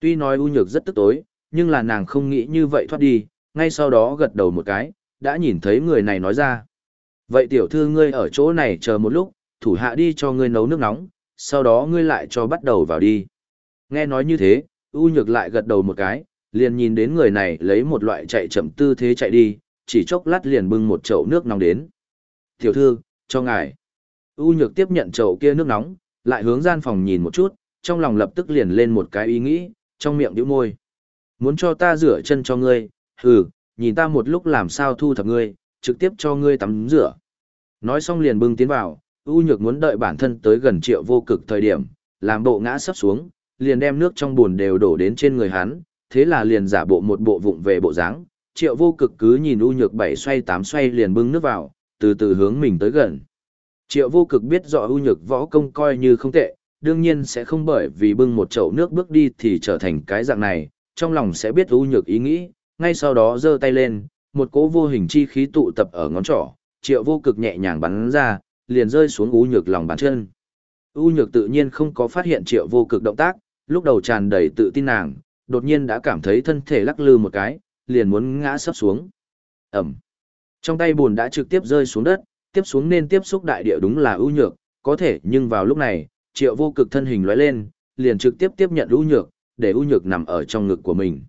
Tuy nói U Nhược rất tức tối, nhưng là nàng không nghĩ như vậy thoát đi, ngay sau đó gật đầu một cái, đã nhìn thấy người này nói ra. Vậy tiểu thư ngươi ở chỗ này chờ một lúc, thủ hạ đi cho ngươi nấu nước nóng, sau đó ngươi lại cho bắt đầu vào đi. Nghe nói như thế, U Nhược lại gật đầu một cái, liền nhìn đến người này lấy một loại chạy chậm tư thế chạy đi, chỉ chốc lát liền bưng một chậu nước nóng đến. Tiểu thư, cho ngài. U Nhược tiếp nhận chậu kia nước nóng, lại hướng gian phòng nhìn một chút, trong lòng lập tức liền lên một cái ý nghĩ, trong miệng đĩu môi. Muốn cho ta rửa chân cho ngươi, hừ, nhìn ta một lúc làm sao thu thập ngươi, trực tiếp cho ngươi tắm rửa. Nói xong liền bưng tiến vào, U Nhược muốn đợi bản thân tới gần triệu vô cực thời điểm, làm bộ ngã sắp xuống, liền đem nước trong buồn đều đổ đến trên người hắn, thế là liền giả bộ một bộ vụng về bộ dáng. Triệu vô cực cứ nhìn U Nhược bảy xoay tám xoay liền bưng nước vào, từ từ hướng mình tới gần. Triệu vô cực biết rõ U Nhược võ công coi như không tệ, đương nhiên sẽ không bởi vì bưng một chậu nước bước đi thì trở thành cái dạng này, trong lòng sẽ biết U Nhược ý nghĩ, ngay sau đó giơ tay lên, một cỗ vô hình chi khí tụ tập ở ngón trỏ, triệu vô cực nhẹ nhàng bắn ra, liền rơi xuống U Nhược lòng bàn chân. U Nhược tự nhiên không có phát hiện triệu vô cực động tác, lúc đầu tràn đầy tự tin nàng, đột nhiên đã cảm thấy thân thể lắc lư một cái, liền muốn ngã sấp xuống. Ẩm. Trong tay buồn đã trực tiếp rơi xuống đất, tiếp xuống nên tiếp xúc đại địa đúng là ưu nhược, có thể nhưng vào lúc này, triệu vô cực thân hình lóe lên, liền trực tiếp tiếp nhận ưu nhược, để ưu nhược nằm ở trong ngực của mình.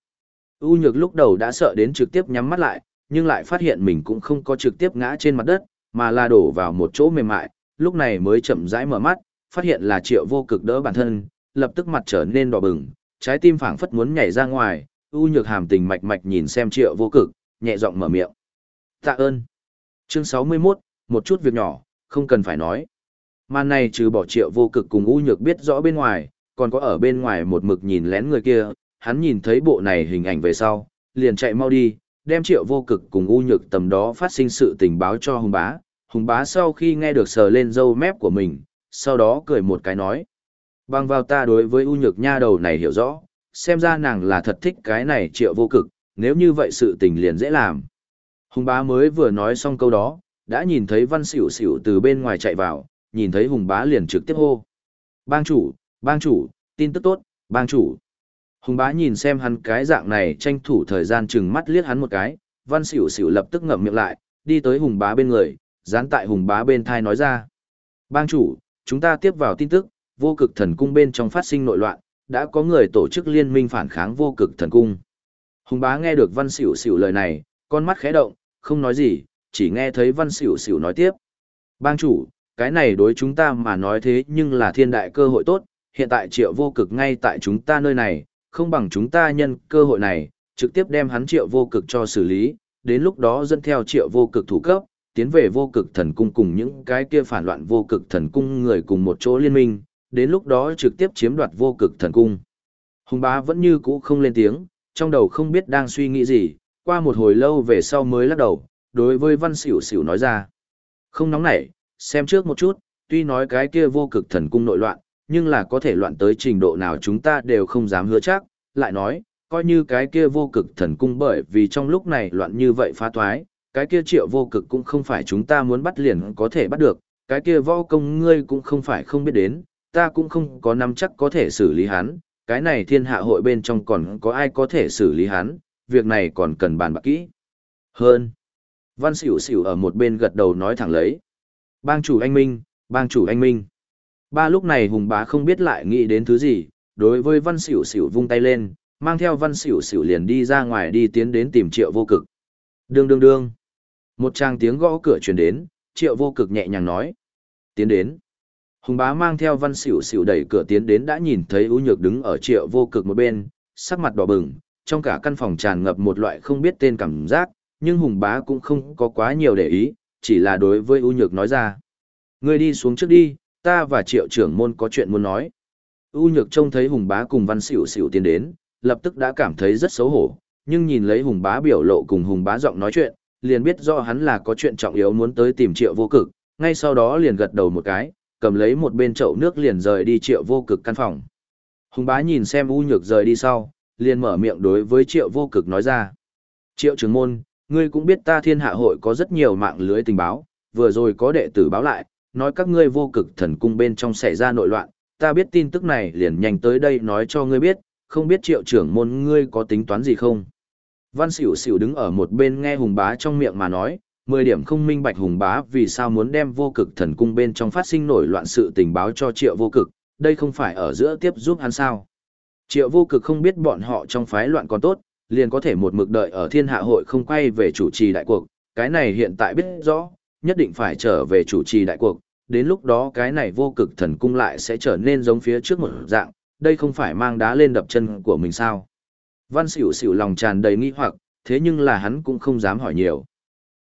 ưu nhược lúc đầu đã sợ đến trực tiếp nhắm mắt lại, nhưng lại phát hiện mình cũng không có trực tiếp ngã trên mặt đất, mà là đổ vào một chỗ mềm mại, lúc này mới chậm rãi mở mắt, phát hiện là triệu vô cực đỡ bản thân, lập tức mặt trở nên đỏ bừng, trái tim phảng phất muốn nhảy ra ngoài, ưu nhược hàm tình mạch mạch nhìn xem triệu vô cực, nhẹ giọng mở miệng. Tạ ơn. Chương 61, một chút việc nhỏ, không cần phải nói. Màn này trừ bỏ triệu vô cực cùng u nhược biết rõ bên ngoài, còn có ở bên ngoài một mực nhìn lén người kia, hắn nhìn thấy bộ này hình ảnh về sau, liền chạy mau đi, đem triệu vô cực cùng u nhược tầm đó phát sinh sự tình báo cho hùng bá. Hùng bá sau khi nghe được sờ lên dâu mép của mình, sau đó cười một cái nói. Bằng vào ta đối với u nhược nha đầu này hiểu rõ, xem ra nàng là thật thích cái này triệu vô cực, nếu như vậy sự tình liền dễ làm. Hùng bá mới vừa nói xong câu đó, đã nhìn thấy văn xỉu xỉu từ bên ngoài chạy vào, nhìn thấy hùng bá liền trực tiếp hô. Bang chủ, bang chủ, tin tức tốt, bang chủ. Hùng bá nhìn xem hắn cái dạng này tranh thủ thời gian chừng mắt liếc hắn một cái, văn xỉu xỉu lập tức ngậm miệng lại, đi tới hùng bá bên người, dán tại hùng bá bên thai nói ra. Bang chủ, chúng ta tiếp vào tin tức, vô cực thần cung bên trong phát sinh nội loạn, đã có người tổ chức liên minh phản kháng vô cực thần cung. Hùng bá nghe được văn xỉu xỉu lời này, con mắt khẽ động, không nói gì, chỉ nghe thấy văn xỉu xỉu nói tiếp. Bang chủ, cái này đối chúng ta mà nói thế nhưng là thiên đại cơ hội tốt, hiện tại triệu vô cực ngay tại chúng ta nơi này, không bằng chúng ta nhân cơ hội này, trực tiếp đem hắn triệu vô cực cho xử lý, đến lúc đó dẫn theo triệu vô cực thủ cấp, tiến về vô cực thần cung cùng những cái kia phản loạn vô cực thần cung người cùng một chỗ liên minh, đến lúc đó trực tiếp chiếm đoạt vô cực thần cung. Hùng bá vẫn như cũ không lên tiếng, trong đầu không biết đang suy nghĩ gì, qua một hồi lâu về sau mới lắc đầu, đối với văn xỉu xỉu nói ra. Không nóng nảy, xem trước một chút, tuy nói cái kia vô cực thần cung nội loạn, nhưng là có thể loạn tới trình độ nào chúng ta đều không dám hứa chắc, lại nói, coi như cái kia vô cực thần cung bởi vì trong lúc này loạn như vậy phá thoái, cái kia triệu vô cực cũng không phải chúng ta muốn bắt liền có thể bắt được, cái kia võ công ngươi cũng không phải không biết đến, ta cũng không có nắm chắc có thể xử lý hắn, cái này thiên hạ hội bên trong còn có ai có thể xử lý hắn, việc này còn cần bàn bạc kỹ. Hơn, văn xỉu xỉu ở một bên gật đầu nói thẳng lấy. Bang chủ anh Minh, bang chủ anh Minh. Ba lúc này hùng bá không biết lại nghĩ đến thứ gì, đối với văn xỉu xỉu vung tay lên, mang theo văn xỉu xỉu liền đi ra ngoài đi tiến đến tìm triệu vô cực. Đương đương đương. Một trang tiếng gõ cửa truyền đến, triệu vô cực nhẹ nhàng nói. Tiến đến. Hùng bá mang theo văn xỉu xỉu đẩy cửa tiến đến đã nhìn thấy ưu nhược đứng ở triệu vô cực một bên, sắc mặt đỏ bừng, trong cả căn phòng tràn ngập một loại không biết tên cảm giác, nhưng hùng bá cũng không có quá nhiều để ý, chỉ là đối với ưu nhược nói ra. Ngươi đi xuống trước đi, ta và triệu trưởng môn có chuyện muốn nói. ưu nhược trông thấy hùng bá cùng văn xỉu xỉu tiến đến, lập tức đã cảm thấy rất xấu hổ, nhưng nhìn lấy hùng bá biểu lộ cùng hùng bá giọng nói chuyện, liền biết rõ hắn là có chuyện trọng yếu muốn tới tìm triệu vô cực, ngay sau đó liền gật đầu một cái, cầm lấy một bên chậu nước liền rời đi triệu vô cực căn phòng. Hùng bá nhìn xem U nhược rời đi sau, liền mở miệng đối với triệu vô cực nói ra. Triệu trưởng môn, ngươi cũng biết ta thiên hạ hội có rất nhiều mạng lưới tình báo, vừa rồi có đệ tử báo lại, nói các ngươi vô cực thần cung bên trong xảy ra nội loạn, ta biết tin tức này liền nhanh tới đây nói cho ngươi biết, không biết triệu trưởng môn ngươi có tính toán gì không? Văn xỉu xỉu đứng ở một bên nghe hùng bá trong miệng mà nói, mười điểm không minh bạch hùng bá vì sao muốn đem vô cực thần cung bên trong phát sinh nổi loạn sự tình báo cho triệu vô cực, đây không phải ở giữa tiếp giúp hắn sao. Triệu vô cực không biết bọn họ trong phái loạn còn tốt, liền có thể một mực đợi ở thiên hạ hội không quay về chủ trì đại cuộc, cái này hiện tại biết rõ, nhất định phải trở về chủ trì đại cuộc, đến lúc đó cái này vô cực thần cung lại sẽ trở nên giống phía trước một dạng, đây không phải mang đá lên đập chân của mình sao. Văn xỉu xỉu lòng tràn đầy nghi hoặc, thế nhưng là hắn cũng không dám hỏi nhiều.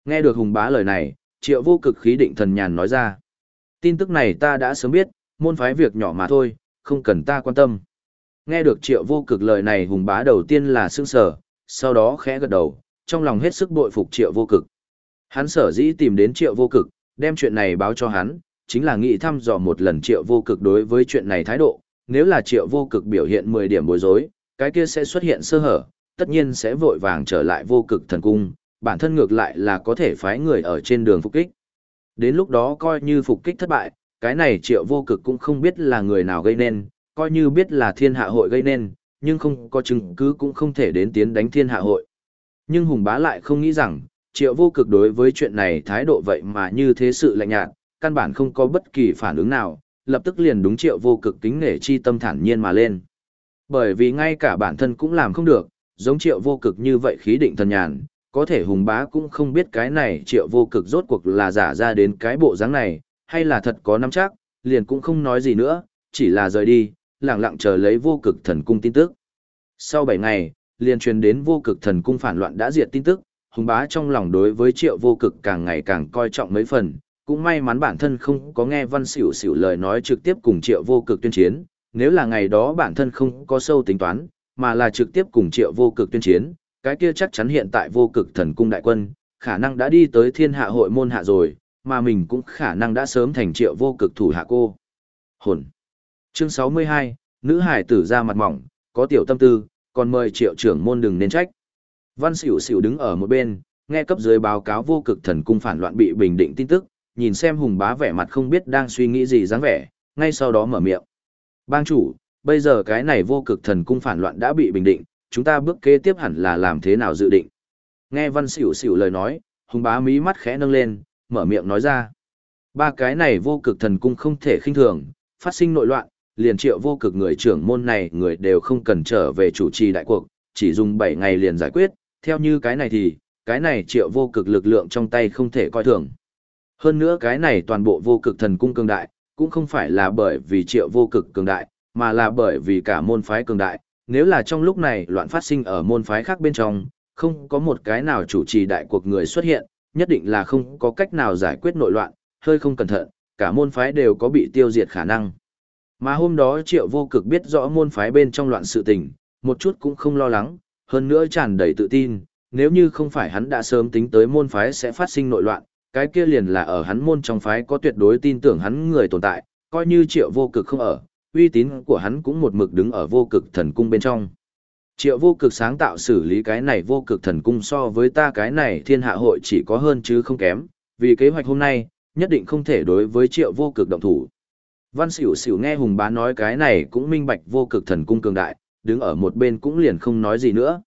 Nghe được hùng bá lời này, triệu vô cực khí định thần nhàn nói ra. Tin tức này ta đã sớm biết, môn phái việc nhỏ mà thôi, không cần ta quan tâm. Nghe được triệu vô cực lời này hùng bá đầu tiên là sương sở, sau đó khẽ gật đầu, trong lòng hết sức bội phục triệu vô cực. Hắn sở dĩ tìm đến triệu vô cực, đem chuyện này báo cho hắn, chính là nghĩ thăm dò một lần triệu vô cực đối với chuyện này thái độ, nếu là triệu vô cực biểu hiện 10 điểm bối rối, cái kia sẽ xuất hiện sơ hở, tất nhiên sẽ vội vàng trở lại vô cực thần cung, bản thân ngược lại là có thể phái người ở trên đường phục kích. Đến lúc đó coi như phục kích thất bại, cái này triệu vô cực cũng không biết là người nào gây nên, coi như biết là thiên hạ hội gây nên, nhưng không có chứng cứ cũng không thể đến tiến đánh thiên hạ hội. Nhưng Hùng Bá lại không nghĩ rằng, triệu vô cực đối với chuyện này thái độ vậy mà như thế sự lạnh nhạt, căn bản không có bất kỳ phản ứng nào, lập tức liền đúng triệu vô cực kính nể chi tâm thản nhiên mà lên. Bởi vì ngay cả bản thân cũng làm không được, giống triệu vô cực như vậy khí định thần nhàn, có thể hùng bá cũng không biết cái này triệu vô cực rốt cuộc là giả ra đến cái bộ dáng này, hay là thật có nắm chắc, liền cũng không nói gì nữa, chỉ là rời đi, lặng lặng chờ lấy vô cực thần cung tin tức. Sau 7 ngày, liền truyền đến vô cực thần cung phản loạn đã diệt tin tức, hùng bá trong lòng đối với triệu vô cực càng ngày càng coi trọng mấy phần, cũng may mắn bản thân không có nghe văn xỉu xỉu lời nói trực tiếp cùng triệu vô cực tuyên chiến, nếu là ngày đó bản thân không có sâu tính toán, mà là trực tiếp cùng triệu vô cực tuyên chiến, cái kia chắc chắn hiện tại vô cực thần cung đại quân, khả năng đã đi tới thiên hạ hội môn hạ rồi, mà mình cũng khả năng đã sớm thành triệu vô cực thủ hạ cô. Hồn. Chương 62, nữ hải tử ra mặt mỏng, có tiểu tâm tư, còn mời triệu trưởng môn đừng nên trách. Văn xỉu xỉu đứng ở một bên, nghe cấp dưới báo cáo vô cực thần cung phản loạn bị bình định tin tức, nhìn xem hùng bá vẻ mặt không biết đang suy nghĩ gì dáng vẻ, ngay sau đó mở miệng. Bang chủ, bây giờ cái này vô cực thần cung phản loạn đã bị bình định, chúng ta bước kế tiếp hẳn là làm thế nào dự định. Nghe văn xỉu xỉu lời nói, hùng bá mí mắt khẽ nâng lên, mở miệng nói ra. Ba cái này vô cực thần cung không thể khinh thường, phát sinh nội loạn, liền triệu vô cực người trưởng môn này người đều không cần trở về chủ trì đại cuộc, chỉ dùng 7 ngày liền giải quyết, theo như cái này thì, cái này triệu vô cực lực lượng trong tay không thể coi thường. Hơn nữa cái này toàn bộ vô cực thần cung cường đại, cũng không phải là bởi vì triệu vô cực cường đại, mà là bởi vì cả môn phái cường đại. Nếu là trong lúc này loạn phát sinh ở môn phái khác bên trong, không có một cái nào chủ trì đại cuộc người xuất hiện, nhất định là không có cách nào giải quyết nội loạn, hơi không cẩn thận, cả môn phái đều có bị tiêu diệt khả năng. Mà hôm đó triệu vô cực biết rõ môn phái bên trong loạn sự tình, một chút cũng không lo lắng, hơn nữa tràn đầy tự tin, nếu như không phải hắn đã sớm tính tới môn phái sẽ phát sinh nội loạn, cái kia liền là ở hắn môn trong phái có tuyệt đối tin tưởng hắn người tồn tại, coi như triệu vô cực không ở, uy tín của hắn cũng một mực đứng ở vô cực thần cung bên trong. Triệu vô cực sáng tạo xử lý cái này vô cực thần cung so với ta cái này thiên hạ hội chỉ có hơn chứ không kém, vì kế hoạch hôm nay, nhất định không thể đối với triệu vô cực động thủ. Văn xỉu xỉu nghe hùng bá nói cái này cũng minh bạch vô cực thần cung cường đại, đứng ở một bên cũng liền không nói gì nữa.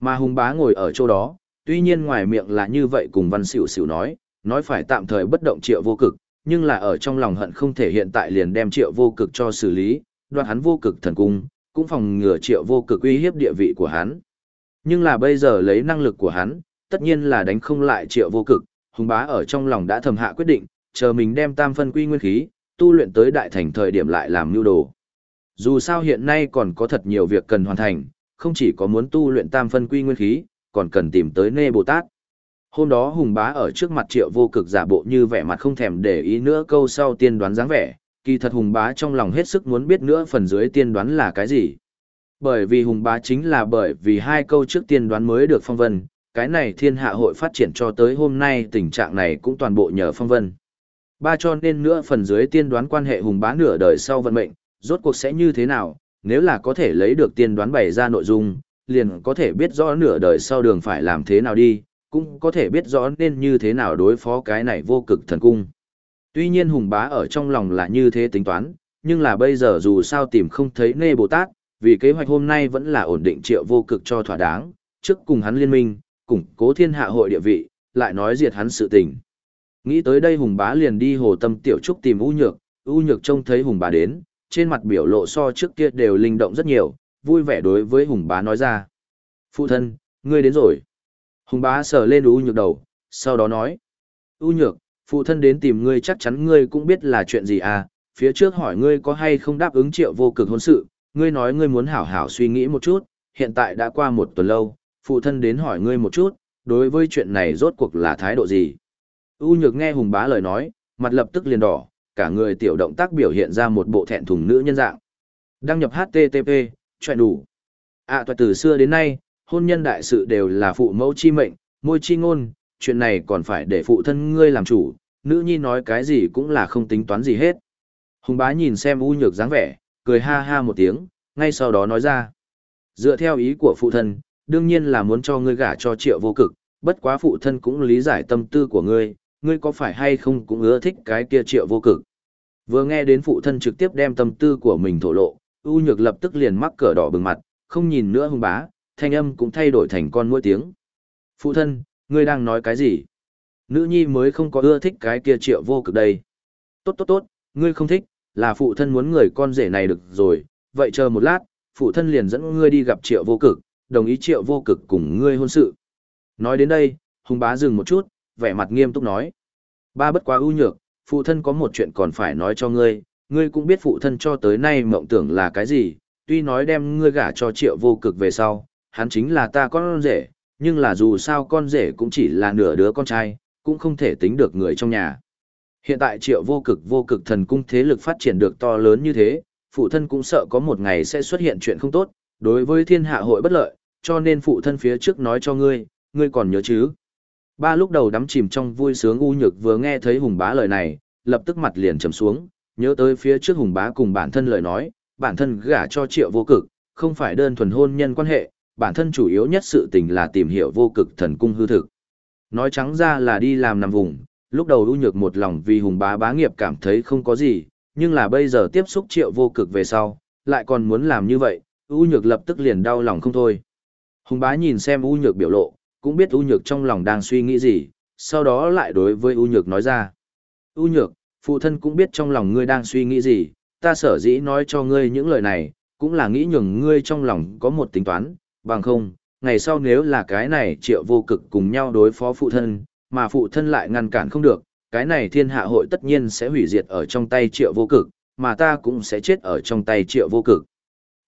Mà hùng bá ngồi ở chỗ đó, tuy nhiên ngoài miệng là như vậy cùng văn xỉu xỉu nói, nói phải tạm thời bất động triệu vô cực, nhưng là ở trong lòng hận không thể hiện tại liền đem triệu vô cực cho xử lý, đoạt hắn vô cực thần cung, cũng phòng ngừa triệu vô cực uy hiếp địa vị của hắn. Nhưng là bây giờ lấy năng lực của hắn, tất nhiên là đánh không lại triệu vô cực, hùng bá ở trong lòng đã thầm hạ quyết định, chờ mình đem tam phân quy nguyên khí, tu luyện tới đại thành thời điểm lại làm mưu đồ. Dù sao hiện nay còn có thật nhiều việc cần hoàn thành, không chỉ có muốn tu luyện tam phân quy nguyên khí, còn cần tìm tới nê Bồ Tát. Hôm đó Hùng Bá ở trước mặt triệu vô cực giả bộ như vẻ mặt không thèm để ý nữa câu sau tiên đoán dáng vẻ, kỳ thật Hùng Bá trong lòng hết sức muốn biết nữa phần dưới tiên đoán là cái gì. Bởi vì Hùng Bá chính là bởi vì hai câu trước tiên đoán mới được phong vân, cái này thiên hạ hội phát triển cho tới hôm nay tình trạng này cũng toàn bộ nhờ phong vân. Ba cho nên nữa phần dưới tiên đoán quan hệ Hùng Bá nửa đời sau vận mệnh, rốt cuộc sẽ như thế nào, nếu là có thể lấy được tiên đoán bày ra nội dung, liền có thể biết rõ nửa đời sau đường phải làm thế nào đi, cũng có thể biết rõ nên như thế nào đối phó cái này vô cực thần cung. Tuy nhiên Hùng Bá ở trong lòng là như thế tính toán, nhưng là bây giờ dù sao tìm không thấy Nê Bồ Tát, Vì kế hoạch hôm nay vẫn là ổn định triệu vô cực cho thỏa đáng, trước cùng hắn liên minh, củng cố thiên hạ hội địa vị, lại nói diệt hắn sự tình. Nghĩ tới đây Hùng Bá liền đi hồ tâm tiểu trúc tìm U Nhược, U Nhược trông thấy Hùng Bá đến, trên mặt biểu lộ so trước kia đều linh động rất nhiều, vui vẻ đối với Hùng Bá nói ra. Phụ thân, ngươi đến rồi. Hùng Bá sờ lên U Nhược đầu, sau đó nói. U Nhược, phụ thân đến tìm ngươi chắc chắn ngươi cũng biết là chuyện gì à, phía trước hỏi ngươi có hay không đáp ứng triệu vô cực hôn sự, ngươi nói ngươi muốn hảo hảo suy nghĩ một chút, hiện tại đã qua một tuần lâu, phụ thân đến hỏi ngươi một chút, đối với chuyện này rốt cuộc là thái độ gì. U nhược nghe hùng bá lời nói, mặt lập tức liền đỏ, cả người tiểu động tác biểu hiện ra một bộ thẹn thùng nữ nhân dạng. Đăng nhập HTTP, chuyện đủ. À toại từ xưa đến nay, hôn nhân đại sự đều là phụ mẫu chi mệnh, môi chi ngôn, chuyện này còn phải để phụ thân ngươi làm chủ, nữ nhi nói cái gì cũng là không tính toán gì hết. Hùng bá nhìn xem U nhược dáng vẻ, cười ha ha một tiếng, ngay sau đó nói ra. Dựa theo ý của phụ thân, đương nhiên là muốn cho ngươi gả cho triệu vô cực, bất quá phụ thân cũng lý giải tâm tư của ngươi, ngươi có phải hay không cũng ưa thích cái kia triệu vô cực. Vừa nghe đến phụ thân trực tiếp đem tâm tư của mình thổ lộ, U nhược lập tức liền mắc cỡ đỏ bừng mặt, không nhìn nữa hung bá, thanh âm cũng thay đổi thành con mũi tiếng. Phụ thân, ngươi đang nói cái gì? Nữ nhi mới không có ưa thích cái kia triệu vô cực đây. Tốt tốt tốt, ngươi không thích, là phụ thân muốn người con rể này được rồi, vậy chờ một lát, phụ thân liền dẫn ngươi đi gặp triệu vô cực, đồng ý triệu vô cực cùng ngươi hôn sự. Nói đến đây, hùng bá dừng một chút, vẻ mặt nghiêm túc nói. Ba bất quá ưu nhược, phụ thân có một chuyện còn phải nói cho ngươi, ngươi cũng biết phụ thân cho tới nay mộng tưởng là cái gì, tuy nói đem ngươi gả cho triệu vô cực về sau, hắn chính là ta con rể, nhưng là dù sao con rể cũng chỉ là nửa đứa con trai, cũng không thể tính được người trong nhà. Hiện tại triệu vô cực vô cực thần cung thế lực phát triển được to lớn như thế, phụ thân cũng sợ có một ngày sẽ xuất hiện chuyện không tốt, đối với thiên hạ hội bất lợi, cho nên phụ thân phía trước nói cho ngươi, ngươi còn nhớ chứ. Ba lúc đầu đắm chìm trong vui sướng u nhược vừa nghe thấy hùng bá lời này, lập tức mặt liền trầm xuống, nhớ tới phía trước hùng bá cùng bản thân lời nói, bản thân gả cho triệu vô cực, không phải đơn thuần hôn nhân quan hệ, bản thân chủ yếu nhất sự tình là tìm hiểu vô cực thần cung hư thực. Nói trắng ra là đi làm nằm vùng, lúc đầu u nhược một lòng vì hùng bá bá nghiệp cảm thấy không có gì, nhưng là bây giờ tiếp xúc triệu vô cực về sau, lại còn muốn làm như vậy, u nhược lập tức liền đau lòng không thôi. Hùng bá nhìn xem u nhược biểu lộ, cũng biết ưu nhược trong lòng đang suy nghĩ gì, sau đó lại đối với ưu nhược nói ra. ưu nhược, phụ thân cũng biết trong lòng ngươi đang suy nghĩ gì, ta sở dĩ nói cho ngươi những lời này, cũng là nghĩ nhường ngươi trong lòng có một tính toán, bằng không, ngày sau nếu là cái này triệu vô cực cùng nhau đối phó phụ thân, mà phụ thân lại ngăn cản không được, cái này thiên hạ hội tất nhiên sẽ hủy diệt ở trong tay triệu vô cực, mà ta cũng sẽ chết ở trong tay triệu vô cực.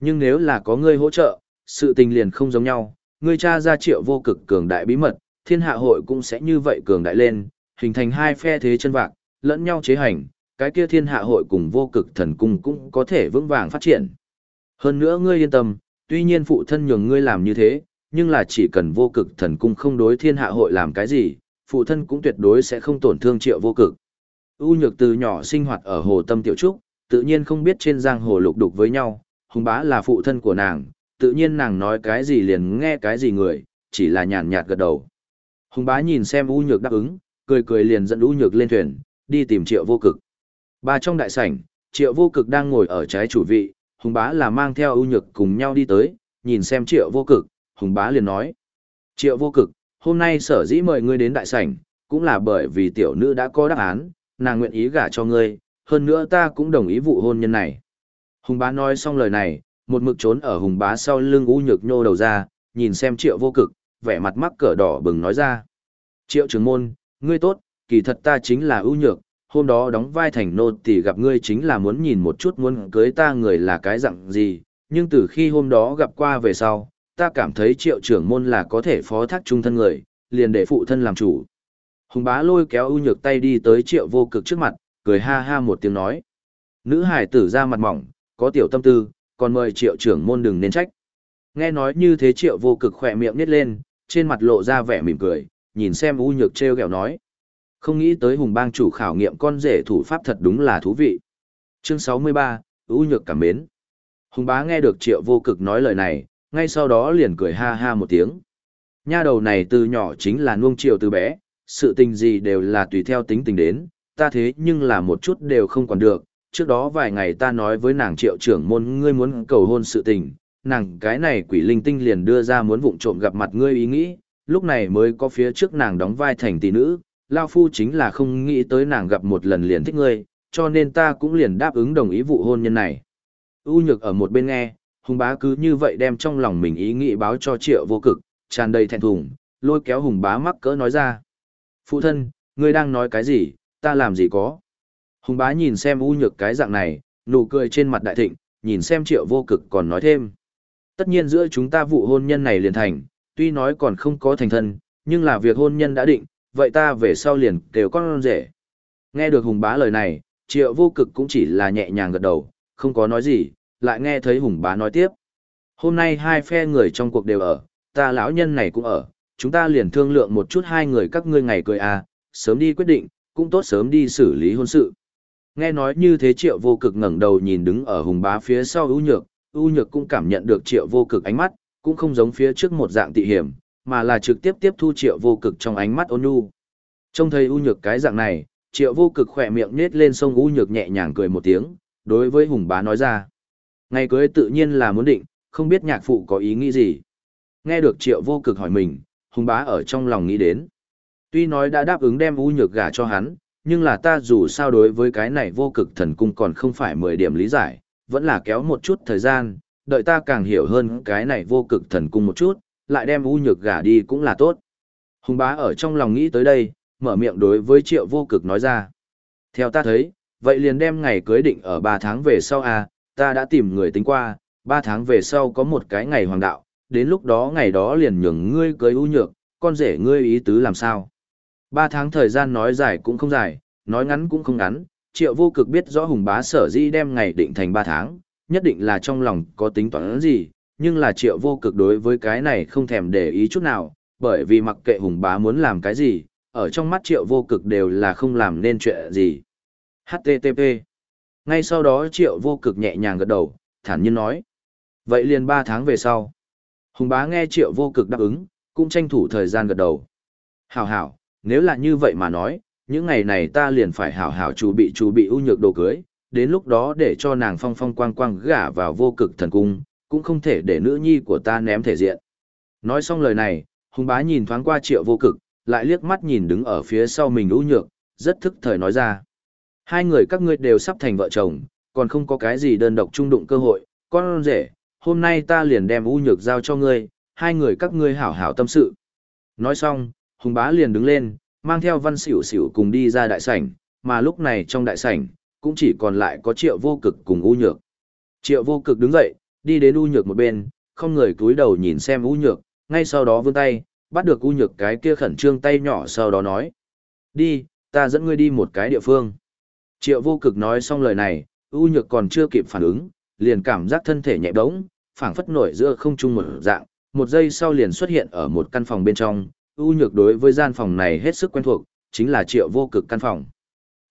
Nhưng nếu là có ngươi hỗ trợ, sự tình liền không giống nhau, ngươi cha ra triệu vô cực cường đại bí mật, thiên hạ hội cũng sẽ như vậy cường đại lên, hình thành hai phe thế chân vạc, lẫn nhau chế hành, cái kia thiên hạ hội cùng vô cực thần cung cũng có thể vững vàng phát triển. Hơn nữa ngươi yên tâm, tuy nhiên phụ thân nhường ngươi làm như thế, nhưng là chỉ cần vô cực thần cung không đối thiên hạ hội làm cái gì, phụ thân cũng tuyệt đối sẽ không tổn thương triệu vô cực. U nhược từ nhỏ sinh hoạt ở hồ tâm tiểu trúc, tự nhiên không biết trên giang hồ lục đục với nhau, hùng bá là phụ thân của nàng, tự nhiên nàng nói cái gì liền nghe cái gì người, chỉ là nhàn nhạt gật đầu. Hùng bá nhìn xem U nhược đáp ứng, cười cười liền dẫn U nhược lên thuyền, đi tìm triệu vô cực. Ba trong đại sảnh, triệu vô cực đang ngồi ở trái chủ vị, hùng bá là mang theo U nhược cùng nhau đi tới, nhìn xem triệu vô cực, hùng bá liền nói. Triệu vô cực, hôm nay sở dĩ mời ngươi đến đại sảnh, cũng là bởi vì tiểu nữ đã có đáp án, nàng nguyện ý gả cho ngươi, hơn nữa ta cũng đồng ý vụ hôn nhân này. Hùng bá nói xong lời này, một mực trốn ở hùng bá sau lưng u nhược nhô đầu ra, nhìn xem triệu vô cực, vẻ mặt mắc cỡ đỏ bừng nói ra. Triệu trưởng môn, ngươi tốt, kỳ thật ta chính là ưu nhược, hôm đó đóng vai thành nô thì gặp ngươi chính là muốn nhìn một chút muốn cưới ta người là cái dạng gì, nhưng từ khi hôm đó gặp qua về sau, ta cảm thấy triệu trưởng môn là có thể phó thác trung thân người, liền để phụ thân làm chủ. Hùng bá lôi kéo ưu nhược tay đi tới triệu vô cực trước mặt, cười ha ha một tiếng nói. Nữ hải tử ra mặt mỏng, có tiểu tâm tư, còn mời triệu trưởng môn đừng nên trách. Nghe nói như thế triệu vô cực khỏe miệng nít lên, trên mặt lộ ra vẻ mỉm cười, nhìn xem u nhược treo gẹo nói. Không nghĩ tới hùng bang chủ khảo nghiệm con rể thủ pháp thật đúng là thú vị. Chương 63, u nhược cảm mến. Hùng bá nghe được triệu vô cực nói lời này, ngay sau đó liền cười ha ha một tiếng. Nha đầu này từ nhỏ chính là nuông chiều từ bé, sự tình gì đều là tùy theo tính tình đến, ta thế nhưng là một chút đều không còn được. Trước đó vài ngày ta nói với nàng triệu trưởng môn ngươi muốn cầu hôn sự tình, nàng cái này quỷ linh tinh liền đưa ra muốn vụng trộm gặp mặt ngươi ý nghĩ, lúc này mới có phía trước nàng đóng vai thành tỷ nữ, Lao Phu chính là không nghĩ tới nàng gặp một lần liền thích ngươi, cho nên ta cũng liền đáp ứng đồng ý vụ hôn nhân này. U nhược ở một bên nghe, hùng bá cứ như vậy đem trong lòng mình ý nghĩ báo cho triệu vô cực, tràn đầy thẹn thùng, lôi kéo hùng bá mắc cỡ nói ra. Phụ thân, ngươi đang nói cái gì, ta làm gì có. Hùng bá nhìn xem u nhược cái dạng này, nụ cười trên mặt đại thịnh, nhìn xem triệu vô cực còn nói thêm. Tất nhiên giữa chúng ta vụ hôn nhân này liền thành, tuy nói còn không có thành thân, nhưng là việc hôn nhân đã định, vậy ta về sau liền kêu con rể. Nghe được hùng bá lời này, triệu vô cực cũng chỉ là nhẹ nhàng gật đầu, không có nói gì, lại nghe thấy hùng bá nói tiếp. Hôm nay hai phe người trong cuộc đều ở, ta lão nhân này cũng ở, chúng ta liền thương lượng một chút hai người các ngươi ngày cười à, sớm đi quyết định, cũng tốt sớm đi xử lý hôn sự. Nghe nói như thế triệu vô cực ngẩng đầu nhìn đứng ở hùng bá phía sau ưu nhược, ưu nhược cũng cảm nhận được triệu vô cực ánh mắt, cũng không giống phía trước một dạng tị hiểm, mà là trực tiếp tiếp thu triệu vô cực trong ánh mắt ôn nhu. Trông thấy ưu nhược cái dạng này, triệu vô cực khỏe miệng nết lên sông ưu nhược nhẹ nhàng cười một tiếng, đối với hùng bá nói ra. Ngày cưới tự nhiên là muốn định, không biết nhạc phụ có ý nghĩ gì. Nghe được triệu vô cực hỏi mình, hùng bá ở trong lòng nghĩ đến. Tuy nói đã đáp ứng đem ưu nhược gả cho hắn, nhưng là ta dù sao đối với cái này vô cực thần cung còn không phải 10 điểm lý giải, vẫn là kéo một chút thời gian, đợi ta càng hiểu hơn cái này vô cực thần cung một chút, lại đem u nhược gả đi cũng là tốt. Hùng bá ở trong lòng nghĩ tới đây, mở miệng đối với triệu vô cực nói ra. Theo ta thấy, vậy liền đem ngày cưới định ở 3 tháng về sau à, ta đã tìm người tính qua, 3 tháng về sau có một cái ngày hoàng đạo, đến lúc đó ngày đó liền nhường ngươi cưới u nhược, con rể ngươi ý tứ làm sao. Ba tháng thời gian nói dài cũng không dài, nói ngắn cũng không ngắn, triệu vô cực biết rõ hùng bá sở di đem ngày định thành ba tháng, nhất định là trong lòng có tính toán gì, nhưng là triệu vô cực đối với cái này không thèm để ý chút nào, bởi vì mặc kệ hùng bá muốn làm cái gì, ở trong mắt triệu vô cực đều là không làm nên chuyện gì. HTTP Ngay sau đó triệu vô cực nhẹ nhàng gật đầu, thản nhiên nói. Vậy liền ba tháng về sau. Hùng bá nghe triệu vô cực đáp ứng, cũng tranh thủ thời gian gật đầu. Hảo hảo, nếu là như vậy mà nói, những ngày này ta liền phải hảo hảo chủ bị chủ bị ưu nhược đồ cưới, đến lúc đó để cho nàng phong phong quang quang gả vào vô cực thần cung, cũng không thể để nữ nhi của ta ném thể diện. Nói xong lời này, hùng bá nhìn thoáng qua triệu vô cực, lại liếc mắt nhìn đứng ở phía sau mình ưu nhược, rất thức thời nói ra. Hai người các ngươi đều sắp thành vợ chồng, còn không có cái gì đơn độc trung đụng cơ hội, con rể, hôm nay ta liền đem ưu nhược giao cho ngươi, hai người các ngươi hảo hảo tâm sự. Nói xong, Hùng bá liền đứng lên, mang theo văn xỉu xỉu cùng đi ra đại sảnh, mà lúc này trong đại sảnh, cũng chỉ còn lại có triệu vô cực cùng u nhược. Triệu vô cực đứng dậy, đi đến u nhược một bên, không người cúi đầu nhìn xem u nhược, ngay sau đó vươn tay, bắt được u nhược cái kia khẩn trương tay nhỏ sau đó nói. Đi, ta dẫn ngươi đi một cái địa phương. Triệu vô cực nói xong lời này, u nhược còn chưa kịp phản ứng, liền cảm giác thân thể nhẹ bỗng, phảng phất nổi giữa không trung một dạng, một giây sau liền xuất hiện ở một căn phòng bên trong, ưu nhược đối với gian phòng này hết sức quen thuộc, chính là triệu vô cực căn phòng.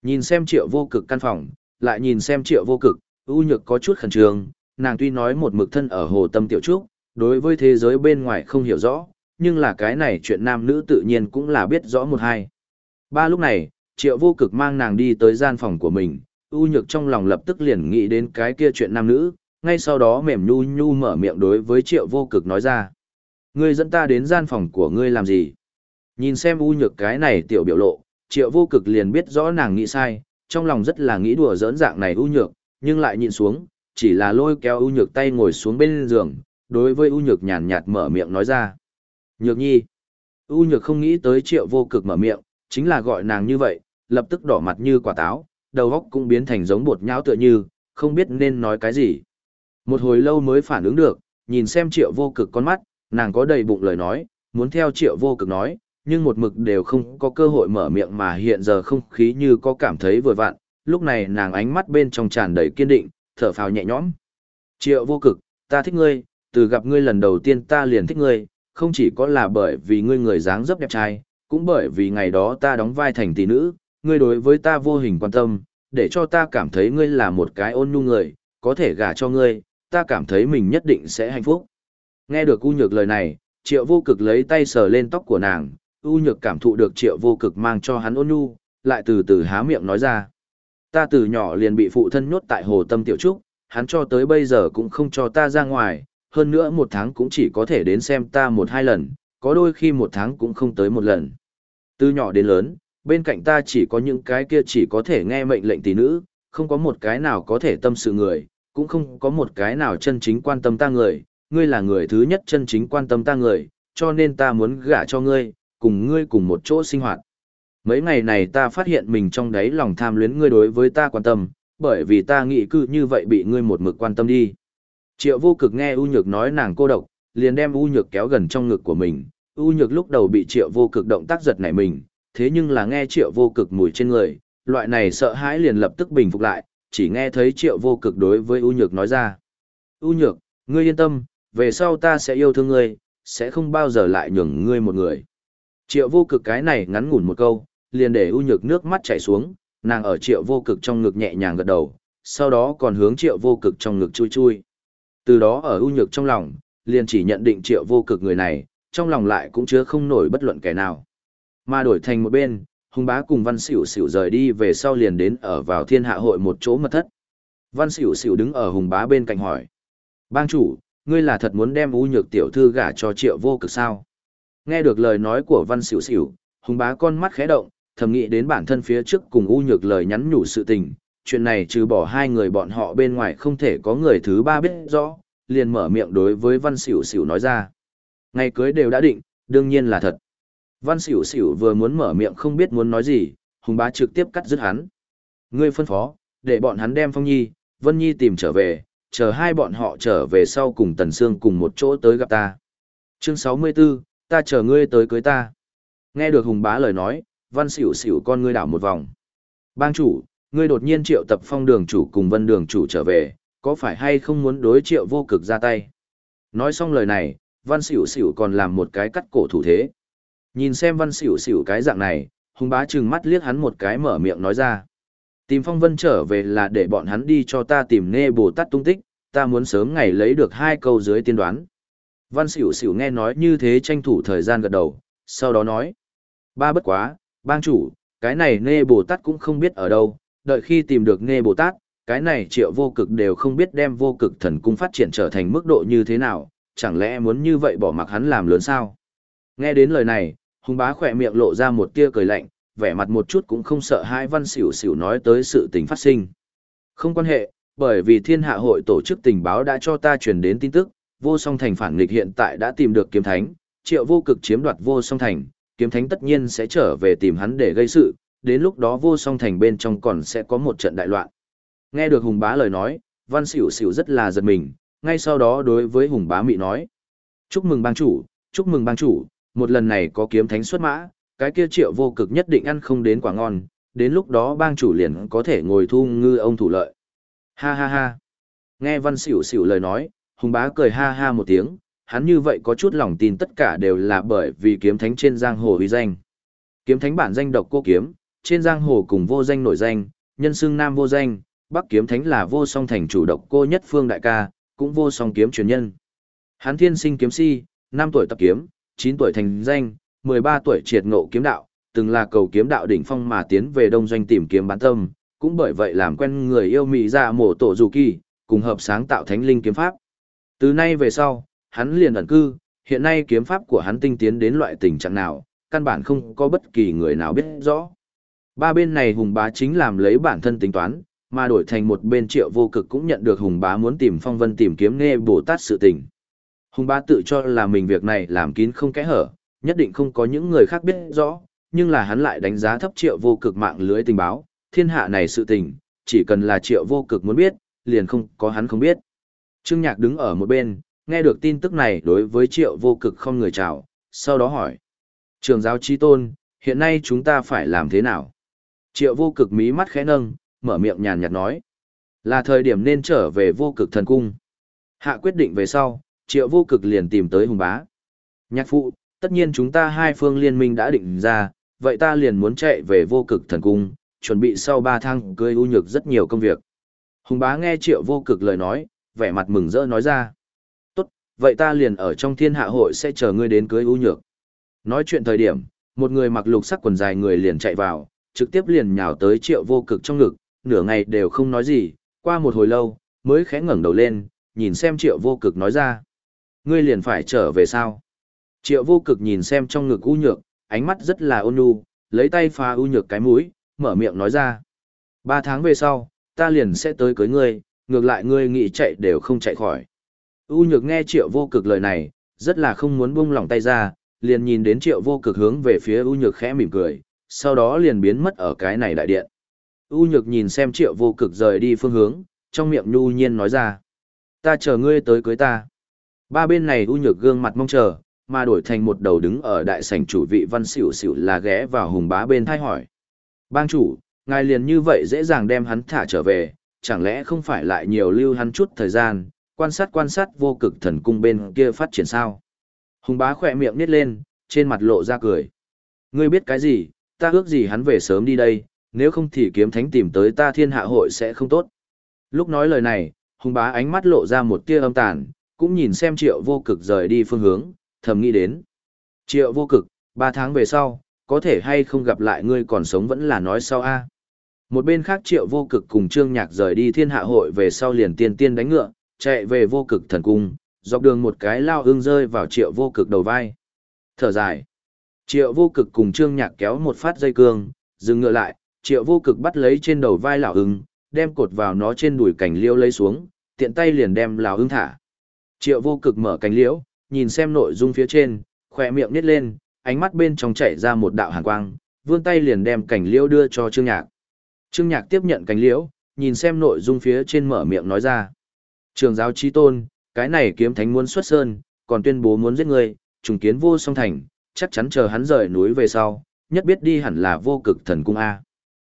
Nhìn xem triệu vô cực căn phòng, lại nhìn xem triệu vô cực, ưu nhược có chút khẩn trương, nàng tuy nói một mực thân ở hồ tâm tiểu trúc, đối với thế giới bên ngoài không hiểu rõ, nhưng là cái này chuyện nam nữ tự nhiên cũng là biết rõ một hai. Ba lúc này, triệu vô cực mang nàng đi tới gian phòng của mình, ưu nhược trong lòng lập tức liền nghĩ đến cái kia chuyện nam nữ, ngay sau đó mềm nhu nhu mở miệng đối với triệu vô cực nói ra. Ngươi dẫn ta đến gian phòng của ngươi làm gì? Nhìn xem u nhược cái này tiểu biểu lộ, triệu vô cực liền biết rõ nàng nghĩ sai, trong lòng rất là nghĩ đùa dỡn dạng này u nhược, nhưng lại nhìn xuống, chỉ là lôi kéo u nhược tay ngồi xuống bên giường, đối với u nhược nhàn nhạt mở miệng nói ra. Nhược nhi. U nhược không nghĩ tới triệu vô cực mở miệng, chính là gọi nàng như vậy, lập tức đỏ mặt như quả táo, đầu óc cũng biến thành giống bột nhão tựa như, không biết nên nói cái gì. Một hồi lâu mới phản ứng được, nhìn xem triệu vô cực con mắt, nàng có đầy bụng lời nói, muốn theo triệu vô cực nói, nhưng một mực đều không có cơ hội mở miệng mà hiện giờ không khí như có cảm thấy vừa vặn, lúc này nàng ánh mắt bên trong tràn đầy kiên định, thở phào nhẹ nhõm. Triệu vô cực, ta thích ngươi, từ gặp ngươi lần đầu tiên ta liền thích ngươi, không chỉ có là bởi vì ngươi người dáng dấp đẹp trai, cũng bởi vì ngày đó ta đóng vai thành tỷ nữ, ngươi đối với ta vô hình quan tâm, để cho ta cảm thấy ngươi là một cái ôn nhu người, có thể gả cho ngươi, ta cảm thấy mình nhất định sẽ hạnh phúc. Nghe được U Nhược lời này, Triệu Vô Cực lấy tay sờ lên tóc của nàng, U Nhược cảm thụ được Triệu Vô Cực mang cho hắn ôn nhu, lại từ từ há miệng nói ra. Ta từ nhỏ liền bị phụ thân nhốt tại Hồ Tâm Tiểu Trúc, hắn cho tới bây giờ cũng không cho ta ra ngoài, hơn nữa một tháng cũng chỉ có thể đến xem ta một hai lần, có đôi khi một tháng cũng không tới một lần. Từ nhỏ đến lớn, bên cạnh ta chỉ có những cái kia chỉ có thể nghe mệnh lệnh tỷ nữ, không có một cái nào có thể tâm sự người, cũng không có một cái nào chân chính quan tâm ta người, ngươi là người thứ nhất chân chính quan tâm ta người, cho nên ta muốn gả cho ngươi, cùng ngươi cùng một chỗ sinh hoạt. Mấy ngày này ta phát hiện mình trong đáy lòng tham luyến ngươi đối với ta quan tâm, bởi vì ta nghĩ cứ như vậy bị ngươi một mực quan tâm đi. Triệu vô cực nghe U Nhược nói nàng cô độc, liền đem U Nhược kéo gần trong ngực của mình. U Nhược lúc đầu bị Triệu vô cực động tác giật nảy mình, thế nhưng là nghe Triệu vô cực mùi trên người, loại này sợ hãi liền lập tức bình phục lại, chỉ nghe thấy Triệu vô cực đối với U Nhược nói ra. U Nhược, ngươi yên tâm, về sau ta sẽ yêu thương ngươi, sẽ không bao giờ lại nhường ngươi một người. Triệu vô cực cái này ngắn ngủn một câu, liền để U Nhược nước mắt chảy xuống, nàng ở Triệu vô cực trong ngực nhẹ nhàng gật đầu, sau đó còn hướng Triệu vô cực trong ngực chui chui. Từ đó ở ưu nhược trong lòng, liền chỉ nhận định triệu vô cực người này, trong lòng lại cũng chứa không nổi bất luận kẻ nào. Mà đổi thành một bên, hùng bá cùng văn xỉu xỉu rời đi về sau liền đến ở vào thiên hạ hội một chỗ mật thất. Văn xỉu xỉu đứng ở hùng bá bên cạnh hỏi. Bang chủ, ngươi là thật muốn đem U nhược tiểu thư gả cho triệu vô cực sao? Nghe được lời nói của văn xỉu xỉu, hùng bá con mắt khẽ động, thầm nghĩ đến bản thân phía trước cùng U nhược lời nhắn nhủ sự tình, chuyện này trừ bỏ hai người bọn họ bên ngoài không thể có người thứ ba biết rõ, liền mở miệng đối với Văn xỉu xỉu nói ra. Ngày cưới đều đã định, đương nhiên là thật. Văn xỉu xỉu vừa muốn mở miệng không biết muốn nói gì, Hùng Bá trực tiếp cắt dứt hắn. Ngươi phân phó, để bọn hắn đem Phong Nhi, Vân Nhi tìm trở về, chờ hai bọn họ trở về sau cùng Tần Sương cùng một chỗ tới gặp ta. Chương 64, ta chờ ngươi tới cưới ta. Nghe được Hùng Bá lời nói, Văn Sửu Sửu con ngươi đảo một vòng. Bang chủ, ngươi đột nhiên triệu tập phong đường chủ cùng vân đường chủ trở về, có phải hay không muốn đối triệu vô cực ra tay? Nói xong lời này, văn xỉu xỉu còn làm một cái cắt cổ thủ thế. Nhìn xem văn xỉu xỉu cái dạng này, hùng bá trừng mắt liếc hắn một cái mở miệng nói ra. Tìm phong vân trở về là để bọn hắn đi cho ta tìm nê bồ tát tung tích, ta muốn sớm ngày lấy được hai câu dưới tiên đoán. Văn xỉu xỉu nghe nói như thế tranh thủ thời gian gật đầu, sau đó nói. Ba bất quá, bang chủ, cái này nê bồ tát cũng không biết ở đâu, đợi khi tìm được Nghe Bồ Tát, cái này triệu vô cực đều không biết đem vô cực thần cung phát triển trở thành mức độ như thế nào, chẳng lẽ muốn như vậy bỏ mặc hắn làm lớn sao? Nghe đến lời này, hùng bá khỏe miệng lộ ra một tia cười lạnh, vẻ mặt một chút cũng không sợ hai văn xỉu xỉu nói tới sự tình phát sinh. Không quan hệ, bởi vì thiên hạ hội tổ chức tình báo đã cho ta truyền đến tin tức, vô song thành phản nghịch hiện tại đã tìm được kiếm thánh, triệu vô cực chiếm đoạt vô song thành, kiếm thánh tất nhiên sẽ trở về tìm hắn để gây sự, đến lúc đó vô song thành bên trong còn sẽ có một trận đại loạn. Nghe được Hùng Bá lời nói, Văn Sửu Sửu rất là giật mình, ngay sau đó đối với Hùng Bá Mị nói. Chúc mừng bang chủ, chúc mừng bang chủ, một lần này có kiếm thánh xuất mã, cái kia triệu vô cực nhất định ăn không đến quả ngon, đến lúc đó bang chủ liền có thể ngồi thu ngư ông thủ lợi. Ha ha ha. Nghe Văn xỉu xỉu lời nói, Hùng Bá cười ha ha một tiếng, hắn như vậy có chút lòng tin tất cả đều là bởi vì kiếm thánh trên giang hồ uy danh. Kiếm thánh bản danh độc cô kiếm, trên giang hồ cùng vô danh nổi danh, nhân xưng nam vô danh, Bắc kiếm thánh là vô song thành chủ độc cô nhất phương đại ca, cũng vô song kiếm truyền nhân. hắn thiên sinh kiếm si, 5 tuổi tập kiếm, 9 tuổi thành danh, 13 tuổi triệt ngộ kiếm đạo, từng là cầu kiếm đạo đỉnh phong mà tiến về đông doanh tìm kiếm bán tâm, cũng bởi vậy làm quen người yêu mỹ dạ mổ tổ dù kỳ, cùng hợp sáng tạo thánh linh kiếm pháp. Từ nay về sau, hắn liền ẩn cư, hiện nay kiếm pháp của hắn tinh tiến đến loại tình trạng nào, căn bản không có bất kỳ người nào biết rõ. Ba bên này Hùng Bá chính làm lấy bản thân tính toán, mà đổi thành một bên triệu vô cực cũng nhận được Hùng Bá muốn tìm phong vân tìm kiếm nghe Bồ Tát sự tình. Hùng Bá tự cho là mình việc này làm kín không kẽ hở, nhất định không có những người khác biết rõ, nhưng là hắn lại đánh giá thấp triệu vô cực mạng lưới tình báo, thiên hạ này sự tình, chỉ cần là triệu vô cực muốn biết, liền không có hắn không biết. Trương Nhạc đứng ở một bên, nghe được tin tức này đối với triệu vô cực không người chào, sau đó hỏi. Trường giáo chi tôn, hiện nay chúng ta phải làm thế nào? Triệu vô cực mí mắt khẽ nâng, mở miệng nhàn nhạt nói. Là thời điểm nên trở về vô cực thần cung. Hạ quyết định về sau, triệu vô cực liền tìm tới hùng bá. Nhạc phụ, tất nhiên chúng ta hai phương liên minh đã định ra, vậy ta liền muốn chạy về vô cực thần cung, chuẩn bị sau ba tháng cưới ưu nhược rất nhiều công việc. Hùng bá nghe triệu vô cực lời nói, vẻ mặt mừng rỡ nói ra. Tốt, vậy ta liền ở trong thiên hạ hội sẽ chờ ngươi đến cưới ưu nhược. Nói chuyện thời điểm, một người mặc lục sắc quần dài người liền chạy vào, trực tiếp liền nhào tới triệu vô cực trong ngực, nửa ngày đều không nói gì, qua một hồi lâu, mới khẽ ngẩng đầu lên, nhìn xem triệu vô cực nói ra. Ngươi liền phải trở về sao? Triệu vô cực nhìn xem trong ngực u nhược, ánh mắt rất là ôn nhu, lấy tay phá u nhược cái mũi, mở miệng nói ra. Ba tháng về sau, ta liền sẽ tới cưới ngươi, ngược lại ngươi nghĩ chạy đều không chạy khỏi. U nhược nghe triệu vô cực lời này, rất là không muốn buông lỏng tay ra, liền nhìn đến triệu vô cực hướng về phía U nhược khẽ mỉm cười, sau đó liền biến mất ở cái này đại điện. U nhược nhìn xem triệu vô cực rời đi phương hướng, trong miệng nhu nhiên nói ra. Ta chờ ngươi tới cưới ta. Ba bên này U nhược gương mặt mong chờ, mà đổi thành một đầu đứng ở đại sảnh chủ vị văn xỉu xỉu là ghé vào hùng bá bên thay hỏi. Bang chủ, ngài liền như vậy dễ dàng đem hắn thả trở về, chẳng lẽ không phải lại nhiều lưu hắn chút thời gian, quan sát quan sát vô cực thần cung bên kia phát triển sao? Hùng bá khỏe miệng nít lên, trên mặt lộ ra cười. Ngươi biết cái gì, ta ước gì hắn về sớm đi đây, nếu không thì kiếm thánh tìm tới ta thiên hạ hội sẽ không tốt. Lúc nói lời này, hùng bá ánh mắt lộ ra một tia âm tàn, cũng nhìn xem triệu vô cực rời đi phương hướng, thầm nghĩ đến. Triệu vô cực, ba tháng về sau, có thể hay không gặp lại ngươi còn sống vẫn là nói sau a. Một bên khác triệu vô cực cùng trương nhạc rời đi thiên hạ hội về sau liền tiên tiên đánh ngựa, chạy về vô cực thần cung, dọc đường một cái lao ương rơi vào triệu vô cực đầu vai. Thở dài. Triệu vô cực cùng trương nhạc kéo một phát dây cương, dừng ngựa lại, triệu vô cực bắt lấy trên đầu vai lão ưng, đem cột vào nó trên đùi cành liêu lấy xuống, tiện tay liền đem lão ưng thả. Triệu vô cực mở cánh liễu, nhìn xem nội dung phía trên, khỏe miệng nít lên, ánh mắt bên trong chảy ra một đạo hàn quang, vươn tay liền đem cảnh liễu đưa cho trương nhạc. Trương nhạc tiếp nhận cảnh liễu, nhìn xem nội dung phía trên mở miệng nói ra. Trường giáo trí tôn, cái này kiếm thánh muốn xuất sơn, còn tuyên bố muốn giết người, trùng kiến vô song thành, chắc chắn chờ hắn rời núi về sau, nhất biết đi hẳn là vô cực thần cung A.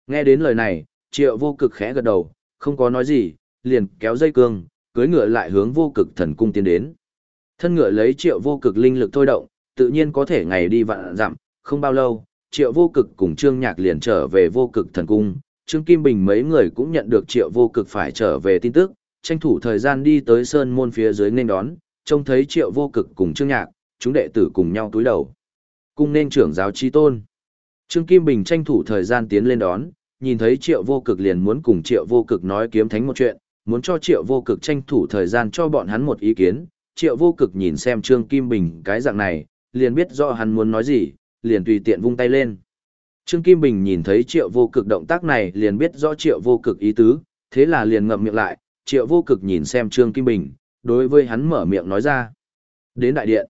Nghe đến lời này, triệu vô cực khẽ gật đầu, không có nói gì, liền kéo dây cương, cưới ngựa lại hướng vô cực thần cung tiến đến. Thân ngựa lấy triệu vô cực linh lực thôi động, tự nhiên có thể ngày đi vạn dặm, không bao lâu, triệu vô cực cùng trương nhạc liền trở về vô cực thần cung. Trương Kim Bình mấy người cũng nhận được triệu vô cực phải trở về tin tức, tranh thủ thời gian đi tới sơn môn phía dưới nên đón, trông thấy triệu vô cực cùng trương nhạc, chúng đệ tử cùng nhau túi đầu. Cung nên trưởng giáo chi tôn. Trương Kim Bình tranh thủ thời gian tiến lên đón, nhìn thấy triệu vô cực liền muốn cùng triệu vô cực nói kiếm thánh một chuyện, muốn cho triệu vô cực tranh thủ thời gian cho bọn hắn một ý kiến. Triệu vô cực nhìn xem Trương Kim Bình cái dạng này, liền biết rõ hắn muốn nói gì, liền tùy tiện vung tay lên. Trương Kim Bình nhìn thấy triệu vô cực động tác này liền biết rõ triệu vô cực ý tứ, thế là liền ngậm miệng lại, triệu vô cực nhìn xem Trương Kim Bình, đối với hắn mở miệng nói ra. Đến đại điện.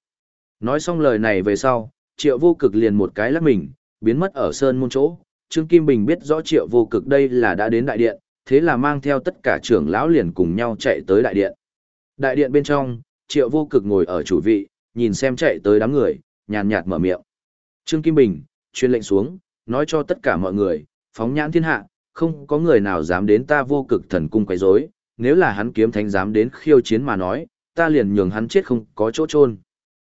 Nói xong lời này về sau, triệu vô cực liền một cái lắc mình, biến mất ở sơn môn chỗ. Trương Kim Bình biết rõ triệu vô cực đây là đã đến đại điện, thế là mang theo tất cả trưởng lão liền cùng nhau chạy tới đại điện. Đại điện bên trong, triệu vô cực ngồi ở chủ vị, nhìn xem chạy tới đám người, nhàn nhạt mở miệng. Trương Kim Bình, truyền lệnh xuống, nói cho tất cả mọi người, phóng nhãn thiên hạ, không có người nào dám đến ta vô cực thần cung quấy rối, nếu là hắn kiếm thánh dám đến khiêu chiến mà nói, ta liền nhường hắn chết không có chỗ chôn.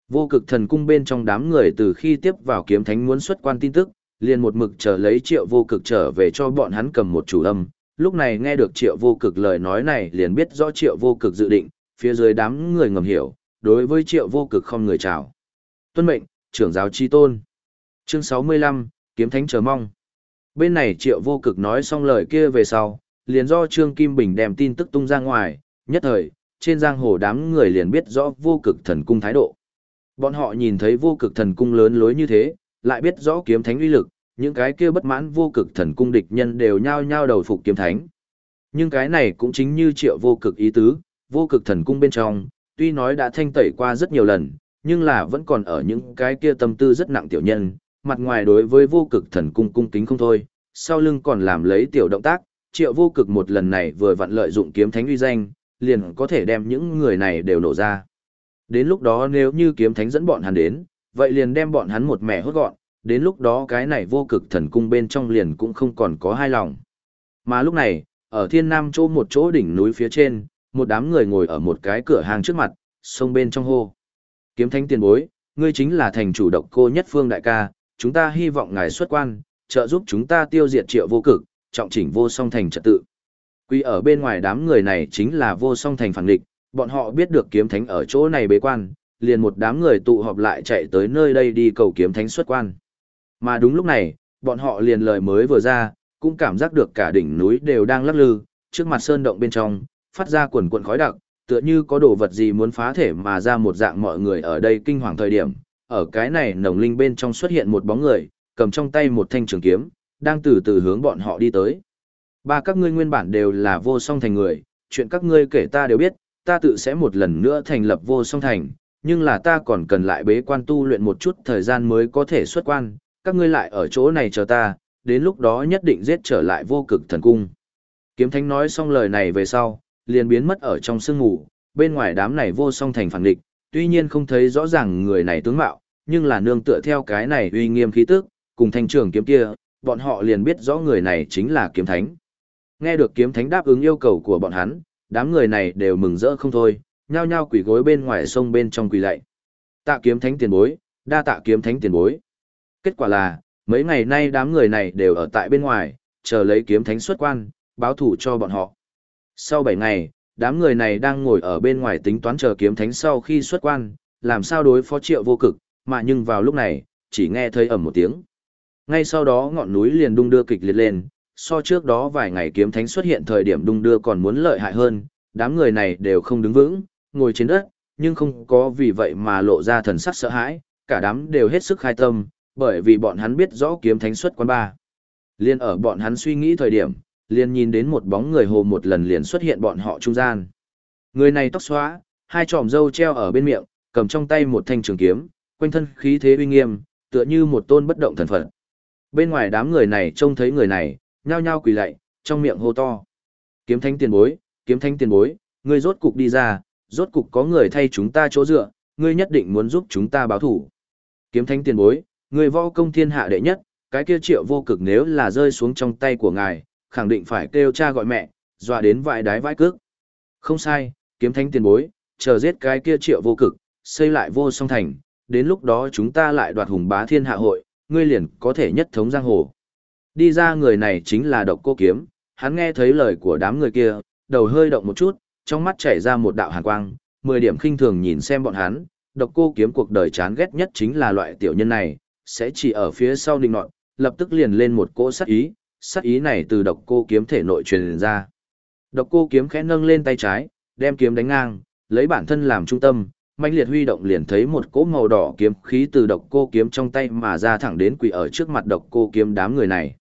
Vô cực thần cung bên trong đám người từ khi tiếp vào kiếm thánh muốn xuất quan tin tức, liền một mực chờ lấy triệu vô cực trở về cho bọn hắn cầm một chủ âm. Lúc này nghe được triệu vô cực lời nói này liền biết rõ triệu vô cực dự định, phía dưới đám người ngầm hiểu, đối với triệu vô cực không người chào. Tuân mệnh, trưởng giáo chi tôn. Chương 65, kiếm thánh chờ mong. Bên này triệu vô cực nói xong lời kia về sau, liền do Trương Kim Bình đem tin tức tung ra ngoài, nhất thời, trên giang hồ đám người liền biết rõ vô cực thần cung thái độ. Bọn họ nhìn thấy vô cực thần cung lớn lối như thế, lại biết rõ kiếm thánh uy lực, những cái kia bất mãn vô cực thần cung địch nhân đều nhao nhao đầu phục kiếm thánh. Nhưng cái này cũng chính như triệu vô cực ý tứ, vô cực thần cung bên trong, tuy nói đã thanh tẩy qua rất nhiều lần, nhưng là vẫn còn ở những cái kia tâm tư rất nặng tiểu nhân, mặt ngoài đối với vô cực thần cung cung kính không thôi, sau lưng còn làm lấy tiểu động tác, triệu vô cực một lần này vừa vặn lợi dụng kiếm thánh uy danh, liền có thể đem những người này đều nổ ra. Đến lúc đó nếu như kiếm thánh dẫn bọn hắn đến, vậy liền đem bọn hắn một mẻ hốt gọn, đến lúc đó cái này vô cực thần cung bên trong liền cũng không còn có hai lòng. Mà lúc này, ở thiên nam chỗ một chỗ đỉnh núi phía trên, một đám người ngồi ở một cái cửa hàng trước mặt, sông bên trong hô. Kiếm thánh tiền bối, ngươi chính là thành chủ độc cô nhất phương đại ca, chúng ta hy vọng ngài xuất quan, trợ giúp chúng ta tiêu diệt triệu vô cực, trọng chỉnh vô song thành trật tự. Quy ở bên ngoài đám người này chính là vô song thành phản địch, bọn họ biết được kiếm thánh ở chỗ này bế quan, liền một đám người tụ họp lại chạy tới nơi đây đi cầu kiếm thánh xuất quan. Mà đúng lúc này, bọn họ liền lời mới vừa ra, cũng cảm giác được cả đỉnh núi đều đang lắc lư, trước mặt sơn động bên trong, phát ra quần quần khói đặc, tựa như có đồ vật gì muốn phá thể mà ra một dạng mọi người ở đây kinh hoàng thời điểm, ở cái này nồng linh bên trong xuất hiện một bóng người, cầm trong tay một thanh trường kiếm, đang từ từ hướng bọn họ đi tới. Ba các ngươi nguyên bản đều là vô song thành người, chuyện các ngươi kể ta đều biết, ta tự sẽ một lần nữa thành lập vô song thành, nhưng là ta còn cần lại bế quan tu luyện một chút thời gian mới có thể xuất quan, các ngươi lại ở chỗ này chờ ta, đến lúc đó nhất định giết trở lại vô cực thần cung. Kiếm thánh nói xong lời này về sau, liền biến mất ở trong sương ngủ, bên ngoài đám này vô song thành phản địch, tuy nhiên không thấy rõ ràng người này tướng mạo, nhưng là nương tựa theo cái này uy nghiêm khí tức, cùng thanh trưởng kiếm kia, bọn họ liền biết rõ người này chính là kiếm thánh. Nghe được kiếm thánh đáp ứng yêu cầu của bọn hắn, đám người này đều mừng rỡ không thôi, nhao nhao quỳ gối bên ngoài sông bên trong quỳ lạy. Tạ kiếm thánh tiền bối, đa tạ kiếm thánh tiền bối. Kết quả là, mấy ngày nay đám người này đều ở tại bên ngoài, chờ lấy kiếm thánh xuất quan, báo thủ cho bọn họ. Sau 7 ngày, đám người này đang ngồi ở bên ngoài tính toán chờ kiếm thánh sau khi xuất quan, làm sao đối phó triệu vô cực, mà nhưng vào lúc này, chỉ nghe thấy ầm một tiếng. Ngay sau đó ngọn núi liền đung đưa kịch liệt lên, so trước đó vài ngày kiếm thánh xuất hiện thời điểm đung đưa còn muốn lợi hại hơn, đám người này đều không đứng vững, ngồi trên đất, nhưng không có vì vậy mà lộ ra thần sắc sợ hãi, cả đám đều hết sức khai tâm, bởi vì bọn hắn biết rõ kiếm thánh xuất quan ba. Liên ở bọn hắn suy nghĩ thời điểm, liền nhìn đến một bóng người hồ một lần liền xuất hiện bọn họ trung gian. Người này tóc xóa, hai tròm râu treo ở bên miệng, cầm trong tay một thanh trường kiếm, quanh thân khí thế uy nghiêm, tựa như một tôn bất động thần phật. Bên ngoài đám người này trông thấy người này, nhao nhao quỳ lạy, trong miệng hô to. Kiếm thánh tiền bối, kiếm thánh tiền bối, ngươi rốt cục đi ra, rốt cục có người thay chúng ta chỗ dựa, ngươi nhất định muốn giúp chúng ta báo thủ. Kiếm thánh tiền bối, ngươi võ công thiên hạ đệ nhất, cái kia triệu vô cực nếu là rơi xuống trong tay của ngài, khẳng định phải kêu cha gọi mẹ, dọa đến vãi đái vãi cước. Không sai, kiếm thánh tiền bối, chờ giết cái kia triệu vô cực, xây lại vô song thành, đến lúc đó chúng ta lại đoạt hùng bá thiên hạ hội, ngươi liền có thể nhất thống giang hồ. Đi ra người này chính là độc cô kiếm, hắn nghe thấy lời của đám người kia, đầu hơi động một chút, trong mắt chảy ra một đạo hàn quang, mười điểm khinh thường nhìn xem bọn hắn, độc cô kiếm cuộc đời chán ghét nhất chính là loại tiểu nhân này, sẽ chỉ ở phía sau đình nọt, lập tức liền lên một cỗ sát ý, sát ý này từ độc cô kiếm thể nội truyền ra. Độc cô kiếm khẽ nâng lên tay trái, đem kiếm đánh ngang, lấy bản thân làm trung tâm, mạnh liệt huy động liền thấy một cỗ màu đỏ kiếm khí từ độc cô kiếm trong tay mà ra thẳng đến quỷ ở trước mặt độc cô kiếm đám người này.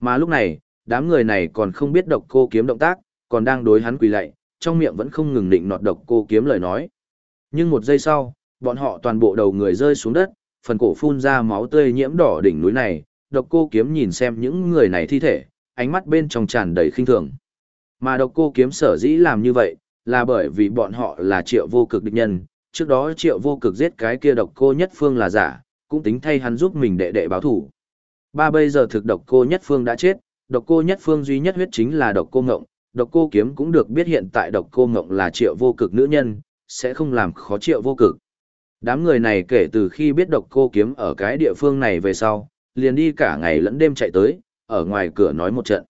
Mà lúc này, đám người này còn không biết độc cô kiếm động tác, còn đang đối hắn quỳ lạy, trong miệng vẫn không ngừng định nọt độc cô kiếm lời nói. Nhưng một giây sau, bọn họ toàn bộ đầu người rơi xuống đất, phần cổ phun ra máu tươi nhiễm đỏ đỉnh núi này, độc cô kiếm nhìn xem những người này thi thể, ánh mắt bên trong tràn đầy khinh thường. Mà độc cô kiếm sở dĩ làm như vậy, là bởi vì bọn họ là triệu vô cực địch nhân, trước đó triệu vô cực giết cái kia độc cô nhất phương là giả, cũng tính thay hắn giúp mình đệ đệ báo thủ. Ba bây giờ thực độc cô nhất phương đã chết, độc cô nhất phương duy nhất huyết chính là độc cô ngộng, độc cô kiếm cũng được biết hiện tại độc cô ngộng là triệu vô cực nữ nhân, sẽ không làm khó triệu vô cực. Đám người này kể từ khi biết độc cô kiếm ở cái địa phương này về sau, liền đi cả ngày lẫn đêm chạy tới, ở ngoài cửa nói một trận.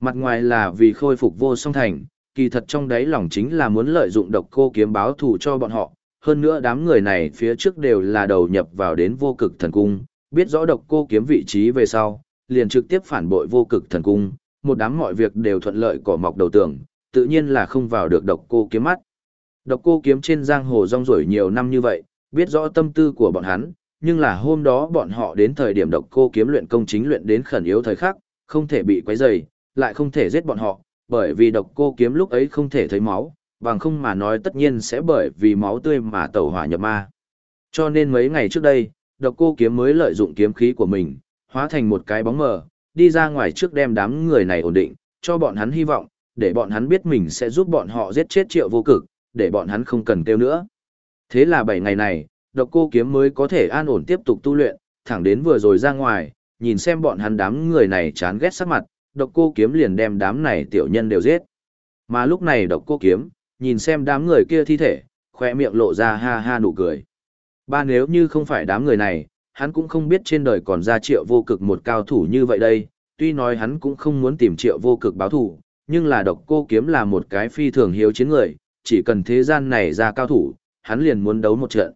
Mặt ngoài là vì khôi phục vô song thành, kỳ thật trong đáy lòng chính là muốn lợi dụng độc cô kiếm báo thù cho bọn họ. Hơn nữa đám người này phía trước đều là đầu nhập vào đến vô cực thần cung, biết rõ độc cô kiếm vị trí về sau, liền trực tiếp phản bội vô cực thần cung, một đám mọi việc đều thuận lợi cỏ mọc đầu tường, tự nhiên là không vào được độc cô kiếm mắt. Độc cô kiếm trên giang hồ rong ruổi nhiều năm như vậy, biết rõ tâm tư của bọn hắn, nhưng là hôm đó bọn họ đến thời điểm độc cô kiếm luyện công chính luyện đến khẩn yếu thời khắc, không thể bị quấy rầy, lại không thể giết bọn họ, bởi vì độc cô kiếm lúc ấy không thể thấy máu, bằng không mà nói tất nhiên sẽ bởi vì máu tươi mà tẩu hỏa nhập ma. Cho nên mấy ngày trước đây, độc cô kiếm mới lợi dụng kiếm khí của mình, hóa thành một cái bóng mờ, đi ra ngoài trước đem đám người này ổn định, cho bọn hắn hy vọng, để bọn hắn biết mình sẽ giúp bọn họ giết chết triệu vô cực, để bọn hắn không cần kêu nữa. Thế là 7 ngày này, độc cô kiếm mới có thể an ổn tiếp tục tu luyện, thẳng đến vừa rồi ra ngoài, nhìn xem bọn hắn đám người này chán ghét sắc mặt, độc cô kiếm liền đem đám này tiểu nhân đều giết. Mà lúc này độc cô kiếm, nhìn xem đám người kia thi thể, khoe miệng lộ ra ha ha nụ cười. Ba nếu như không phải đám người này, hắn cũng không biết trên đời còn ra triệu vô cực một cao thủ như vậy đây, tuy nói hắn cũng không muốn tìm triệu vô cực báo thủ, nhưng là độc cô kiếm là một cái phi thường hiếu chiến người, chỉ cần thế gian này ra cao thủ, hắn liền muốn đấu một trận.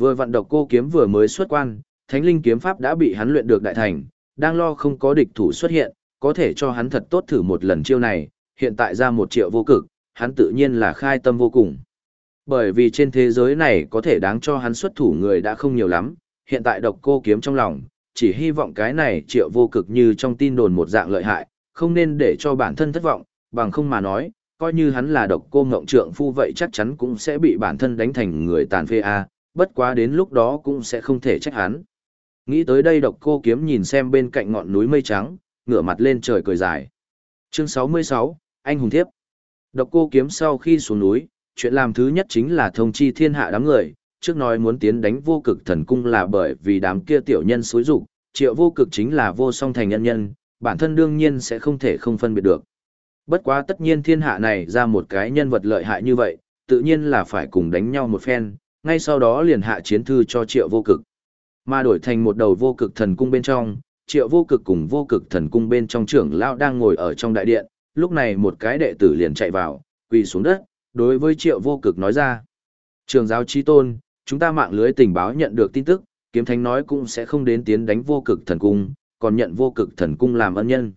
Vừa vận độc cô kiếm vừa mới xuất quan, thánh linh kiếm pháp đã bị hắn luyện được đại thành, đang lo không có địch thủ xuất hiện, có thể cho hắn thật tốt thử một lần chiêu này, hiện tại ra một triệu vô cực, hắn tự nhiên là khai tâm vô cùng. Bởi vì trên thế giới này có thể đáng cho hắn xuất thủ người đã không nhiều lắm, hiện tại độc cô kiếm trong lòng, chỉ hy vọng cái này triệu vô cực như trong tin đồn một dạng lợi hại, không nên để cho bản thân thất vọng, bằng không mà nói, coi như hắn là độc cô ngộng trượng phu vậy chắc chắn cũng sẽ bị bản thân đánh thành người tàn phê a bất quá đến lúc đó cũng sẽ không thể trách hắn. Nghĩ tới đây độc cô kiếm nhìn xem bên cạnh ngọn núi mây trắng, ngửa mặt lên trời cười dài. Chương 66, Anh Hùng Thiếp Độc cô kiếm sau khi xuống núi, chuyện làm thứ nhất chính là thông chi thiên hạ đám người, trước nói muốn tiến đánh vô cực thần cung là bởi vì đám kia tiểu nhân xối rụng, triệu vô cực chính là vô song thành nhân nhân, bản thân đương nhiên sẽ không thể không phân biệt được. Bất quá tất nhiên thiên hạ này ra một cái nhân vật lợi hại như vậy, tự nhiên là phải cùng đánh nhau một phen, ngay sau đó liền hạ chiến thư cho triệu vô cực. Mà đổi thành một đầu vô cực thần cung bên trong, triệu vô cực cùng vô cực thần cung bên trong trưởng lão đang ngồi ở trong đại điện, lúc này một cái đệ tử liền chạy vào, quỳ xuống đất, đối với triệu vô cực nói ra. Trường giáo chi tôn, chúng ta mạng lưới tình báo nhận được tin tức, kiếm thánh nói cũng sẽ không đến tiến đánh vô cực thần cung, còn nhận vô cực thần cung làm ân nhân.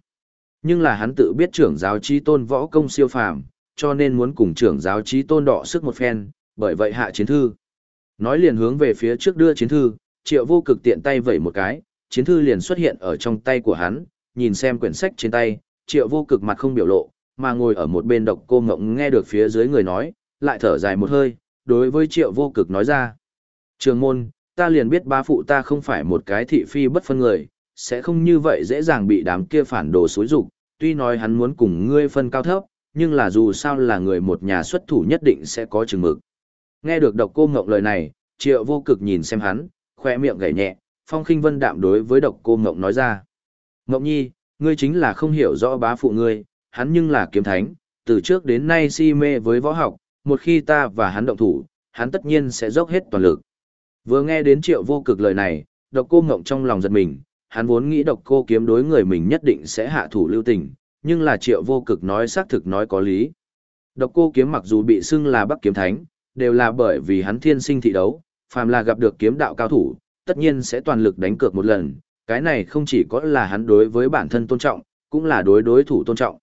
Nhưng là hắn tự biết trưởng giáo chi tôn võ công siêu phàm, cho nên muốn cùng trưởng giáo chi tôn đọ sức một phen, bởi vậy hạ chiến thư. Nói liền hướng về phía trước đưa chiến thư, triệu vô cực tiện tay vẩy một cái, chiến thư liền xuất hiện ở trong tay của hắn, nhìn xem quyển sách trên tay, triệu vô cực mặt không biểu lộ, mà ngồi ở một bên độc cô ngộng nghe được phía dưới người nói, lại thở dài một hơi, đối với triệu vô cực nói ra. Trường môn, ta liền biết ba phụ ta không phải một cái thị phi bất phân người, sẽ không như vậy dễ dàng bị đám kia phản đồ xối rục, tuy nói hắn muốn cùng ngươi phân cao thấp, nhưng là dù sao là người một nhà xuất thủ nhất định sẽ có chừng mực. Nghe được độc cô ngộng lời này, triệu vô cực nhìn xem hắn, khoe miệng gảy nhẹ, phong khinh vân đạm đối với độc cô ngộng nói ra. Ngộng nhi, ngươi chính là không hiểu rõ bá phụ ngươi, hắn nhưng là kiếm thánh, từ trước đến nay si mê với võ học, một khi ta và hắn động thủ, hắn tất nhiên sẽ dốc hết toàn lực. Vừa nghe đến triệu vô cực lời này, độc cô ngộng trong lòng giật mình, hắn vốn nghĩ độc cô kiếm đối người mình nhất định sẽ hạ thủ lưu tình, nhưng là triệu vô cực nói xác thực nói có lý. Độc cô kiếm mặc dù bị xưng là bắc kiếm thánh, đều là bởi vì hắn thiên sinh thị đấu, phàm là gặp được kiếm đạo cao thủ, tất nhiên sẽ toàn lực đánh cược một lần, cái này không chỉ có là hắn đối với bản thân tôn trọng, cũng là đối đối thủ tôn trọng.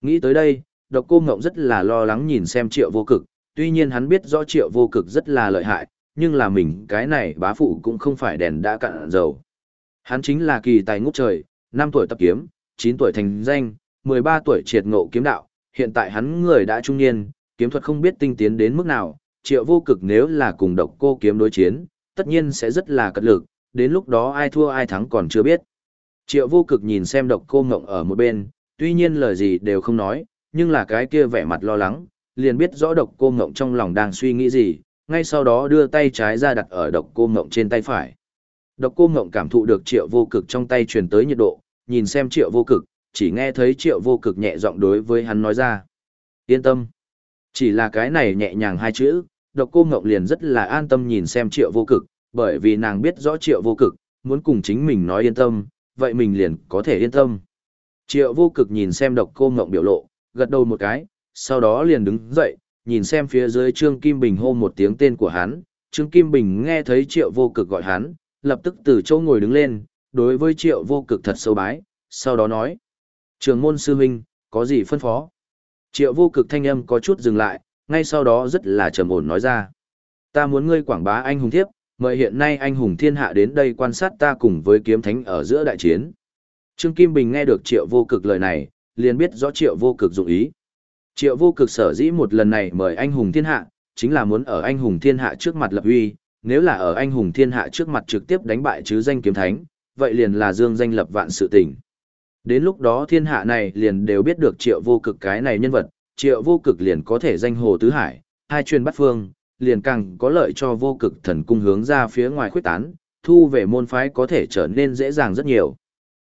Nghĩ tới đây, độc cô ngộng rất là lo lắng nhìn xem triệu vô cực, tuy nhiên hắn biết rõ triệu vô cực rất là lợi hại, nhưng là mình cái này bá phụ cũng không phải đèn đã cạn dầu. Hắn chính là kỳ tài ngút trời, 5 tuổi tập kiếm, 9 tuổi thành danh, 13 tuổi triệt ngộ kiếm đạo, hiện tại hắn người đã trung niên, kiếm thuật không biết tinh tiến đến mức nào, triệu vô cực nếu là cùng độc cô kiếm đối chiến, tất nhiên sẽ rất là cật lực, đến lúc đó ai thua ai thắng còn chưa biết. Triệu vô cực nhìn xem độc cô ngộng ở một bên, tuy nhiên lời gì đều không nói, nhưng là cái kia vẻ mặt lo lắng, liền biết rõ độc cô ngộng trong lòng đang suy nghĩ gì, ngay sau đó đưa tay trái ra đặt ở độc cô ngộng trên tay phải. Độc cô ngộng cảm thụ được triệu vô cực trong tay truyền tới nhiệt độ, nhìn xem triệu vô cực, chỉ nghe thấy triệu vô cực nhẹ giọng đối với hắn nói ra. Yên tâm. Chỉ là cái này nhẹ nhàng hai chữ, độc cô ngộng liền rất là an tâm nhìn xem triệu vô cực, bởi vì nàng biết rõ triệu vô cực, muốn cùng chính mình nói yên tâm, vậy mình liền có thể yên tâm. Triệu vô cực nhìn xem độc cô ngộng biểu lộ, gật đầu một cái, sau đó liền đứng dậy, nhìn xem phía dưới Trương Kim Bình hô một tiếng tên của hắn, Trương Kim Bình nghe thấy triệu vô cực gọi hắn, lập tức từ chỗ ngồi đứng lên, đối với triệu vô cực thật sâu bái, sau đó nói. Trường môn sư huynh, có gì phân phó? Triệu vô cực thanh âm có chút dừng lại, ngay sau đó rất là trầm ổn nói ra. Ta muốn ngươi quảng bá anh hùng thiếp, mời hiện nay anh hùng thiên hạ đến đây quan sát ta cùng với kiếm thánh ở giữa đại chiến. Trương Kim Bình nghe được triệu vô cực lời này, liền biết rõ triệu vô cực dụng ý. Triệu vô cực sở dĩ một lần này mời anh hùng thiên hạ, chính là muốn ở anh hùng thiên hạ trước mặt lập uy, nếu là ở anh hùng thiên hạ trước mặt trực tiếp đánh bại chứ danh kiếm thánh, vậy liền là dương danh lập vạn sự tình. Đến lúc đó thiên hạ này liền đều biết được triệu vô cực cái này nhân vật, triệu vô cực liền có thể danh hồ tứ hải, hai truyền bắt phương, liền càng có lợi cho vô cực thần cung hướng ra phía ngoài khuyết tán, thu về môn phái có thể trở nên dễ dàng rất nhiều.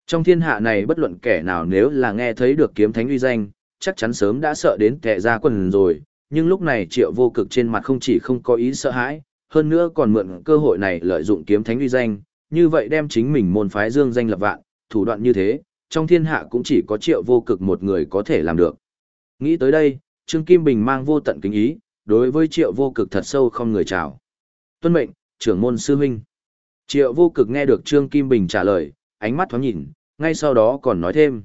Trong thiên hạ này bất luận kẻ nào nếu là nghe thấy được kiếm thánh uy danh, chắc chắn sớm đã sợ đến kẻ ra quần rồi, nhưng lúc này triệu vô cực trên mặt không chỉ không có ý sợ hãi, hơn nữa còn mượn cơ hội này lợi dụng kiếm thánh uy danh, như vậy đem chính mình môn phái dương danh lập vạn, thủ đoạn như thế, trong thiên hạ cũng chỉ có triệu vô cực một người có thể làm được. Nghĩ tới đây, Trương Kim Bình mang vô tận kính ý, đối với triệu vô cực thật sâu không người chào. Tuân mệnh, trưởng môn sư huynh. Triệu vô cực nghe được Trương Kim Bình trả lời, ánh mắt thoáng nhìn, ngay sau đó còn nói thêm.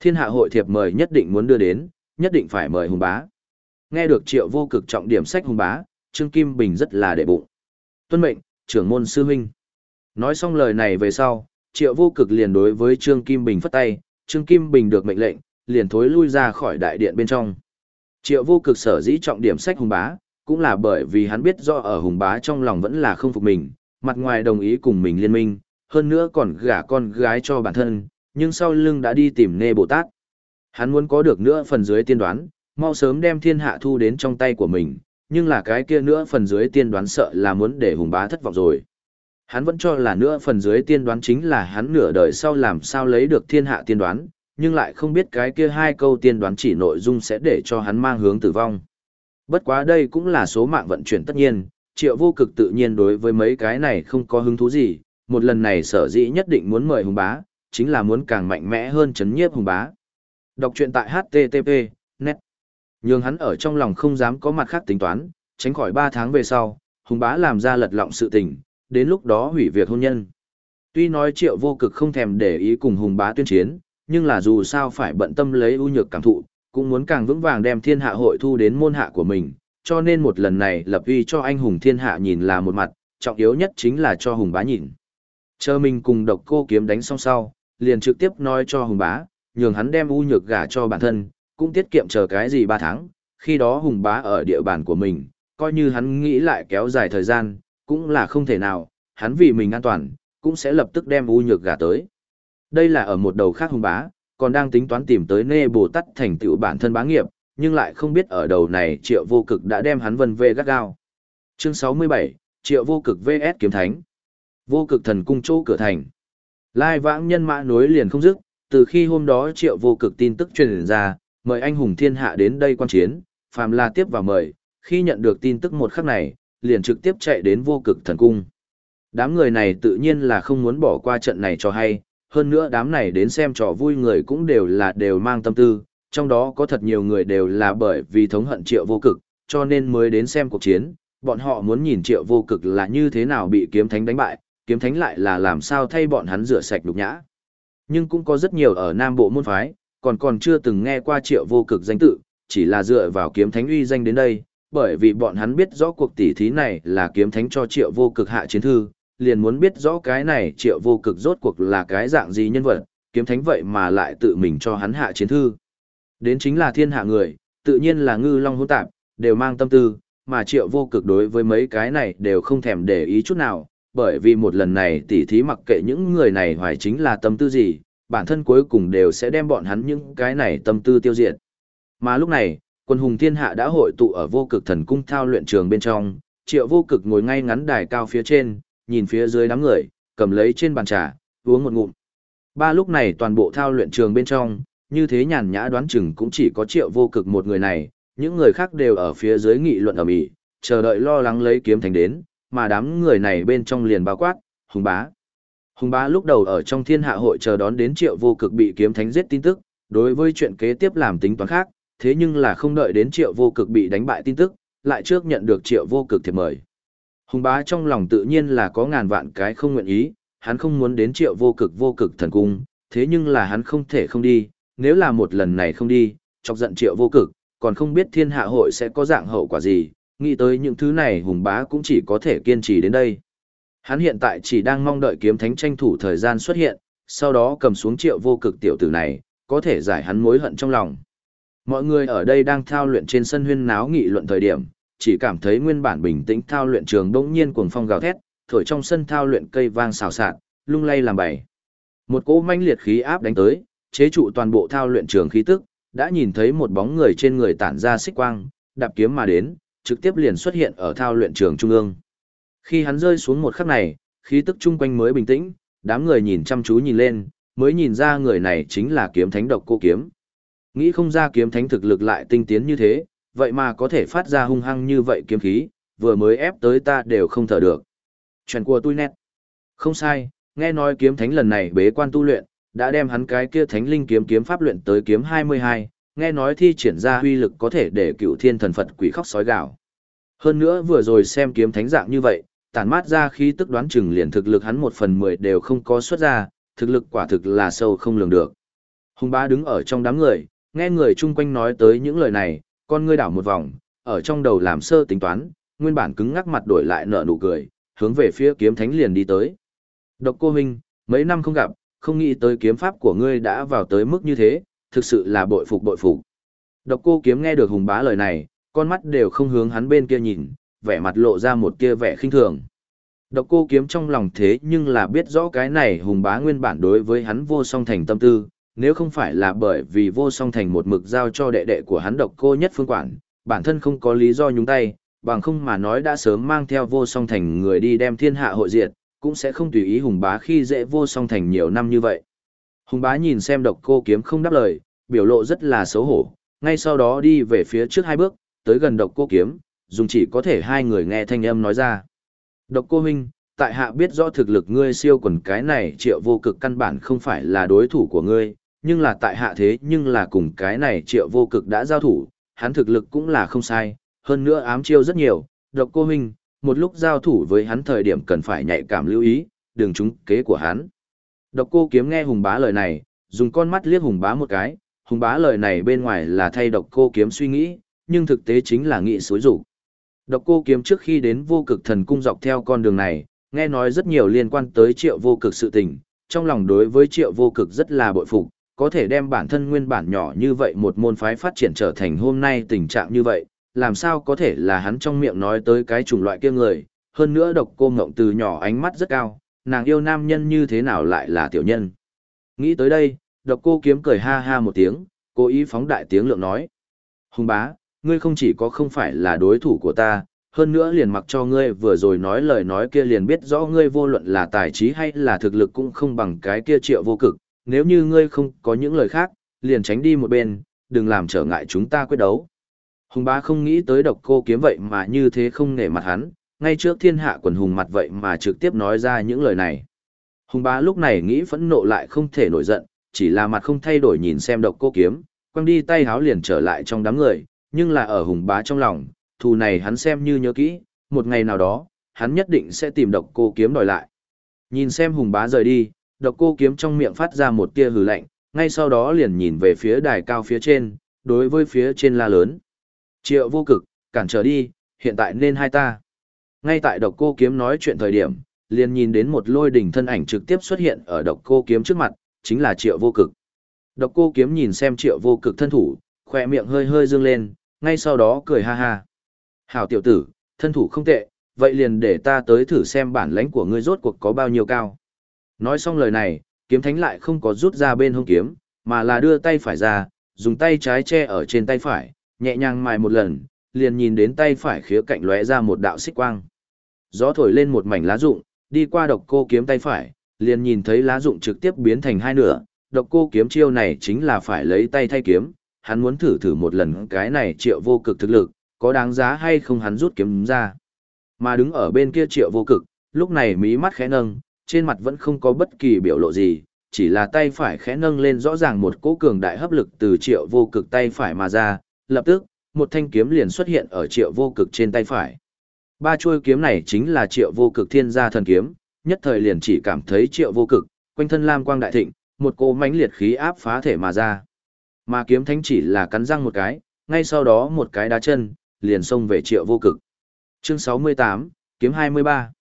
Thiên hạ hội thiệp mời nhất định muốn đưa đến, nhất định phải mời hùng bá. Nghe được triệu vô cực trọng điểm sách hùng bá, Trương Kim Bình rất là đệ bụng. Tuân mệnh, trưởng môn sư huynh. Nói xong lời này về sau, triệu vô cực liền đối với Trương Kim Bình phất tay, Trương Kim Bình được mệnh lệnh, liền thối lui ra khỏi đại điện bên trong. Triệu vô cực sở dĩ trọng điểm sách hùng bá, cũng là bởi vì hắn biết do ở hùng bá trong lòng vẫn là không phục mình, mặt ngoài đồng ý cùng mình liên minh, hơn nữa còn gả con gái cho bản thân, nhưng sau lưng đã đi tìm nê Bồ Tát. Hắn muốn có được nữa phần dưới tiên đoán, mau sớm đem thiên hạ thu đến trong tay của mình, nhưng là cái kia nữa phần dưới tiên đoán sợ là muốn để hùng bá thất vọng rồi. Hắn vẫn cho là nữa phần dưới tiên đoán chính là hắn nửa đời sau làm sao lấy được thiên hạ tiên đoán, nhưng lại không biết cái kia hai câu tiên đoán chỉ nội dung sẽ để cho hắn mang hướng tử vong. Bất quá đây cũng là số mạng vận chuyển tất nhiên, triệu vô cực tự nhiên đối với mấy cái này không có hứng thú gì, một lần này sở dĩ nhất định muốn mời hùng bá, chính là muốn càng mạnh mẽ hơn chấn nhiếp hùng bá. Đọc truyện tại HTTP, net. Nhưng hắn ở trong lòng không dám có mặt khác tính toán, tránh khỏi 3 tháng về sau, hùng bá làm ra lật lọng sự tình, đến lúc đó hủy việc hôn nhân. Tuy nói triệu vô cực không thèm để ý cùng hùng bá tuyên chiến, nhưng là dù sao phải bận tâm lấy ưu nhược cảm thụ, cũng muốn càng vững vàng đem thiên hạ hội thu đến môn hạ của mình, cho nên một lần này lập uy cho anh hùng thiên hạ nhìn là một mặt, trọng yếu nhất chính là cho hùng bá nhìn. Chờ mình cùng độc cô kiếm đánh xong sau, liền trực tiếp nói cho hùng bá, nhường hắn đem ưu nhược gả cho bản thân, cũng tiết kiệm chờ cái gì ba tháng, khi đó hùng bá ở địa bàn của mình, coi như hắn nghĩ lại kéo dài thời gian, cũng là không thể nào, hắn vì mình an toàn, cũng sẽ lập tức đem ưu nhược gả tới. Đây là ở một đầu khác hùng bá, còn đang tính toán tìm tới nê bồ tát thành tựu bản thân bá nghiệp, nhưng lại không biết ở đầu này triệu vô cực đã đem hắn vân về gắt gao. Chương 67, triệu vô cực VS kiếm thánh. Vô cực thần cung chỗ cửa thành. Lai vãng nhân mã nối liền không dứt, từ khi hôm đó triệu vô cực tin tức truyền ra, mời anh hùng thiên hạ đến đây quan chiến, phàm la tiếp vào mời, khi nhận được tin tức một khắc này, liền trực tiếp chạy đến vô cực thần cung. Đám người này tự nhiên là không muốn bỏ qua trận này cho hay, hơn nữa đám này đến xem trò vui người cũng đều là đều mang tâm tư, trong đó có thật nhiều người đều là bởi vì thống hận triệu vô cực, cho nên mới đến xem cuộc chiến, bọn họ muốn nhìn triệu vô cực là như thế nào bị kiếm thánh đánh bại, kiếm thánh lại là làm sao thay bọn hắn rửa sạch đục nhã. Nhưng cũng có rất nhiều ở Nam Bộ môn phái, còn còn chưa từng nghe qua triệu vô cực danh tự, chỉ là dựa vào kiếm thánh uy danh đến đây, bởi vì bọn hắn biết rõ cuộc tỷ thí này là kiếm thánh cho triệu vô cực hạ chiến thư, liền muốn biết rõ cái này triệu vô cực rốt cuộc là cái dạng gì nhân vật, kiếm thánh vậy mà lại tự mình cho hắn hạ chiến thư. Đến chính là thiên hạ người, tự nhiên là ngư long hỗn tạp, đều mang tâm tư, mà triệu vô cực đối với mấy cái này đều không thèm để ý chút nào, bởi vì một lần này tỉ thí mặc kệ những người này hoài chính là tâm tư gì, bản thân cuối cùng đều sẽ đem bọn hắn những cái này tâm tư tiêu diệt. Mà lúc này, quân hùng thiên hạ đã hội tụ ở vô cực thần cung thao luyện trường bên trong, triệu vô cực ngồi ngay ngắn đài cao phía trên, nhìn phía dưới đám người, cầm lấy trên bàn trà, uống một ngụm. Ba lúc này toàn bộ thao luyện trường bên trong, như thế nhàn nhã đoán chừng cũng chỉ có triệu vô cực một người này, những người khác đều ở phía dưới nghị luận ở mỹ, chờ đợi lo lắng lấy kiếm thành đến, mà đám người này bên trong liền bao quát, hùng bá. Hùng bá lúc đầu ở trong thiên hạ hội chờ đón đến triệu vô cực bị kiếm thánh giết tin tức, đối với chuyện kế tiếp làm tính toán khác, thế nhưng là không đợi đến triệu vô cực bị đánh bại tin tức, lại trước nhận được triệu vô cực thiệp mời. Hùng bá trong lòng tự nhiên là có ngàn vạn cái không nguyện ý, hắn không muốn đến triệu vô cực vô cực thần cung, thế nhưng là hắn không thể không đi, nếu là một lần này không đi, chọc giận triệu vô cực, còn không biết thiên hạ hội sẽ có dạng hậu quả gì, nghĩ tới những thứ này hùng bá cũng chỉ có thể kiên trì đến đây. Hắn hiện tại chỉ đang mong đợi kiếm thánh tranh thủ thời gian xuất hiện, sau đó cầm xuống triệu vô cực tiểu tử này, có thể giải hắn mối hận trong lòng. Mọi người ở đây đang thao luyện trên sân huyên náo nghị luận thời điểm, chỉ cảm thấy nguyên bản bình tĩnh thao luyện trường bỗng nhiên cuồng phong gào thét, thổi trong sân thao luyện cây vang xào xạc, lung lay làm bầy. Một cỗ manh liệt khí áp đánh tới, chế trụ toàn bộ thao luyện trường khí tức, đã nhìn thấy một bóng người trên người tản ra xích quang, đạp kiếm mà đến, trực tiếp liền xuất hiện ở thao luyện trường trung ương. Khi hắn rơi xuống một khắc này, khí tức chung quanh mới bình tĩnh, đám người nhìn chăm chú nhìn lên, mới nhìn ra người này chính là kiếm thánh độc cô kiếm. Nghĩ không ra kiếm thánh thực lực lại tinh tiến như thế, vậy mà có thể phát ra hung hăng như vậy kiếm khí, vừa mới ép tới ta đều không thở được. Chuyện của tôi nét. Không sai, nghe nói kiếm thánh lần này bế quan tu luyện, đã đem hắn cái kia thánh linh kiếm kiếm pháp luyện tới kiếm 22, nghe nói thi triển ra huy lực có thể để cựu thiên thần Phật quỷ khóc sói gạo. Hơn nữa vừa rồi xem kiếm thánh dạng như vậy, tản mát ra khí tức đoán chừng liền thực lực hắn một phần mười đều không có xuất ra, thực lực quả thực là sâu không lường được. Hùng bá đứng ở trong đám người, nghe người chung quanh nói tới những lời này, con ngươi đảo một vòng, ở trong đầu làm sơ tính toán, nguyên bản cứng ngắc mặt đổi lại nở nụ cười, hướng về phía kiếm thánh liền đi tới. Độc cô huynh, mấy năm không gặp, không nghĩ tới kiếm pháp của ngươi đã vào tới mức như thế, thực sự là bội phục bội phục. Độc cô kiếm nghe được hùng bá lời này, con mắt đều không hướng hắn bên kia nhìn, vẻ mặt lộ ra một kia vẻ khinh thường. Độc cô kiếm trong lòng thế nhưng là biết rõ cái này hùng bá nguyên bản đối với hắn vô song thành tâm tư, nếu không phải là bởi vì vô song thành một mực giao cho đệ đệ của hắn độc cô nhất phương quản, bản thân không có lý do nhúng tay, bằng không mà nói đã sớm mang theo vô song thành người đi đem thiên hạ hội diệt, cũng sẽ không tùy ý hùng bá khi dễ vô song thành nhiều năm như vậy. Hùng bá nhìn xem độc cô kiếm không đáp lời, biểu lộ rất là xấu hổ, ngay sau đó đi về phía trước hai bước, tới gần độc cô kiếm, dùng chỉ có thể hai người nghe thanh âm nói ra. Độc cô huynh, tại hạ biết rõ thực lực ngươi siêu quần cái này triệu vô cực căn bản không phải là đối thủ của ngươi, nhưng là tại hạ thế nhưng là cùng cái này triệu vô cực đã giao thủ, hắn thực lực cũng là không sai, hơn nữa ám chiêu rất nhiều, độc cô huynh, một lúc giao thủ với hắn thời điểm cần phải nhạy cảm lưu ý, đừng trúng kế của hắn. Độc cô kiếm nghe hùng bá lời này, dùng con mắt liếc hùng bá một cái, hùng bá lời này bên ngoài là thay độc cô kiếm suy nghĩ, nhưng thực tế chính là nghị xối rủ. Độc cô kiếm trước khi đến vô cực thần cung dọc theo con đường này, nghe nói rất nhiều liên quan tới triệu vô cực sự tình, trong lòng đối với triệu vô cực rất là bội phục, có thể đem bản thân nguyên bản nhỏ như vậy một môn phái phát triển trở thành hôm nay tình trạng như vậy, làm sao có thể là hắn trong miệng nói tới cái chủng loại kia người, hơn nữa độc cô ngộng từ nhỏ ánh mắt rất cao, nàng yêu nam nhân như thế nào lại là tiểu nhân. Nghĩ tới đây, độc cô kiếm cười ha ha một tiếng, cố ý phóng đại tiếng lượng nói. Hùng bá, ngươi không chỉ có không phải là đối thủ của ta, hơn nữa liền mặc cho ngươi vừa rồi nói lời nói kia liền biết rõ ngươi vô luận là tài trí hay là thực lực cũng không bằng cái kia triệu vô cực, nếu như ngươi không có những lời khác, liền tránh đi một bên, đừng làm trở ngại chúng ta quyết đấu. Hùng bá không nghĩ tới độc cô kiếm vậy mà như thế không nể mặt hắn, ngay trước thiên hạ quần hùng mặt vậy mà trực tiếp nói ra những lời này. Hùng bá lúc này nghĩ phẫn nộ lại không thể nổi giận, chỉ là mặt không thay đổi nhìn xem độc cô kiếm, quăng đi tay háo liền trở lại trong đám người, nhưng là ở hùng bá trong lòng, thù này hắn xem như nhớ kỹ, một ngày nào đó, hắn nhất định sẽ tìm độc cô kiếm đòi lại. Nhìn xem hùng bá rời đi, độc cô kiếm trong miệng phát ra một tia hừ lạnh, ngay sau đó liền nhìn về phía đài cao phía trên, đối với phía trên la lớn. Triệu vô cực, cản trở đi, hiện tại nên hai ta. Ngay tại độc cô kiếm nói chuyện thời điểm, liền nhìn đến một lôi đỉnh thân ảnh trực tiếp xuất hiện ở độc cô kiếm trước mặt, chính là triệu vô cực. Độc cô kiếm nhìn xem triệu vô cực thân thủ, khỏe miệng hơi hơi dương lên, ngay sau đó cười ha ha. Hảo tiểu tử, thân thủ không tệ, vậy liền để ta tới thử xem bản lãnh của ngươi rốt cuộc có bao nhiêu cao. Nói xong lời này, kiếm thánh lại không có rút ra bên hông kiếm, mà là đưa tay phải ra, dùng tay trái che ở trên tay phải, nhẹ nhàng mài một lần, liền nhìn đến tay phải khía cạnh lóe ra một đạo xích quang. Gió thổi lên một mảnh lá rụng, đi qua độc cô kiếm tay phải, liền nhìn thấy lá rụng trực tiếp biến thành hai nửa, độc cô kiếm chiêu này chính là phải lấy tay thay kiếm, hắn muốn thử thử một lần cái này triệu vô cực thực lực, có đáng giá hay không hắn rút kiếm ra. Mà đứng ở bên kia triệu vô cực, lúc này mí mắt khẽ nâng, trên mặt vẫn không có bất kỳ biểu lộ gì, chỉ là tay phải khẽ nâng lên rõ ràng một cỗ cường đại hấp lực từ triệu vô cực tay phải mà ra, lập tức, một thanh kiếm liền xuất hiện ở triệu vô cực trên tay phải. Ba chuôi kiếm này chính là triệu vô cực thiên gia thần kiếm, nhất thời liền chỉ cảm thấy triệu vô cực, quanh thân lam quang đại thịnh, một cỗ mãnh liệt khí áp phá thể mà ra. Mà kiếm thánh chỉ là cắn răng một cái, ngay sau đó một cái đá chân, liền xông về triệu vô cực. Chương 68, kiếm 23.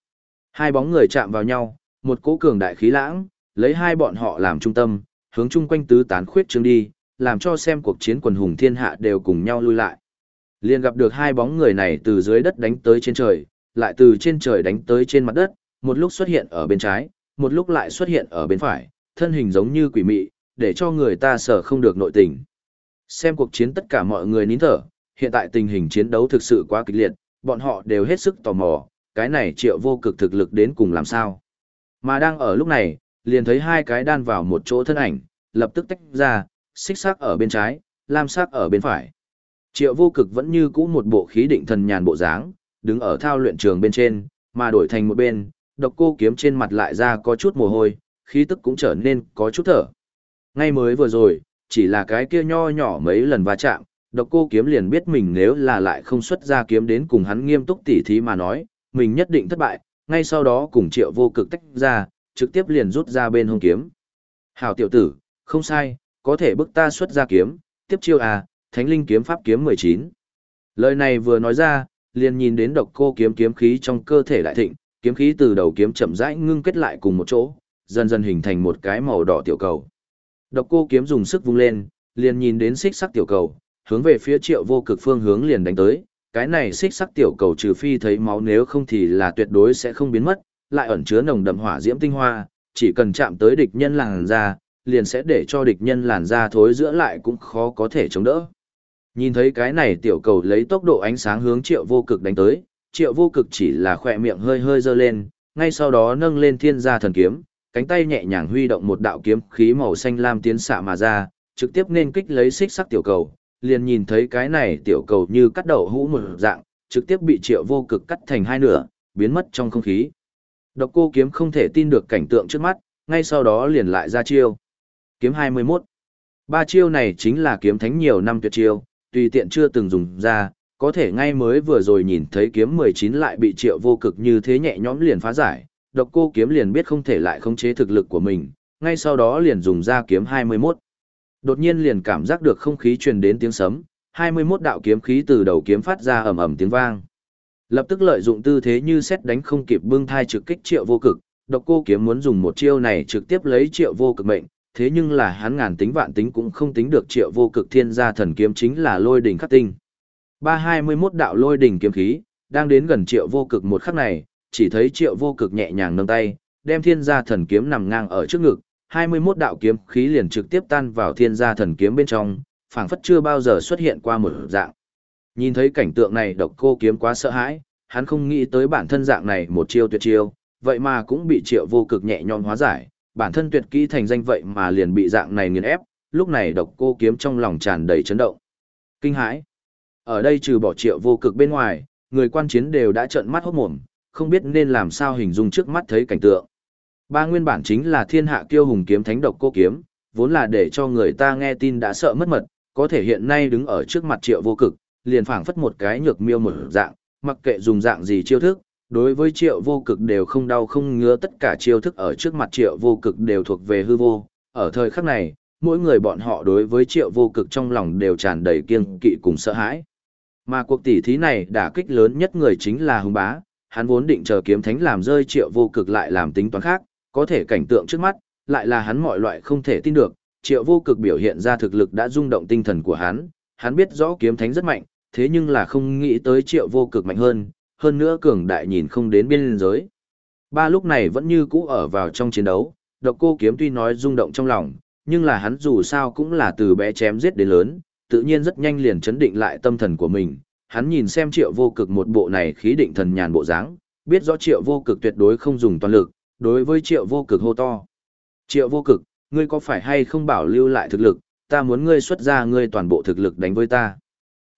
Hai bóng người chạm vào nhau, một cỗ cường đại khí lãng, lấy hai bọn họ làm trung tâm, hướng chung quanh tứ tán khuyết trương đi, làm cho xem cuộc chiến quần hùng thiên hạ đều cùng nhau lui lại. Liền gặp được hai bóng người này từ dưới đất đánh tới trên trời, lại từ trên trời đánh tới trên mặt đất, một lúc xuất hiện ở bên trái, một lúc lại xuất hiện ở bên phải, thân hình giống như quỷ mị, để cho người ta sợ không được nội tình. Xem cuộc chiến tất cả mọi người nín thở, hiện tại tình hình chiến đấu thực sự quá kịch liệt, bọn họ đều hết sức tò mò, cái này triệu vô cực thực lực đến cùng làm sao. Mà đang ở lúc này, liền thấy hai cái đan vào một chỗ thân ảnh, lập tức tách ra, xích sắc ở bên trái, lam sắc ở bên phải. Triệu vô cực vẫn như cũ một bộ khí định thần nhàn bộ dáng, đứng ở thao luyện trường bên trên, mà đổi thành một bên, độc cô kiếm trên mặt lại ra có chút mồ hôi, khí tức cũng trở nên có chút thở. Ngay mới vừa rồi, chỉ là cái kia nho nhỏ mấy lần va chạm, độc cô kiếm liền biết mình nếu là lại không xuất ra kiếm đến cùng hắn nghiêm túc tỉ thí mà nói, mình nhất định thất bại, ngay sau đó cùng triệu vô cực tách ra, trực tiếp liền rút ra bên hông kiếm. Hảo tiểu tử, không sai, có thể bức ta xuất ra kiếm, tiếp chiêu à, thánh linh kiếm pháp kiếm 19. Lời này vừa nói ra, liền nhìn đến độc cô kiếm kiếm khí trong cơ thể đại thịnh, kiếm khí từ đầu kiếm chậm rãi ngưng kết lại cùng một chỗ, dần dần hình thành một cái màu đỏ tiểu cầu. Độc cô kiếm dùng sức vung lên, liền nhìn đến xích sắc tiểu cầu, hướng về phía triệu vô cực phương hướng liền đánh tới. Cái này xích sắc tiểu cầu trừ phi thấy máu nếu không thì là tuyệt đối sẽ không biến mất, lại ẩn chứa nồng đậm hỏa diễm tinh hoa, chỉ cần chạm tới địch nhân làn da, liền sẽ để cho địch nhân làn da thối giữa lại cũng khó có thể chống đỡ. Nhìn thấy cái này tiểu cầu lấy tốc độ ánh sáng hướng triệu vô cực đánh tới, triệu vô cực chỉ là khỏe miệng hơi hơi dơ lên, ngay sau đó nâng lên thiên gia thần kiếm, cánh tay nhẹ nhàng huy động một đạo kiếm khí màu xanh lam tiến xạ mà ra, trực tiếp nên kích lấy xích sắc tiểu cầu, liền nhìn thấy cái này tiểu cầu như cắt đầu hũ một dạng, trực tiếp bị triệu vô cực cắt thành hai nửa, biến mất trong không khí. Độc cô kiếm không thể tin được cảnh tượng trước mắt, ngay sau đó liền lại ra chiêu. Kiếm 21. Ba chiêu này chính là kiếm thánh nhiều năm tuyệt chiêu, tùy tiện chưa từng dùng ra, có thể ngay mới vừa rồi nhìn thấy kiếm 19 lại bị triệu vô cực như thế nhẹ nhõm liền phá giải, độc cô kiếm liền biết không thể lại khống chế thực lực của mình, ngay sau đó liền dùng ra kiếm 21. Đột nhiên liền cảm giác được không khí truyền đến tiếng sấm, 21 đạo kiếm khí từ đầu kiếm phát ra ầm ầm tiếng vang. Lập tức lợi dụng tư thế như xét đánh không kịp bưng thai trực kích triệu vô cực, độc cô kiếm muốn dùng một chiêu này trực tiếp lấy triệu vô cực mệnh, thế nhưng là hắn ngàn tính vạn tính cũng không tính được triệu vô cực thiên gia thần kiếm chính là lôi đỉnh khắc tinh. Ba hai mươi 321 đạo lôi đỉnh kiếm khí, đang đến gần triệu vô cực một khắc này, chỉ thấy triệu vô cực nhẹ nhàng nâng tay, đem thiên gia thần kiếm nằm ngang ở trước ngực, 21 đạo kiếm khí liền trực tiếp tan vào thiên gia thần kiếm bên trong, phảng phất chưa bao giờ xuất hiện qua một dạng. Nhìn thấy cảnh tượng này độc cô kiếm quá sợ hãi, hắn không nghĩ tới bản thân dạng này một chiêu tuyệt chiêu, vậy mà cũng bị triệu vô cực nhẹ nhõm hóa giải, bản thân tuyệt kỹ thành danh vậy mà liền bị dạng này nghiền ép, lúc này độc cô kiếm trong lòng tràn đầy chấn động. Kinh hãi. Ở đây trừ bỏ triệu vô cực bên ngoài, người quan chiến đều đã trợn mắt hốt mồm, không biết nên làm sao hình dung trước mắt thấy cảnh tượng. Ba nguyên bản chính là thiên hạ kiêu hùng kiếm thánh độc cô kiếm, vốn là để cho người ta nghe tin đã sợ mất mật, có thể hiện nay đứng ở trước mặt triệu vô cực, liền phảng phất một cái nhược miêu một dạng, mặc kệ dùng dạng gì chiêu thức, đối với triệu vô cực đều không đau không ngứa tất cả chiêu thức ở trước mặt triệu vô cực đều thuộc về hư vô. Ở thời khắc này, mỗi người bọn họ đối với triệu vô cực trong lòng đều tràn đầy kiêng kỵ cùng sợ hãi. Mà cuộc tỷ thí này đả kích lớn nhất người chính là hùng bá, hắn vốn định chờ kiếm thánh làm rơi triệu vô cực lại làm tính toán khác, có thể cảnh tượng trước mắt, lại là hắn mọi loại không thể tin được, triệu vô cực biểu hiện ra thực lực đã rung động tinh thần của hắn, hắn biết rõ kiếm thánh rất mạnh, thế nhưng là không nghĩ tới triệu vô cực mạnh hơn, hơn nữa cường đại nhìn không đến biên giới. Ba lúc này vẫn như cũ ở vào trong chiến đấu, độc cô kiếm tuy nói rung động trong lòng, nhưng là hắn dù sao cũng là từ bé chém giết đến lớn, tự nhiên rất nhanh liền chấn định lại tâm thần của mình. Hắn nhìn xem triệu vô cực một bộ này khí định thần nhàn bộ dáng, biết rõ triệu vô cực tuyệt đối không dùng toàn lực, đối với triệu vô cực hô to. Triệu vô cực, ngươi có phải hay không bảo lưu lại thực lực, ta muốn ngươi xuất ra ngươi toàn bộ thực lực đánh với ta.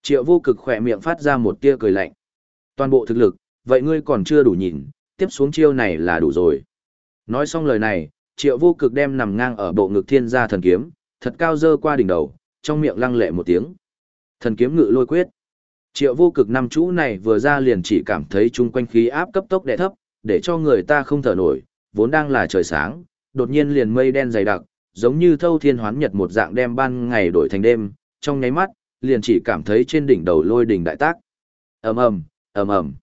Triệu vô cực khỏe miệng phát ra một tia cười lạnh. Toàn bộ thực lực, vậy ngươi còn chưa đủ nhìn, tiếp xuống chiêu này là đủ rồi. Nói xong lời này, triệu vô cực đem nằm ngang ở bộ ngực thiên gia thần kiếm, thật cao dơ qua đỉnh đầu, trong miệng lăng lệ một tiếng. Thần kiếm ngự lôi quyết. Triệu vô cực năm chú này vừa ra liền chỉ cảm thấy chung quanh khí áp cấp tốc đè thấp, để cho người ta không thở nổi, vốn đang là trời sáng, đột nhiên liền mây đen dày đặc, giống như thâu thiên hoán nhật một dạng đem ban ngày đổi thành đêm, trong nháy mắt, liền chỉ cảm thấy trên đỉnh đầu lôi đỉnh đại tác. ầm ầm, ầm ầm,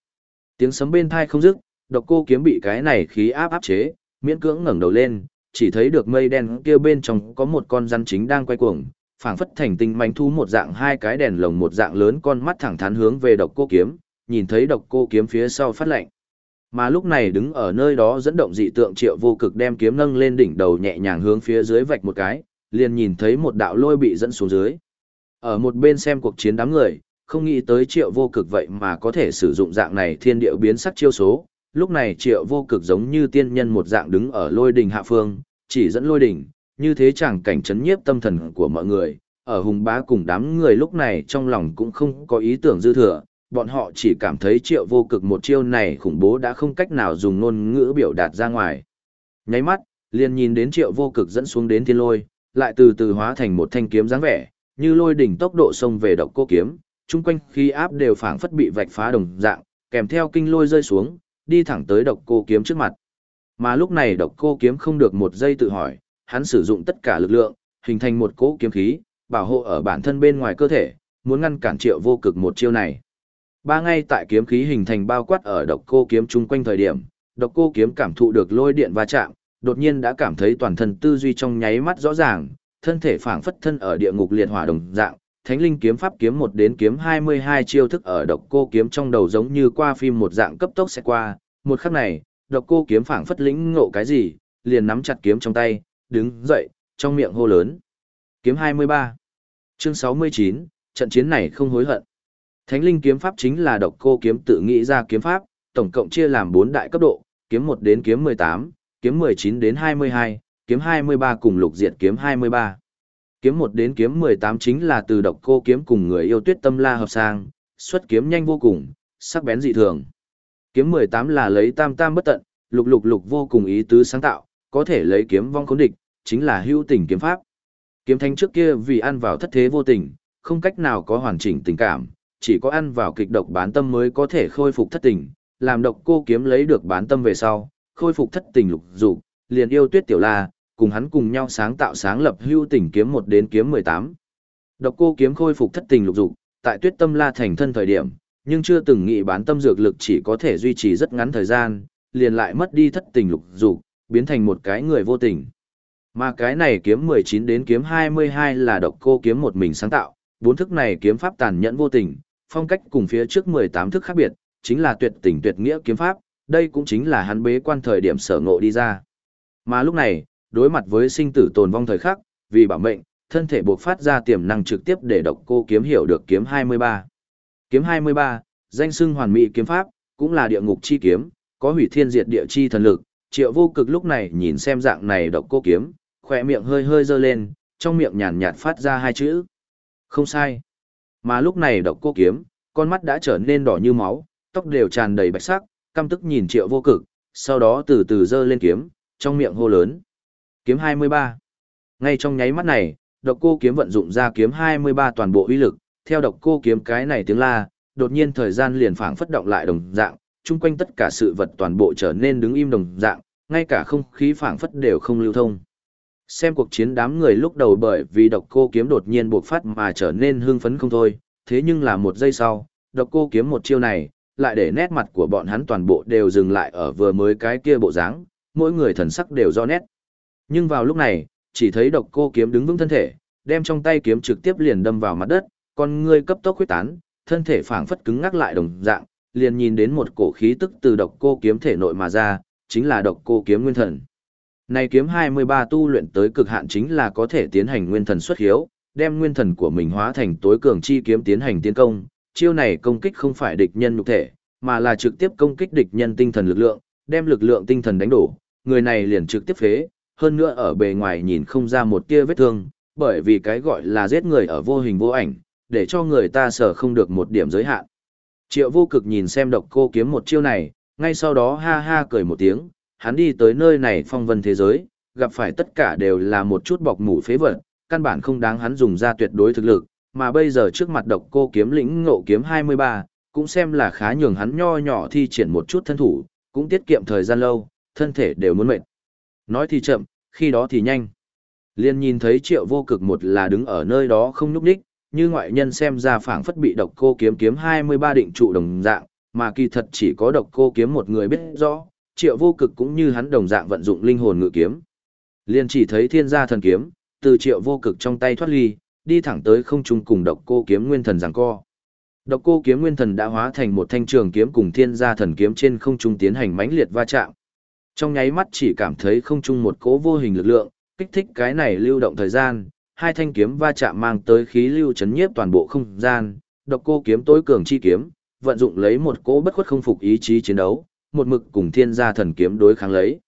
tiếng sấm bên tai không dứt, độc cô kiếm bị cái này khí áp áp chế, miễn cưỡng ngẩng đầu lên, chỉ thấy được mây đen kia bên trong có một con rắn chính đang quay cuồng, phảng phất thành tinh manh thú một dạng hai cái đèn lồng một dạng lớn con mắt thẳng thắn hướng về độc cô kiếm, nhìn thấy độc cô kiếm phía sau phát lạnh. Mà lúc này đứng ở nơi đó dẫn động dị tượng triệu vô cực đem kiếm nâng lên đỉnh đầu nhẹ nhàng hướng phía dưới vạch một cái, liền nhìn thấy một đạo lôi bị dẫn xuống dưới. Ở một bên xem cuộc chiến đám người, không nghĩ tới triệu vô cực vậy mà có thể sử dụng dạng này thiên điệu biến sắc chiêu số. Lúc này triệu vô cực giống như tiên nhân một dạng đứng ở lôi đỉnh hạ phương, chỉ dẫn lôi đỉnh, như thế chẳng cảnh chấn nhiếp tâm thần của mọi người. Ở hùng bá cùng đám người lúc này trong lòng cũng không có ý tưởng dư thừa, bọn họ chỉ cảm thấy triệu vô cực một chiêu này khủng bố đã không cách nào dùng ngôn ngữ biểu đạt ra ngoài. Nháy mắt, liền nhìn đến triệu vô cực dẫn xuống đến thiên lôi, lại từ từ hóa thành một thanh kiếm dáng vẻ, như lôi đỉnh tốc độ xông về độc cô kiếm, chung quanh khí áp đều phảng phất bị vạch phá đồng dạng, kèm theo kinh lôi rơi xuống, đi thẳng tới độc cô kiếm trước mặt. Mà lúc này độc cô kiếm không được một giây tự hỏi, hắn sử dụng tất cả lực lượng, hình thành một cỗ kiếm khí, bảo hộ ở bản thân bên ngoài cơ thể, muốn ngăn cản triệu vô cực một chiêu này. Ba ngay tại kiếm khí hình thành bao quát ở độc cô kiếm chung quanh thời điểm, độc cô kiếm cảm thụ được lôi điện va chạm, đột nhiên đã cảm thấy toàn thân tư duy trong nháy mắt rõ ràng, thân thể phảng phất thân ở địa ngục liệt hỏa đồng dạng, Thánh linh kiếm pháp kiếm một đến kiếm 22 chiêu thức ở độc cô kiếm trong đầu giống như qua phim một dạng cấp tốc sẽ qua, một khắc này, độc cô kiếm phảng phất lĩnh ngộ cái gì, liền nắm chặt kiếm trong tay, đứng dậy, trong miệng hô lớn. Kiếm 23 Chương 69, trận chiến này không hối hận. Thánh linh kiếm pháp chính là độc cô kiếm tự nghĩ ra kiếm pháp, tổng cộng chia làm 4 đại cấp độ, kiếm 1 đến kiếm 18, kiếm 19 đến 22, kiếm 23 cùng lục diệt kiếm 23. Kiếm 1 đến kiếm 18 chính là từ độc cô kiếm cùng người yêu tuyết tâm la hợp sang, xuất kiếm nhanh vô cùng, sắc bén dị thường. Kiếm 18 là lấy tam tam bất tận, lục lục lục vô cùng ý tứ sáng tạo, có thể lấy kiếm vong khốn địch, chính là hữu tình kiếm pháp. Kiếm thánh trước kia vì ăn vào thất thế vô tình, không cách nào có hoàn chỉnh tình cảm, chỉ có ăn vào kịch độc bán tâm mới có thể khôi phục thất tình, làm độc cô kiếm lấy được bán tâm về sau, khôi phục thất tình lục dục, liền yêu tuyết tiểu la, cùng hắn cùng nhau sáng tạo sáng lập hưu tình kiếm một đến kiếm 18. Độc cô kiếm khôi phục thất tình lục dục, tại tuyết tâm la thành thân thời điểm, nhưng chưa từng nghĩ bán tâm dược lực chỉ có thể duy trì rất ngắn thời gian, liền lại mất đi thất tình lục dục, biến thành một cái người vô tình. Mà cái này kiếm 19 đến kiếm 22 là độc cô kiếm một mình sáng tạo, bốn thức này kiếm pháp tàn nhẫn vô tình, phong cách cùng phía trước 18 thức khác biệt, chính là tuyệt tình tuyệt nghĩa kiếm pháp, đây cũng chính là hắn bế quan thời điểm sở ngộ đi ra. Mà lúc này, đối mặt với sinh tử tồn vong thời khắc, vì bảo mệnh, thân thể buộc phát ra tiềm năng trực tiếp để độc cô kiếm hiểu được kiếm 23. Kiếm 23, danh xưng hoàn mỹ kiếm pháp, cũng là địa ngục chi kiếm, có hủy thiên diệt địa chi thần lực. Triệu vô cực lúc này nhìn xem dạng này độc cô kiếm, khỏe miệng hơi hơi dơ lên, trong miệng nhàn nhạt phát ra hai chữ. Không sai. Mà lúc này độc cô kiếm, con mắt đã trở nên đỏ như máu, tóc đều tràn đầy bạch sắc, căm tức nhìn triệu vô cực, sau đó từ từ dơ lên kiếm, trong miệng hô lớn. Kiếm 23. Ngay trong nháy mắt này, độc cô kiếm vận dụng ra kiếm 23 toàn bộ uy lực, theo độc cô kiếm cái này tiếng la, đột nhiên thời gian liền phảng phất động lại đồng dạng, chung quanh tất cả sự vật toàn bộ trở nên đứng im đồng dạng, ngay cả không khí phảng phất đều không lưu thông. Xem cuộc chiến đám người lúc đầu bởi vì độc cô kiếm đột nhiên bộc phát mà trở nên hưng phấn không thôi, thế nhưng là một giây sau, độc cô kiếm một chiêu này, lại để nét mặt của bọn hắn toàn bộ đều dừng lại ở vừa mới cái kia bộ dáng, mỗi người thần sắc đều do nét. Nhưng vào lúc này, chỉ thấy độc cô kiếm đứng vững thân thể, đem trong tay kiếm trực tiếp liền đâm vào mặt đất, con ngươi cấp tốc huyết tán, thân thể phảng phất cứng ngắc lại đồng dạng, liền nhìn đến một cổ khí tức từ độc cô kiếm thể nội mà ra, chính là độc cô kiếm nguyên thần. Này kiếm 23 tu luyện tới cực hạn chính là có thể tiến hành nguyên thần xuất hiếu, đem nguyên thần của mình hóa thành tối cường chi kiếm tiến hành tiến công, chiêu này công kích không phải địch nhân nhục thể, mà là trực tiếp công kích địch nhân tinh thần lực lượng, đem lực lượng tinh thần đánh đổ, người này liền trực tiếp phế, hơn nữa ở bề ngoài nhìn không ra một tia vết thương, bởi vì cái gọi là giết người ở vô hình vô ảnh, để cho người ta sở không được một điểm giới hạn. Triệu vô cực nhìn xem độc cô kiếm một chiêu này, ngay sau đó ha ha cười một tiếng, hắn đi tới nơi này phong vân thế giới, gặp phải tất cả đều là một chút bọc mủ phế vật, căn bản không đáng hắn dùng ra tuyệt đối thực lực, mà bây giờ trước mặt độc cô kiếm lĩnh ngộ kiếm 23, cũng xem là khá nhường hắn nho nhỏ thi triển một chút thân thủ, cũng tiết kiệm thời gian lâu, thân thể đều muốn mệt. Nói thì chậm, khi đó thì nhanh. Liên nhìn thấy triệu vô cực một là đứng ở nơi đó không nhúc đích, như ngoại nhân xem ra phảng phất bị độc cô kiếm kiếm 23 định trụ đồng dạng, mà kỳ thật chỉ có độc cô kiếm một người biết rõ, triệu vô cực cũng như hắn đồng dạng vận dụng linh hồn ngự kiếm. Liên chỉ thấy thiên gia thần kiếm, từ triệu vô cực trong tay thoát ly, đi thẳng tới không trung cùng độc cô kiếm nguyên thần giằng co. Độc cô kiếm nguyên thần đã hóa thành một thanh trường kiếm cùng thiên gia thần kiếm trên không trung tiến hành mãnh liệt va chạm. Trong nháy mắt chỉ cảm thấy không trung một cỗ vô hình lực lượng, kích thích cái này lưu động thời gian, hai thanh kiếm va chạm mang tới khí lưu chấn nhiếp toàn bộ không gian, độc cô kiếm tối cường chi kiếm, vận dụng lấy một cỗ bất khuất không phục ý chí chiến đấu, một mực cùng thiên gia thần kiếm đối kháng lấy.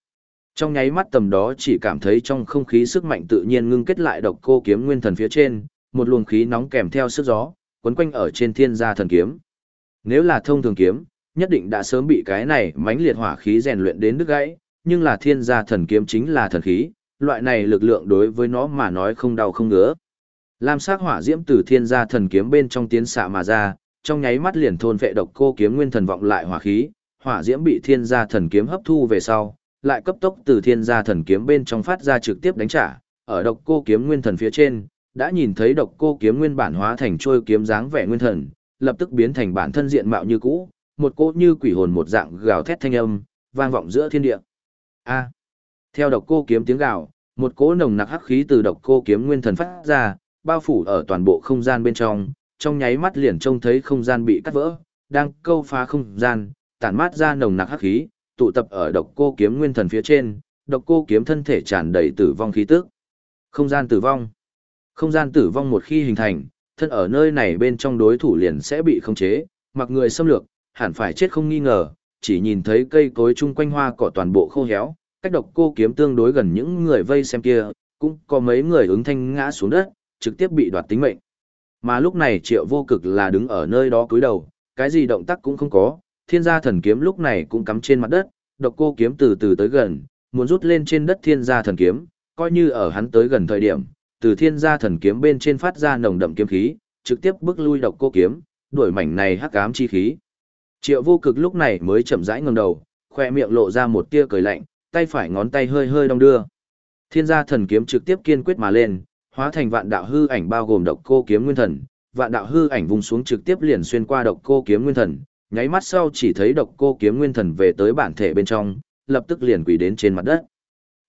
Trong nháy mắt tầm đó chỉ cảm thấy trong không khí sức mạnh tự nhiên ngưng kết lại độc cô kiếm nguyên thần phía trên, một luồng khí nóng kèm theo sức gió, quấn quanh ở trên thiên gia thần kiếm. Nếu là thông thường kiếm, nhất định đã sớm bị cái này mãnh liệt hỏa khí rèn luyện đến đứt gãy, nhưng là thiên gia thần kiếm chính là thần khí, loại này lực lượng đối với nó mà nói không đau không ngứa. Lam sắc hỏa diễm từ thiên gia thần kiếm bên trong tiến xạ mà ra, trong nháy mắt liền thôn vệ độc cô kiếm nguyên thần vọng lại hỏa khí, hỏa diễm bị thiên gia thần kiếm hấp thu về sau, lại cấp tốc từ thiên gia thần kiếm bên trong phát ra trực tiếp đánh trả, ở độc cô kiếm nguyên thần phía trên, đã nhìn thấy độc cô kiếm nguyên bản hóa thành trôi kiếm dáng vẻ nguyên thần, lập tức biến thành bản thân diện mạo như cũ, một cỗ như quỷ hồn một dạng gào thét thanh âm, vang vọng giữa thiên địa. A. Theo độc cô kiếm tiếng gào, một cỗ nồng nặc hắc khí từ độc cô kiếm nguyên thần phát ra, bao phủ ở toàn bộ không gian bên trong, trong nháy mắt liền trông thấy không gian bị cắt vỡ, đang câu phá không gian, tản mát ra nồng nặc hắc khí, tụ tập ở độc cô kiếm nguyên thần phía trên, độc cô kiếm thân thể tràn đầy tử vong khí tức. Không gian tử vong. Không gian tử vong một khi hình thành, thân ở nơi này bên trong đối thủ liền sẽ bị khống chế, mặc người xâm lược, hẳn phải chết không nghi ngờ, chỉ nhìn thấy cây cối chung quanh hoa cỏ toàn bộ khô héo, cách độc cô kiếm tương đối gần những người vây xem kia, cũng có mấy người ứng thanh ngã xuống đất, trực tiếp bị đoạt tính mệnh. Mà lúc này triệu vô cực là đứng ở nơi đó cúi đầu, cái gì động tác cũng không có, thiên gia thần kiếm lúc này cũng cắm trên mặt đất, độc cô kiếm từ từ tới gần, muốn rút lên trên đất thiên gia thần kiếm, coi như ở hắn tới gần thời điểm, từ thiên gia thần kiếm bên trên phát ra nồng đậm kiếm khí, trực tiếp bước lui độc cô kiếm, đuổi mảnh này hắc ám chi khí. Triệu vô cực lúc này mới chậm rãi ngẩng đầu, khoe miệng lộ ra một tia cười lạnh, tay phải ngón tay hơi hơi đong đưa. Thiên gia thần kiếm trực tiếp kiên quyết mà lên, hóa thành vạn đạo hư ảnh bao gồm độc cô kiếm nguyên thần, vạn đạo hư ảnh vùng xuống trực tiếp liền xuyên qua độc cô kiếm nguyên thần, nháy mắt sau chỉ thấy độc cô kiếm nguyên thần về tới bản thể bên trong, lập tức liền quỳ đến trên mặt đất.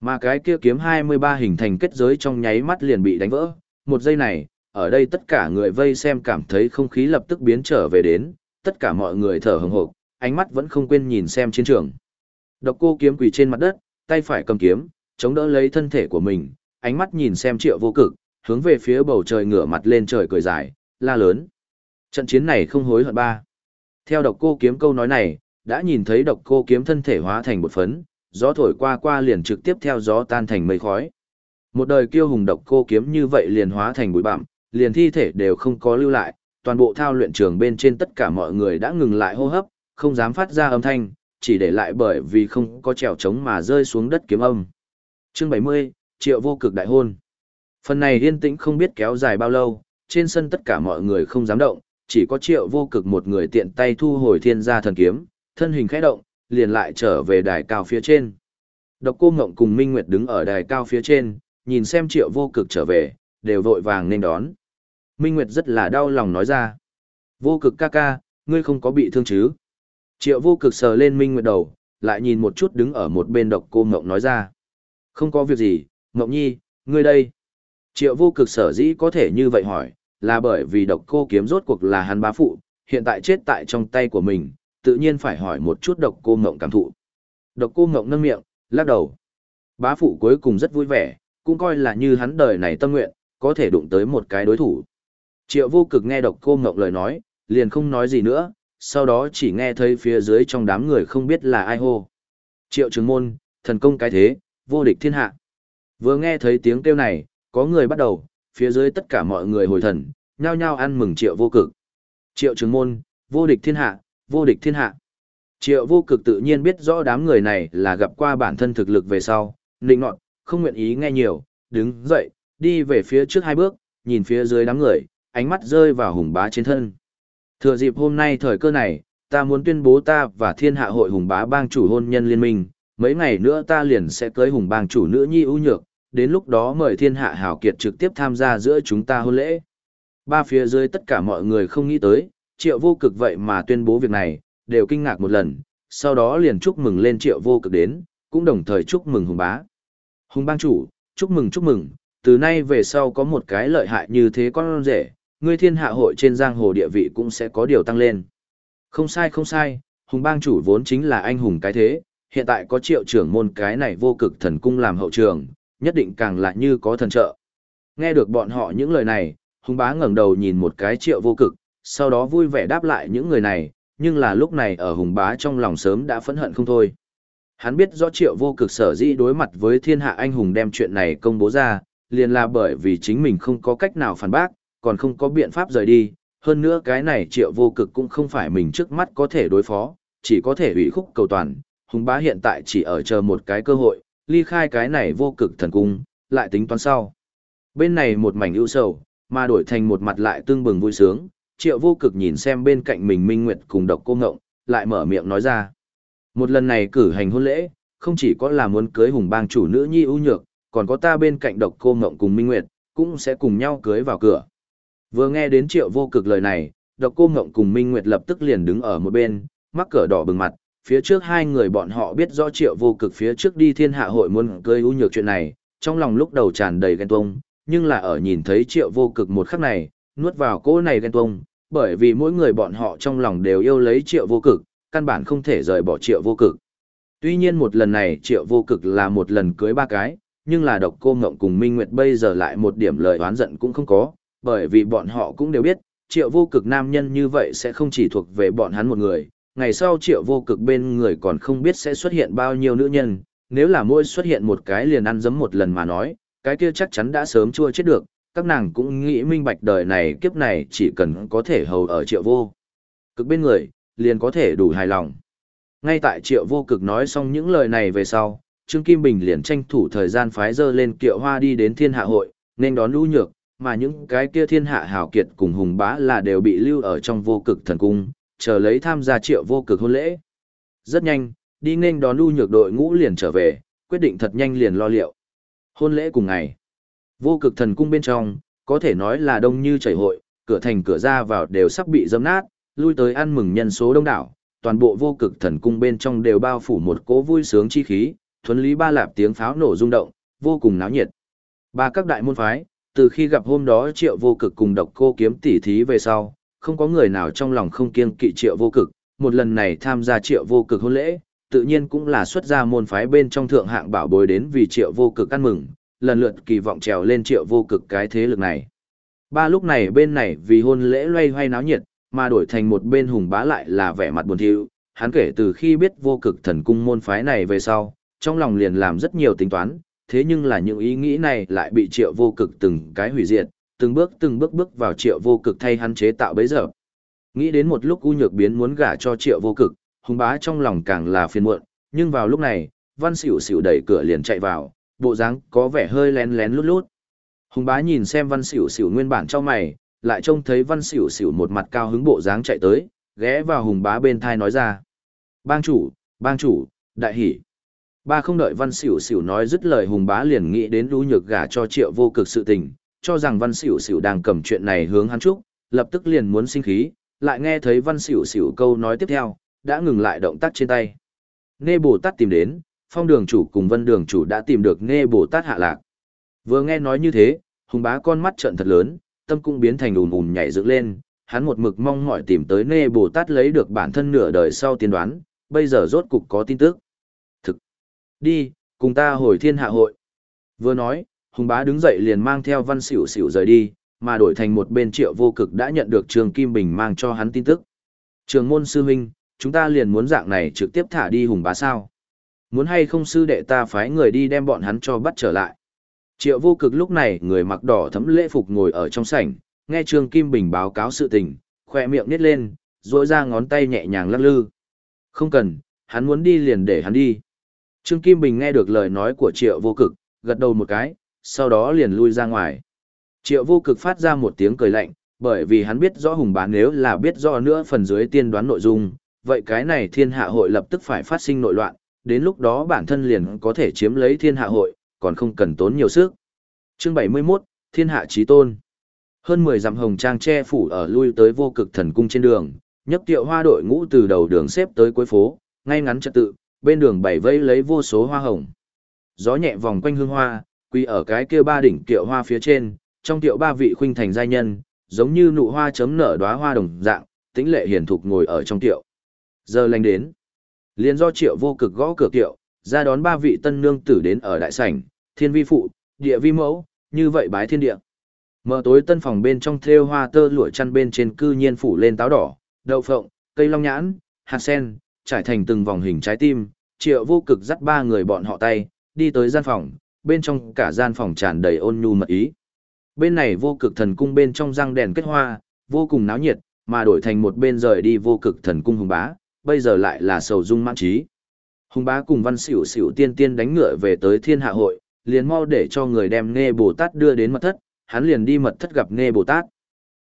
Mà cái kia kiếm 23 hình thành kết giới trong nháy mắt liền bị đánh vỡ, một giây này, ở đây tất cả người vây xem cảm thấy không khí lập tức biến trở về đến, tất cả mọi người thở hừng hực, ánh mắt vẫn không quên nhìn xem chiến trường. Độc cô kiếm quỳ trên mặt đất, tay phải cầm kiếm, chống đỡ lấy thân thể của mình, ánh mắt nhìn xem triệu vô cực, hướng về phía bầu trời ngửa mặt lên trời cười dài, la lớn. Trận chiến này không hối hận ba. Theo độc cô kiếm câu nói này, đã nhìn thấy độc cô kiếm thân thể hóa thành một phấn, gió thổi qua qua liền trực tiếp theo gió tan thành mây khói. Một đời kiêu hùng độc cô kiếm như vậy liền hóa thành bụi bặm, liền thi thể đều không có lưu lại, toàn bộ thao luyện trường bên trên tất cả mọi người đã ngừng lại hô hấp, không dám phát ra âm thanh, chỉ để lại bởi vì không có trèo trống mà rơi xuống đất kiếm âm. Chương 70, Triệu vô cực đại hôn. Phần này yên tĩnh không biết kéo dài bao lâu, trên sân tất cả mọi người không dám động, chỉ có Triệu vô cực một người tiện tay thu hồi thiên gia thần kiếm, thân hình khẽ động, liền lại trở về đài cao phía trên. Độc cô Ngộng cùng Minh Nguyệt đứng ở đài cao phía trên, nhìn xem Triệu vô cực trở về, đều vội vàng nên đón. Minh Nguyệt rất là đau lòng nói ra. Vô cực ca ca, ngươi không có bị thương chứ? Triệu vô cực sờ lên Minh Nguyệt đầu, lại nhìn một chút đứng ở một bên độc cô Ngộng nói ra. Không có việc gì, Ngộng Nhi, ngươi đây. Triệu vô cực sở dĩ có thể như vậy hỏi, là bởi vì độc cô kiếm rốt cuộc là hắn bá phụ, hiện tại chết tại trong tay của mình, tự nhiên phải hỏi một chút độc cô Ngộng cảm thụ. Độc cô Ngộng nâng miệng, lắc đầu. Bá phụ cuối cùng rất vui vẻ, cũng coi là như hắn đời này tâm nguyện, có thể đụng tới một cái đối thủ. Triệu vô cực nghe độc cô ngộng lời nói, liền không nói gì nữa, sau đó chỉ nghe thấy phía dưới trong đám người không biết là ai hô. Triệu trường môn, thần công cái thế, vô địch thiên hạ. Vừa nghe thấy tiếng kêu này, có người bắt đầu, phía dưới tất cả mọi người hồi thần, nhao nhao ăn mừng triệu vô cực. Triệu trường môn, vô địch thiên hạ, vô địch thiên hạ. Triệu vô cực tự nhiên biết rõ đám người này là gặp qua bản thân thực lực về sau, nịnh nọt, không nguyện ý nghe nhiều, đứng dậy, đi về phía trước hai bước, nhìn phía dưới đám người, ánh mắt rơi vào hùng bá trên thân. Thừa dịp hôm nay thời cơ này, ta muốn tuyên bố ta và thiên hạ hội hùng bá bang chủ hôn nhân liên minh, mấy ngày nữa ta liền sẽ cưới hùng bang chủ nữ nhi ưu nhược, đến lúc đó mời thiên hạ hảo kiệt trực tiếp tham gia giữa chúng ta hôn lễ. Ba phía dưới tất cả mọi người không nghĩ tới, triệu vô cực vậy mà tuyên bố việc này, đều kinh ngạc một lần, sau đó liền chúc mừng lên triệu vô cực đến, cũng đồng thời chúc mừng hùng bá. Hùng bang chủ, chúc mừng chúc mừng, từ nay về sau có một cái lợi hại như thế con rể, ngươi thiên hạ hội trên giang hồ địa vị cũng sẽ có điều tăng lên. Không sai không sai, hùng bang chủ vốn chính là anh hùng cái thế, hiện tại có triệu trưởng môn cái này vô cực thần cung làm hậu trường, nhất định càng lại như có thần trợ. Nghe được bọn họ những lời này, hùng bá ngẩng đầu nhìn một cái triệu vô cực, sau đó vui vẻ đáp lại những người này, nhưng là lúc này ở hùng bá trong lòng sớm đã phẫn hận không thôi. Hắn biết rõ triệu vô cực sở dĩ đối mặt với thiên hạ anh hùng đem chuyện này công bố ra, liền là bởi vì chính mình không có cách nào phản bác, còn không có biện pháp rời đi, hơn nữa cái này triệu vô cực cũng không phải mình trước mắt có thể đối phó, chỉ có thể ủy khúc cầu toàn, hùng bá hiện tại chỉ ở chờ một cái cơ hội, ly khai cái này vô cực thần cung, lại tính toán sau. Bên này một mảnh ưu sầu, mà đổi thành một mặt lại tương bừng vui sướng, triệu vô cực nhìn xem bên cạnh mình minh nguyệt cùng độc cô ngộng, lại mở miệng nói ra. Một lần này cử hành hôn lễ, không chỉ có là muốn cưới hùng bang chủ nữ nhi ưu nhược, còn có ta bên cạnh độc cô ngộng cùng minh nguyệt, cũng sẽ cùng nhau cưới vào cửa. Vừa nghe đến triệu vô cực lời này, độc cô ngộng cùng Minh Nguyệt lập tức liền đứng ở một bên, mắc cỡ đỏ bừng mặt, phía trước hai người bọn họ biết rõ triệu vô cực phía trước đi thiên hạ hội muốn cưới ưu nhược chuyện này, trong lòng lúc đầu tràn đầy ghen tuông, nhưng là ở nhìn thấy triệu vô cực một khắc này, nuốt vào cỗ này ghen tuông, bởi vì mỗi người bọn họ trong lòng đều yêu lấy triệu vô cực, căn bản không thể rời bỏ triệu vô cực. Tuy nhiên một lần này triệu vô cực là một lần cưới ba cái, nhưng là độc cô ngộng cùng Minh Nguyệt bây giờ lại một điểm lời oán giận cũng không có, bởi vì bọn họ cũng đều biết, triệu vô cực nam nhân như vậy sẽ không chỉ thuộc về bọn hắn một người, ngày sau triệu vô cực bên người còn không biết sẽ xuất hiện bao nhiêu nữ nhân, nếu là mỗi xuất hiện một cái liền ăn dấm một lần mà nói, cái kia chắc chắn đã sớm chua chết được, các nàng cũng nghĩ minh bạch đời này kiếp này chỉ cần có thể hầu ở triệu vô. Cực bên người, liền có thể đủ hài lòng. Ngay tại triệu vô cực nói xong những lời này về sau, Trương Kim Bình liền tranh thủ thời gian phái dơ lên kiệu hoa đi đến thiên hạ hội, nên đón lũ nhược, mà những cái kia thiên hạ hào kiệt cùng hùng bá là đều bị lưu ở trong vô cực thần cung, chờ lấy tham gia triệu vô cực hôn lễ. Rất nhanh, đi nên đón u nhược đội ngũ liền trở về, quyết định thật nhanh liền lo liệu. Hôn lễ cùng ngày, vô cực thần cung bên trong, có thể nói là đông như chảy hội, cửa thành cửa ra vào đều sắp bị dâm nát, lui tới ăn mừng nhân số đông đảo, toàn bộ vô cực thần cung bên trong đều bao phủ một cỗ vui sướng chi khí, thuấn lý ba lạp tiếng pháo nổ rung động, vô cùng náo nhiệt. Ba các đại môn phái, từ khi gặp hôm đó triệu vô cực cùng độc cô kiếm tỉ thí về sau, không có người nào trong lòng không kiêng kỵ triệu vô cực, một lần này tham gia triệu vô cực hôn lễ, tự nhiên cũng là xuất ra môn phái bên trong thượng hạng bảo bối đến vì triệu vô cực ăn mừng, lần lượt kỳ vọng trèo lên triệu vô cực cái thế lực này. Ba lúc này bên này vì hôn lễ loay hoay náo nhiệt, mà đổi thành một bên hùng bá lại là vẻ mặt buồn thiu, hắn kể từ khi biết vô cực thần cung môn phái này về sau, trong lòng liền làm rất nhiều tính toán, thế nhưng là những ý nghĩ này lại bị triệu vô cực từng cái hủy diệt, từng bước từng bước bước vào triệu vô cực thay hắn chế tạo bấy giờ. Nghĩ đến một lúc U Nhược Biến muốn gả cho triệu vô cực, hùng bá trong lòng càng là phiền muộn, nhưng vào lúc này, văn xỉu xỉu đẩy cửa liền chạy vào, bộ dáng có vẻ hơi lén lén lút lút. Hùng bá nhìn xem văn xỉu xỉu nguyên bản trong mày, lại trông thấy văn xỉu xỉu một mặt cao hứng bộ dáng chạy tới, ghé vào hùng bá bên thai nói ra. Bang chủ, bang chủ, đại hỷ. Ba không đợi văn xỉu xỉu nói dứt lời hùng bá liền nghĩ đến u nhược gả cho triệu vô cực sự tình, cho rằng văn xỉu xỉu đang cầm chuyện này hướng hắn trúc, lập tức liền muốn sinh khí, lại nghe thấy văn xỉu xỉu câu nói tiếp theo, đã ngừng lại động tác trên tay. Nghe Bồ Tát tìm đến, phong đường chủ cùng vân đường chủ đã tìm được nghe Bồ Tát hạ lạc. Vừa nghe nói như thế, hùng bá con mắt trợn thật lớn, tâm cũng biến thành ùn ùn nhảy dựng lên, hắn một mực mong mỏi tìm tới nê Bồ Tát lấy được bản thân nửa đời sau tiên đoán, bây giờ rốt cục có tin tức. Thực! Đi, cùng ta hồi thiên hạ hội. Vừa nói, Hùng Bá đứng dậy liền mang theo văn xỉu xỉu rời đi, mà đổi thành một bên triệu vô cực đã nhận được Trường Kim Bình mang cho hắn tin tức. Trường môn sư huynh, chúng ta liền muốn dạng này trực tiếp thả đi Hùng Bá sao? Muốn hay không sư đệ ta phái người đi đem bọn hắn cho bắt trở lại. Triệu vô cực lúc này người mặc đỏ thấm lễ phục ngồi ở trong sảnh, nghe Trường Kim Bình báo cáo sự tình, khỏe miệng nít lên, duỗi ra ngón tay nhẹ nhàng lắc lư. Không cần, hắn muốn đi liền để hắn đi. Trương Kim Bình nghe được lời nói của triệu vô cực, gật đầu một cái, sau đó liền lui ra ngoài. Triệu vô cực phát ra một tiếng cười lạnh, bởi vì hắn biết rõ hùng bán nếu là biết rõ nữa phần dưới tiên đoán nội dung, vậy cái này thiên hạ hội lập tức phải phát sinh nội loạn, đến lúc đó bản thân liền có thể chiếm lấy thiên hạ hội, còn không cần tốn nhiều sức. Chương 71, Thiên hạ chí tôn. Hơn 10 dặm hồng trang che phủ ở lui tới vô cực thần cung trên đường, nhấc tiệu hoa đội ngũ từ đầu đường xếp tới cuối phố, ngay ngắn trật tự, bên đường bảy vây lấy vô số hoa hồng. Gió nhẹ vòng quanh hương hoa, quy ở cái kia ba đỉnh tiệu hoa phía trên, trong tiệu ba vị khuynh thành giai nhân, giống như nụ hoa chấm nở đóa hoa đồng dạng, tĩnh lệ hiền thục ngồi ở trong tiệu. Giờ lành đến, liền do triệu vô cực gõ cửa tiệu, ra đón ba vị tân nương tử đến ở đại sảnh, thiên vi phụ, địa vi mẫu, như vậy bái thiên địa. Mở tối tân phòng bên trong thêu hoa tơ lụa chăn bên trên cư nhiên phủ lên táo đỏ, đậu phộng, cây long nhãn, hạt sen, trải thành từng vòng hình trái tim, triệu vô cực dắt ba người bọn họ tay, đi tới gian phòng, bên trong cả gian phòng tràn đầy ôn nhu mật ý. Bên này vô cực thần cung bên trong răng đèn kết hoa, vô cùng náo nhiệt, mà đổi thành một bên rời đi vô cực thần cung hùng bá, bây giờ lại là sầu dung mãn trí. Hùng bá cùng văn xỉu xỉu tiên tiên đánh ngựa về tới thiên hạ hội, liền mau để cho người đem nghe Bồ Tát đưa đến mật thất, hắn liền đi mật thất gặp nghe Bồ Tát.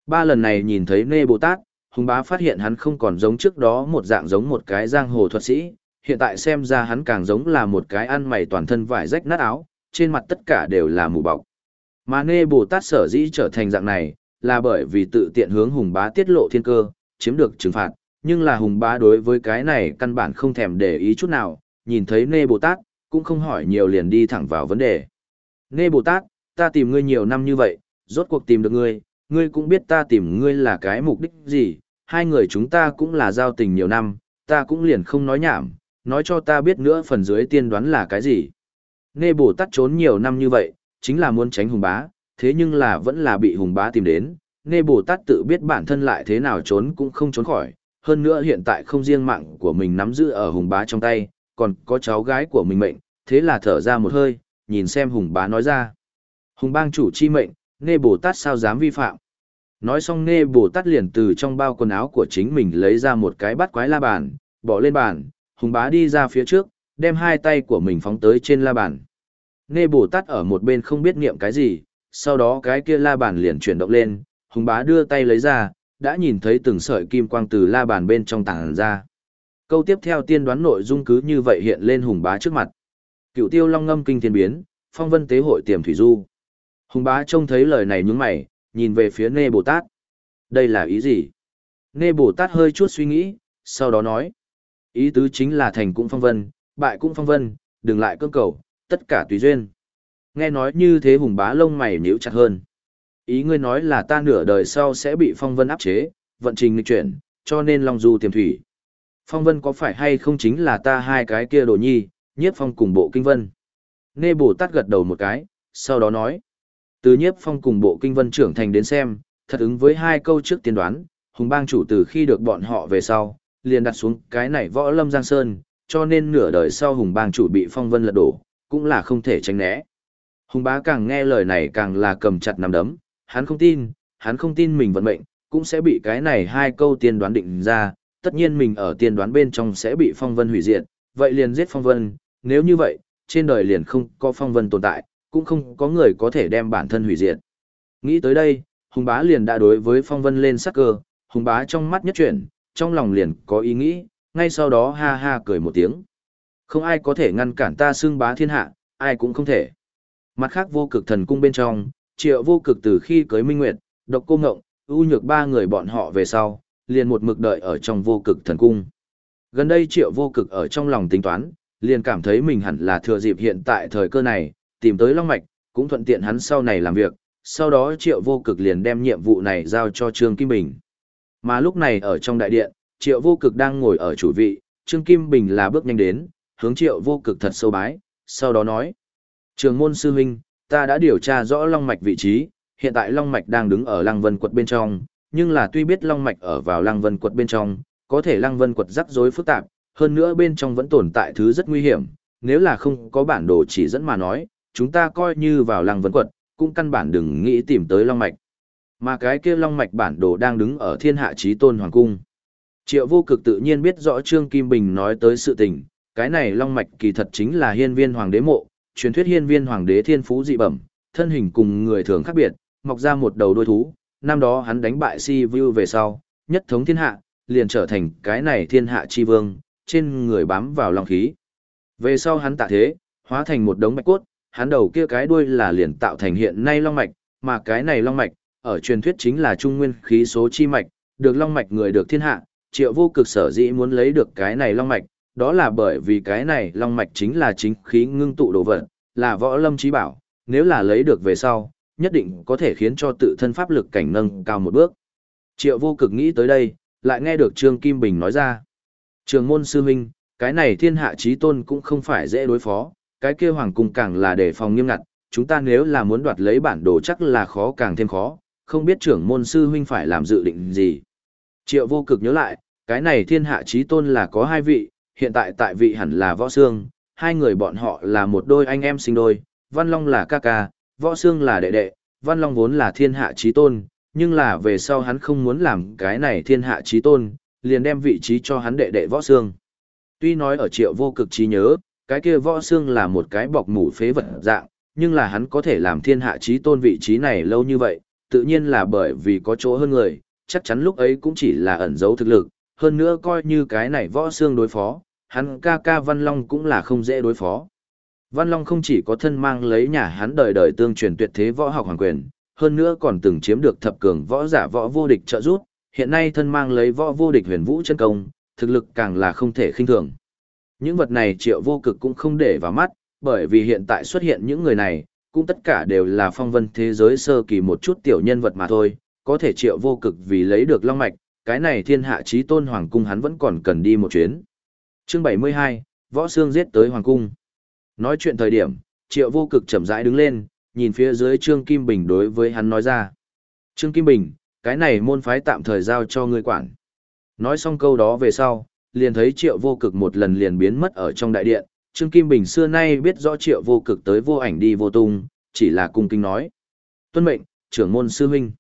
Ba lần này nhìn thấy nghe Bồ Tát, Hùng bá phát hiện hắn không còn giống trước đó một dạng giống một cái giang hồ thuật sĩ, hiện tại xem ra hắn càng giống là một cái ăn mày toàn thân vải rách nát áo, trên mặt tất cả đều là mù bọc. Mà nê Bồ Tát sở dĩ trở thành dạng này, là bởi vì tự tiện hướng hùng bá tiết lộ thiên cơ, chiếm được trừng phạt, nhưng là hùng bá đối với cái này căn bản không thèm để ý chút nào, nhìn thấy nê Bồ Tát, cũng không hỏi nhiều liền đi thẳng vào vấn đề. Nê Bồ Tát, ta tìm ngươi nhiều năm như vậy, rốt cuộc tìm được ngươi, ngươi cũng biết ta tìm ngươi là cái mục đích gì, hai người chúng ta cũng là giao tình nhiều năm, ta cũng liền không nói nhảm, nói cho ta biết nữa phần dưới tiên đoán là cái gì. Nê Bồ Tát trốn nhiều năm như vậy, chính là muốn tránh hùng bá, thế nhưng là vẫn là bị hùng bá tìm đến, Nê Bồ Tát tự biết bản thân lại thế nào trốn cũng không trốn khỏi, hơn nữa hiện tại không riêng mạng của mình nắm giữ ở hùng bá trong tay, còn có cháu gái của mình mệnh, thế là thở ra một hơi, nhìn xem hùng bá nói ra. Hùng bang chủ chi mệnh, Nê Bồ Tát sao dám vi phạm. Nói xong Nê Bồ Tát liền từ trong bao quần áo của chính mình lấy ra một cái bát quái la bàn, bỏ lên bàn, hùng bá đi ra phía trước, đem hai tay của mình phóng tới trên la bàn. Nê Bồ Tát ở một bên không biết niệm cái gì, sau đó cái kia la bàn liền chuyển động lên, hùng bá đưa tay lấy ra, đã nhìn thấy từng sợi kim quang từ la bàn bên trong tảng ra. Câu tiếp theo tiên đoán nội dung cứ như vậy hiện lên hùng bá trước mặt. Cựu tiêu long ngâm kinh thiên biến, phong vân tế hội tiềm thủy du. Hùng bá trông thấy lời này nhướng mày, nhìn về phía Nê Bồ Tát. Đây là ý gì? Nê Bồ Tát hơi chút suy nghĩ, sau đó nói. Ý tứ chính là thành cũng phong vân, bại cũng phong vân, đừng lại cưỡng cầu, tất cả tùy duyên. Nghe nói như thế hùng bá lông mày nhíu chặt hơn. Ý ngươi nói là ta nửa đời sau sẽ bị phong vân áp chế, vận trình nghịch chuyển, cho nên long du tiềm thủy. Phong vân có phải hay không chính là ta hai cái kia đồ nhi, nhiếp phong cùng bộ kinh vân. Nê Bồ Tát gật đầu một cái, sau đó nói. Từ nhiếp phong cùng bộ kinh vân trưởng thành đến xem, thật ứng với hai câu trước tiên đoán, hùng bang chủ từ khi được bọn họ về sau, liền đặt xuống cái này võ lâm giang sơn, cho nên nửa đời sau hùng bang chủ bị phong vân lật đổ, cũng là không thể tránh né. Hùng bá càng nghe lời này càng là cầm chặt nắm đấm, hắn không tin, hắn không tin mình vận mệnh, cũng sẽ bị cái này hai câu tiên đoán định ra, tất nhiên mình ở tiên đoán bên trong sẽ bị phong vân hủy diệt, vậy liền giết phong vân, nếu như vậy, trên đời liền không có phong vân tồn tại, cũng không có người có thể đem bản thân hủy diệt. Nghĩ tới đây, Hùng bá liền đã đối với phong vân lên sắc cơ, Hùng bá trong mắt nhất chuyển, trong lòng liền có ý nghĩ, ngay sau đó ha ha cười một tiếng. Không ai có thể ngăn cản ta xưng bá thiên hạ, ai cũng không thể. Mặt khác vô cực thần cung bên trong, triệu vô cực từ khi cưới Minh Nguyệt, độc cô ngộng, ưu nhược ba người bọn họ về sau, liền một mực đợi ở trong vô cực thần cung. Gần đây triệu vô cực ở trong lòng tính toán, liền cảm thấy mình hẳn là thừa dịp hiện tại thời cơ này, tìm tới Long Mạch, cũng thuận tiện hắn sau này làm việc, sau đó triệu vô cực liền đem nhiệm vụ này giao cho Trương Kim Bình. Mà lúc này ở trong đại điện, triệu vô cực đang ngồi ở chủ vị, Trương Kim Bình là bước nhanh đến, hướng triệu vô cực thật sâu bái, sau đó nói. Trường môn sư huynh, ta đã điều tra rõ Long Mạch vị trí, hiện tại Long Mạch đang đứng ở Lăng Vân quật bên trong, nhưng là tuy biết Long Mạch ở vào Lăng Vân quật bên trong, có thể Lăng Vân quật rắc rối phức tạp, hơn nữa bên trong vẫn tồn tại thứ rất nguy hiểm, nếu là không có bản đồ chỉ dẫn mà nói, chúng ta coi như vào Lăng Vân quật, cũng căn bản đừng nghĩ tìm tới Long Mạch. Mà cái kia Long Mạch bản đồ đang đứng ở thiên hạ trí tôn hoàng cung. Triệu vô cực tự nhiên biết rõ Trương Kim Bình nói tới sự tình, cái này Long Mạch kỳ thật chính là hiên viên hoàng đế mộ, truyền thuyết hiên viên hoàng đế thiên phú dị bẩm, thân hình cùng người thường khác biệt, mọc ra một đầu đôi thú, năm đó hắn đánh bại Si Vu về sau, nhất thống thiên hạ, liền trở thành cái này thiên hạ chi vương, trên người bám vào long khí. Về sau hắn tạ thế, hóa thành một đống bạch cốt, hắn đầu kia cái đuôi là liền tạo thành hiện nay long mạch, mà cái này long mạch, ở truyền thuyết chính là trung nguyên khí số chi mạch, được long mạch người được thiên hạ, triệu vô cực sở dĩ muốn lấy được cái này long mạch, đó là bởi vì cái này long mạch chính là chính khí ngưng tụ đồ vật, là võ lâm trí bảo, nếu là lấy được về sau, nhất định có thể khiến cho tự thân pháp lực cảnh nâng cao một bước. Triệu vô cực nghĩ tới đây, lại nghe được Trương Kim Bình nói ra. Trường môn sư huynh, cái này thiên hạ trí tôn cũng không phải dễ đối phó, cái kia hoàng cung càng là đề phòng nghiêm ngặt, chúng ta nếu là muốn đoạt lấy bản đồ chắc là khó càng thêm khó, không biết trưởng môn sư huynh phải làm dự định gì. Triệu vô cực nhớ lại, cái này thiên hạ trí tôn là có hai vị, hiện tại tại vị hẳn là võ xương, hai người bọn họ là một đôi anh em sinh đôi, Văn Long là ca ca, võ xương là đệ đệ, Văn Long vốn là thiên hạ trí tôn, nhưng là về sau hắn không muốn làm cái này thiên hạ trí tôn, liền đem vị trí cho hắn đệ đệ võ xương. Tuy nói ở triệu vô cực trí nhớ, cái kia võ xương là một cái bọc mủ phế vật dạng, nhưng là hắn có thể làm thiên hạ trí tôn vị trí này lâu như vậy, tự nhiên là bởi vì có chỗ hơn người, chắc chắn lúc ấy cũng chỉ là ẩn giấu thực lực, hơn nữa coi như cái này võ xương đối phó, hắn ca ca Văn Long cũng là không dễ đối phó. Văn Long không chỉ có thân mang lấy nhà hắn đời đời tương truyền tuyệt thế võ học hoàng quyền, hơn nữa còn từng chiếm được thập cường võ giả võ vô địch trợ giúp, hiện nay thân mang lấy võ vô địch huyền vũ chân công, thực lực càng là không thể khinh thường. Những vật này triệu vô cực cũng không để vào mắt, bởi vì hiện tại xuất hiện những người này, cũng tất cả đều là phong vân thế giới sơ kỳ một chút tiểu nhân vật mà thôi, có thể triệu vô cực vì lấy được long mạch, cái này thiên hạ trí tôn hoàng cung hắn vẫn còn cần đi một chuyến. Chương 72, Võ Sương giết tới hoàng cung. Nói chuyện thời điểm, triệu vô cực chậm rãi đứng lên, nhìn phía dưới Trương Kim Bình đối với hắn nói ra. Trương Kim Bình, cái này môn phái tạm thời giao cho ngươi quản. Nói xong câu đó về sau, liền thấy triệu vô cực một lần liền biến mất ở trong đại điện. Trương Kim Bình xưa nay biết rõ triệu vô cực tới vô ảnh đi vô tung, chỉ là cung kinh nói. Tuân mệnh, trưởng môn sư huynh.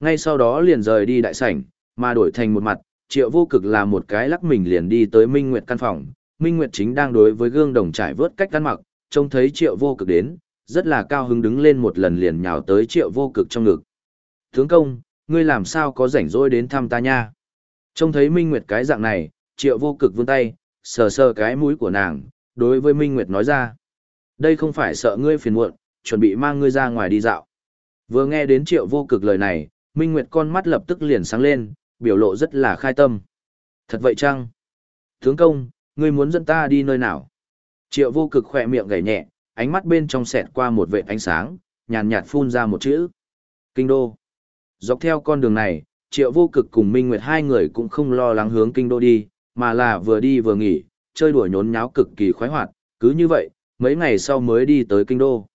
Ngay sau đó liền rời đi đại sảnh, mà đổi thành một mặt, triệu vô cực là một cái lắc mình liền đi tới Minh Nguyệt căn phòng. Minh Nguyệt chính đang đối với gương đồng trải vớt cách ăn mặc, trông thấy triệu vô cực đến, rất là cao hứng đứng lên một lần liền nhào tới triệu vô cực trong ngực. Tướng công, ngươi làm sao có rảnh rỗi đến thăm ta nha? Trông thấy Minh Nguyệt cái dạng này, triệu vô cực vươn tay, sờ sờ cái mũi của nàng, đối với Minh Nguyệt nói ra. Đây không phải sợ ngươi phiền muộn, chuẩn bị mang ngươi ra ngoài đi dạo. Vừa nghe đến triệu vô cực lời này, Minh Nguyệt con mắt lập tức liền sáng lên, biểu lộ rất là khai tâm. Thật vậy chăng? Tướng công, ngươi muốn dẫn ta đi nơi nào? Triệu vô cực khỏe miệng gảy nhẹ, ánh mắt bên trong xẹt qua một vệt ánh sáng, nhàn nhạt phun ra một chữ. Kinh đô. Dọc theo con đường này, triệu vô cực cùng Minh Nguyệt hai người cũng không lo lắng hướng kinh đô đi, mà là vừa đi vừa nghỉ, chơi đùa nhốn nháo cực kỳ khoái hoạt, cứ như vậy, mấy ngày sau mới đi tới kinh đô.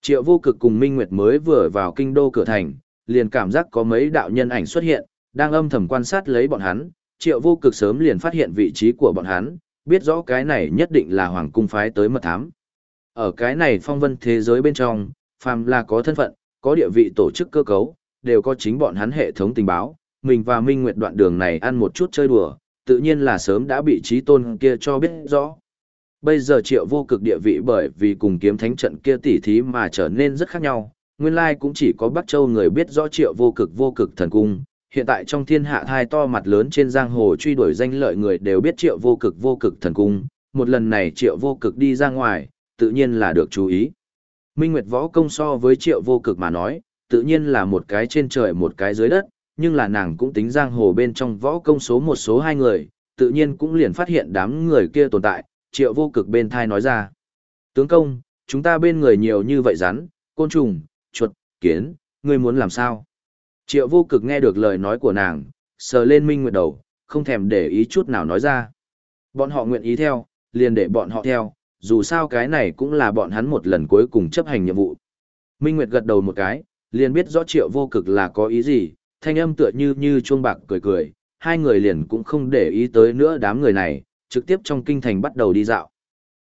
Triệu vô cực cùng Minh Nguyệt mới vừa vào kinh đô cửa thành, liền cảm giác có mấy đạo nhân ảnh xuất hiện, đang âm thầm quan sát lấy bọn hắn, triệu vô cực sớm liền phát hiện vị trí của bọn hắn, biết rõ cái này nhất định là hoàng cung phái tới mật thám. Ở cái này phong vân thế giới bên trong, phàm là có thân phận, có địa vị tổ chức cơ cấu, đều có chính bọn hắn hệ thống tình báo, mình và Minh Nguyệt đoạn đường này ăn một chút chơi đùa, tự nhiên là sớm đã bị trí tôn kia cho biết rõ. Bây giờ triệu vô cực địa vị bởi vì cùng kiếm thánh trận kia tỉ thí mà trở nên rất khác nhau, nguyên lai cũng chỉ có Bắc Châu người biết rõ triệu vô cực vô cực thần cung. Hiện tại trong thiên hạ thai to mặt lớn trên giang hồ truy đuổi danh lợi người đều biết triệu vô cực vô cực thần cung, một lần này triệu vô cực đi ra ngoài, tự nhiên là được chú ý. Minh Nguyệt võ công so với triệu vô cực mà nói, tự nhiên là một cái trên trời một cái dưới đất, nhưng là nàng cũng tính giang hồ bên trong võ công số một số hai người, tự nhiên cũng liền phát hiện đám người kia tồn tại, triệu vô cực bên thai nói ra. Tướng công, chúng ta bên người nhiều như vậy rắn, côn trùng, chuột, kiến, ngươi muốn làm sao? Triệu vô cực nghe được lời nói của nàng, sờ lên minh nguyệt đầu, không thèm để ý chút nào nói ra. Bọn họ nguyện ý theo, liền để bọn họ theo, dù sao cái này cũng là bọn hắn một lần cuối cùng chấp hành nhiệm vụ. Minh Nguyệt gật đầu một cái, liền biết rõ triệu vô cực là có ý gì, thanh âm tựa như như chuông bạc cười cười, hai người liền cũng không để ý tới nữa đám người này, trực tiếp trong kinh thành bắt đầu đi dạo.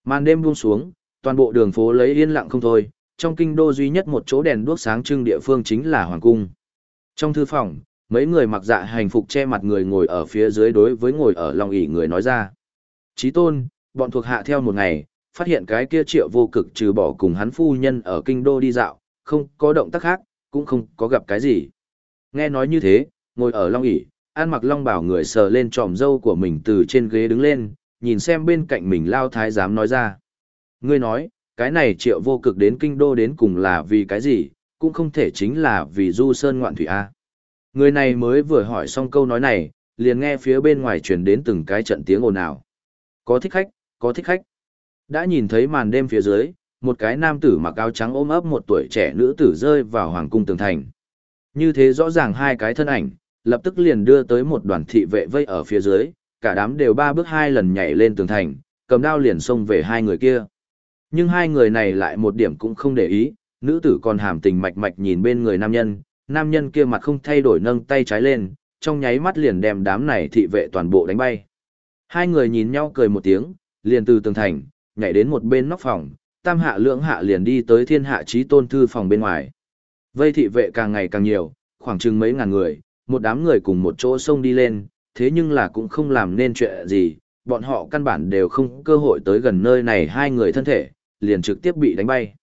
Màn đêm buông xuống, toàn bộ đường phố lấy yên lặng không thôi, trong kinh đô duy nhất một chỗ đèn đuốc sáng trưng địa phương chính là Hoàng Cung. Trong thư phòng, mấy người mặc dạ hành phục che mặt người ngồi ở phía dưới đối với ngồi ở lòng ỉ người nói ra. Chí tôn, bọn thuộc hạ theo một ngày, phát hiện cái kia triệu vô cực trừ bỏ cùng hắn phu nhân ở kinh đô đi dạo, không có động tác khác, cũng không có gặp cái gì. Nghe nói như thế, ngồi ở long ỉ, an mặc long bảo người sờ lên tròm dâu của mình từ trên ghế đứng lên, nhìn xem bên cạnh mình lao thái giám nói ra. Ngươi nói, cái này triệu vô cực đến kinh đô đến cùng là vì cái gì, cũng không thể chính là vì du sơn ngoạn thủy A. Người này mới vừa hỏi xong câu nói này, liền nghe phía bên ngoài truyền đến từng cái trận tiếng ồn ào. Có thích khách, có thích khách. Đã nhìn thấy màn đêm phía dưới, một cái nam tử mặc áo trắng ôm ấp một tuổi trẻ nữ tử rơi vào hoàng cung tường thành. Như thế rõ ràng hai cái thân ảnh, lập tức liền đưa tới một đoàn thị vệ vây ở phía dưới, cả đám đều ba bước hai lần nhảy lên tường thành, cầm đao liền xông về hai người kia. Nhưng hai người này lại một điểm cũng không để ý, nữ tử còn hàm tình mạch mạch nhìn bên người nam nhân, nam nhân kia mặt không thay đổi nâng tay trái lên, trong nháy mắt liền đem đám này thị vệ toàn bộ đánh bay. Hai người nhìn nhau cười một tiếng, liền từ tường thành, nhảy đến một bên nóc phòng, tam hạ lưỡng hạ liền đi tới thiên hạ trí tôn thư phòng bên ngoài. Vây thị vệ càng ngày càng nhiều, khoảng chừng mấy ngàn người, một đám người cùng một chỗ xông đi lên, thế nhưng là cũng không làm nên chuyện gì, bọn họ căn bản đều không cơ hội tới gần nơi này hai người thân thể, liền trực tiếp bị đánh bay.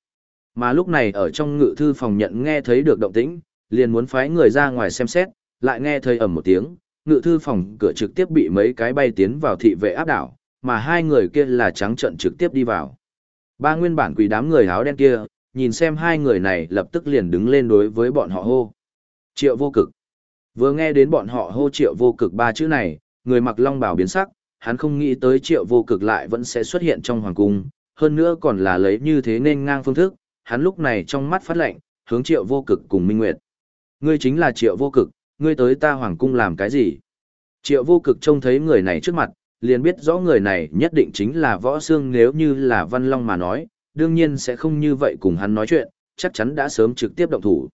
Mà lúc này ở trong ngự thư phòng nhận nghe thấy được động tĩnh, liền muốn phái người ra ngoài xem xét, lại nghe thấy ầm một tiếng, ngự thư phòng cửa trực tiếp bị mấy cái bay tiến vào thị vệ áp đảo, mà hai người kia là trắng trận trực tiếp đi vào. Ba nguyên bản quỷ đám người áo đen kia, nhìn xem hai người này lập tức liền đứng lên đối với bọn họ hô. Triệu vô cực. Vừa nghe đến bọn họ hô triệu vô cực ba chữ này, người mặc long bào biến sắc, hắn không nghĩ tới triệu vô cực lại vẫn sẽ xuất hiện trong hoàng cung, hơn nữa còn là lấy như thế nên ngang phương thức, hắn lúc này trong mắt phát lệnh, hướng triệu vô cực cùng Minh Nguyệt. Ngươi chính là triệu vô cực, ngươi tới ta hoàng cung làm cái gì? Triệu vô cực trông thấy người này trước mặt, liền biết rõ người này nhất định chính là võ xương nếu như là văn long mà nói, đương nhiên sẽ không như vậy cùng hắn nói chuyện, chắc chắn đã sớm trực tiếp động thủ.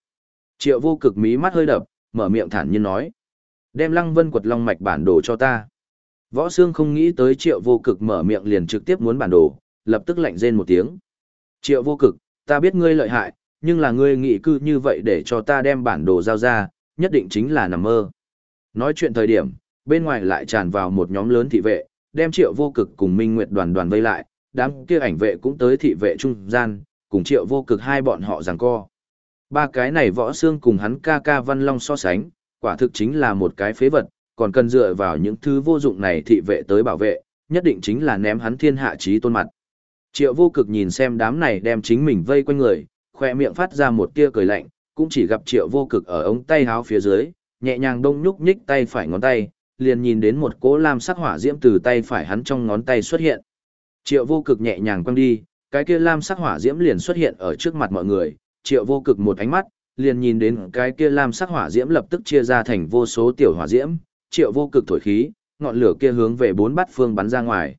Triệu vô cực mí mắt hơi đập, mở miệng thản nhiên nói. Đem lăng vân quật long mạch bản đồ cho ta. Võ xương không nghĩ tới triệu vô cực mở miệng liền trực tiếp muốn bản đồ, lập tức lạnh rên một tiếng. Triệu vô cực, ta biết ngươi lợi hại, nhưng là ngươi nghĩ cư như vậy để cho ta đem bản đồ giao ra, nhất định chính là nằm mơ. Nói chuyện thời điểm, bên ngoài lại tràn vào một nhóm lớn thị vệ, đem triệu vô cực cùng Minh Nguyệt đoàn đoàn vây lại, đám kia ảnh vệ cũng tới thị vệ trung gian, cùng triệu vô cực hai bọn họ giằng co. Ba cái này võ xương cùng hắn ca ca văn long so sánh, quả thực chính là một cái phế vật, còn cần dựa vào những thứ vô dụng này thị vệ tới bảo vệ, nhất định chính là ném hắn thiên hạ trí tôn mặt. Triệu vô cực nhìn xem đám này đem chính mình vây quanh người, khoe miệng phát ra một tia cười lạnh, cũng chỉ gặp triệu vô cực ở ống tay háo phía dưới, nhẹ nhàng đông nhúc nhích tay phải ngón tay, liền nhìn đến một cỗ lam sắc hỏa diễm từ tay phải hắn trong ngón tay xuất hiện. Triệu vô cực nhẹ nhàng quăng đi, cái kia lam sắc hỏa diễm liền xuất hiện ở trước mặt mọi người, triệu vô cực một ánh mắt, liền nhìn đến cái kia lam sắc hỏa diễm lập tức chia ra thành vô số tiểu hỏa diễm, triệu vô cực thổi khí, ngọn lửa kia hướng về bốn bát phương bắn ra ngoài.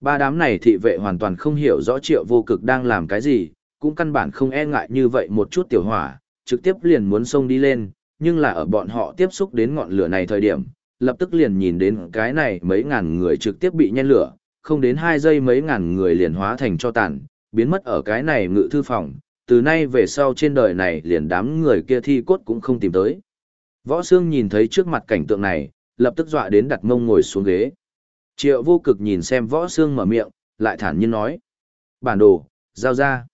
Ba đám này thị vệ hoàn toàn không hiểu rõ triệu vô cực đang làm cái gì, cũng căn bản không e ngại như vậy một chút tiểu hỏa, trực tiếp liền muốn xông đi lên, nhưng là ở bọn họ tiếp xúc đến ngọn lửa này thời điểm, lập tức liền nhìn đến cái này mấy ngàn người trực tiếp bị nhen lửa, không đến hai giây mấy ngàn người liền hóa thành cho tàn, biến mất ở cái này ngự thư phòng, từ nay về sau trên đời này liền đám người kia thi cốt cũng không tìm tới. Võ Sương nhìn thấy trước mặt cảnh tượng này, lập tức dọa đến đặt mông ngồi xuống ghế. Triệu vô cực nhìn xem Võ Sương mở miệng, lại thản nhiên nói. Bản đồ, giao ra.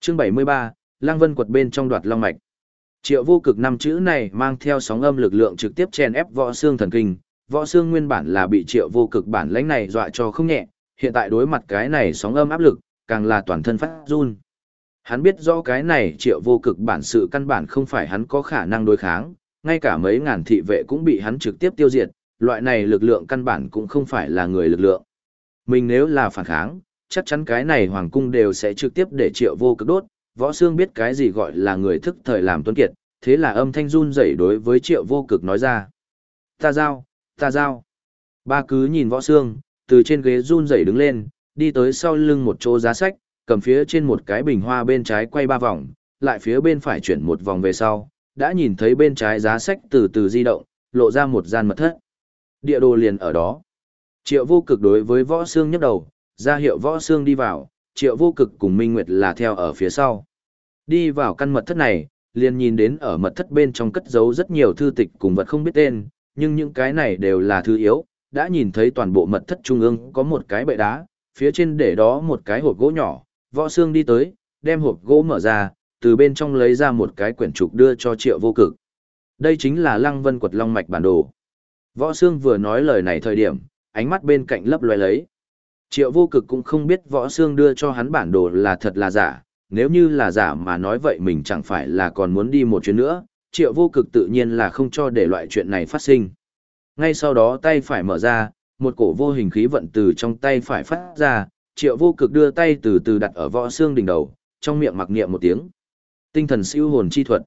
Chương 73, Lăng Vân quật bên trong đoạt long mạch. Triệu vô cực năm chữ này mang theo sóng âm lực lượng trực tiếp chèn ép võ xương thần kinh, võ xương nguyên bản là bị triệu vô cực bản lãnh này dọa cho không nhẹ, hiện tại đối mặt cái này sóng âm áp lực, càng là toàn thân phát run. Hắn biết rõ cái này triệu vô cực bản sự căn bản không phải hắn có khả năng đối kháng, ngay cả mấy ngàn thị vệ cũng bị hắn trực tiếp tiêu diệt, loại này lực lượng căn bản cũng không phải là người lực lượng. Mình nếu là phản kháng, chắc chắn cái này hoàng cung đều sẽ trực tiếp để triệu vô cực đốt, võ xương biết cái gì gọi là người thức thời làm tuân kiệt, thế là âm thanh run rẩy đối với triệu vô cực nói ra. Ta giao, ta giao. Ba cứ nhìn võ xương, từ trên ghế run rẩy đứng lên, đi tới sau lưng một chỗ giá sách, cầm phía trên một cái bình hoa bên trái quay ba vòng, lại phía bên phải chuyển một vòng về sau, đã nhìn thấy bên trái giá sách từ từ di động, lộ ra một gian mật thất. Địa đồ liền ở đó. Triệu vô cực đối với võ xương nhấc đầu, ra hiệu võ xương đi vào, triệu vô cực cùng Minh Nguyệt là theo ở phía sau. Đi vào căn mật thất này, liền nhìn đến ở mật thất bên trong cất giấu rất nhiều thư tịch cùng vật không biết tên, nhưng những cái này đều là thứ yếu, đã nhìn thấy toàn bộ mật thất trung ương có một cái bệ đá, phía trên để đó một cái hộp gỗ nhỏ, võ xương đi tới, đem hộp gỗ mở ra, từ bên trong lấy ra một cái quyển trục đưa cho triệu vô cực. Đây chính là lăng vân quật long mạch bản đồ. Võ Sương vừa nói lời này thời điểm, ánh mắt bên cạnh lấp loé lấy. Triệu vô cực cũng không biết võ xương đưa cho hắn bản đồ là thật là giả, nếu như là giả mà nói vậy mình chẳng phải là còn muốn đi một chuyến nữa, triệu vô cực tự nhiên là không cho để loại chuyện này phát sinh. Ngay sau đó tay phải mở ra, một cổ vô hình khí vận từ trong tay phải phát ra, triệu vô cực đưa tay từ từ đặt ở võ xương đỉnh đầu, trong miệng mặc niệm một tiếng. Tinh thần siêu hồn chi thuật.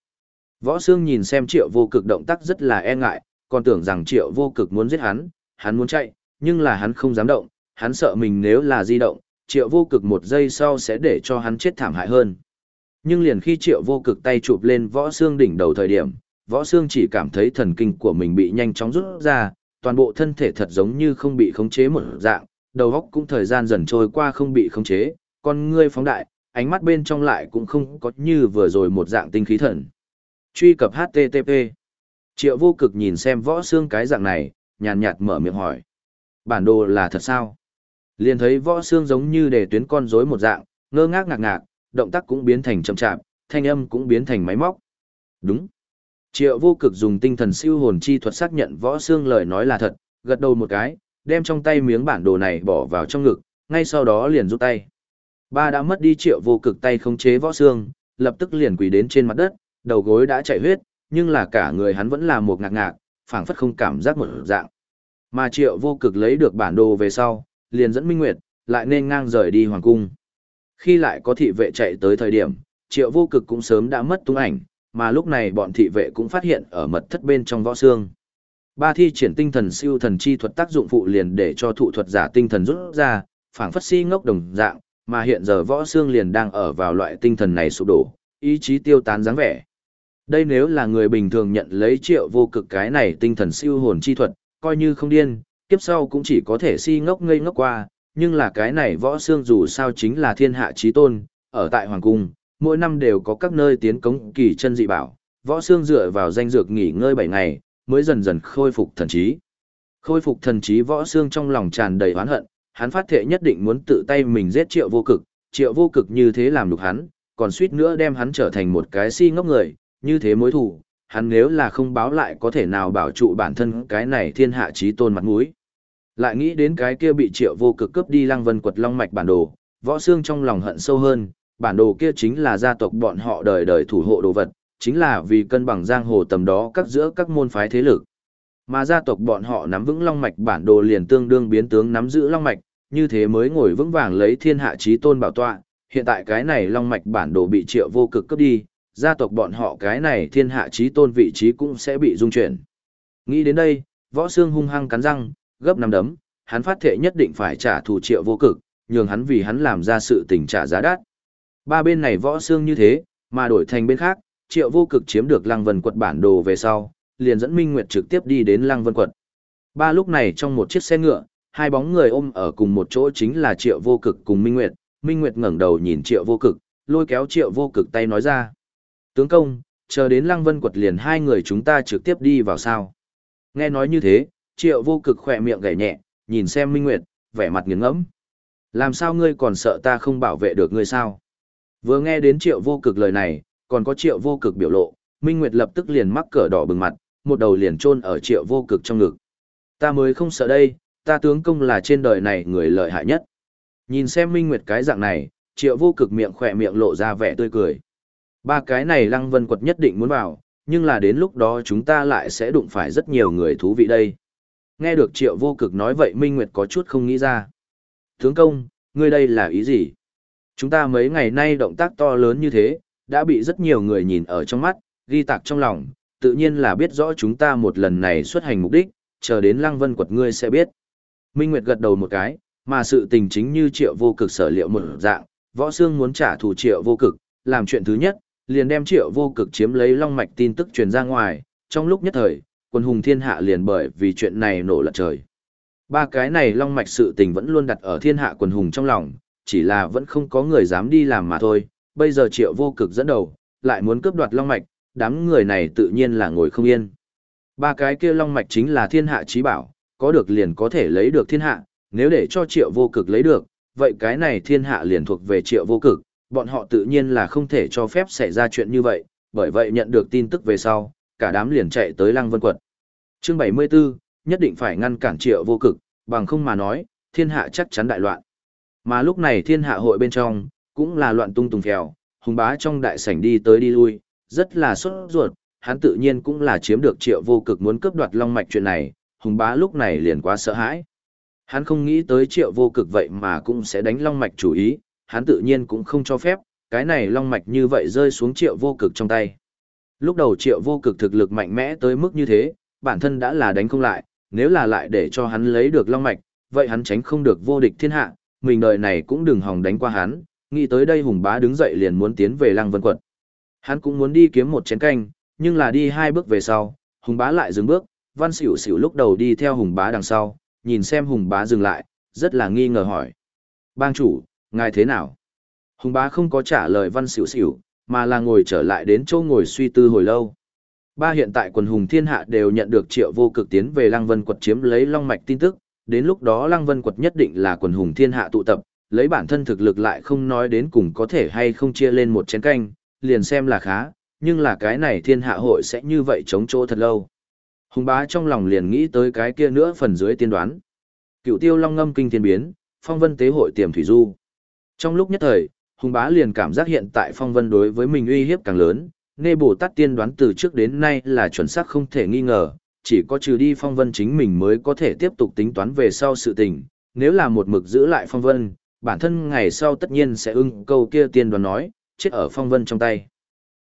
Võ Sương nhìn xem triệu vô cực động tác rất là e ngại, còn tưởng rằng triệu vô cực muốn giết hắn, hắn muốn chạy, nhưng là hắn không dám động, hắn sợ mình nếu là di động, triệu vô cực một giây sau sẽ để cho hắn chết thảm hại hơn. Nhưng liền khi triệu vô cực tay chụp lên võ xương đỉnh đầu thời điểm, võ xương chỉ cảm thấy thần kinh của mình bị nhanh chóng rút ra, toàn bộ thân thể thật giống như không bị khống chế một dạng, đầu óc cũng thời gian dần trôi qua không bị khống chế, con ngươi phóng đại, ánh mắt bên trong lại cũng không có như vừa rồi một dạng tinh khí thần. Truy cập HTTP. Triệu vô cực nhìn xem võ xương cái dạng này, nhàn nhạt mở miệng hỏi. Bản đồ là thật sao? Liền thấy võ xương giống như để tuyến con rối một dạng, ngơ ngác ngạc ngạc, động tác cũng biến thành chậm chạp, thanh âm cũng biến thành máy móc. Đúng. Triệu vô cực dùng tinh thần siêu hồn chi thuật xác nhận võ xương lời nói là thật, gật đầu một cái, đem trong tay miếng bản đồ này bỏ vào trong ngực, ngay sau đó liền rút tay. Ba đã mất đi triệu vô cực tay không chế võ xương, lập tức liền quỳ đến trên mặt đất, đầu gối đã chảy huyết, nhưng là cả người hắn vẫn là một ngạc ngạc, phảng phất không cảm giác một dạng. Mà triệu vô cực lấy được bản đồ về sau, liền dẫn Minh Nguyệt, lại nên ngang rời đi hoàng cung. Khi lại có thị vệ chạy tới thời điểm, triệu vô cực cũng sớm đã mất tung ảnh, mà lúc này bọn thị vệ cũng phát hiện ở mật thất bên trong võ xương. Ba thi triển tinh thần siêu thần chi thuật tác dụng phụ liền để cho thụ thuật giả tinh thần rút ra, phảng phất si ngốc đồng dạng, mà hiện giờ võ xương liền đang ở vào loại tinh thần này sụp đổ, ý chí tiêu tán dáng vẻ. Đây nếu là người bình thường nhận lấy triệu vô cực cái này tinh thần siêu hồn chi thuật, coi như không điên, kiếp sau cũng chỉ có thể si ngốc ngây ngốc qua, nhưng là cái này võ xương dù sao chính là thiên hạ trí tôn, ở tại Hoàng Cung, mỗi năm đều có các nơi tiến cống kỳ chân dị bảo, võ xương dựa vào danh dược nghỉ ngơi 7 ngày, mới dần dần khôi phục thần trí. Khôi phục thần trí võ xương trong lòng tràn đầy oán hận, hắn phát thệ nhất định muốn tự tay mình giết triệu vô cực, triệu vô cực như thế làm được hắn, còn suýt nữa đem hắn trở thành một cái si ngốc người, như thế mối thù, hắn nếu là không báo lại có thể nào bảo trụ bản thân cái này thiên hạ trí tôn mặt mũi. Lại nghĩ đến cái kia bị triệu vô cực cướp đi lăng vân quật long mạch bản đồ, võ xương trong lòng hận sâu hơn, bản đồ kia chính là gia tộc bọn họ đời đời thủ hộ đồ vật, chính là vì cân bằng giang hồ tầm đó các giữa các môn phái thế lực. Mà gia tộc bọn họ nắm vững long mạch bản đồ liền tương đương biến tướng nắm giữ long mạch, như thế mới ngồi vững vàng lấy thiên hạ trí tôn bảo tọa. Hiện tại cái này long mạch bản đồ bị triệu vô cực cướp đi, gia tộc bọn họ cái này thiên hạ trí tôn vị trí cũng sẽ bị dung chuyển. Nghĩ đến đây, võ xương hung hăng cắn răng, gấp năm đấm, hắn phát thệ nhất định phải trả thù triệu vô cực, nhường hắn vì hắn làm ra sự tình trả giá đắt. Ba bên này võ xương như thế, mà đổi thành bên khác, triệu vô cực chiếm được lăng vân quật bản đồ về sau, liền dẫn Minh Nguyệt trực tiếp đi đến lăng vân quật. Ba lúc này trong một chiếc xe ngựa, hai bóng người ôm ở cùng một chỗ chính là triệu vô cực cùng Minh Nguyệt. Minh Nguyệt ngẩng đầu nhìn triệu vô cực, lôi kéo triệu vô cực tay nói ra. Tướng công, chờ đến lăng vân quật liền hai người chúng ta trực tiếp đi vào sao. Nghe nói như thế, triệu vô cực khỏe miệng gảy nhẹ, nhìn xem Minh Nguyệt, vẻ mặt nghiêng ngẫm. Làm sao ngươi còn sợ ta không bảo vệ được ngươi sao? Vừa nghe đến triệu vô cực lời này, còn có triệu vô cực biểu lộ, Minh Nguyệt lập tức liền mắc cỡ đỏ bừng mặt, một đầu liền chôn ở triệu vô cực trong ngực. Ta mới không sợ đây, ta tướng công là trên đời này người lợi hại nhất. Nhìn xem Minh Nguyệt cái dạng này, triệu vô cực miệng khỏe miệng lộ ra vẻ tươi cười. Ba cái này lăng vân quật nhất định muốn vào, nhưng là đến lúc đó chúng ta lại sẽ đụng phải rất nhiều người thú vị đây. Nghe được triệu vô cực nói vậy Minh Nguyệt có chút không nghĩ ra. Tướng công, ngươi đây là ý gì? Chúng ta mấy ngày nay động tác to lớn như thế, đã bị rất nhiều người nhìn ở trong mắt, ghi tạc trong lòng, tự nhiên là biết rõ chúng ta một lần này xuất hành mục đích, chờ đến lăng vân quật ngươi sẽ biết. Minh Nguyệt gật đầu một cái, mà sự tình chính như triệu vô cực sở liệu một dạng, võ xương muốn trả thù triệu vô cực, làm chuyện thứ nhất, liền đem triệu vô cực chiếm lấy long mạch tin tức truyền ra ngoài, trong lúc nhất thời, quân hùng thiên hạ liền bởi vì chuyện này nổ lật trời. Ba cái này long mạch sự tình vẫn luôn đặt ở thiên hạ quần hùng trong lòng, chỉ là vẫn không có người dám đi làm mà thôi, bây giờ triệu vô cực dẫn đầu, lại muốn cướp đoạt long mạch, đám người này tự nhiên là ngồi không yên. Ba cái kia long mạch chính là thiên hạ trí bảo, có được liền có thể lấy được thiên hạ, nếu để cho triệu vô cực lấy được, vậy cái này thiên hạ liền thuộc về triệu vô cực, bọn họ tự nhiên là không thể cho phép xảy ra chuyện như vậy, bởi vậy nhận được tin tức về sau, cả đám liền chạy tới lăng vân quật. Chương 74, nhất định phải ngăn cản triệu vô cực, bằng không mà nói, thiên hạ chắc chắn đại loạn. Mà lúc này thiên hạ hội bên trong, cũng là loạn tung tùng phèo, hùng bá trong đại sảnh đi tới đi lui, rất là sốt ruột, hắn tự nhiên cũng là chiếm được triệu vô cực muốn cướp đoạt long mạch chuyện này, hùng bá lúc này liền quá sợ hãi. Hắn không nghĩ tới triệu vô cực vậy mà cũng sẽ đánh long mạch chủ ý, hắn tự nhiên cũng không cho phép, cái này long mạch như vậy rơi xuống triệu vô cực trong tay. Lúc đầu triệu vô cực thực lực mạnh mẽ tới mức như thế, bản thân đã là đánh không lại, nếu là lại để cho hắn lấy được long mạch, vậy hắn tránh không được vô địch thiên hạ, mình đời này cũng đừng hòng đánh qua hắn, nghĩ tới đây hùng bá đứng dậy liền muốn tiến về lăng vân quật. Hắn cũng muốn đi kiếm một chén canh, nhưng là đi hai bước về sau, hùng bá lại dừng bước, văn xỉu xỉu lúc đầu đi theo hùng bá đằng sau, nhìn xem hùng bá dừng lại, rất là nghi ngờ hỏi. Bang chủ, ngài thế nào? Hùng bá không có trả lời văn xỉu xỉu, mà là ngồi trở lại đến chỗ ngồi suy tư hồi lâu. Ba hiện tại quần hùng thiên hạ đều nhận được triệu vô cực tiến về Lăng Vân quật chiếm lấy long mạch tin tức, đến lúc đó Lăng Vân quật nhất định là quần hùng thiên hạ tụ tập, lấy bản thân thực lực lại không nói đến cùng có thể hay không chia lên một chén canh, liền xem là khá, nhưng là cái này thiên hạ hội sẽ như vậy chống chỗ thật lâu. Hùng bá trong lòng liền nghĩ tới cái kia nữa phần dưới tiên đoán. Cựu tiêu long ngâm kinh thiên biến, phong vân tế hội tiềm thủy du. Trong lúc nhất thời, Hùng bá liền cảm giác hiện tại phong vân đối với mình uy hiếp càng lớn, Nê Bồ Tát tiên đoán từ trước đến nay là chuẩn xác không thể nghi ngờ, chỉ có trừ đi phong vân chính mình mới có thể tiếp tục tính toán về sau sự tình, nếu là một mực giữ lại phong vân, bản thân ngày sau tất nhiên sẽ ưng câu kia tiên đoán nói, chết ở phong vân trong tay.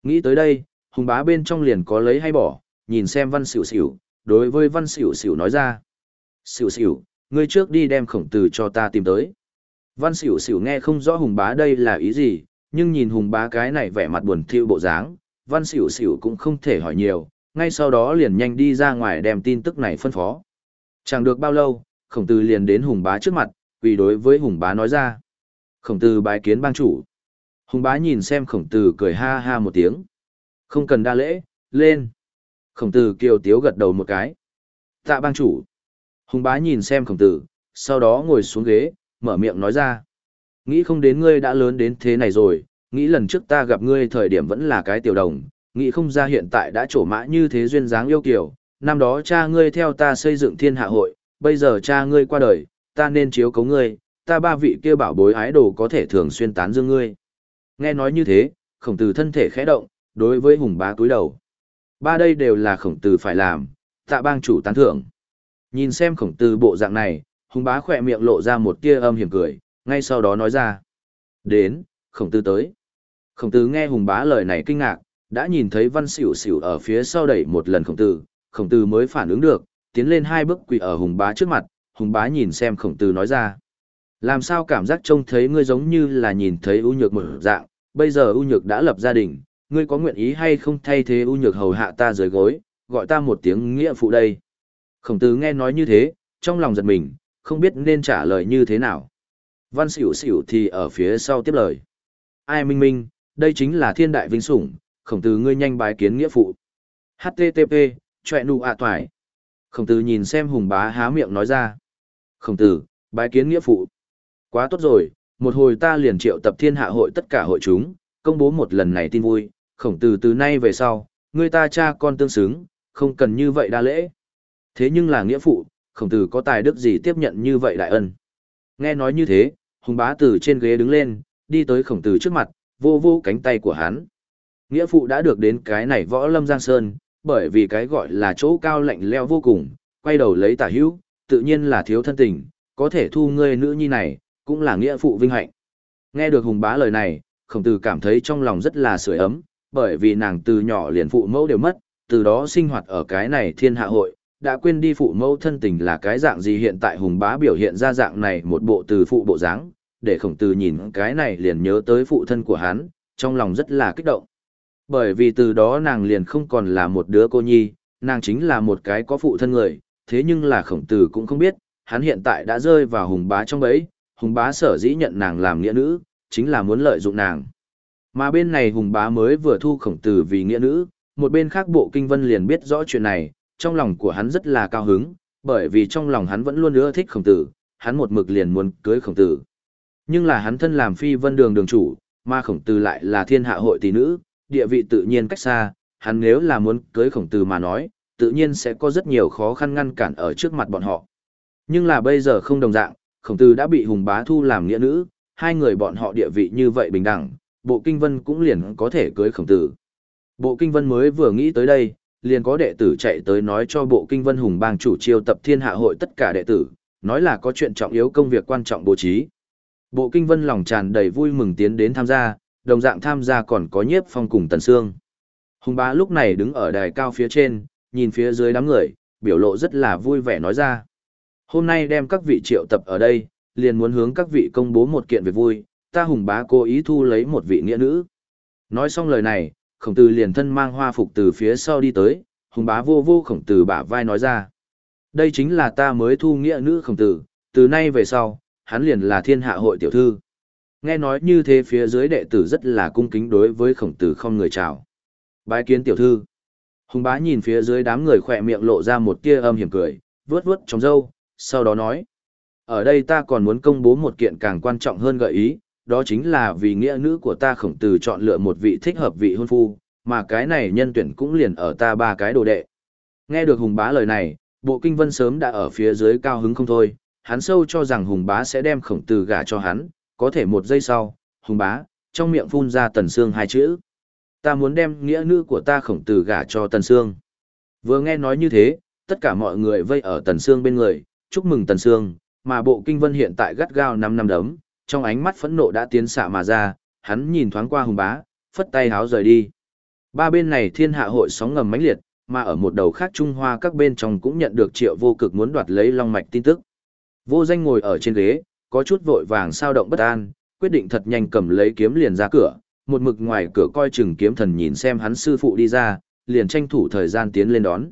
Nghĩ tới đây, hùng bá bên trong liền có lấy hay bỏ, nhìn xem văn xỉu xỉu, đối với văn xỉu xỉu nói ra. Xỉu xỉu, ngươi trước đi đem khổng tử cho ta tìm tới. Văn xỉu xỉu nghe không rõ hùng bá đây là ý gì, nhưng nhìn hùng bá cái này vẻ mặt buồn thiu bộ dáng, văn xỉu xỉu cũng không thể hỏi nhiều, ngay sau đó liền nhanh đi ra ngoài đem tin tức này phân phó. Chẳng được bao lâu, khổng tử liền đến hùng bá trước mặt, vì đối với hùng bá nói ra. Khổng tử bái kiến bang chủ. Hùng bá nhìn xem khổng tử cười ha ha một tiếng. Không cần đa lễ, lên. Khổng tử kiều tiếu gật đầu một cái. Tạ bang chủ. Hùng bá nhìn xem khổng tử, sau đó ngồi xuống ghế, mở miệng nói ra. Nghĩ không đến ngươi đã lớn đến thế này rồi, nghĩ lần trước ta gặp ngươi thời điểm vẫn là cái tiểu đồng, nghĩ không ra hiện tại đã trổ mã như thế duyên dáng yêu kiều. Năm đó cha ngươi theo ta xây dựng thiên hạ hội, bây giờ cha ngươi qua đời, ta nên chiếu cấu ngươi, ta ba vị kia bảo bối ái đồ có thể thường xuyên tán dương ngươi. Nghe nói như thế, khổng tử thân thể khẽ động, đối với hùng bá túi đầu. Ba đây đều là khổng tử phải làm, tạ bang chủ tán thưởng. Nhìn xem khổng tử bộ dạng này, hùng bá khỏe miệng lộ ra một tia âm hiểm cười, ngay sau đó nói ra. Đến, khổng tử tới. Khổng tử nghe hùng bá lời này kinh ngạc, đã nhìn thấy văn xỉu xỉu ở phía sau đẩy một lần khổng tử, khổng tử mới phản ứng được, tiến lên hai bước quỳ ở hùng bá trước mặt, hùng bá nhìn xem khổng tử nói ra. Làm sao cảm giác trông thấy ngươi giống như là nhìn thấy ưu nhược một dạng, bây giờ ưu nhược đã lập gia đình, ngươi có nguyện ý hay không thay thế ưu nhược hầu hạ ta dưới gối, gọi ta một tiếng nghĩa phụ đây. Khổng tử nghe nói như thế, trong lòng giật mình, không biết nên trả lời như thế nào. Văn xỉu xỉu thì ở phía sau tiếp lời. Ai minh minh, đây chính là thiên đại vinh sủng, khổng tử ngươi nhanh bái kiến nghĩa phụ. HTTP, chọe nụ ạ toài. Khổng tử nhìn xem hùng bá há miệng nói ra. Khổng tử, bái kiến nghĩa phụ. Quá tốt rồi, một hồi ta liền triệu tập thiên hạ hội tất cả hội chúng, công bố một lần này tin vui, khổng tử từ nay về sau, người ta cha con tương xứng, không cần như vậy đa lễ. Thế nhưng là nghĩa phụ, khổng tử có tài đức gì tiếp nhận như vậy đại ân. Nghe nói như thế, hùng bá từ trên ghế đứng lên, đi tới khổng tử trước mặt, vô vô cánh tay của hắn. Nghĩa phụ đã được đến cái này võ lâm giang sơn, bởi vì cái gọi là chỗ cao lạnh leo vô cùng, quay đầu lấy tả hữu, tự nhiên là thiếu thân tình, có thể thu ngươi nữ nhi này, cũng là nghĩa phụ vinh hạnh. Nghe được hùng bá lời này, khổng tử cảm thấy trong lòng rất là sưởi ấm, bởi vì nàng từ nhỏ liền phụ mẫu đều mất, từ đó sinh hoạt ở cái này thiên hạ hội, đã quên đi phụ mẫu thân tình là cái dạng gì hiện tại hùng bá biểu hiện ra dạng này một bộ từ phụ bộ dáng, để khổng tử nhìn cái này liền nhớ tới phụ thân của hắn, trong lòng rất là kích động. Bởi vì từ đó nàng liền không còn là một đứa cô nhi, nàng chính là một cái có phụ thân người, thế nhưng là khổng tử cũng không biết, hắn hiện tại đã rơi vào hùng bá trong bẫy, hùng bá sở dĩ nhận nàng làm nghĩa nữ, chính là muốn lợi dụng nàng. Mà bên này hùng bá mới vừa thu khổng tử vì nghĩa nữ, một bên khác bộ kinh vân liền biết rõ chuyện này, trong lòng của hắn rất là cao hứng, bởi vì trong lòng hắn vẫn luôn ưa thích khổng tử, hắn một mực liền muốn cưới khổng tử. Nhưng là hắn thân làm phi vân đường đường chủ, mà khổng tử lại là thiên hạ hội tỷ nữ, địa vị tự nhiên cách xa, hắn nếu là muốn cưới khổng tử mà nói, tự nhiên sẽ có rất nhiều khó khăn ngăn cản ở trước mặt bọn họ. Nhưng là bây giờ không đồng dạng, khổng tử đã bị hùng bá thu làm nghĩa nữ, hai người bọn họ địa vị như vậy bình đẳng, bộ kinh vân cũng liền có thể cưới khổng tử. Bộ kinh vân mới vừa nghĩ tới đây, liền có đệ tử chạy tới nói cho bộ kinh vân hùng bang chủ chiêu tập thiên hạ hội tất cả đệ tử, nói là có chuyện trọng yếu công việc quan trọng bố trí. Bộ kinh vân lòng tràn đầy vui mừng tiến đến tham gia, đồng dạng tham gia còn có nhiếp phong cùng tần sương. Hùng bá lúc này đứng ở đài cao phía trên, nhìn phía dưới đám người, biểu lộ rất là vui vẻ nói ra. Hôm nay đem các vị triệu tập ở đây, liền muốn hướng các vị công bố một kiện việc vui, ta hùng bá cố ý thu lấy một vị nghĩa nữ. Nói xong lời này, khổng tử liền thân mang hoa phục từ phía sau đi tới, hùng bá vô vô khổng tử bả vai nói ra. Đây chính là ta mới thu nghĩa nữ khổng tử, từ nay về sau, hắn liền là thiên hạ hội tiểu thư. Nghe nói như thế phía dưới đệ tử rất là cung kính đối với khổng tử không người chào. Bái kiến tiểu thư. Hùng bá nhìn phía dưới đám người khỏe miệng lộ ra một tia âm hiểm cười, vướt vướt trong râu, sau đó nói. Ở đây ta còn muốn công bố một kiện càng quan trọng hơn gợi ý, đó chính là vì nghĩa nữ của ta khổng tử chọn lựa một vị thích hợp vị hôn phu, mà cái này nhân tuyển cũng liền ở ta ba cái đồ đệ. Nghe được Hùng bá lời này, bộ kinh vân sớm đã ở phía dưới cao hứng không thôi, hắn sâu cho rằng Hùng bá sẽ đem khổng tử gả cho hắn, có thể một giây sau, hùng bá, trong miệng phun ra tần xương hai chữ. Ta muốn đem nghĩa nữ của ta khổng tử gả cho tần xương. Vừa nghe nói như thế, tất cả mọi người vây ở tần xương bên người, chúc mừng tần xương, mà bộ kinh vân hiện tại gắt gao năm năm đấm, trong ánh mắt phẫn nộ đã tiến xạ mà ra, hắn nhìn thoáng qua hùng bá, phất tay háo rời đi. Ba bên này thiên hạ hội sóng ngầm mãnh liệt, mà ở một đầu khác Trung Hoa các bên trong cũng nhận được triệu vô cực muốn đoạt lấy long mạch tin tức. Vô danh ngồi ở trên ghế, có chút vội vàng sao động bất an, quyết định thật nhanh cầm lấy kiếm liền ra cửa, một mực ngoài cửa coi chừng kiếm thần nhìn xem hắn sư phụ đi ra, liền tranh thủ thời gian tiến lên đón.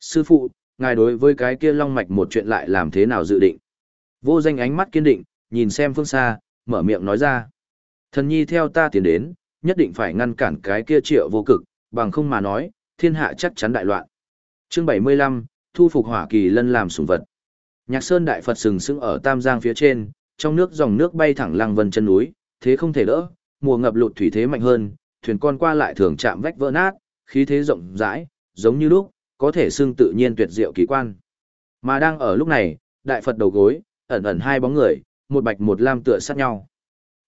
Sư phụ, ngài đối với cái kia long mạch một chuyện lại làm thế nào dự định? Vô danh ánh mắt kiên định, nhìn xem phương xa, mở miệng nói ra. Thần nhi theo ta tiến đến, nhất định phải ngăn cản cái kia triệu vô cực, bằng không mà nói, thiên hạ chắc chắn đại loạn. Chương 75, thu phục hỏa kỳ lân làm sủng vật. Nhạc Sơn Đại Phật sừng sững ở Tam Giang phía trên, trong nước dòng nước bay thẳng lăng vân chân núi, thế không thể đỡ, mùa ngập lụt thủy thế mạnh hơn, thuyền con qua lại thường chạm vách vỡ nát, khí thế rộng rãi, giống như lúc, có thể xưng tự nhiên tuyệt diệu kỳ quan. Mà đang ở lúc này, Đại Phật đầu gối, ẩn ẩn hai bóng người, một bạch một lam tựa sát nhau.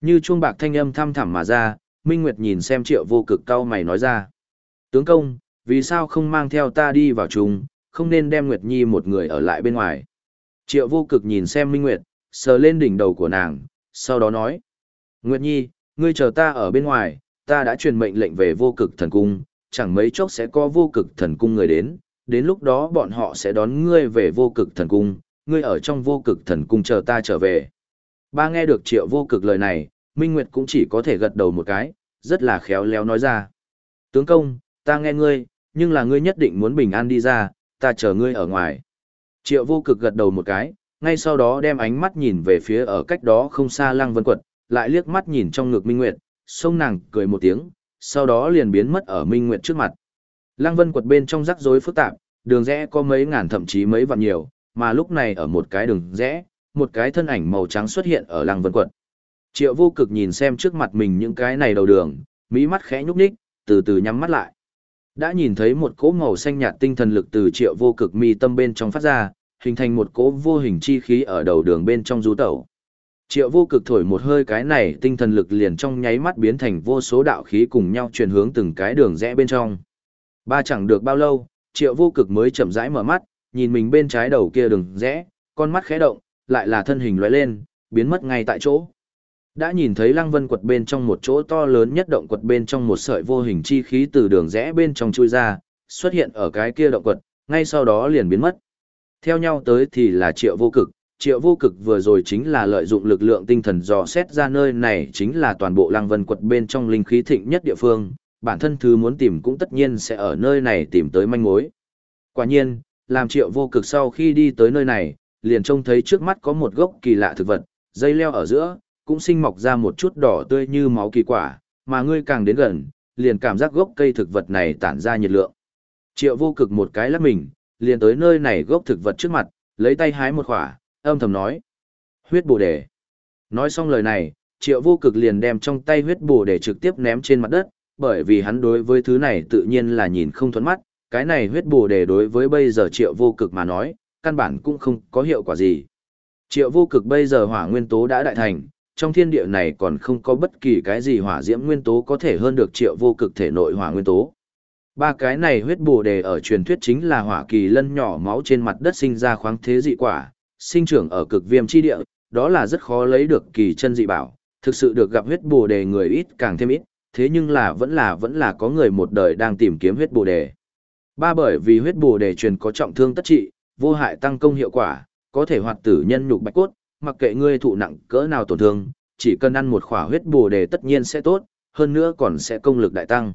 Như chuông bạc thanh âm thăm thẳm mà ra, Minh Nguyệt nhìn xem triệu vô cực cao mày nói ra. Tướng công, vì sao không mang theo ta đi vào chung, không nên đem Nguyệt Nhi một người ở lại bên ngoài. Triệu vô cực nhìn xem Minh Nguyệt, sờ lên đỉnh đầu của nàng, sau đó nói. Nguyệt Nhi, ngươi chờ ta ở bên ngoài, ta đã truyền mệnh lệnh về vô cực thần cung, chẳng mấy chốc sẽ có vô cực thần cung người đến, đến lúc đó bọn họ sẽ đón ngươi về vô cực thần cung, ngươi ở trong vô cực thần cung chờ ta trở về. Ba nghe được triệu vô cực lời này, Minh Nguyệt cũng chỉ có thể gật đầu một cái, rất là khéo léo nói ra. Tướng công, ta nghe ngươi, nhưng là ngươi nhất định muốn bình an đi ra, ta chờ ngươi ở ngoài. Triệu vô cực gật đầu một cái, ngay sau đó đem ánh mắt nhìn về phía ở cách đó không xa Lăng Vân Quật, lại liếc mắt nhìn trong ngực Minh Nguyệt, sông nàng cười một tiếng, sau đó liền biến mất ở Minh Nguyệt trước mặt. Lăng Vân Quật bên trong rắc rối phức tạp, đường rẽ có mấy ngàn thậm chí mấy vạn nhiều, mà lúc này ở một cái đường rẽ, một cái thân ảnh màu trắng xuất hiện ở Lăng Vân quận. Triệu vô cực nhìn xem trước mặt mình những cái này đầu đường, mỹ mắt khẽ nhúc nhích, từ từ nhắm mắt lại. Đã nhìn thấy một cỗ màu xanh nhạt tinh thần lực từ triệu vô cực mi tâm bên trong phát ra, hình thành một cỗ vô hình chi khí ở đầu đường bên trong du tẩu. Triệu vô cực thổi một hơi cái này tinh thần lực liền trong nháy mắt biến thành vô số đạo khí cùng nhau chuyển hướng từng cái đường rẽ bên trong. Ba chẳng được bao lâu, triệu vô cực mới chậm rãi mở mắt, nhìn mình bên trái đầu kia đường rẽ, con mắt khẽ động, lại là thân hình lóe lên, biến mất ngay tại chỗ. Đã nhìn thấy lăng vân quật bên trong một chỗ to lớn nhất động quật bên trong một sợi vô hình chi khí từ đường rẽ bên trong chui ra, xuất hiện ở cái kia động quật, ngay sau đó liền biến mất. Theo nhau tới thì là triệu vô cực, triệu vô cực vừa rồi chính là lợi dụng lực lượng tinh thần dò xét ra nơi này chính là toàn bộ lăng vân quật bên trong linh khí thịnh nhất địa phương, bản thân thứ muốn tìm cũng tất nhiên sẽ ở nơi này tìm tới manh mối. Quả nhiên, làm triệu vô cực sau khi đi tới nơi này, liền trông thấy trước mắt có một gốc kỳ lạ thực vật, dây leo ở giữa, cũng sinh mọc ra một chút đỏ tươi như máu kỳ quả, mà ngươi càng đến gần, liền cảm giác gốc cây thực vật này tản ra nhiệt lượng. Triệu vô cực một cái lắc mình, liền tới nơi này gốc thực vật trước mặt, lấy tay hái một khỏa, âm thầm nói. Huyết bồ đề. Nói xong lời này, triệu vô cực liền đem trong tay huyết bồ đề trực tiếp ném trên mặt đất, bởi vì hắn đối với thứ này tự nhiên là nhìn không thuẫn mắt, cái này huyết bồ đề đối với bây giờ triệu vô cực mà nói, căn bản cũng không có hiệu quả gì. Triệu vô cực bây giờ hỏa nguyên tố đã đại thành, trong thiên địa này còn không có bất kỳ cái gì hỏa diễm nguyên tố có thể hơn được triệu vô cực thể nội hỏa nguyên tố. Ba cái này huyết bồ đề ở truyền thuyết chính là hỏa kỳ lân nhỏ máu trên mặt đất sinh ra khoáng thế dị quả, sinh trưởng ở cực viêm chi địa, đó là rất khó lấy được kỳ chân dị bảo, thực sự được gặp huyết bồ đề người ít càng thêm ít, thế nhưng là vẫn là vẫn là có người một đời đang tìm kiếm huyết bồ đề. Ba bởi vì huyết bồ đề truyền có trọng thương tất trị, vô hại tăng công hiệu quả, có thể hoạt tử nhân nhục bạch cốt, mặc kệ ngươi thụ nặng cỡ nào tổn thương, chỉ cần ăn một khỏa huyết bổ đề tất nhiên sẽ tốt, hơn nữa còn sẽ công lực đại tăng.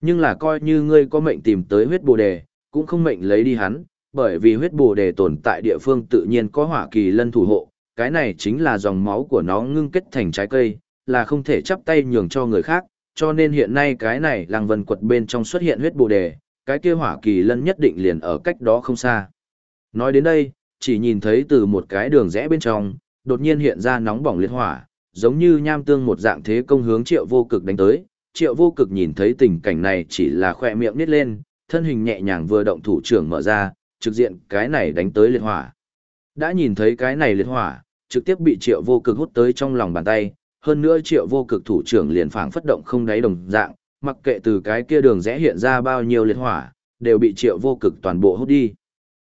Nhưng là coi như ngươi có mệnh tìm tới huyết bổ đề, cũng không mệnh lấy đi hắn, bởi vì huyết bổ đề tồn tại địa phương tự nhiên có hỏa kỳ lân thủ hộ, cái này chính là dòng máu của nó ngưng kết thành trái cây, là không thể chắp tay nhường cho người khác, cho nên hiện nay cái này làng vần quật bên trong xuất hiện huyết bồ đề, cái kia hỏa kỳ lân nhất định liền ở cách đó không xa. Nói đến đây, chỉ nhìn thấy từ một cái đường rẽ bên trong, đột nhiên hiện ra nóng bỏng liệt hỏa, giống như nham tương một dạng thế công hướng triệu vô cực đánh tới. Triệu vô cực nhìn thấy tình cảnh này chỉ là khoe miệng nít lên, thân hình nhẹ nhàng vừa động thủ trưởng mở ra, trực diện cái này đánh tới liệt hỏa. Đã nhìn thấy cái này liệt hỏa, trực tiếp bị triệu vô cực hút tới trong lòng bàn tay, hơn nữa triệu vô cực thủ trưởng liền phảng phất động không đáy đồng dạng, mặc kệ từ cái kia đường rẽ hiện ra bao nhiêu liệt hỏa, đều bị triệu vô cực toàn bộ hút đi.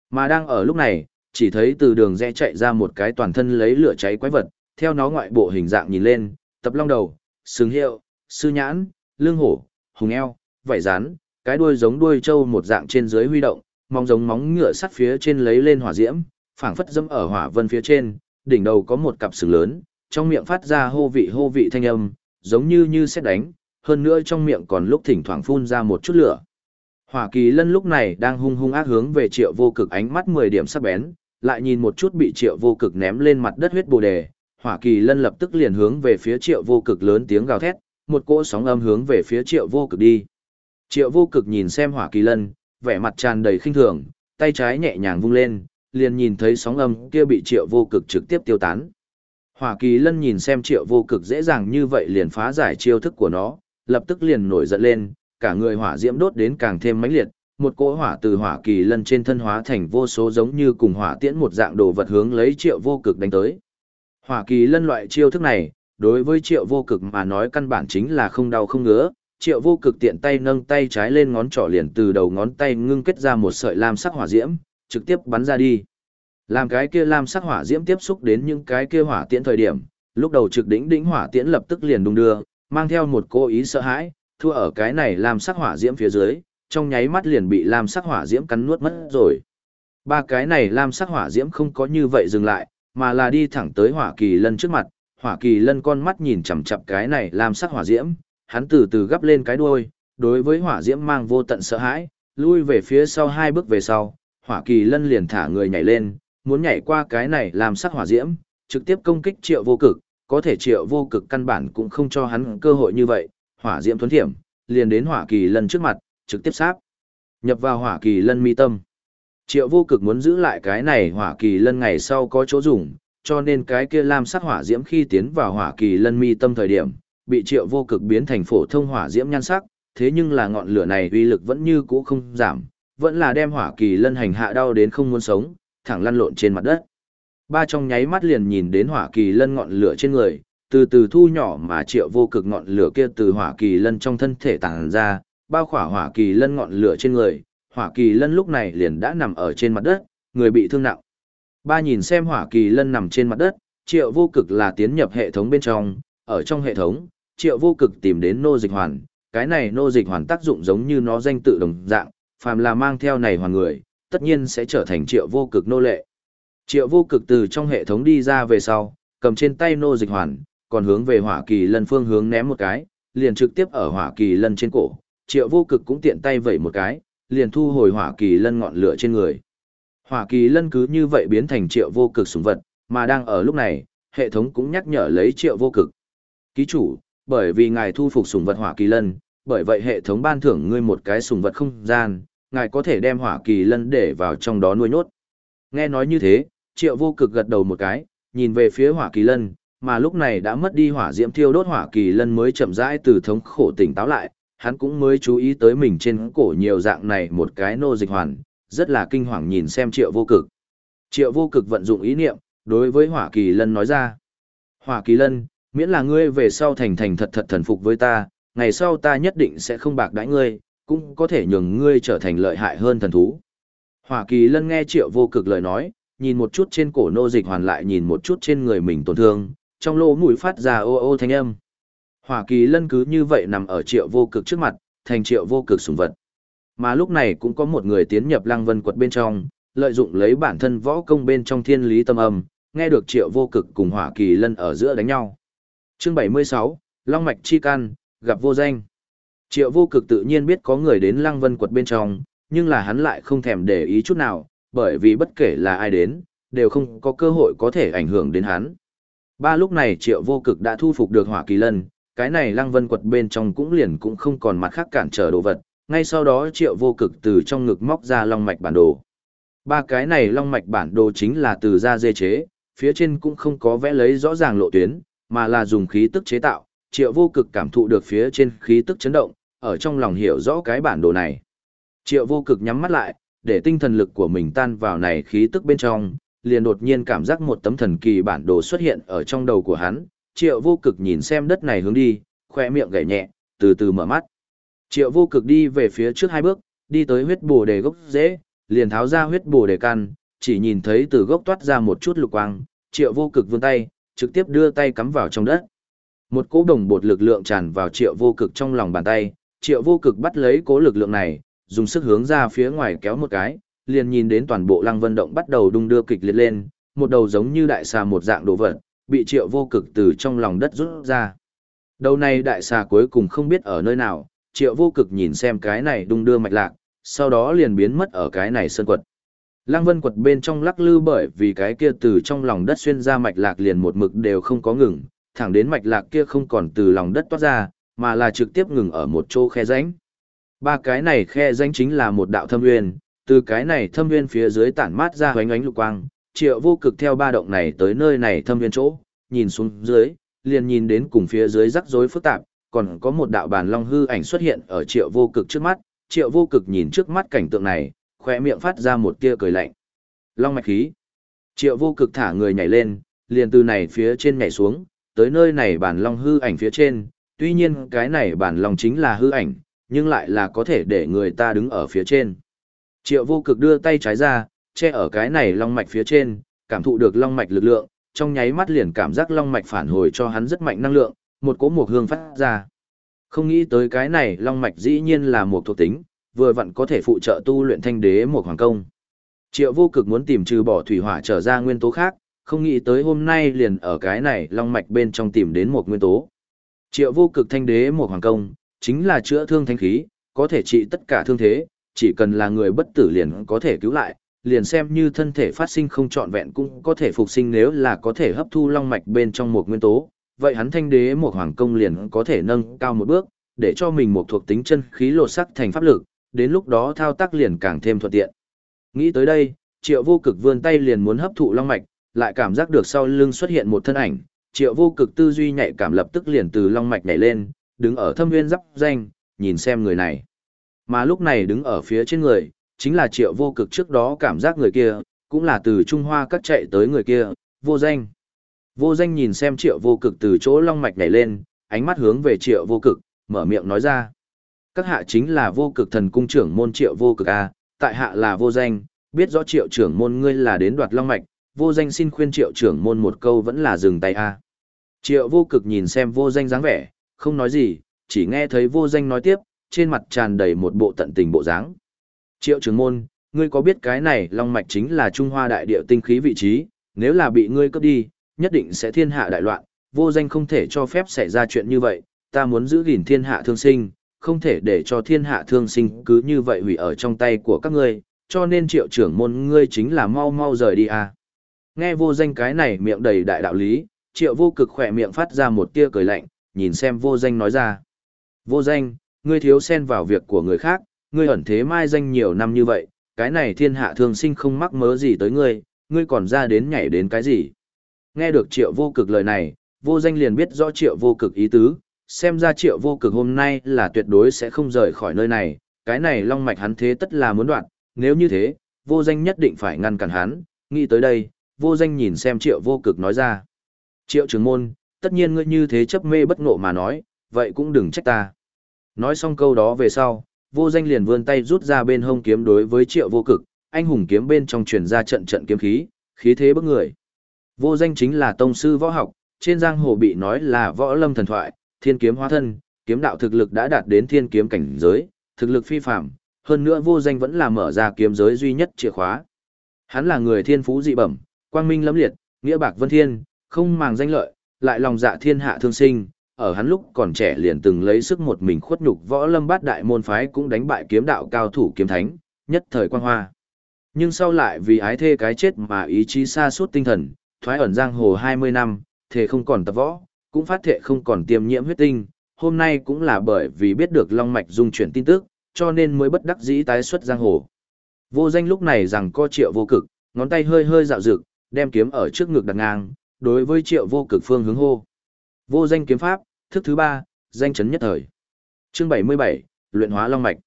Mà đang ở lúc này, chỉ thấy từ đường rẽ chạy ra một cái toàn thân lấy lửa cháy quái vật, theo nó ngoại bộ hình dạng nhìn lên, tập long đầu, sừng hiệu, sư nhãn, lưng hổ, hùng eo, vảy rán, cái đuôi giống đuôi trâu một dạng trên dưới huy động, mong giống móng ngựa sắt phía trên lấy lên hỏa diễm, phảng phất dẫm ở hỏa vân phía trên, đỉnh đầu có một cặp sừng lớn, trong miệng phát ra hô vị hô vị thanh âm, giống như như sét đánh, hơn nữa trong miệng còn lúc thỉnh thoảng phun ra một chút lửa. Hỏa kỳ lân lúc này đang hung hung ác hướng về triệu vô cực ánh mắt 10 điểm sắc bén, lại nhìn một chút bị triệu vô cực ném lên mặt đất huyết bồ đề, hỏa kỳ lân lập tức liền hướng về phía triệu vô cực lớn tiếng gào thét, một cỗ sóng âm hướng về phía triệu vô cực đi. Triệu vô cực nhìn xem hỏa kỳ lân, vẻ mặt tràn đầy khinh thường, tay trái nhẹ nhàng vung lên, liền nhìn thấy sóng âm kia bị triệu vô cực trực tiếp tiêu tán. Hỏa kỳ lân nhìn xem triệu vô cực dễ dàng như vậy liền phá giải chiêu thức của nó, lập tức liền nổi giận lên, cả người hỏa diễm đốt đến càng thêm mãnh liệt, một cỗ hỏa từ hỏa kỳ lân trên thân hóa thành vô số giống như cùng hỏa tiễn một dạng đồ vật hướng lấy triệu vô cực đánh tới. Hỏa kỳ lân loại chiêu thức này, đối với triệu vô cực mà nói căn bản chính là không đau không ngứa, triệu vô cực tiện tay nâng tay trái lên ngón trỏ liền từ đầu ngón tay ngưng kết ra một sợi lam sắc hỏa diễm, trực tiếp bắn ra đi. Làm cái kia lam sắc hỏa diễm tiếp xúc đến những cái kia hỏa tiễn thời điểm, lúc đầu trực đỉnh đỉnh hỏa tiễn lập tức liền đung đưa, mang theo một cố ý sợ hãi, thua ở cái này làm sắc hỏa diễm phía dưới, trong nháy mắt liền bị lam sắc hỏa diễm cắn nuốt mất rồi. Ba cái này lam sắc hỏa diễm không có như vậy dừng lại, mà là đi thẳng tới hỏa kỳ lân trước mặt, hỏa kỳ lân con mắt nhìn chằm chằm cái này lam sắc hỏa diễm, hắn từ từ gấp lên cái đuôi, đối với hỏa diễm mang vô tận sợ hãi, lui về phía sau hai bước về sau, hỏa kỳ lân liền thả người nhảy lên, muốn nhảy qua cái này làm sắc hỏa diễm, trực tiếp công kích triệu vô cực, có thể triệu vô cực căn bản cũng không cho hắn cơ hội như vậy, hỏa diễm thuấn thiểm, liền đến hỏa kỳ lân trước mặt, trực tiếp sáp. Nhập vào hỏa kỳ lân mi tâm. Triệu vô cực muốn giữ lại cái này hỏa kỳ lân ngày sau có chỗ dùng, cho nên cái kia lam sắc hỏa diễm khi tiến vào hỏa kỳ lân mi tâm thời điểm, bị triệu vô cực biến thành phổ thông hỏa diễm nhan sắc, thế nhưng là ngọn lửa này uy lực vẫn như cũ không giảm, vẫn là đem hỏa kỳ lân hành hạ đau đến không muốn sống, thẳng lăn lộn trên mặt đất. Ba trong nháy mắt liền nhìn đến hỏa kỳ lân ngọn lửa trên người, từ từ thu nhỏ mà triệu vô cực ngọn lửa kia từ hỏa kỳ lân trong thân thể tàng ra, bao khỏa hỏa kỳ lân ngọn lửa trên người, hỏa kỳ lân lúc này liền đã nằm ở trên mặt đất, người bị thương nặng. Ba nhìn xem hỏa kỳ lân nằm trên mặt đất, triệu vô cực là tiến nhập hệ thống bên trong, ở trong hệ thống, triệu vô cực tìm đến nô dịch hoàn, cái này nô dịch hoàn tác dụng giống như nó danh tự đồng dạng, phàm là mang theo này hoàn người, tất nhiên sẽ trở thành triệu vô cực nô lệ. Triệu vô cực từ trong hệ thống đi ra về sau, cầm trên tay nô dịch hoàn, còn hướng về hỏa kỳ lân phương hướng ném một cái, liền trực tiếp ở hỏa kỳ lân trên cổ. Triệu vô cực cũng tiện tay vẩy một cái, liền thu hồi hỏa kỳ lân ngọn lửa trên người. Hỏa kỳ lân cứ như vậy biến thành triệu vô cực sủng vật, mà đang ở lúc này, hệ thống cũng nhắc nhở lấy triệu vô cực. Ký chủ, bởi vì ngài thu phục sủng vật hỏa kỳ lân, bởi vậy hệ thống ban thưởng ngươi một cái sủng vật không gian, ngài có thể đem hỏa kỳ lân để vào trong đó nuôi nhốt. Nghe nói như thế, triệu vô cực gật đầu một cái, nhìn về phía hỏa kỳ lân, mà lúc này đã mất đi hỏa diễm thiêu đốt hỏa kỳ lân mới chậm rãi từ thống khổ tỉnh táo lại, hắn cũng mới chú ý tới mình trên cổ nhiều dạng này một cái nô dịch hoàn, rất là kinh hoàng nhìn xem triệu vô cực. Triệu vô cực vận dụng ý niệm, đối với hỏa kỳ lân nói ra. Hỏa kỳ lân, miễn là ngươi về sau thành thành thật thật thần phục với ta, ngày sau ta nhất định sẽ không bạc đãi ngươi, cũng có thể nhường ngươi trở thành lợi hại hơn thần thú. Hỏa kỳ lân nghe triệu vô cực lời nói, nhìn một chút trên cổ nô dịch hoàn lại nhìn một chút trên người mình tổn thương, trong lỗ mũi phát ra ô ô thanh âm. Hỏa kỳ lân cứ như vậy nằm ở triệu vô cực trước mặt, thành triệu vô cực sùng vật. Mà lúc này cũng có một người tiến nhập lăng vân quật bên trong, lợi dụng lấy bản thân võ công bên trong thiên lý tâm âm, nghe được triệu vô cực cùng hỏa kỳ lân ở giữa đánh nhau. Chương 76, Long Mạch Chi Can, gặp vô danh. Triệu vô cực tự nhiên biết có người đến lăng vân quật bên trong, nhưng là hắn lại không thèm để ý chút nào, bởi vì bất kể là ai đến, đều không có cơ hội có thể ảnh hưởng đến hắn. Ba lúc này triệu vô cực đã thu phục được hỏa kỳ lân, cái này lăng vân quật bên trong cũng liền cũng không còn mặt khác cản trở đồ vật, ngay sau đó triệu vô cực từ trong ngực móc ra long mạch bản đồ. Ba cái này long mạch bản đồ chính là từ da dê chế, phía trên cũng không có vẽ lấy rõ ràng lộ tuyến, mà là dùng khí tức chế tạo, triệu vô cực cảm thụ được phía trên khí tức chấn động, ở trong lòng hiểu rõ cái bản đồ này. Triệu vô cực nhắm mắt lại, để tinh thần lực của mình tan vào này khí tức bên trong, liền đột nhiên cảm giác một tấm thần kỳ bản đồ xuất hiện ở trong đầu của hắn, triệu vô cực nhìn xem đất này hướng đi, khoe miệng gảy nhẹ, từ từ mở mắt. Triệu vô cực đi về phía trước hai bước, đi tới huyết bồ đề gốc dễ, liền tháo ra huyết bồ đề căn, chỉ nhìn thấy từ gốc toát ra một chút lục quang, triệu vô cực vươn tay, trực tiếp đưa tay cắm vào trong đất. Một cỗ đồng bột lực lượng tràn vào triệu vô cực trong lòng bàn tay, triệu vô cực bắt lấy cỗ lực lượng này, dùng sức hướng ra phía ngoài kéo một cái, liền nhìn đến toàn bộ lăng vân động bắt đầu đung đưa kịch liệt lên, một đầu giống như đại xà một dạng đồ vật, bị triệu vô cực từ trong lòng đất rút ra. Đầu này đại xà cuối cùng không biết ở nơi nào, triệu vô cực nhìn xem cái này đung đưa mạch lạc, sau đó liền biến mất ở cái này sơn quật. Lăng vân quật bên trong lắc lư bởi vì cái kia từ trong lòng đất xuyên ra mạch lạc liền một mực đều không có ngừng, thẳng đến mạch lạc kia không còn từ lòng đất toát ra, mà là trực tiếp ngừng ở một chỗ khe rãnh. Ba cái này khe rãnh chính là một đạo thâm nguyên, từ cái này thâm nguyên phía dưới tản mát ra hoánh ánh lục quang, triệu vô cực theo ba động này tới nơi này thâm nguyên chỗ, nhìn xuống dưới, liền nhìn đến cùng phía dưới rắc rối phức tạp, còn có một đạo bàn long hư ảnh xuất hiện ở triệu vô cực trước mắt, triệu vô cực nhìn trước mắt cảnh tượng này, khỏe miệng phát ra một tia cười lạnh. Long mạch khí. Triệu vô cực thả người nhảy lên, liền từ này phía trên nhảy xuống, tới nơi này bản long hư ảnh phía trên, tuy nhiên cái này bản long chính là hư ảnh, nhưng lại là có thể để người ta đứng ở phía trên. Triệu vô cực đưa tay trái ra, che ở cái này long mạch phía trên, cảm thụ được long mạch lực lượng, trong nháy mắt liền cảm giác long mạch phản hồi cho hắn rất mạnh năng lượng, một cỗ mục hương phát ra. Không nghĩ tới cái này long mạch dĩ nhiên là một thuộc tính, vừa vặn có thể phụ trợ tu luyện thanh đế một hoàng công. Triệu vô cực muốn tìm trừ bỏ thủy hỏa trở ra nguyên tố khác, không nghĩ tới hôm nay liền ở cái này long mạch bên trong tìm đến một nguyên tố. Triệu vô cực thanh đế một hoàng công, chính là chữa thương thanh khí, có thể trị tất cả thương thế, chỉ cần là người bất tử liền có thể cứu lại, liền xem như thân thể phát sinh không trọn vẹn cũng có thể phục sinh nếu là có thể hấp thu long mạch bên trong một nguyên tố, vậy hắn thanh đế một hoàng công liền có thể nâng cao một bước, để cho mình một thuộc tính chân khí lột sắc thành pháp lực, đến lúc đó thao tác liền càng thêm thuận tiện. Nghĩ tới đây, triệu vô cực vươn tay liền muốn hấp thụ long mạch, lại cảm giác được sau lưng xuất hiện một thân ảnh, triệu vô cực tư duy nhạy cảm lập tức liền từ long mạch nhảy lên, đứng ở thâm nguyên giáp danh, nhìn xem người này. Mà lúc này đứng ở phía trên người, chính là triệu vô cực trước đó cảm giác người kia, cũng là từ Trung Hoa cắt chạy tới người kia, vô danh. Vô danh nhìn xem triệu vô cực từ chỗ long mạch nhảy lên, ánh mắt hướng về triệu vô cực, mở miệng nói ra. Các hạ chính là vô cực thần cung trưởng môn triệu vô cực A, tại hạ là vô danh, biết rõ triệu trưởng môn ngươi là đến đoạt long mạch, vô danh xin khuyên triệu trưởng môn một câu vẫn là dừng tay A. Triệu vô cực nhìn xem vô danh dáng vẻ, không nói gì, chỉ nghe thấy vô danh nói tiếp, trên mặt tràn đầy một bộ tận tình bộ dáng. Triệu trưởng môn, ngươi có biết cái này long mạch chính là Trung Hoa đại địa tinh khí vị trí, nếu là bị ngươi cướp đi, nhất định sẽ thiên hạ đại loạn, vô danh không thể cho phép xảy ra chuyện như vậy, ta muốn giữ gìn thiên hạ thương sinh, không thể để cho thiên hạ thương sinh cứ như vậy hủy ở trong tay của các ngươi, cho nên triệu trưởng môn ngươi chính là mau mau rời đi à. Nghe vô danh cái này miệng đầy đại đạo lý, triệu vô cực khỏe miệng phát ra một tia cười lạnh, nhìn xem vô danh nói ra. Vô danh, ngươi thiếu xen vào việc của người khác, ngươi ẩn thế mai danh nhiều năm như vậy, cái này thiên hạ thường sinh không mắc mớ gì tới ngươi, ngươi còn ra đến nhảy đến cái gì. Nghe được triệu vô cực lời này, vô danh liền biết rõ triệu vô cực ý tứ, xem ra triệu vô cực hôm nay là tuyệt đối sẽ không rời khỏi nơi này, cái này long mạch hắn thế tất là muốn đoạn, nếu như thế, vô danh nhất định phải ngăn cản hắn, nghĩ tới đây, vô danh nhìn xem triệu vô cực nói ra. Triệu trưởng môn, tất nhiên ngươi như thế chấp mê bất ngộ mà nói, vậy cũng đừng trách ta. Nói xong câu đó về sau, vô danh liền vươn tay rút ra bên hông kiếm đối với triệu vô cực, anh hùng kiếm bên trong truyền ra trận trận kiếm khí, khí thế bức người. Vô danh chính là tông sư võ học, trên giang hồ bị nói là võ lâm thần thoại, thiên kiếm hóa thân, kiếm đạo thực lực đã đạt đến thiên kiếm cảnh giới, thực lực phi phạm, hơn nữa vô danh vẫn là mở ra kiếm giới duy nhất chìa khóa. Hắn là người thiên phú dị bẩm, quang minh lẫm liệt, nghĩa bạc vân thiên, không màng danh lợi, lại lòng dạ thiên hạ thương sinh, ở hắn lúc còn trẻ liền từng lấy sức một mình khuất nhục võ lâm bát đại môn phái cũng đánh bại kiếm đạo cao thủ kiếm thánh, nhất thời quang hoa. Nhưng sau lại vì ái thê cái chết mà ý chí xa suốt tinh thần, thoái ẩn giang hồ 20 năm, thề không còn tập võ, cũng phát thệ không còn tiêm nhiễm huyết tinh, hôm nay cũng là bởi vì biết được long mạch dung chuyển tin tức, cho nên mới bất đắc dĩ tái xuất giang hồ. Vô danh lúc này rằng co triệu vô cực, ngón tay hơi hơi dạo dực, đem kiếm ở trước ngực đặt ngang, đối với triệu vô cực phương hướng hô. Vô danh kiếm pháp, thức thứ ba, danh chấn nhất thời. Chương 77, luyện hóa long mạch.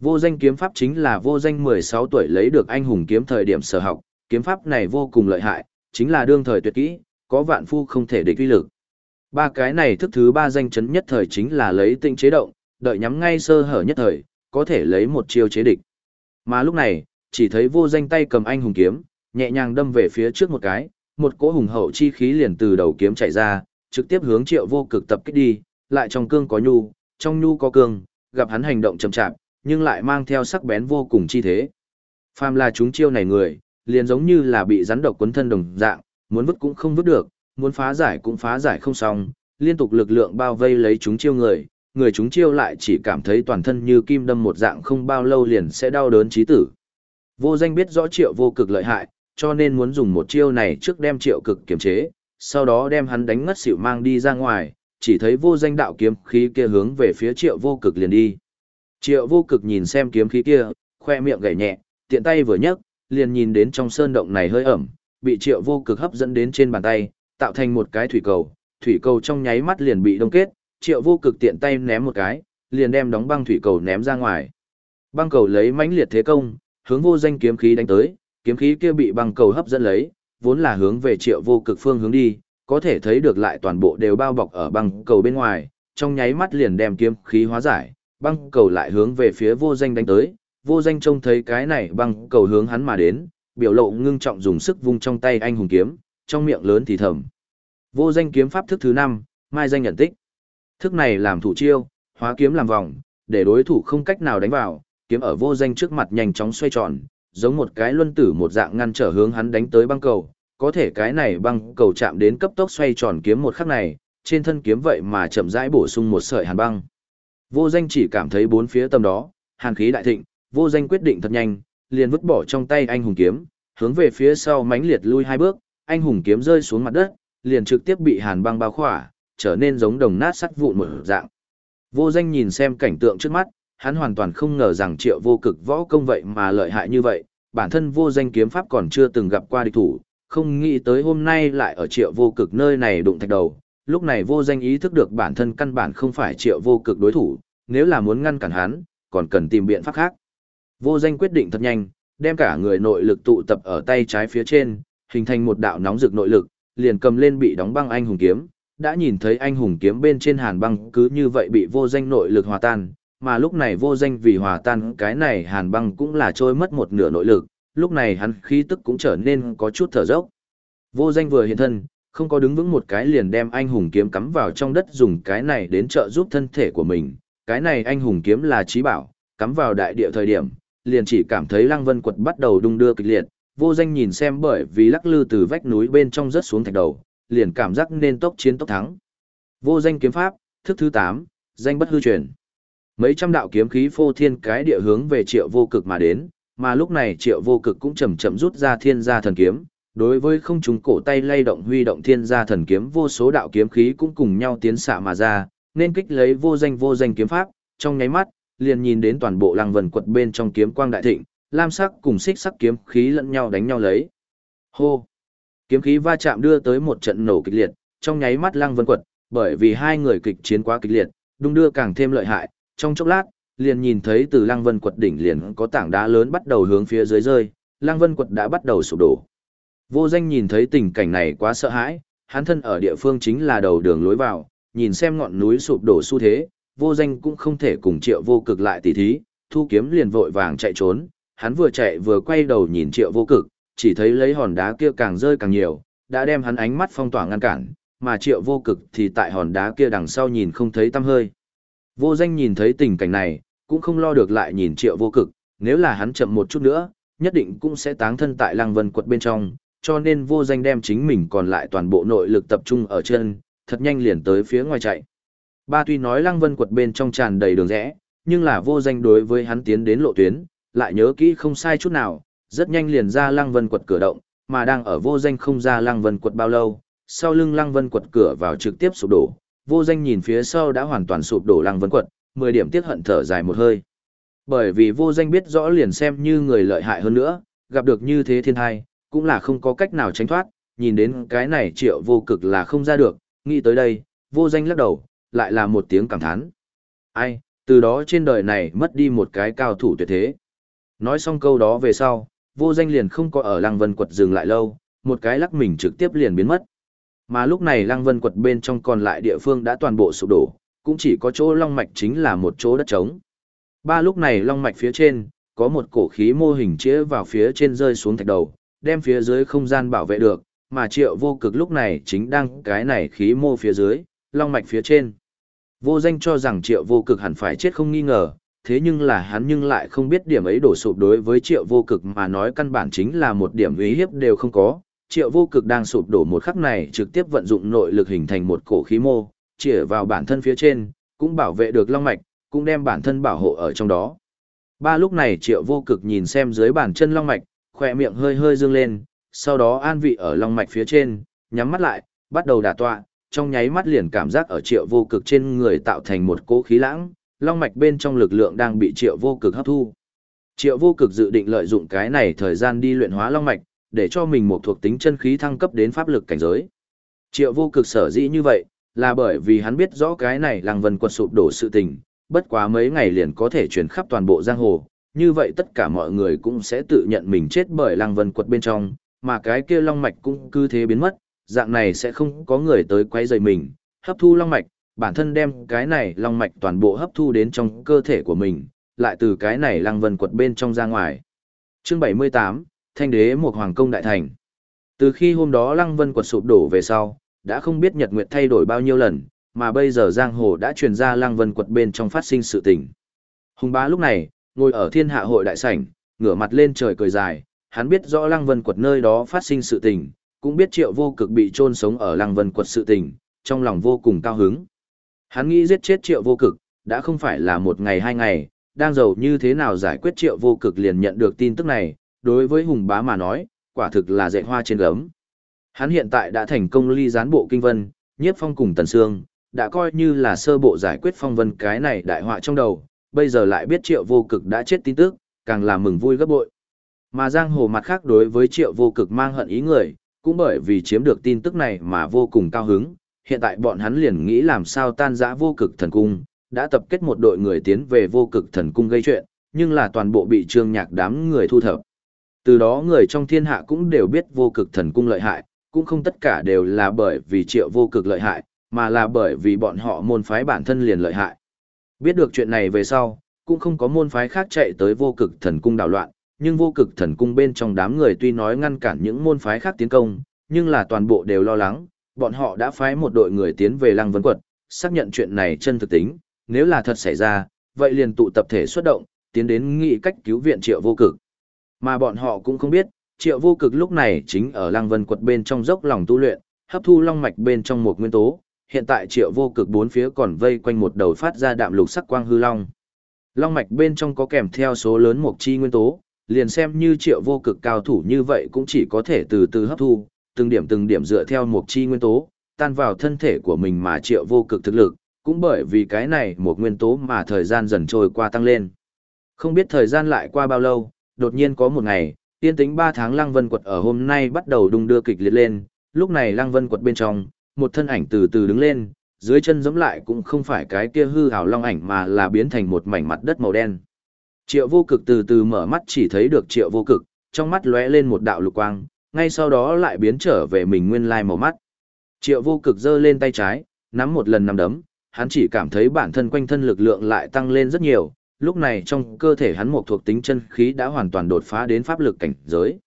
Vô danh kiếm pháp chính là vô danh 16 tuổi lấy được anh hùng kiếm thời điểm sở học, kiếm pháp này vô cùng lợi hại, chính là đương thời tuyệt kỹ, có vạn phu không thể địch uy lực. Ba cái này thức thứ ba danh chấn nhất thời chính là lấy tinh chế động, đợi nhắm ngay sơ hở nhất thời, có thể lấy một chiêu chế địch. Mà lúc này, chỉ thấy vô danh tay cầm anh hùng kiếm, nhẹ nhàng đâm về phía trước một cái, một cỗ hùng hậu chi khí liền từ đầu kiếm chạy ra, trực tiếp hướng triệu vô cực tập kích đi, lại trong cương có nhu, trong nhu có cương, gặp hắn hành động chậm chạp, nhưng lại mang theo sắc bén vô cùng chi thế. Phàm là chúng chiêu này người, liền giống như là bị rắn độc quấn thân đồng dạng, muốn vứt cũng không vứt được, muốn phá giải cũng phá giải không xong, liên tục lực lượng bao vây lấy chúng chiêu người, người chúng chiêu lại chỉ cảm thấy toàn thân như kim đâm một dạng không bao lâu liền sẽ đau đớn chí tử. Vô danh biết rõ triệu vô cực lợi hại, cho nên muốn dùng một chiêu này trước đem triệu cực kiềm chế, sau đó đem hắn đánh ngất xỉu mang đi ra ngoài, chỉ thấy vô danh đạo kiếm khí kia hướng về phía triệu vô cực liền đi. Triệu vô cực nhìn xem kiếm khí kia, khoe miệng gảy nhẹ, tiện tay vừa nhấc, liền nhìn đến trong sơn động này hơi ẩm, bị triệu vô cực hấp dẫn đến trên bàn tay, tạo thành một cái thủy cầu, thủy cầu trong nháy mắt liền bị đông kết, triệu vô cực tiện tay ném một cái, liền đem đóng băng thủy cầu ném ra ngoài. Băng cầu lấy mãnh liệt thế công, hướng vô danh kiếm khí đánh tới, kiếm khí kia bị băng cầu hấp dẫn lấy, vốn là hướng về triệu vô cực phương hướng đi, có thể thấy được lại toàn bộ đều bao bọc ở băng cầu bên ngoài, trong nháy mắt liền đem kiếm khí hóa giải, băng cầu lại hướng về phía vô danh đánh tới, vô danh trông thấy cái này băng cầu hướng hắn mà đến, biểu lộ ngưng trọng dùng sức vung trong tay anh hùng kiếm, trong miệng lớn thì thầm. Vô danh kiếm pháp thức thứ 5, mai danh nhận tích. Thức này làm thủ chiêu, hóa kiếm làm vòng, để đối thủ không cách nào đánh vào, kiếm ở vô danh trước mặt nhanh chóng xoay tròn, giống một cái luân tử một dạng ngăn trở hướng hắn đánh tới băng cầu, có thể cái này băng cầu chạm đến cấp tốc xoay tròn kiếm một khắc này, trên thân kiếm vậy mà chậm rãi bổ sung một sợi hàn băng. Vô danh chỉ cảm thấy bốn phía tầm đó, hàn khí đại thịnh, vô danh quyết định thật nhanh, liền vứt bỏ trong tay anh hùng kiếm, hướng về phía sau mãnh liệt lui hai bước, anh hùng kiếm rơi xuống mặt đất, liền trực tiếp bị hàn băng bao khỏa, trở nên giống đồng nát sắt vụn một dạng. Vô danh nhìn xem cảnh tượng trước mắt, hắn hoàn toàn không ngờ rằng triệu vô cực võ công vậy mà lợi hại như vậy, bản thân vô danh kiếm pháp còn chưa từng gặp qua địch thủ, không nghĩ tới hôm nay lại ở triệu vô cực nơi này đụng thạch đầu, lúc này vô danh ý thức được bản thân căn bản không phải triệu vô cực đối thủ, nếu là muốn ngăn cản hắn, còn cần tìm biện pháp khác. Vô danh quyết định thật nhanh, đem cả người nội lực tụ tập ở tay trái phía trên, hình thành một đạo nóng rực nội lực, liền cầm lên bị đóng băng anh hùng kiếm, đã nhìn thấy anh hùng kiếm bên trên hàn băng cứ như vậy bị vô danh nội lực hòa tan, mà lúc này vô danh vì hòa tan cái này hàn băng cũng là trôi mất một nửa nội lực, lúc này hắn khí tức cũng trở nên có chút thở dốc. Vô danh vừa hiện thân, không có đứng vững một cái liền đem anh hùng kiếm cắm vào trong đất dùng cái này đến trợ giúp thân thể của mình. Cái này anh hùng kiếm là trí bảo, cắm vào đại địa thời điểm, liền chỉ cảm thấy lăng vân quật bắt đầu đung đưa kịch liệt, vô danh nhìn xem bởi vì lắc lư từ vách núi bên trong rớt xuống thạch đầu, liền cảm giác nên tốc chiến tốc thắng. Vô danh kiếm pháp, thức thứ 8, danh bất hư truyền. Mấy trăm đạo kiếm khí phô thiên cái địa hướng về triệu vô cực mà đến, mà lúc này triệu vô cực cũng chậm chậm rút ra thiên gia thần kiếm, đối với không trùng cổ tay lay động huy động thiên gia thần kiếm vô số đạo kiếm khí cũng cùng nhau tiến xạ mà ra, nên kích lấy vô danh vô danh kiếm pháp, trong nháy mắt, liền nhìn đến toàn bộ lăng vần quật bên trong kiếm quang đại thịnh, lam sắc cùng xích sắc kiếm khí lẫn nhau đánh nhau lấy. Hô! Kiếm khí va chạm đưa tới một trận nổ kịch liệt, trong nháy mắt lăng vân quật, bởi vì hai người kịch chiến quá kịch liệt, đung đưa càng thêm lợi hại, trong chốc lát, liền nhìn thấy từ lăng vân quật đỉnh liền có tảng đá lớn bắt đầu hướng phía dưới rơi, lăng vân quật đã bắt đầu sụp đổ. Vô danh nhìn thấy tình cảnh này quá sợ hãi, hắn thân ở địa phương chính là đầu đường lối vào, nhìn xem ngọn núi sụp đổ xu thế, vô danh cũng không thể cùng triệu vô cực lại tỉ thí, thu kiếm liền vội vàng chạy trốn, hắn vừa chạy vừa quay đầu nhìn triệu vô cực, chỉ thấy lấy hòn đá kia càng rơi càng nhiều, đã đem hắn ánh mắt phong tỏa ngăn cản, mà triệu vô cực thì tại hòn đá kia đằng sau nhìn không thấy tăm hơi. Vô danh nhìn thấy tình cảnh này, cũng không lo được lại nhìn triệu vô cực, nếu là hắn chậm một chút nữa, nhất định cũng sẽ táng thân tại lăng vân quật bên trong, cho nên vô danh đem chính mình còn lại toàn bộ nội lực tập trung ở chân, thật nhanh liền tới phía ngoài chạy. Ba tuy nói lăng vân quật bên trong tràn đầy đường rẽ, nhưng là vô danh đối với hắn tiến đến lộ tuyến, lại nhớ kỹ không sai chút nào, rất nhanh liền ra lăng vân quật cửa động, mà đang ở vô danh không ra lăng vân quật bao lâu, sau lưng lăng vân quật cửa vào trực tiếp sụp đổ, vô danh nhìn phía sau đã hoàn toàn sụp đổ lăng vân quật, 10 điểm tiếc hận thở dài một hơi. Bởi vì vô danh biết rõ liền xem như người lợi hại hơn nữa, gặp được như thế thiên thai, cũng là không có cách nào tránh thoát, nhìn đến cái này triệu vô cực là không ra được, nghĩ tới đây, vô danh lắc đầu, lại là một tiếng cảm thán. Ai, từ đó trên đời này mất đi một cái cao thủ tuyệt thế. Nói xong câu đó về sau, vô danh liền không có ở lăng vân quật dừng lại lâu, một cái lắc mình trực tiếp liền biến mất. Mà lúc này lăng vân quật bên trong còn lại địa phương đã toàn bộ sụp đổ, cũng chỉ có chỗ long mạch chính là một chỗ đất trống. Ba lúc này long mạch phía trên, có một cổ khí mô hình chĩa vào phía trên rơi xuống thạch đầu, đem phía dưới không gian bảo vệ được, mà triệu vô cực lúc này chính đang cái này khí mô phía dưới, long mạch phía trên. Vô danh cho rằng triệu vô cực hẳn phải chết không nghi ngờ, thế nhưng là hắn nhưng lại không biết điểm ấy đổ sụp đối với triệu vô cực mà nói căn bản chính là một điểm ý hiếp đều không có. Triệu vô cực đang sụp đổ một khắc này trực tiếp vận dụng nội lực hình thành một cổ khí mô, chĩa vào bản thân phía trên, cũng bảo vệ được long mạch, cũng đem bản thân bảo hộ ở trong đó. Ba lúc này triệu vô cực nhìn xem dưới bàn chân long mạch, khỏe miệng hơi hơi dương lên, sau đó an vị ở long mạch phía trên, nhắm mắt lại, bắt đầu đả tọa, trong nháy mắt liền cảm giác ở triệu vô cực trên người tạo thành một cỗ khí lãng, long mạch bên trong lực lượng đang bị triệu vô cực hấp thu. Triệu vô cực dự định lợi dụng cái này thời gian đi luyện hóa long mạch, để cho mình một thuộc tính chân khí thăng cấp đến pháp lực cảnh giới. Triệu vô cực sở dĩ như vậy, là bởi vì hắn biết rõ cái này lăng vân quật sụp đổ sự tình, bất quá mấy ngày liền có thể truyền khắp toàn bộ giang hồ, như vậy tất cả mọi người cũng sẽ tự nhận mình chết bởi lăng vân quật bên trong, mà cái kia long mạch cũng cứ thế biến mất, dạng này sẽ không có người tới quay rời mình, hấp thu long mạch, bản thân đem cái này long mạch toàn bộ hấp thu đến trong cơ thể của mình, lại từ cái này lăng vân quật bên trong ra ngoài. Chương 78, Thanh đế một hoàng công đại thành. Từ khi hôm đó lăng vân quật sụp đổ về sau, đã không biết nhật nguyệt thay đổi bao nhiêu lần, mà bây giờ giang hồ đã truyền ra lăng vân quật bên trong phát sinh sự tình. Hùng bá lúc này, ngồi ở thiên hạ hội đại sảnh, ngửa mặt lên trời cười dài, hắn biết rõ lăng vân quật nơi đó phát sinh sự tình, cũng biết triệu vô cực bị chôn sống ở lăng vân quật sự tình, trong lòng vô cùng cao hứng. Hắn nghĩ giết chết triệu vô cực, đã không phải là một ngày hai ngày, đang giàu như thế nào giải quyết triệu vô cực liền nhận được tin tức này, đối với hùng bá mà nói, quả thực là dạy hoa trên gấm. Hắn hiện tại đã thành công ly gián bộ kinh vân, nhiếp phong cùng tần sương, đã coi như là sơ bộ giải quyết phong vân cái này đại họa trong đầu, bây giờ lại biết triệu vô cực đã chết tin tức, càng là mừng vui gấp bội. Mà giang hồ mặt khác đối với triệu vô cực mang hận ý người, cũng bởi vì chiếm được tin tức này mà vô cùng cao hứng, hiện tại bọn hắn liền nghĩ làm sao tan rã vô cực thần cung, đã tập kết một đội người tiến về vô cực thần cung gây chuyện, nhưng là toàn bộ bị trương nhạc đám người thu thập. Từ đó người trong thiên hạ cũng đều biết vô cực thần cung lợi hại, cũng không tất cả đều là bởi vì triệu vô cực lợi hại, mà là bởi vì bọn họ môn phái bản thân liền lợi hại. Biết được chuyện này về sau, cũng không có môn phái khác chạy tới vô cực thần cung đảo loạn, nhưng vô cực thần cung bên trong đám người tuy nói ngăn cản những môn phái khác tiến công, nhưng là toàn bộ đều lo lắng, bọn họ đã phái một đội người tiến về Lăng Vân Quật, xác nhận chuyện này chân thực tính, nếu là thật xảy ra, vậy liền tụ tập thể xuất động, tiến đến nghị cách cứu viện triệu vô cực. Mà bọn họ cũng không biết, triệu vô cực lúc này chính ở Lăng Vân Quật bên trong dốc lòng tu luyện, hấp thu long mạch bên trong một nguyên tố, hiện tại triệu vô cực bốn phía còn vây quanh một đầu phát ra đạm lục sắc quang hư long. Long mạch bên trong có kèm theo số lớn một chi nguyên tố, liền xem như triệu vô cực cao thủ như vậy cũng chỉ có thể từ từ hấp thu, từng điểm từng điểm dựa theo một chi nguyên tố, tan vào thân thể của mình mà triệu vô cực thực lực, cũng bởi vì cái này một nguyên tố mà thời gian dần trôi qua tăng lên. Không biết thời gian lại qua bao lâu, đột nhiên có một ngày, tiên tính 3 tháng Lăng Vân Quật ở hôm nay bắt đầu đung đưa kịch liệt lên, lúc này Lăng Vân Quật bên trong, một thân ảnh từ từ đứng lên, dưới chân giẫm lại cũng không phải cái kia hư hảo long ảnh mà là biến thành một mảnh mặt đất màu đen. Triệu vô cực từ từ mở mắt chỉ thấy được triệu vô cực, trong mắt lóe lên một đạo lục quang, ngay sau đó lại biến trở về mình nguyên lai màu mắt. Triệu vô cực giơ lên tay trái, nắm một lần nắm đấm, hắn chỉ cảm thấy bản thân quanh thân lực lượng lại tăng lên rất nhiều, lúc này trong cơ thể hắn một thuộc tính chân khí đã hoàn toàn đột phá đến pháp lực cảnh giới.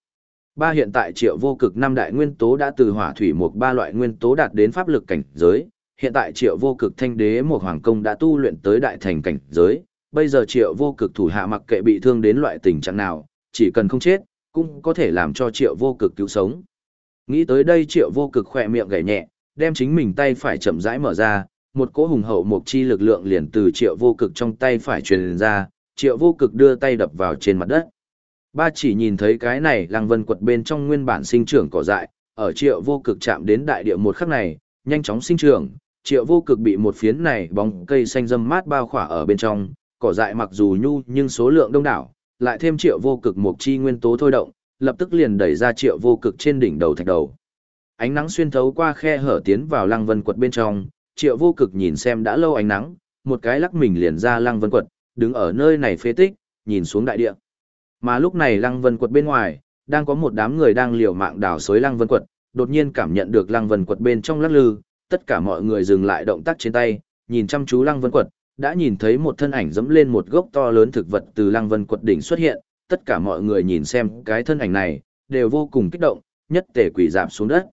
Ba hiện tại triệu vô cực năm đại nguyên tố đã từ hỏa thủy một ba loại nguyên tố đạt đến pháp lực cảnh giới, hiện tại triệu vô cực thanh đế một hoàng công đã tu luyện tới đại thành cảnh giới, bây giờ triệu vô cực thủ hạ mặc kệ bị thương đến loại tình trạng nào, chỉ cần không chết, cũng có thể làm cho triệu vô cực cứu sống. Nghĩ tới đây triệu vô cực khỏe miệng gảy nhẹ, đem chính mình tay phải chậm rãi mở ra, một cỗ hùng hậu mộc chi lực lượng liền từ triệu vô cực trong tay phải truyền ra, triệu vô cực đưa tay đập vào trên mặt đất. Ba chỉ nhìn thấy cái này lăng vân quật bên trong nguyên bản sinh trưởng cỏ dại, ở triệu vô cực chạm đến đại địa một khắc này, nhanh chóng sinh trưởng, triệu vô cực bị một phiến này bóng cây xanh râm mát bao khỏa ở bên trong, cỏ dại mặc dù nhu nhưng số lượng đông đảo, lại thêm triệu vô cực một chi nguyên tố thôi động, lập tức liền đẩy ra triệu vô cực trên đỉnh đầu thạch đầu. Ánh nắng xuyên thấu qua khe hở tiến vào lăng vân quật bên trong, triệu vô cực nhìn xem đã lâu ánh nắng, một cái lắc mình liền ra lăng vân quật, đứng ở nơi này phế tích, nhìn xuống đại địa. Mà lúc này Lăng Vân Quật bên ngoài, đang có một đám người đang liều mạng đào xới Lăng Vân Quật, đột nhiên cảm nhận được Lăng Vân Quật bên trong lắc lư, tất cả mọi người dừng lại động tác trên tay, nhìn chăm chú Lăng Vân Quật, đã nhìn thấy một thân ảnh dẫm lên một gốc to lớn thực vật từ Lăng Vân Quật đỉnh xuất hiện, tất cả mọi người nhìn xem cái thân ảnh này, đều vô cùng kích động, nhất tề quỷ giảm xuống đất.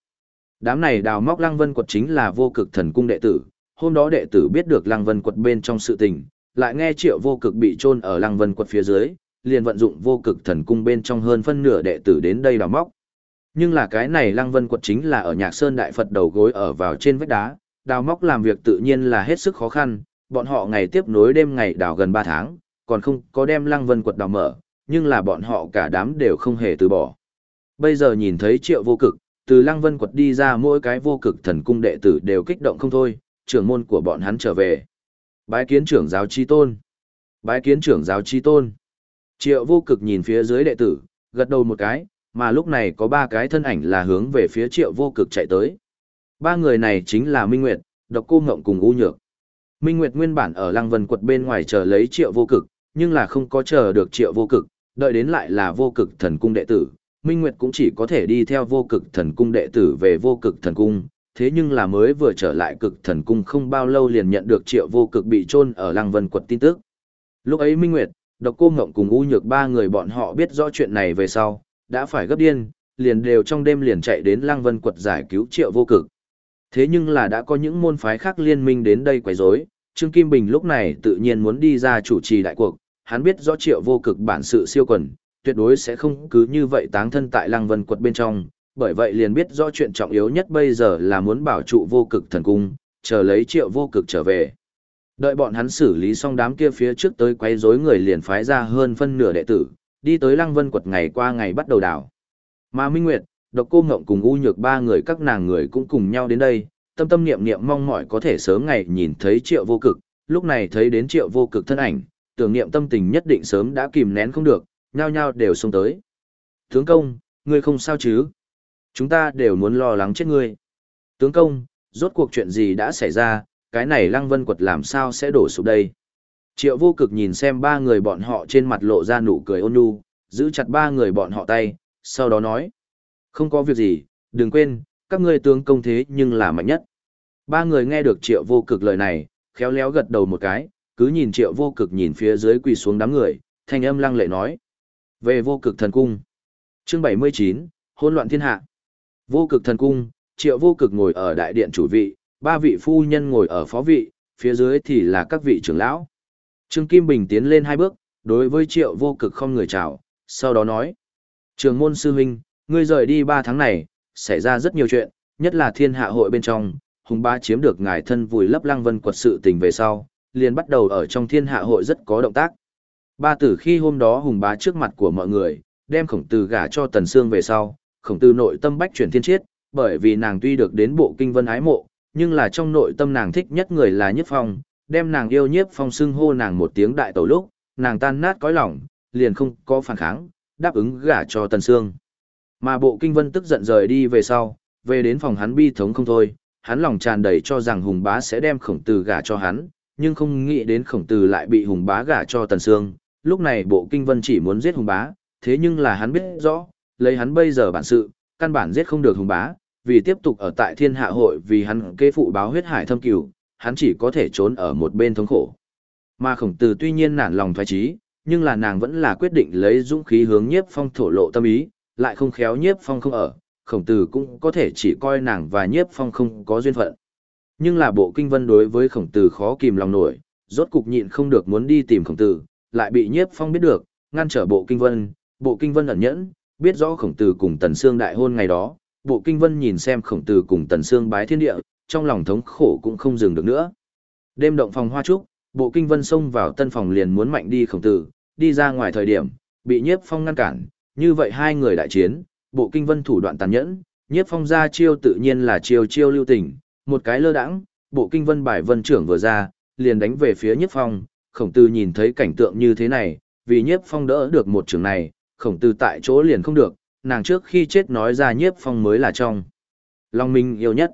Đám này đào móc Lăng Vân Quật chính là vô cực thần cung đệ tử, hôm đó đệ tử biết được Lăng Vân Quật bên trong sự tình, lại nghe triệu vô cực bị chôn ở Lăng Vân Quật phía dưới, liền vận dụng vô cực thần cung bên trong hơn phân nửa đệ tử đến đây đào móc. Nhưng là cái này Lăng Vân Quật chính là ở Nhạc Sơn Đại Phật đầu gối ở vào trên vách đá, đào móc làm việc tự nhiên là hết sức khó khăn, bọn họ ngày tiếp nối đêm ngày đào gần 3 tháng, còn không có đem Lăng Vân Quật đào mở, nhưng là bọn họ cả đám đều không hề từ bỏ. Bây giờ nhìn thấy triệu vô cực, từ Lăng Vân Quật đi ra mỗi cái vô cực thần cung đệ tử đều kích động không thôi, trưởng môn của bọn hắn trở về. Bái kiến trưởng giáo chi tôn. Bái kiến trưởng giáo chi tôn. Triệu vô cực nhìn phía dưới đệ tử, gật đầu một cái, mà lúc này có ba cái thân ảnh là hướng về phía triệu vô cực chạy tới. Ba người này chính là Minh Nguyệt, Độc Cô Ngộng cùng U Nhược. Minh Nguyệt nguyên bản ở Lăng Vân quật bên ngoài chờ lấy triệu vô cực, nhưng là không có chờ được triệu vô cực, đợi đến lại là vô cực thần cung đệ tử. Minh Nguyệt cũng chỉ có thể đi theo vô cực thần cung đệ tử về vô cực thần cung, thế nhưng là mới vừa trở lại cực thần cung không bao lâu liền nhận được triệu vô cực bị chôn ở Lăng Vân quật tin tức. Lúc ấy Minh Nguyệt, Độc Cô Ngộng cùng U Nhược ba người bọn họ biết rõ chuyện này về sau, đã phải gấp điên, liền đều trong đêm liền chạy đến Lăng Vân quật giải cứu triệu vô cực. Thế nhưng là đã có những môn phái khác liên minh đến đây quấy rối, Trương Kim Bình lúc này tự nhiên muốn đi ra chủ trì đại cuộc, hắn biết rõ triệu vô cực bản sự siêu quần, tuyệt đối sẽ không cứ như vậy táng thân tại Lăng Vân quật bên trong, bởi vậy liền biết rõ chuyện trọng yếu nhất bây giờ là muốn bảo trụ vô cực thần cung, chờ lấy triệu vô cực trở về. Đợi bọn hắn xử lý xong đám kia phía trước tới quấy rối người liền phái ra hơn phân nửa đệ tử, đi tới Lăng Vân quật ngày qua ngày bắt đầu đảo. Mà Minh Nguyệt, Độc Cô Ngộng cùng U Nhược ba người các nàng người cũng cùng nhau đến đây, tâm tâm niệm niệm mong mỏi có thể sớm ngày nhìn thấy Triệu Vô Cực, lúc này thấy đến Triệu Vô Cực thân ảnh, tưởng niệm tâm tình nhất định sớm đã kìm nén không được, nhao nhao đều xông tới. Tướng công, ngươi không sao chứ? Chúng ta đều muốn lo lắng chết ngươi. Tướng công, rốt cuộc chuyện gì đã xảy ra, cái này Lăng Vân Quật làm sao sẽ đổ sụp đây? Triệu vô cực nhìn xem ba người bọn họ trên mặt lộ ra nụ cười ôn nhu, giữ chặt ba người bọn họ tay, sau đó nói. Không có việc gì, đừng quên, các ngươi tướng công thế nhưng là mạnh nhất. Ba người nghe được triệu vô cực lời này, khéo léo gật đầu một cái, cứ nhìn triệu vô cực nhìn phía dưới quỳ xuống đám người, thanh âm lăng lệ nói. Về vô cực thần cung. Chương 79, hỗn loạn thiên hạ. Vô cực thần cung, triệu vô cực ngồi ở đại điện chủ vị, ba vị phu nhân ngồi ở phó vị, phía dưới thì là các vị trưởng lão. Trương Kim Bình tiến lên hai bước, đối với triệu vô cực không người chào, sau đó nói. Trường môn sư huynh, ngươi rời đi ba tháng này, xảy ra rất nhiều chuyện, nhất là thiên hạ hội bên trong, hùng ba chiếm được ngài thân vùi lấp lăng vân quật sự tình về sau, liền bắt đầu ở trong thiên hạ hội rất có động tác. Ba tử khi hôm đó hùng bá trước mặt của mọi người, đem khổng tử gả cho tần sương về sau, khổng tử nội tâm bách chuyển thiên chiết, bởi vì nàng tuy được đến bộ kinh vân ái mộ, nhưng là trong nội tâm nàng thích nhất người là nhất phong, đem nàng yêu nhất phong xưng hô nàng một tiếng đại tổ lúc, nàng tan nát cõi lòng, liền không có phản kháng, đáp ứng gả cho Tần Sương. Mà bộ kinh vân tức giận rời đi về sau, về đến phòng hắn bi thống không thôi, hắn lòng tràn đầy cho rằng Hùng Bá sẽ đem khổng tử gả cho hắn, nhưng không nghĩ đến khổng tử lại bị Hùng Bá gả cho Tần Sương. Lúc này bộ kinh vân chỉ muốn giết Hùng Bá, thế nhưng là hắn biết rõ, lấy hắn bây giờ bản sự, căn bản giết không được Hùng Bá, vì tiếp tục ở tại thiên hạ hội vì hắn kế phụ báo huyết hải thâm cửu, hắn chỉ có thể trốn ở một bên thống khổ. Mà khổng tử tuy nhiên nản lòng thoái trí, nhưng là nàng vẫn là quyết định lấy dũng khí hướng nhiếp phong thổ lộ tâm ý, lại không khéo nhiếp phong không ở, khổng tử cũng có thể chỉ coi nàng và nhiếp phong không có duyên phận. Nhưng là bộ kinh vân đối với khổng tử khó kìm lòng nổi, rốt cục nhịn không được muốn đi tìm khổng tử, lại bị nhiếp phong biết được, ngăn trở bộ kinh vân, bộ kinh vân ẩn nhẫn, biết rõ khổng tử cùng tần xương đại hôn ngày đó, bộ kinh vân nhìn xem khổng tử cùng tần xương bái thiên địa, trong lòng thống khổ cũng không dừng được nữa. Đêm động phòng hoa trúc, bộ kinh vân xông vào tân phòng liền muốn mạnh đi khổng tử, đi ra ngoài thời điểm, bị nhiếp phong ngăn cản, như vậy hai người đại chiến, bộ kinh vân thủ đoạn tàn nhẫn, nhiếp phong ra chiêu tự nhiên là chiêu chiêu lưu tình, một cái lơ đãng, bộ kinh vân bài vân trưởng vừa ra, liền đánh về phía nhiếp phong, khổng tử nhìn thấy cảnh tượng như thế này, vì nhiếp phong đỡ được một trường này, khổng tử tại chỗ liền không được, nàng trước khi chết nói ra nhiếp phong mới là trong. Long minh yêu nhất.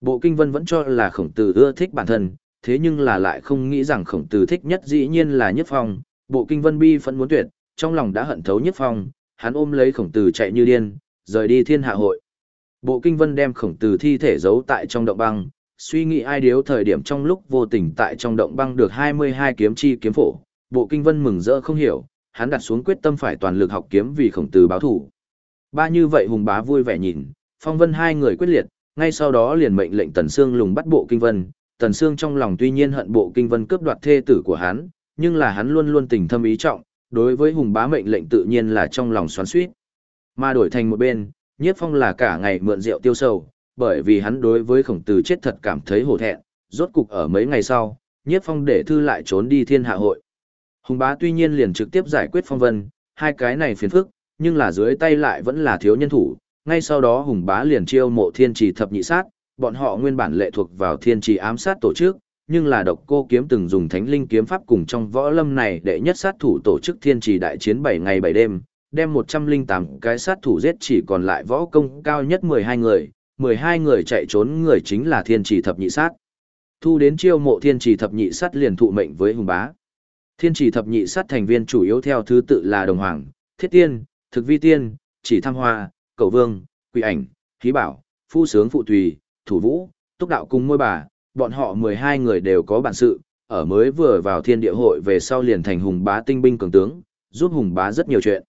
Bộ kinh vân vẫn cho là khổng tử ưa thích bản thân, thế nhưng là lại không nghĩ rằng khổng tử thích nhất dĩ nhiên là nhất phong, bộ kinh vân bi phẫn muốn tuyệt, trong lòng đã hận thấu nhất phong, hắn ôm lấy khổng tử chạy như điên, rời đi thiên hạ hội. Bộ kinh vân đem khổng tử thi thể giấu tại trong động băng, suy nghĩ ai điếu thời điểm trong lúc vô tình tại trong động băng được 22 kiếm chi kiếm phổ, bộ kinh vân mừng rỡ không hiểu, hắn đặt xuống quyết tâm phải toàn lực học kiếm vì khổng tử báo thủ. Ba như vậy hùng bá vui vẻ nhìn, phong vân hai người quyết liệt, ngay sau đó liền mệnh lệnh Tần Sương lùng bắt bộ kinh vân, Tần Sương trong lòng tuy nhiên hận bộ kinh vân cướp đoạt thê tử của hắn, nhưng là hắn luôn luôn tình thâm ý trọng, đối với hùng bá mệnh lệnh tự nhiên là trong lòng xoắn xuýt. Mà đổi thành một bên, Nhiếp Phong là cả ngày mượn rượu tiêu sầu, bởi vì hắn đối với khổng tử chết thật cảm thấy hổ thẹn, rốt cục ở mấy ngày sau, Nhiếp Phong để thư lại trốn đi thiên hạ hội. Hùng bá tuy nhiên liền trực tiếp giải quyết phong vân, hai cái này phiền phức, nhưng là dưới tay lại vẫn là thiếu nhân thủ, ngay sau đó hùng bá liền chiêu mộ thiên trì thập nhị sát, bọn họ nguyên bản lệ thuộc vào thiên trì ám sát tổ chức, nhưng là độc cô kiếm từng dùng thánh linh kiếm pháp cùng trong võ lâm này để nhất sát thủ tổ chức thiên trì đại chiến 7 ngày 7 đêm, đem 108 cái sát thủ giết chỉ còn lại võ công cao nhất 12 người, 12 người chạy trốn người chính là thiên trì thập nhị sát. Thu đến chiêu mộ thiên trì thập nhị sát liền thụ mệnh với hùng bá. Thiên trì thập nhị sát thành viên chủ yếu theo thứ tự là Đồng Hoàng, Thiết Tiên, Thực Vi Tiên, Chỉ Tham Hoa, Cầu Vương, Quỷ Ảnh, Khí Bảo, Phu Sướng Phụ Tùy, Thủ Vũ, Túc Đạo cùng Môi Bà, bọn họ 12 người đều có bản sự, ở mới vừa vào thiên địa hội về sau liền thành hùng bá tinh binh cường tướng, giúp hùng bá rất nhiều chuyện.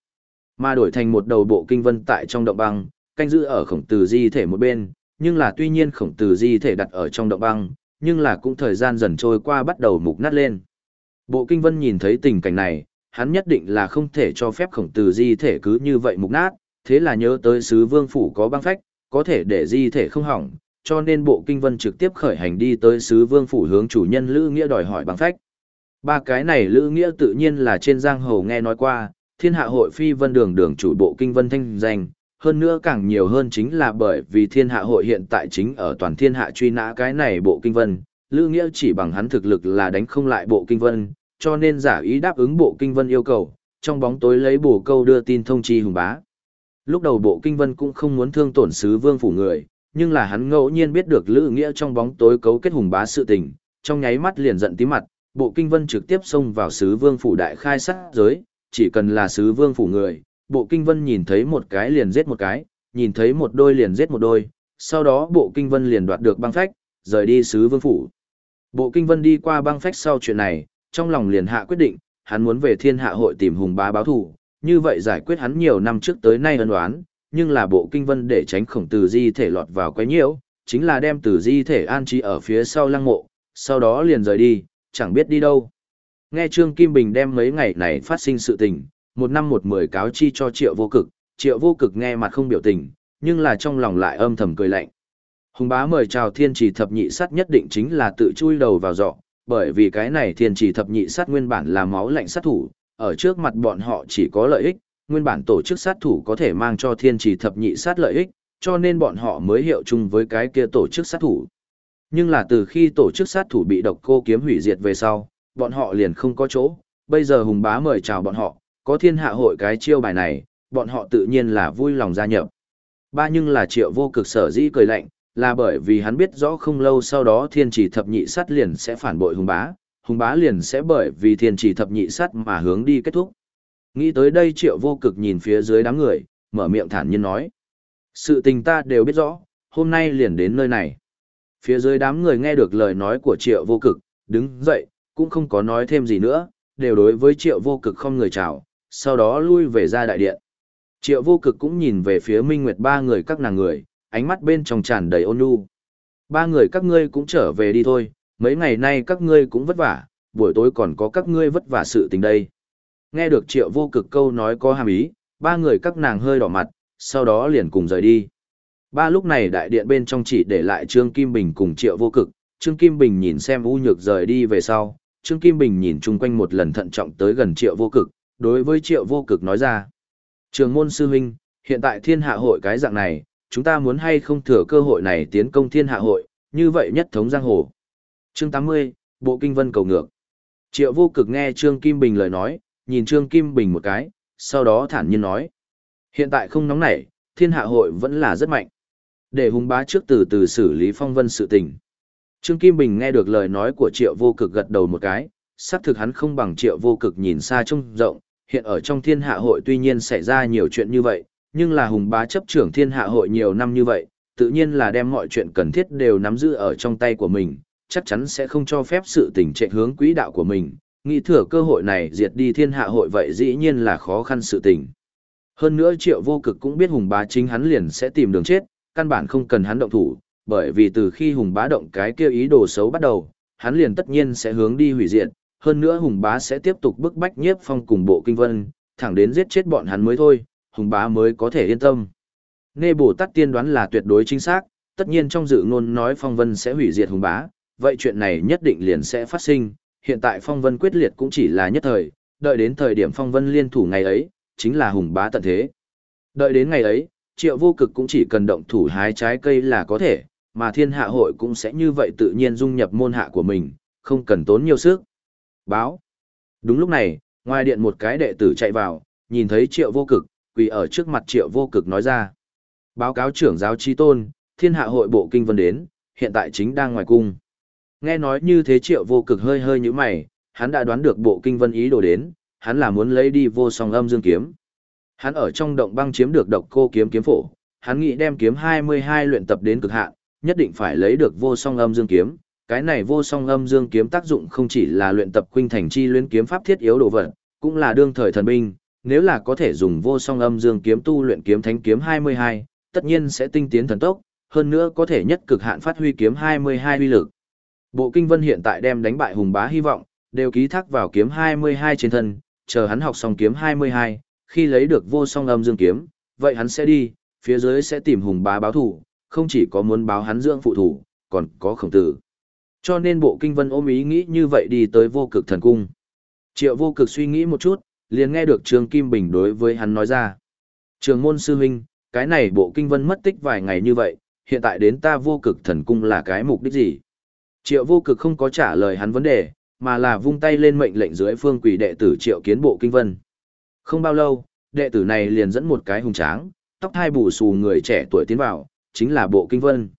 Mà đổi thành một đầu bộ kinh vân tại trong động băng, canh giữ ở khổng tử di thể một bên, nhưng là tuy nhiên khổng tử di thể đặt ở trong động băng, nhưng là cũng thời gian dần trôi qua bắt đầu mục nát lên. Bộ kinh vân nhìn thấy tình cảnh này, hắn nhất định là không thể cho phép khổng tử di thể cứ như vậy mục nát, thế là nhớ tới sứ vương phủ có băng phách, có thể để di thể không hỏng, cho nên bộ kinh vân trực tiếp khởi hành đi tới sứ vương phủ hướng chủ nhân Lữ Nghĩa đòi hỏi băng phách. Ba cái này Lữ Nghĩa tự nhiên là trên giang hồ nghe nói qua, thiên hạ hội phi vân đường đường chủ bộ kinh vân thanh danh, hơn nữa càng nhiều hơn chính là bởi vì thiên hạ hội hiện tại chính ở toàn thiên hạ truy nã cái này bộ kinh vân, Lữ Nghĩa chỉ bằng hắn thực lực là đánh không lại bộ kinh vân, cho nên giả ý đáp ứng bộ kinh vân yêu cầu, trong bóng tối lấy bổ câu đưa tin thông chi hùng bá. Lúc đầu bộ kinh vân cũng không muốn thương tổn sứ vương phủ người, nhưng là hắn ngẫu nhiên biết được Lữ Nghĩa trong bóng tối cấu kết hùng bá sự tình, trong nháy mắt liền giận tí mặt, bộ kinh vân trực tiếp xông vào sứ vương phủ đại khai sát giới, chỉ cần là sứ vương phủ người, bộ kinh vân nhìn thấy một cái liền giết một cái, nhìn thấy một đôi liền giết một đôi, sau đó bộ kinh vân liền đoạt được băng phách, rời đi sứ vương phủ. Bộ kinh vân đi qua băng phách sau chuyện này, trong lòng liền hạ quyết định, hắn muốn về thiên hạ hội tìm hùng bá báo thù, như vậy giải quyết hắn nhiều năm trước tới nay ân oán, nhưng là bộ kinh vân để tránh khổng tử di thể lọt vào quấy nhiễu, chính là đem tử di thể an trí ở phía sau lăng mộ, sau đó liền rời đi, chẳng biết đi đâu. Nghe Trương Kim Bình đem mấy ngày này phát sinh sự tình, một năm một mười cáo chi cho triệu vô cực, triệu vô cực nghe mặt không biểu tình, nhưng là trong lòng lại âm thầm cười lạnh. Hùng bá mời chào thiên trì thập nhị sát nhất định chính là tự chui đầu vào dọ, bởi vì cái này thiên trì thập nhị sát nguyên bản là máu lạnh sát thủ, ở trước mặt bọn họ chỉ có lợi ích, nguyên bản tổ chức sát thủ có thể mang cho thiên trì thập nhị sát lợi ích, cho nên bọn họ mới hiệu chung với cái kia tổ chức sát thủ. Nhưng là từ khi tổ chức sát thủ bị độc cô kiếm hủy diệt về sau, bọn họ liền không có chỗ, bây giờ hùng bá mời chào bọn họ, có thiên hạ hội cái chiêu bài này, bọn họ tự nhiên là vui lòng gia nhập. Ba nhưng là triệu vô cực sở dĩ cười lạnh, là bởi vì hắn biết rõ không lâu sau đó thiên chỉ thập nhị sát liền sẽ phản bội hùng bá, hùng bá liền sẽ bởi vì thiên chỉ thập nhị sát mà hướng đi kết thúc. Nghĩ tới đây triệu vô cực nhìn phía dưới đám người, mở miệng thản nhiên nói. Sự tình ta đều biết rõ, hôm nay liền đến nơi này. Phía dưới đám người nghe được lời nói của triệu vô cực, đứng dậy, cũng không có nói thêm gì nữa, đều đối với triệu vô cực không người chào, sau đó lui về ra đại điện. Triệu vô cực cũng nhìn về phía Minh Nguyệt ba người các nàng người, ánh mắt bên trong tràn đầy ôn nhu. Ba người các ngươi cũng trở về đi thôi, mấy ngày nay các ngươi cũng vất vả, buổi tối còn có các ngươi vất vả sự tình đây. Nghe được triệu vô cực câu nói có hàm ý, ba người các nàng hơi đỏ mặt, sau đó liền cùng rời đi. Ba lúc này đại điện bên trong chỉ để lại Trương Kim Bình cùng triệu vô cực, Trương Kim Bình nhìn xem U Nhược rời đi về sau, Trương Kim Bình nhìn chung quanh một lần thận trọng tới gần triệu vô cực, đối với triệu vô cực nói ra. Trường môn sư huynh, hiện tại thiên hạ hội cái dạng này, chúng ta muốn hay không thừa cơ hội này tiến công thiên hạ hội, như vậy nhất thống giang hồ. Chương 80, Bộ Kinh Vân cầu ngược. Triệu vô cực nghe Trương Kim Bình lời nói, nhìn Trương Kim Bình một cái, sau đó thản nhiên nói. Hiện tại không nóng nảy, thiên hạ hội vẫn là rất mạnh. Để hùng bá trước từ từ xử lý phong vân sự tình. Trương Kim Bình nghe được lời nói của triệu vô cực gật đầu một cái, xác thực hắn không bằng triệu vô cực nhìn xa trông rộng, hiện ở trong thiên hạ hội tuy nhiên xảy ra nhiều chuyện như vậy, nhưng là hùng bá chấp trưởng thiên hạ hội nhiều năm như vậy, tự nhiên là đem mọi chuyện cần thiết đều nắm giữ ở trong tay của mình, chắc chắn sẽ không cho phép sự tình chạy hướng quỹ đạo của mình, nghĩ thừa cơ hội này diệt đi thiên hạ hội vậy dĩ nhiên là khó khăn sự tình. Hơn nữa triệu vô cực cũng biết hùng bá chính hắn liền sẽ tìm đường chết, căn bản không cần hắn động thủ, bởi vì từ khi hùng bá động cái kia ý đồ xấu bắt đầu, hắn liền tất nhiên sẽ hướng đi hủy diệt, hơn nữa hùng bá sẽ tiếp tục bức bách nhiếp phong cùng bộ kinh vân, thẳng đến giết chết bọn hắn mới thôi, hùng bá mới có thể yên tâm. Nê Bồ Tát tiên đoán là tuyệt đối chính xác, tất nhiên trong dự ngôn nói phong vân sẽ hủy diệt hùng bá, vậy chuyện này nhất định liền sẽ phát sinh, hiện tại phong vân quyết liệt cũng chỉ là nhất thời, đợi đến thời điểm phong vân liên thủ ngày ấy, chính là hùng bá tận thế. Đợi đến ngày ấy, triệu vô cực cũng chỉ cần động thủ hái trái cây là có thể, mà thiên hạ hội cũng sẽ như vậy tự nhiên dung nhập môn hạ của mình, không cần tốn nhiều sức. Báo. Đúng lúc này, ngoài điện một cái đệ tử chạy vào, nhìn thấy triệu vô cực, quỳ ở trước mặt triệu vô cực nói ra. Báo cáo trưởng giáo chi tôn, thiên hạ hội bộ kinh vân đến, hiện tại chính đang ngoài cung. Nghe nói như thế triệu vô cực hơi hơi như mày, hắn đã đoán được bộ kinh vân ý đồ đến, hắn là muốn lấy đi vô song âm dương kiếm. Hắn ở trong động băng chiếm được độc cô kiếm kiếm phổ, hắn nghĩ đem kiếm 22 luyện tập đến cực hạn, nhất định phải lấy được vô song âm dương kiếm. Cái này vô song âm dương kiếm tác dụng không chỉ là luyện tập khuynh thành chi luyện kiếm pháp thiết yếu đồ vật, cũng là đương thời thần binh, nếu là có thể dùng vô song âm dương kiếm tu luyện kiếm thánh kiếm 22, tất nhiên sẽ tinh tiến thần tốc, hơn nữa có thể nhất cực hạn phát huy kiếm 22 uy lực. Bộ kinh vân hiện tại đem đánh bại hùng bá hy vọng, đều ký thác vào kiếm 22 trên thân, chờ hắn học xong kiếm 22, khi lấy được vô song âm dương kiếm, vậy hắn sẽ đi, phía dưới sẽ tìm hùng bá báo thủ, không chỉ có muốn báo hắn dưỡng phụ thủ, còn có khổng tử. Cho nên bộ kinh vân ôm ý nghĩ như vậy đi tới vô cực thần cung. Triệu vô cực suy nghĩ một chút, liền nghe được Trương Kim Bình đối với hắn nói ra. Trường môn sư huynh, cái này bộ kinh vân mất tích vài ngày như vậy, hiện tại đến ta vô cực thần cung là cái mục đích gì? Triệu vô cực không có trả lời hắn vấn đề, mà là vung tay lên mệnh lệnh dưới phương quỷ đệ tử triệu kiến bộ kinh vân. Không bao lâu, đệ tử này liền dẫn một cái hùng tráng, tóc hai bù xù người trẻ tuổi tiến vào, chính là bộ kinh vân.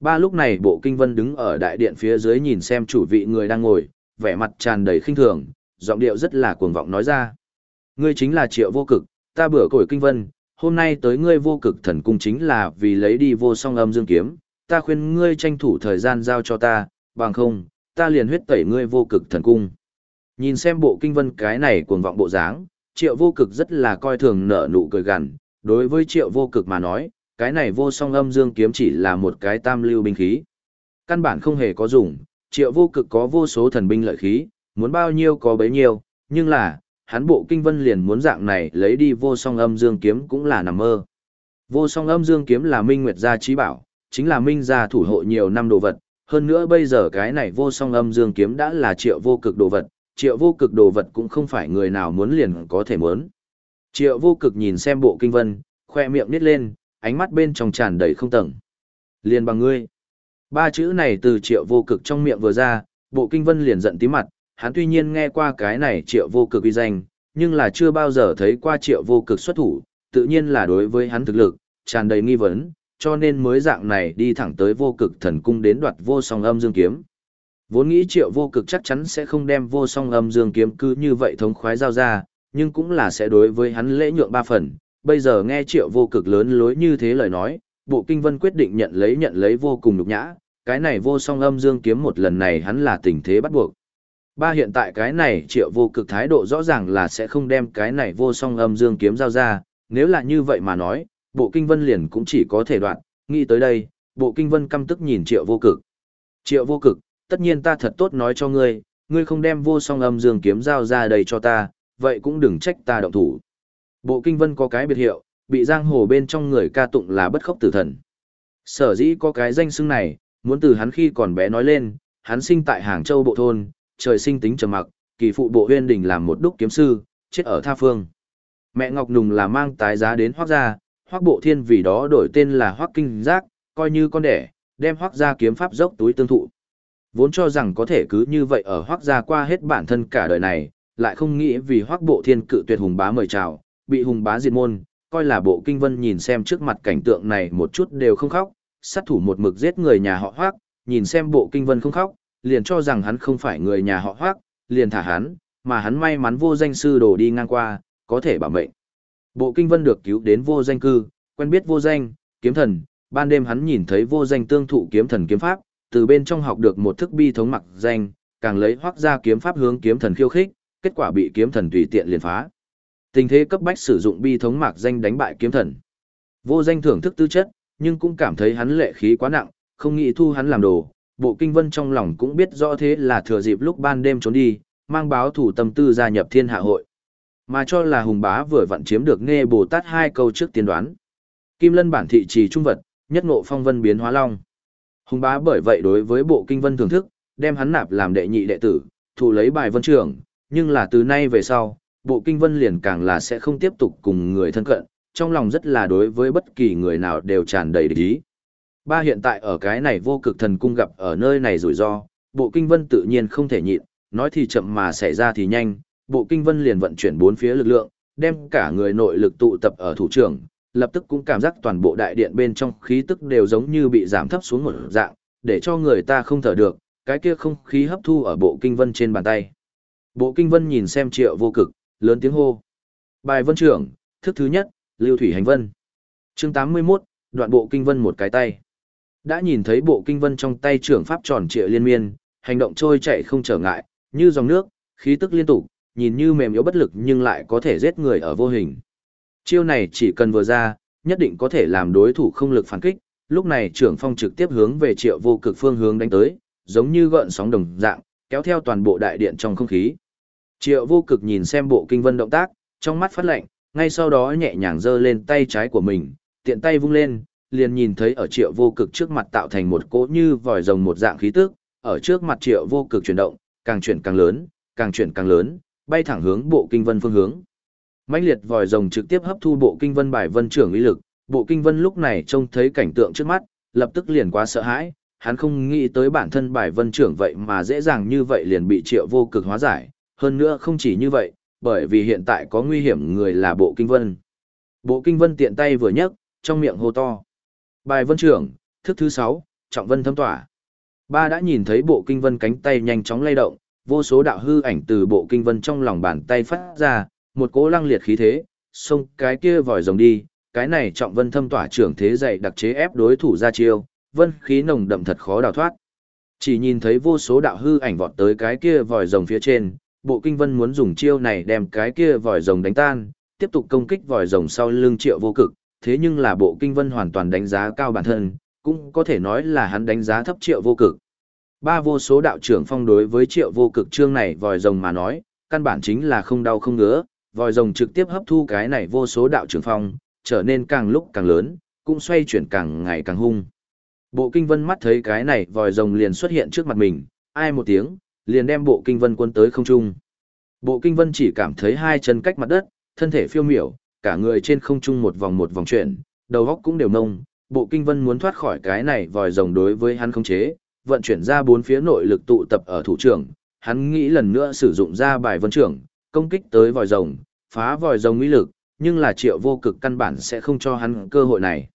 Ba lúc này bộ kinh vân đứng ở đại điện phía dưới nhìn xem chủ vị người đang ngồi, vẻ mặt tràn đầy khinh thường, giọng điệu rất là cuồng vọng nói ra. Ngươi chính là triệu vô cực, ta bữa cổi kinh vân, hôm nay tới ngươi vô cực thần cung chính là vì lấy đi vô song âm dương kiếm, ta khuyên ngươi tranh thủ thời gian giao cho ta, bằng không, ta liền huyết tẩy ngươi vô cực thần cung. Nhìn xem bộ kinh vân cái này cuồng vọng bộ dáng, triệu vô cực rất là coi thường nở nụ cười gằn, đối với triệu vô cực mà nói, cái này vô song âm dương kiếm chỉ là một cái tam lưu binh khí. Căn bản không hề có dùng, triệu vô cực có vô số thần binh lợi khí, muốn bao nhiêu có bấy nhiêu, nhưng là, hắn bộ kinh vân liền muốn dạng này lấy đi vô song âm dương kiếm cũng là nằm mơ. Vô song âm dương kiếm là minh nguyệt gia trí bảo, chính là minh gia thủ hộ nhiều năm đồ vật, hơn nữa bây giờ cái này vô song âm dương kiếm đã là triệu vô cực đồ vật, triệu vô cực đồ vật cũng không phải người nào muốn liền có thể muốn. Triệu vô cực nhìn xem bộ kinh vân, khoe miệng nít lên, ánh mắt bên trong tràn đầy không tầng. Liền bằng ngươi. Ba chữ này từ triệu vô cực trong miệng vừa ra, bộ kinh vân liền giận tí mặt, hắn tuy nhiên nghe qua cái này triệu vô cực uy danh, nhưng là chưa bao giờ thấy qua triệu vô cực xuất thủ, tự nhiên là đối với hắn thực lực, tràn đầy nghi vấn, cho nên mới dạng này đi thẳng tới vô cực thần cung đến đoạt vô song âm dương kiếm. Vốn nghĩ triệu vô cực chắc chắn sẽ không đem vô song âm dương kiếm cứ như vậy thống khoái giao ra, nhưng cũng là sẽ đối với hắn lễ nhượng ba phần. Bây giờ nghe triệu vô cực lớn lối như thế lời nói, bộ kinh vân quyết định nhận lấy nhận lấy vô cùng nhục nhã, cái này vô song âm dương kiếm một lần này hắn là tình thế bắt buộc. Ba hiện tại cái này triệu vô cực thái độ rõ ràng là sẽ không đem cái này vô song âm dương kiếm giao ra, nếu là như vậy mà nói, bộ kinh vân liền cũng chỉ có thể đoạn, nghĩ tới đây, bộ kinh vân căm tức nhìn triệu vô cực. Triệu vô cực, tất nhiên ta thật tốt nói cho ngươi, ngươi không đem vô song âm dương kiếm giao ra đây cho ta, vậy cũng đừng trách ta động thủ. Bộ kinh vân có cái biệt hiệu, bị giang hồ bên trong người ca tụng là bất khốc tử thần. Sở dĩ có cái danh xưng này, muốn từ hắn khi còn bé nói lên, hắn sinh tại Hàng Châu bộ thôn, trời sinh tính trầm mặc, kỳ phụ bộ huyên đình làm một đúc kiếm sư, chết ở tha phương. Mẹ Ngọc Nùng là mang tái giá đến hoác gia, hoác bộ thiên vì đó đổi tên là hoác kinh giác, coi như con đẻ, đem hoác gia kiếm pháp dốc túi tương thụ. Vốn cho rằng có thể cứ như vậy ở hoác gia qua hết bản thân cả đời này, lại không nghĩ vì hoác bộ thiên cự tuyệt hùng bá mời chào, bị hùng bá diệt môn, coi là bộ kinh vân nhìn xem trước mặt cảnh tượng này một chút đều không khóc, sát thủ một mực giết người nhà họ hoác, nhìn xem bộ kinh vân không khóc, liền cho rằng hắn không phải người nhà họ hoác, liền thả hắn, mà hắn may mắn vô danh sư đổ đi ngang qua, có thể bảo mệnh. Bộ kinh vân được cứu đến vô danh cư, quen biết vô danh, kiếm thần, ban đêm hắn nhìn thấy vô danh tương thụ kiếm thần kiếm pháp, từ bên trong học được một thức bi thống mặc danh, càng lấy hoác ra kiếm pháp hướng kiếm thần khiêu khích, kết quả bị kiếm thần tùy tiện liền phá. Tình thế cấp bách sử dụng bi thống mạc danh đánh bại kiếm thần. Vô danh thưởng thức tư chất, nhưng cũng cảm thấy hắn lệ khí quá nặng, không nghĩ thu hắn làm đồ. Bộ kinh vân trong lòng cũng biết rõ thế là thừa dịp lúc ban đêm trốn đi, mang báo thủ tâm tư gia nhập thiên hạ hội. Mà cho là hùng bá vừa vặn chiếm được nghe Bồ Tát hai câu trước tiên đoán. Kim lân bản thị trì trung vật, nhất ngộ phong vân biến hóa long. Hùng bá bởi vậy đối với bộ kinh vân thưởng thức, đem hắn nạp làm đệ nhị đệ tử, thủ lấy bài vân trưởng, nhưng là từ nay về sau, bộ kinh vân liền càng là sẽ không tiếp tục cùng người thân cận, trong lòng rất là đối với bất kỳ người nào đều tràn đầy địch ý. Ba hiện tại ở cái này vô cực thần cung gặp ở nơi này rủi ro, bộ kinh vân tự nhiên không thể nhịn, nói thì chậm mà xảy ra thì nhanh, bộ kinh vân liền vận chuyển bốn phía lực lượng, đem cả người nội lực tụ tập ở thủ trưởng, lập tức cũng cảm giác toàn bộ đại điện bên trong khí tức đều giống như bị giảm thấp xuống một dạng, để cho người ta không thở được, cái kia không khí hấp thu ở bộ kinh vân trên bàn tay. Bộ kinh vân nhìn xem triệu vô cực, lớn tiếng hô. Bài vân trưởng, thức thứ nhất, lưu thủy hành vân. chương 81, đoạn bộ kinh vân một cái tay. Đã nhìn thấy bộ kinh vân trong tay trưởng pháp tròn trịa liên miên, hành động trôi chạy không trở ngại, như dòng nước, khí tức liên tục, nhìn như mềm yếu bất lực nhưng lại có thể giết người ở vô hình. Chiêu này chỉ cần vừa ra, nhất định có thể làm đối thủ không lực phản kích, lúc này trưởng phong trực tiếp hướng về triệu vô cực phương hướng đánh tới, giống như gợn sóng đồng dạng, kéo theo toàn bộ đại điện trong không khí. Triệu vô cực nhìn xem bộ kinh vân động tác, trong mắt phát lạnh, ngay sau đó nhẹ nhàng giơ lên tay trái của mình, tiện tay vung lên, liền nhìn thấy ở triệu vô cực trước mặt tạo thành một cỗ như vòi rồng một dạng khí tức, ở trước mặt triệu vô cực chuyển động, càng chuyển càng lớn, càng chuyển càng lớn, bay thẳng hướng bộ kinh vân phương hướng. mãnh liệt vòi rồng trực tiếp hấp thu bộ kinh vân bài vân trưởng uy lực, bộ kinh vân lúc này trông thấy cảnh tượng trước mắt, lập tức liền quá sợ hãi, hắn không nghĩ tới bản thân bài vân trưởng vậy mà dễ dàng như vậy liền bị triệu vô cực hóa giải, hơn nữa không chỉ như vậy, bởi vì hiện tại có nguy hiểm người là bộ kinh vân. Bộ kinh vân tiện tay vừa nhấc, trong miệng hô to. Bài vân trưởng, thức thứ 6, trọng vân thâm tỏa. Ba đã nhìn thấy bộ kinh vân cánh tay nhanh chóng lay động, vô số đạo hư ảnh từ bộ kinh vân trong lòng bàn tay phát ra, một cỗ lăng liệt khí thế, xông cái kia vòi rồng đi, cái này trọng vân thâm tỏa trưởng thế dạy đặc chế ép đối thủ ra chiêu, vân khí nồng đậm thật khó đào thoát. Chỉ nhìn thấy vô số đạo hư ảnh vọt tới cái kia vòi rồng phía trên, bộ kinh vân muốn dùng chiêu này đem cái kia vòi rồng đánh tan, tiếp tục công kích vòi rồng sau lưng triệu vô cực, thế nhưng là bộ kinh vân hoàn toàn đánh giá cao bản thân, cũng có thể nói là hắn đánh giá thấp triệu vô cực. Ba vô số đạo trưởng phong đối với triệu vô cực trương này vòi rồng mà nói, căn bản chính là không đau không ngứa, vòi rồng trực tiếp hấp thu cái này vô số đạo trưởng phong, trở nên càng lúc càng lớn, cũng xoay chuyển càng ngày càng hung. Bộ kinh vân mắt thấy cái này vòi rồng liền xuất hiện trước mặt mình, ai một tiếng, liền đem bộ kinh vân quân tới không trung. Bộ kinh vân chỉ cảm thấy hai chân cách mặt đất, thân thể phiêu miểu, cả người trên không trung một vòng một vòng chuyển, đầu góc cũng đều nông. Bộ kinh vân muốn thoát khỏi cái này vòi rồng đối với hắn không chế, vận chuyển ra bốn phía nội lực tụ tập ở thủ trưởng. Hắn nghĩ lần nữa sử dụng ra bài vân trưởng, công kích tới vòi rồng, phá vòi rồng uy lực, nhưng là triệu vô cực căn bản sẽ không cho hắn cơ hội này.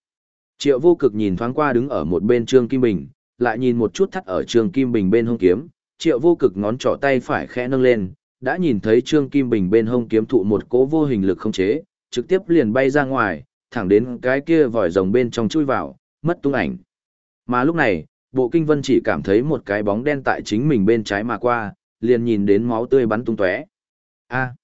Triệu vô cực nhìn thoáng qua đứng ở một bên Trương Kim Bình, lại nhìn một chút thắt ở Trương Kim Bình bên hông kiếm, triệu vô cực ngón trỏ tay phải khẽ nâng lên, đã nhìn thấy Trương Kim Bình bên hông kiếm thụ một cỗ vô hình lực không chế, trực tiếp liền bay ra ngoài, thẳng đến cái kia vòi rồng bên trong chui vào, mất tung ảnh. Mà lúc này, bộ kinh vân chỉ cảm thấy một cái bóng đen tại chính mình bên trái mà qua, liền nhìn đến máu tươi bắn tung tóe. A.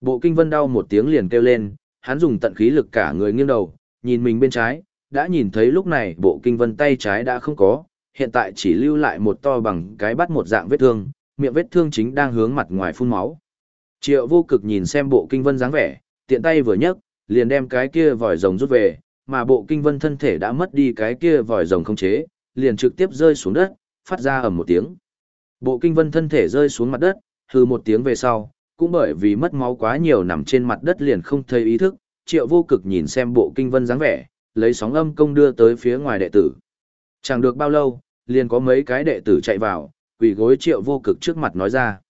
Bộ kinh vân đau một tiếng liền kêu lên, hắn dùng tận khí lực cả người nghiêng đầu, nhìn mình bên trái, đã nhìn thấy lúc này bộ kinh vân tay trái đã không có, hiện tại chỉ lưu lại một to bằng cái bắt một dạng vết thương, miệng vết thương chính đang hướng mặt ngoài phun máu. Triệu vô cực nhìn xem bộ kinh vân dáng vẻ, tiện tay vừa nhấc, liền đem cái kia vòi rồng rút về, mà bộ kinh vân thân thể đã mất đi cái kia vòi rồng không chế, liền trực tiếp rơi xuống đất, phát ra ầm một tiếng. Bộ kinh vân thân thể rơi xuống mặt đất, hừ một tiếng về sau, cũng bởi vì mất máu quá nhiều nằm trên mặt đất liền không thấy ý thức, triệu vô cực nhìn xem bộ kinh vân dáng vẻ, lấy sóng âm công đưa tới phía ngoài đệ tử. Chẳng được bao lâu, liền có mấy cái đệ tử chạy vào, quỳ gối triệu vô cực trước mặt nói ra.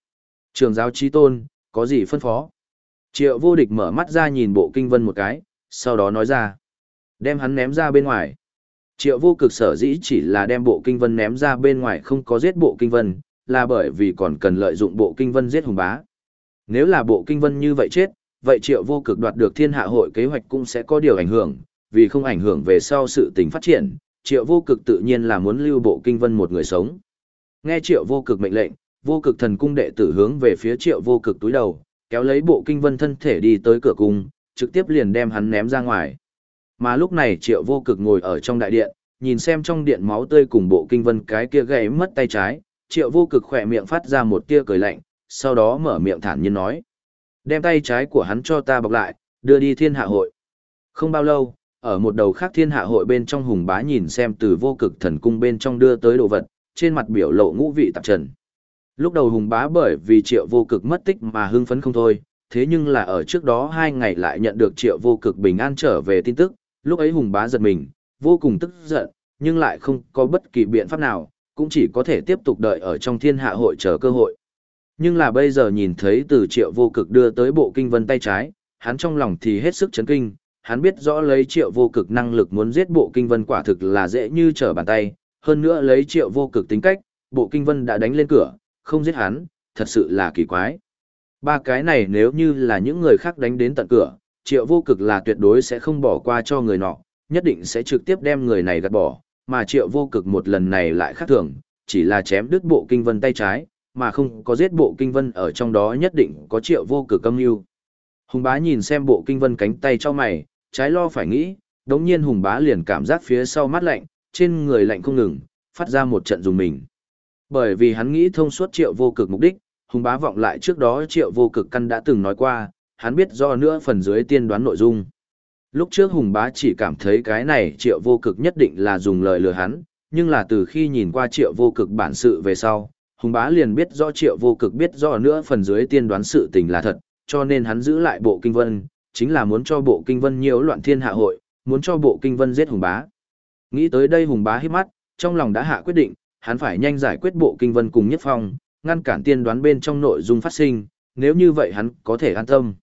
Trường giáo trí tôn, có gì phân phó? Triệu vô địch mở mắt ra nhìn bộ kinh vân một cái, sau đó nói ra. Đem hắn ném ra bên ngoài. Triệu vô cực sở dĩ chỉ là đem bộ kinh vân ném ra bên ngoài không có giết bộ kinh vân, là bởi vì còn cần lợi dụng bộ kinh vân giết hùng bá. Nếu là bộ kinh vân như vậy chết, vậy triệu vô cực đoạt được thiên hạ hội kế hoạch cũng sẽ có điều ảnh hưởng, vì không ảnh hưởng về sau sự tình phát triển, triệu vô cực tự nhiên là muốn lưu bộ kinh vân một người sống. Nghe triệu vô cực mệnh lệnh, vô cực thần cung đệ tử hướng về phía triệu vô cực túi đầu, kéo lấy bộ kinh vân thân thể đi tới cửa cung, trực tiếp liền đem hắn ném ra ngoài. Mà lúc này triệu vô cực ngồi ở trong đại điện, nhìn xem trong điện máu tươi cùng bộ kinh vân cái kia gãy mất tay trái, triệu vô cực khỏe miệng phát ra một tia cười lạnh, sau đó mở miệng thản nhiên nói. Đem tay trái của hắn cho ta bọc lại, đưa đi thiên hạ hội. Không bao lâu, ở một đầu khác thiên hạ hội bên trong hùng bá nhìn xem từ vô cực thần cung bên trong đưa tới đồ vật, trên mặt biểu lộ ngũ vị tạp trần. Lúc đầu hùng bá bởi vì triệu vô cực mất tích mà hưng phấn không thôi, thế nhưng là ở trước đó hai ngày lại nhận được triệu vô cực bình an trở về tin tức, lúc ấy hùng bá giật mình, vô cùng tức giận, nhưng lại không có bất kỳ biện pháp nào, cũng chỉ có thể tiếp tục đợi ở trong thiên hạ hội chờ cơ hội. Nhưng là bây giờ nhìn thấy từ triệu vô cực đưa tới bộ kinh vân tay trái, hắn trong lòng thì hết sức chấn kinh, hắn biết rõ lấy triệu vô cực năng lực muốn giết bộ kinh vân quả thực là dễ như trở bàn tay, hơn nữa lấy triệu vô cực tính cách, bộ kinh vân đã đánh lên cửa, không giết hắn, thật sự là kỳ quái. Ba cái này nếu như là những người khác đánh đến tận cửa, triệu vô cực là tuyệt đối sẽ không bỏ qua cho người nọ, nhất định sẽ trực tiếp đem người này gạt bỏ, mà triệu vô cực một lần này lại khác thường, chỉ là chém đứt bộ kinh vân tay trái, mà không có giết bộ kinh vân ở trong đó nhất định có triệu vô cực âm mưu Hùng bá nhìn xem bộ kinh vân cánh tay cho mày, trái lo phải nghĩ, đống nhiên hùng bá liền cảm giác phía sau mắt lạnh, trên người lạnh không ngừng, phát ra một trận dùng mình. Bởi vì hắn nghĩ thông suốt triệu vô cực mục đích, hùng bá vọng lại trước đó triệu vô cực căn đã từng nói qua, hắn biết do nữa phần dưới tiên đoán nội dung. Lúc trước hùng bá chỉ cảm thấy cái này triệu vô cực nhất định là dùng lời lừa hắn, nhưng là từ khi nhìn qua triệu vô cực bản sự về sau, hùng bá liền biết rõ triệu vô cực biết rõ nữa phần dưới tiên đoán sự tình là thật, cho nên hắn giữ lại bộ kinh vân, chính là muốn cho bộ kinh vân nhiễu loạn thiên hạ hội, muốn cho bộ kinh vân giết hùng bá. Nghĩ tới đây hùng bá hít mắt, trong lòng đã hạ quyết định, hắn phải nhanh giải quyết bộ kinh vân cùng nhất phong, ngăn cản tiên đoán bên trong nội dung phát sinh, nếu như vậy hắn có thể an tâm.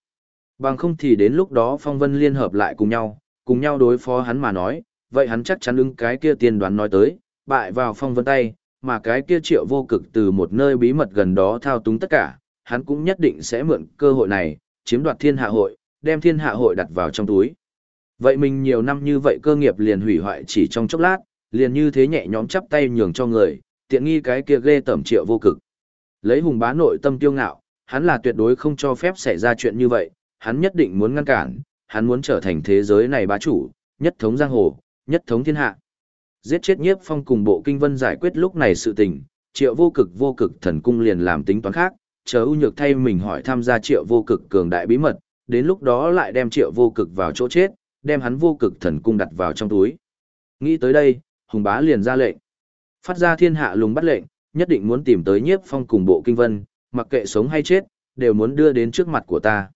Bằng không thì đến lúc đó phong vân liên hợp lại cùng nhau, cùng nhau đối phó hắn mà nói, vậy hắn chắc chắn ứng cái kia tiên đoán nói tới, bại vào phong vân tay, mà cái kia triệu vô cực từ một nơi bí mật gần đó thao túng tất cả, hắn cũng nhất định sẽ mượn cơ hội này, chiếm đoạt thiên hạ hội, đem thiên hạ hội đặt vào trong túi. Vậy mình nhiều năm như vậy cơ nghiệp liền hủy hoại chỉ trong chốc lát, liền như thế nhẹ nhõm chắp tay nhường cho người, tiện nghi cái kia ghê tẩm triệu vô cực. Lấy hùng bá nội tâm tiêu ngạo, hắn là tuyệt đối không cho phép xảy ra chuyện như vậy, hắn nhất định muốn ngăn cản, hắn muốn trở thành thế giới này bá chủ, nhất thống giang hồ, nhất thống thiên hạ. Giết chết nhiếp phong cùng bộ kinh vân giải quyết lúc này sự tình, triệu vô cực vô cực thần cung liền làm tính toán khác, chờ ưu nhược thay mình hỏi tham gia triệu vô cực cường đại bí mật, đến lúc đó lại đem triệu vô cực vào chỗ chết, đem hắn vô cực thần cung đặt vào trong túi. Nghĩ tới đây, Hùng bá liền ra lệnh. Phát ra thiên hạ lùng bắt lệnh, nhất định muốn tìm tới nhiếp phong cùng bộ kinh vân, mặc kệ sống hay chết, đều muốn đưa đến trước mặt của ta.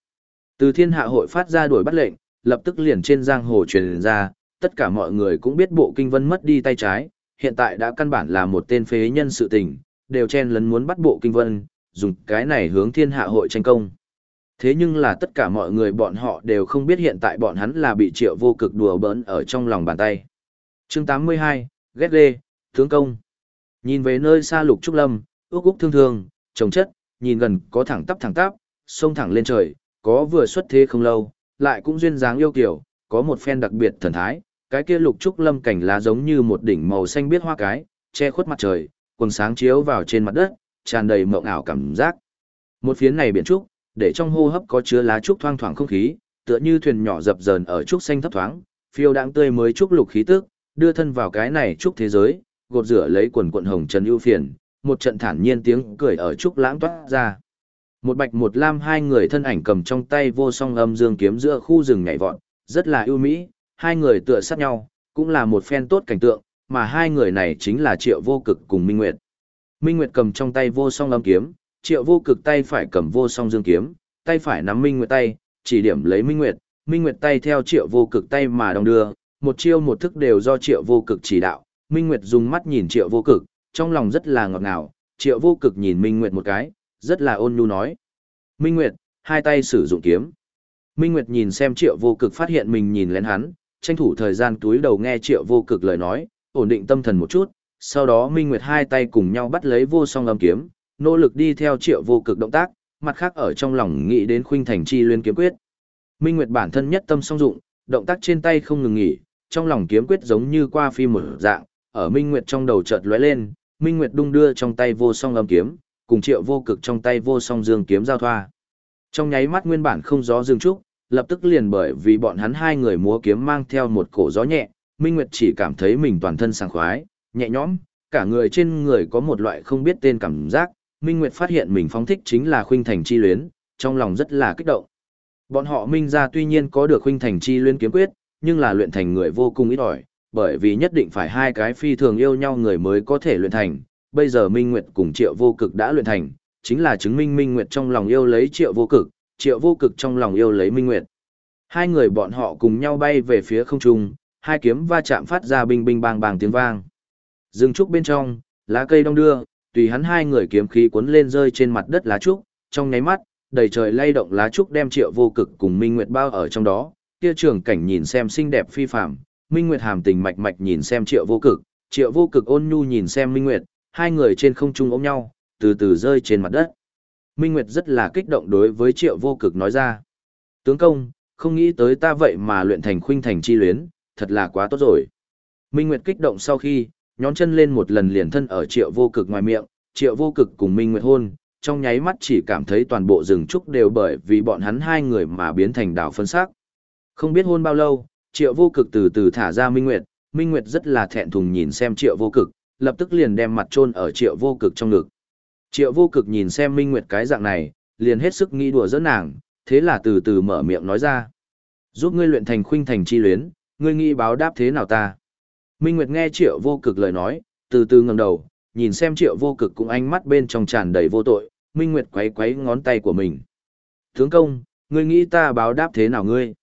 Từ thiên hạ hội phát ra đuổi bắt lệnh, lập tức liền trên giang hồ truyền ra, tất cả mọi người cũng biết bộ kinh vân mất đi tay trái, hiện tại đã căn bản là một tên phế nhân sự tình, đều chen lấn muốn bắt bộ kinh vân, dùng cái này hướng thiên hạ hội tranh công. Thế nhưng là tất cả mọi người bọn họ đều không biết hiện tại bọn hắn là bị triệu vô cực đùa bỡn ở trong lòng bàn tay. chương 82, ghét lê tướng công. Nhìn về nơi xa lục trúc lâm, ước úc thương thương, trồng chất, nhìn gần có thẳng tắp thẳng tắp, sông thẳng lên trời, có vừa xuất thế không lâu, lại cũng duyên dáng yêu kiểu, có một phen đặc biệt thần thái, cái kia lục trúc lâm cảnh lá giống như một đỉnh màu xanh biết hoa cái, che khuất mặt trời, quần sáng chiếu vào trên mặt đất, tràn đầy mộng ảo cảm giác. Một phiến này biển trúc, để trong hô hấp có chứa lá trúc thoang thoảng không khí, tựa như thuyền nhỏ dập dờn ở trúc xanh thấp thoáng, phiêu đãng tươi mới trúc lục khí tức, đưa thân vào cái này trúc thế giới, gột rửa lấy quần quần hồng trần ưu phiền, một trận thản nhiên tiếng cười ở trúc lãng toát ra. Một bạch một lam hai người thân ảnh cầm trong tay vô song âm dương kiếm giữa khu rừng nhảy vọt, rất là ưu mỹ, hai người tựa sát nhau, cũng là một phen tốt cảnh tượng, mà hai người này chính là Triệu Vô Cực cùng Minh Nguyệt. Minh Nguyệt cầm trong tay vô song âm kiếm, Triệu Vô Cực tay phải cầm vô song dương kiếm, tay phải nắm Minh Nguyệt tay, chỉ điểm lấy Minh Nguyệt, Minh Nguyệt tay theo Triệu Vô Cực tay mà đồng đưa, một chiêu một thức đều do Triệu Vô Cực chỉ đạo. Minh Nguyệt dùng mắt nhìn Triệu Vô Cực, trong lòng rất là ngọt ngào, Triệu Vô Cực nhìn Minh Nguyệt một cái, rất là ôn nhu nói. Minh Nguyệt, hai tay sử dụng kiếm. Minh Nguyệt nhìn xem Triệu Vô Cực phát hiện mình nhìn lén hắn, tranh thủ thời gian túi đầu nghe Triệu Vô Cực lời nói, ổn định tâm thần một chút, sau đó Minh Nguyệt hai tay cùng nhau bắt lấy vô song âm kiếm, nỗ lực đi theo Triệu Vô Cực động tác, mặt khác ở trong lòng nghĩ đến khuynh thành chi luyên kiếm quyết. Minh Nguyệt bản thân nhất tâm song dụng, động tác trên tay không ngừng nghỉ, trong lòng kiếm quyết giống như qua phim một dạng, ở Minh Nguyệt trong đầu chợt lóe lên, Minh Nguyệt đung đưa trong tay vô song âm kiếm, cùng Triệu Vô Cực trong tay vô song dương kiếm giao thoa. Trong nháy mắt nguyên bản không gió dương trúc, lập tức liền bởi vì bọn hắn hai người múa kiếm mang theo một cổ gió nhẹ, Minh Nguyệt chỉ cảm thấy mình toàn thân sảng khoái, nhẹ nhõm, cả người trên người có một loại không biết tên cảm giác, Minh Nguyệt phát hiện mình phóng thích chính là khuynh thành chi luyến, trong lòng rất là kích động. Bọn họ Minh ra tuy nhiên có được khuynh thành chi luyến kiếm quyết, nhưng là luyện thành người vô cùng ít ỏi, bởi vì nhất định phải hai cái phi thường yêu nhau người mới có thể luyện thành. Bây giờ Minh Nguyệt cùng Triệu Vô Cực đã luyện thành, chính là chứng minh Minh Nguyệt trong lòng yêu lấy Triệu Vô Cực, Triệu Vô Cực trong lòng yêu lấy Minh Nguyệt. Hai người bọn họ cùng nhau bay về phía không trung, hai kiếm va chạm phát ra binh binh bang bang tiếng vang. Dừng trúc bên trong, lá cây đông đưa, tùy hắn hai người kiếm khí cuốn lên rơi trên mặt đất lá trúc, trong nháy mắt, đầy trời lay động lá trúc đem Triệu Vô Cực cùng Minh Nguyệt bao ở trong đó. Kia trường cảnh nhìn xem xinh đẹp phi phàm, Minh Nguyệt hàm tình mạch mạch nhìn xem Triệu Vô Cực, Triệu Vô Cực ôn nhu nhìn xem Minh Nguyệt, hai người trên không trung ôm nhau, từ từ rơi trên mặt đất. Minh Nguyệt rất là kích động đối với Triệu Vô Cực nói ra. Tướng công, không nghĩ tới ta vậy mà luyện thành khuynh thành chi luyến, thật là quá tốt rồi. Minh Nguyệt kích động sau khi, nhón chân lên một lần liền thân ở Triệu Vô Cực ngoài miệng, Triệu Vô Cực cùng Minh Nguyệt hôn, trong nháy mắt chỉ cảm thấy toàn bộ rừng trúc đều bởi vì bọn hắn hai người mà biến thành đảo phân xác. Không biết hôn bao lâu, triệu vô cực từ từ thả ra Minh Nguyệt, Minh Nguyệt rất là thẹn thùng nhìn xem triệu vô cực, lập tức liền đem mặt chôn ở triệu vô cực trong ngực. Triệu vô cực nhìn xem Minh Nguyệt cái dạng này, liền hết sức nghĩ đùa giỡn nàng, thế là từ từ mở miệng nói ra. Giúp ngươi luyện thành khuynh thành chi luyến, ngươi nghĩ báo đáp thế nào ta? Minh Nguyệt nghe triệu vô cực lời nói, từ từ ngẩng đầu, nhìn xem triệu vô cực cũng ánh mắt bên trong tràn đầy vô tội, Minh Nguyệt quấy quấy ngón tay của mình. Tướng công, ngươi nghĩ ta báo đáp thế nào ngươi?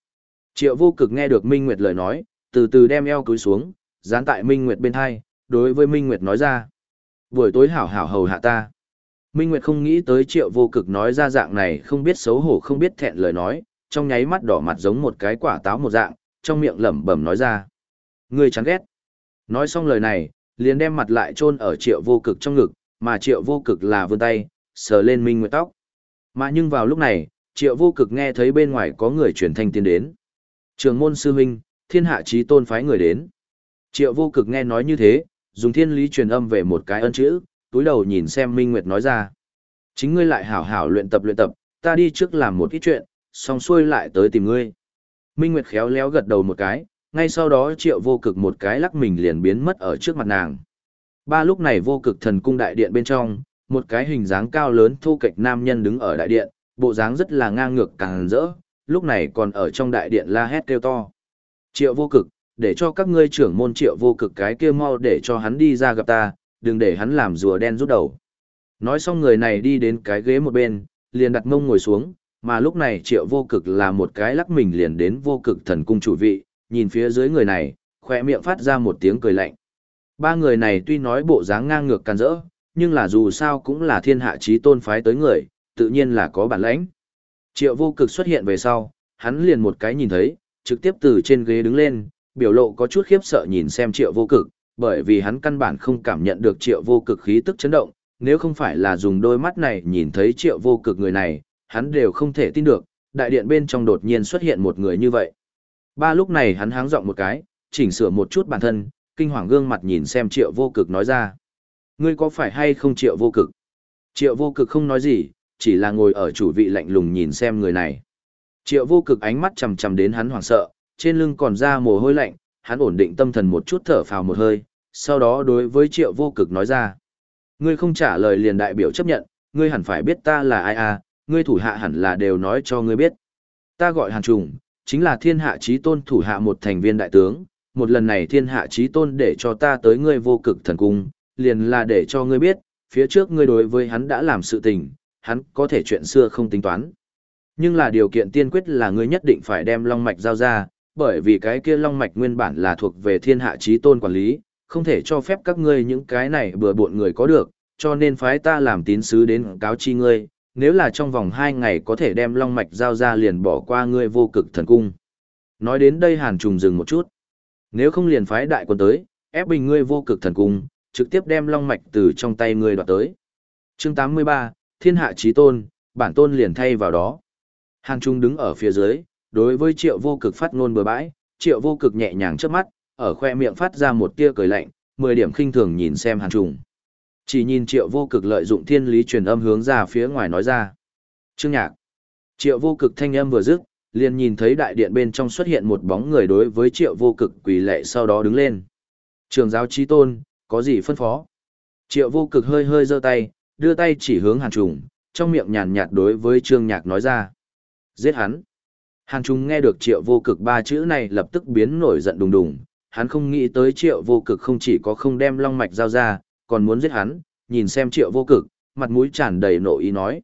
Triệu vô cực nghe được Minh Nguyệt lời nói, từ từ đem eo cúi xuống, dán tại Minh Nguyệt bên hai, đối với Minh Nguyệt nói ra. Buổi tối hảo hảo hầu hạ ta. Minh Nguyệt không nghĩ tới triệu vô cực nói ra dạng này không biết xấu hổ không biết thẹn lời nói, trong nháy mắt đỏ mặt giống một cái quả táo một dạng, trong miệng lẩm bẩm nói ra. Ngươi chán ghét. Nói xong lời này, liền đem mặt lại chôn ở triệu vô cực trong ngực, mà triệu vô cực là vươn tay, sờ lên Minh Nguyệt tóc. Mà nhưng vào lúc này, triệu vô cực nghe thấy bên ngoài có người truyền thanh tiến đến. Trường môn sư huynh, thiên hạ trí tôn phái người đến. Triệu vô cực nghe nói như thế, dùng thiên lý truyền âm về một cái ân chữ, túi đầu nhìn xem Minh Nguyệt nói ra. Chính ngươi lại hảo hảo luyện tập luyện tập, ta đi trước làm một ít chuyện, xong xuôi lại tới tìm ngươi. Minh Nguyệt khéo léo gật đầu một cái, ngay sau đó triệu vô cực một cái lắc mình liền biến mất ở trước mặt nàng. Ba lúc này vô cực thần cung đại điện bên trong, một cái hình dáng cao lớn thu kịch nam nhân đứng ở đại điện, bộ dáng rất là ngang ngược càng rỡ, lúc này còn ở trong đại điện la hét kêu to. Triệu vô cực, để cho các ngươi trưởng môn triệu vô cực cái kia mau để cho hắn đi ra gặp ta, đừng để hắn làm rùa đen rút đầu. Nói xong người này đi đến cái ghế một bên, liền đặt mông ngồi xuống, mà lúc này triệu vô cực là một cái lắc mình liền đến vô cực thần cung chủ vị, nhìn phía dưới người này, khỏe miệng phát ra một tiếng cười lạnh. Ba người này tuy nói bộ dáng ngang ngược can rỡ, nhưng là dù sao cũng là thiên hạ trí tôn phái tới người, tự nhiên là có bản lãnh. Triệu vô cực xuất hiện về sau, hắn liền một cái nhìn thấy, trực tiếp từ trên ghế đứng lên, biểu lộ có chút khiếp sợ nhìn xem triệu vô cực, bởi vì hắn căn bản không cảm nhận được triệu vô cực khí tức chấn động, nếu không phải là dùng đôi mắt này nhìn thấy triệu vô cực người này, hắn đều không thể tin được, đại điện bên trong đột nhiên xuất hiện một người như vậy. Ba lúc này hắn háng giọng một cái, chỉnh sửa một chút bản thân, kinh hoàng gương mặt nhìn xem triệu vô cực nói ra. Ngươi có phải hay không triệu vô cực? Triệu vô cực không nói gì, chỉ là ngồi ở chủ vị lạnh lùng nhìn xem người này. Triệu vô cực ánh mắt chầm chầm đến hắn hoảng sợ, trên lưng còn ra mồ hôi lạnh, hắn ổn định tâm thần một chút thở phào một hơi, sau đó đối với triệu vô cực nói ra. Ngươi không trả lời liền đại biểu chấp nhận, ngươi hẳn phải biết ta là ai à, ngươi thủ hạ hẳn là đều nói cho ngươi biết. Ta gọi hàn trùng, chính là thiên hạ trí tôn thủ hạ một thành viên đại tướng, một lần này thiên hạ trí tôn để cho ta tới ngươi vô cực thần cung, liền là để cho ngươi biết, phía trước ngươi đối với hắn đã làm sự tình, hắn có thể chuyện xưa không tính toán. Nhưng là điều kiện tiên quyết là ngươi nhất định phải đem long mạch giao ra, bởi vì cái kia long mạch nguyên bản là thuộc về thiên hạ trí tôn quản lý, không thể cho phép các ngươi những cái này bừa bộn người có được, cho nên phái ta làm tín sứ đến cáo chi ngươi, nếu là trong vòng hai ngày có thể đem long mạch giao ra liền bỏ qua ngươi vô cực thần cung. Nói đến đây hàn trùng dừng một chút. Nếu không liền phái đại quân tới, ép bình ngươi vô cực thần cung, trực tiếp đem long mạch từ trong tay ngươi đoạt tới. Chương 83, Thiên hạ chí tôn, bản tôn liền thay vào đó. Hàn Trung đứng ở phía dưới, đối với triệu vô cực phát ngôn bừa bãi, triệu vô cực nhẹ nhàng trước mắt, ở khoe miệng phát ra một tia cười lạnh, mười điểm khinh thường nhìn xem Hàn Trung. Chỉ nhìn triệu vô cực lợi dụng thiên lý truyền âm hướng ra phía ngoài nói ra. Trương nhạc. Triệu vô cực thanh âm vừa dứt, liền nhìn thấy đại điện bên trong xuất hiện một bóng người đối với triệu vô cực quỳ lệ sau đó đứng lên. Trường giáo trí tôn, có gì phân phó? Triệu vô cực hơi hơi giơ tay, đưa tay chỉ hướng hàn trùng, trong miệng nhàn nhạt đối với trương nhạc nói ra. Giết hắn. Hàn trùng nghe được triệu vô cực ba chữ này lập tức biến nổi giận đùng đùng, hắn không nghĩ tới triệu vô cực không chỉ có không đem long mạch giao ra, còn muốn giết hắn, nhìn xem triệu vô cực, mặt mũi tràn đầy nộ ý nói.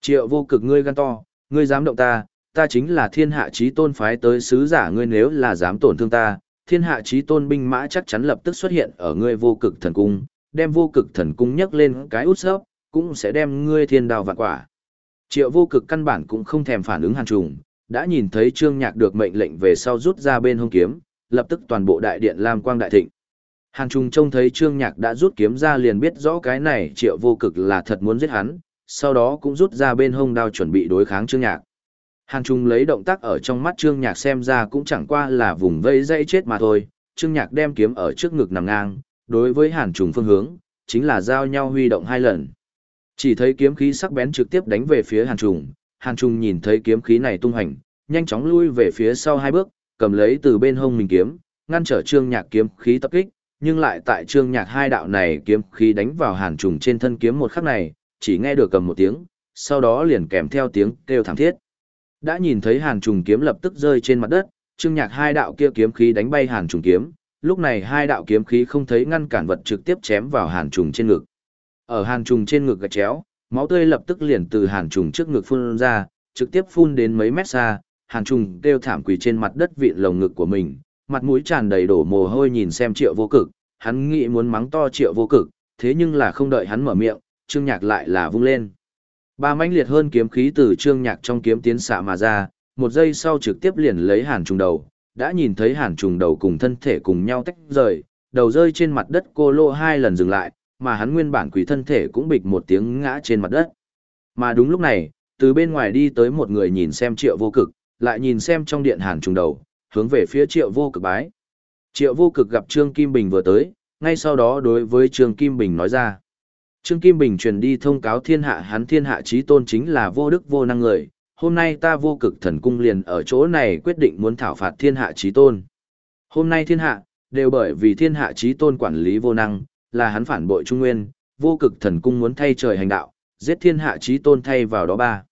Triệu vô cực ngươi gan to, ngươi dám động ta, ta chính là thiên hạ trí tôn phái tới sứ giả ngươi nếu là dám tổn thương ta, thiên hạ trí tôn binh mã chắc chắn lập tức xuất hiện ở ngươi vô cực thần cung, đem vô cực thần cung nhấc lên cái út sớp, cũng sẽ đem ngươi thiên đào vạn quả. Triệu vô cực căn bản cũng không thèm phản ứng hàn trùng, đã nhìn thấy trương nhạc được mệnh lệnh về sau rút ra bên hông kiếm, lập tức toàn bộ đại điện lam quang đại thịnh. Hàn Trung trông thấy trương nhạc đã rút kiếm ra liền biết rõ cái này triệu vô cực là thật muốn giết hắn, sau đó cũng rút ra bên hông đao chuẩn bị đối kháng trương nhạc. Hàn Trung lấy động tác ở trong mắt Trương Nhạc xem ra cũng chẳng qua là vùng vây dây chết mà thôi, Trương Nhạc đem kiếm ở trước ngực nằm ngang, đối với Hàn Trung phương hướng, chính là giao nhau huy động hai lần. Chỉ thấy kiếm khí sắc bén trực tiếp đánh về phía Hàn Trung, Hàn Trung nhìn thấy kiếm khí này tung hành, nhanh chóng lui về phía sau hai bước, cầm lấy từ bên hông mình kiếm, ngăn trở Trương Nhạc kiếm khí tập kích, nhưng lại tại Trương Nhạc hai đạo này kiếm khí đánh vào Hàn trùng trên thân kiếm một khắc này, chỉ nghe được cầm một tiếng, sau đó liền kèm theo tiếng kêu thảm thiết. Đã nhìn thấy hàn trùng kiếm lập tức rơi trên mặt đất, trương nhạc hai đạo kia kiếm khí đánh bay hàn trùng kiếm, lúc này hai đạo kiếm khí không thấy ngăn cản vật trực tiếp chém vào hàn trùng trên ngực. Ở hàn trùng trên ngực gạch chéo, máu tươi lập tức liền từ hàn trùng trước ngực phun ra, trực tiếp phun đến mấy mét xa, hàn trùng kêu thảm quỳ trên mặt đất vịn lồng ngực của mình, mặt mũi tràn đầy đổ mồ hôi nhìn xem triệu vô cực, hắn nghĩ muốn mắng to triệu vô cực, thế nhưng là không đợi hắn mở miệng, trương nhạc lại là vung lên. Ba mãnh liệt hơn kiếm khí từ trương nhạc trong kiếm tiến xạ mà ra, một giây sau trực tiếp liền lấy hàn trùng đầu, đã nhìn thấy hàn trùng đầu cùng thân thể cùng nhau tách rời, đầu rơi trên mặt đất cô lô hai lần dừng lại, mà hắn nguyên bản quỷ thân thể cũng bịch một tiếng ngã trên mặt đất. Mà đúng lúc này, từ bên ngoài đi tới một người nhìn xem triệu vô cực, lại nhìn xem trong điện hàn trùng đầu, hướng về phía triệu vô cực bái. Triệu vô cực gặp Trương Kim Bình vừa tới, ngay sau đó đối với Trương Kim Bình nói ra. Trương Kim Bình truyền đi thông cáo thiên hạ hắn thiên hạ trí tôn chính là vô đức vô năng người, hôm nay ta vô cực thần cung liền ở chỗ này quyết định muốn thảo phạt thiên hạ trí tôn. Hôm nay thiên hạ, đều bởi vì thiên hạ trí tôn quản lý vô năng, là hắn phản bội trung nguyên, vô cực thần cung muốn thay trời hành đạo, giết thiên hạ trí tôn thay vào đó ba.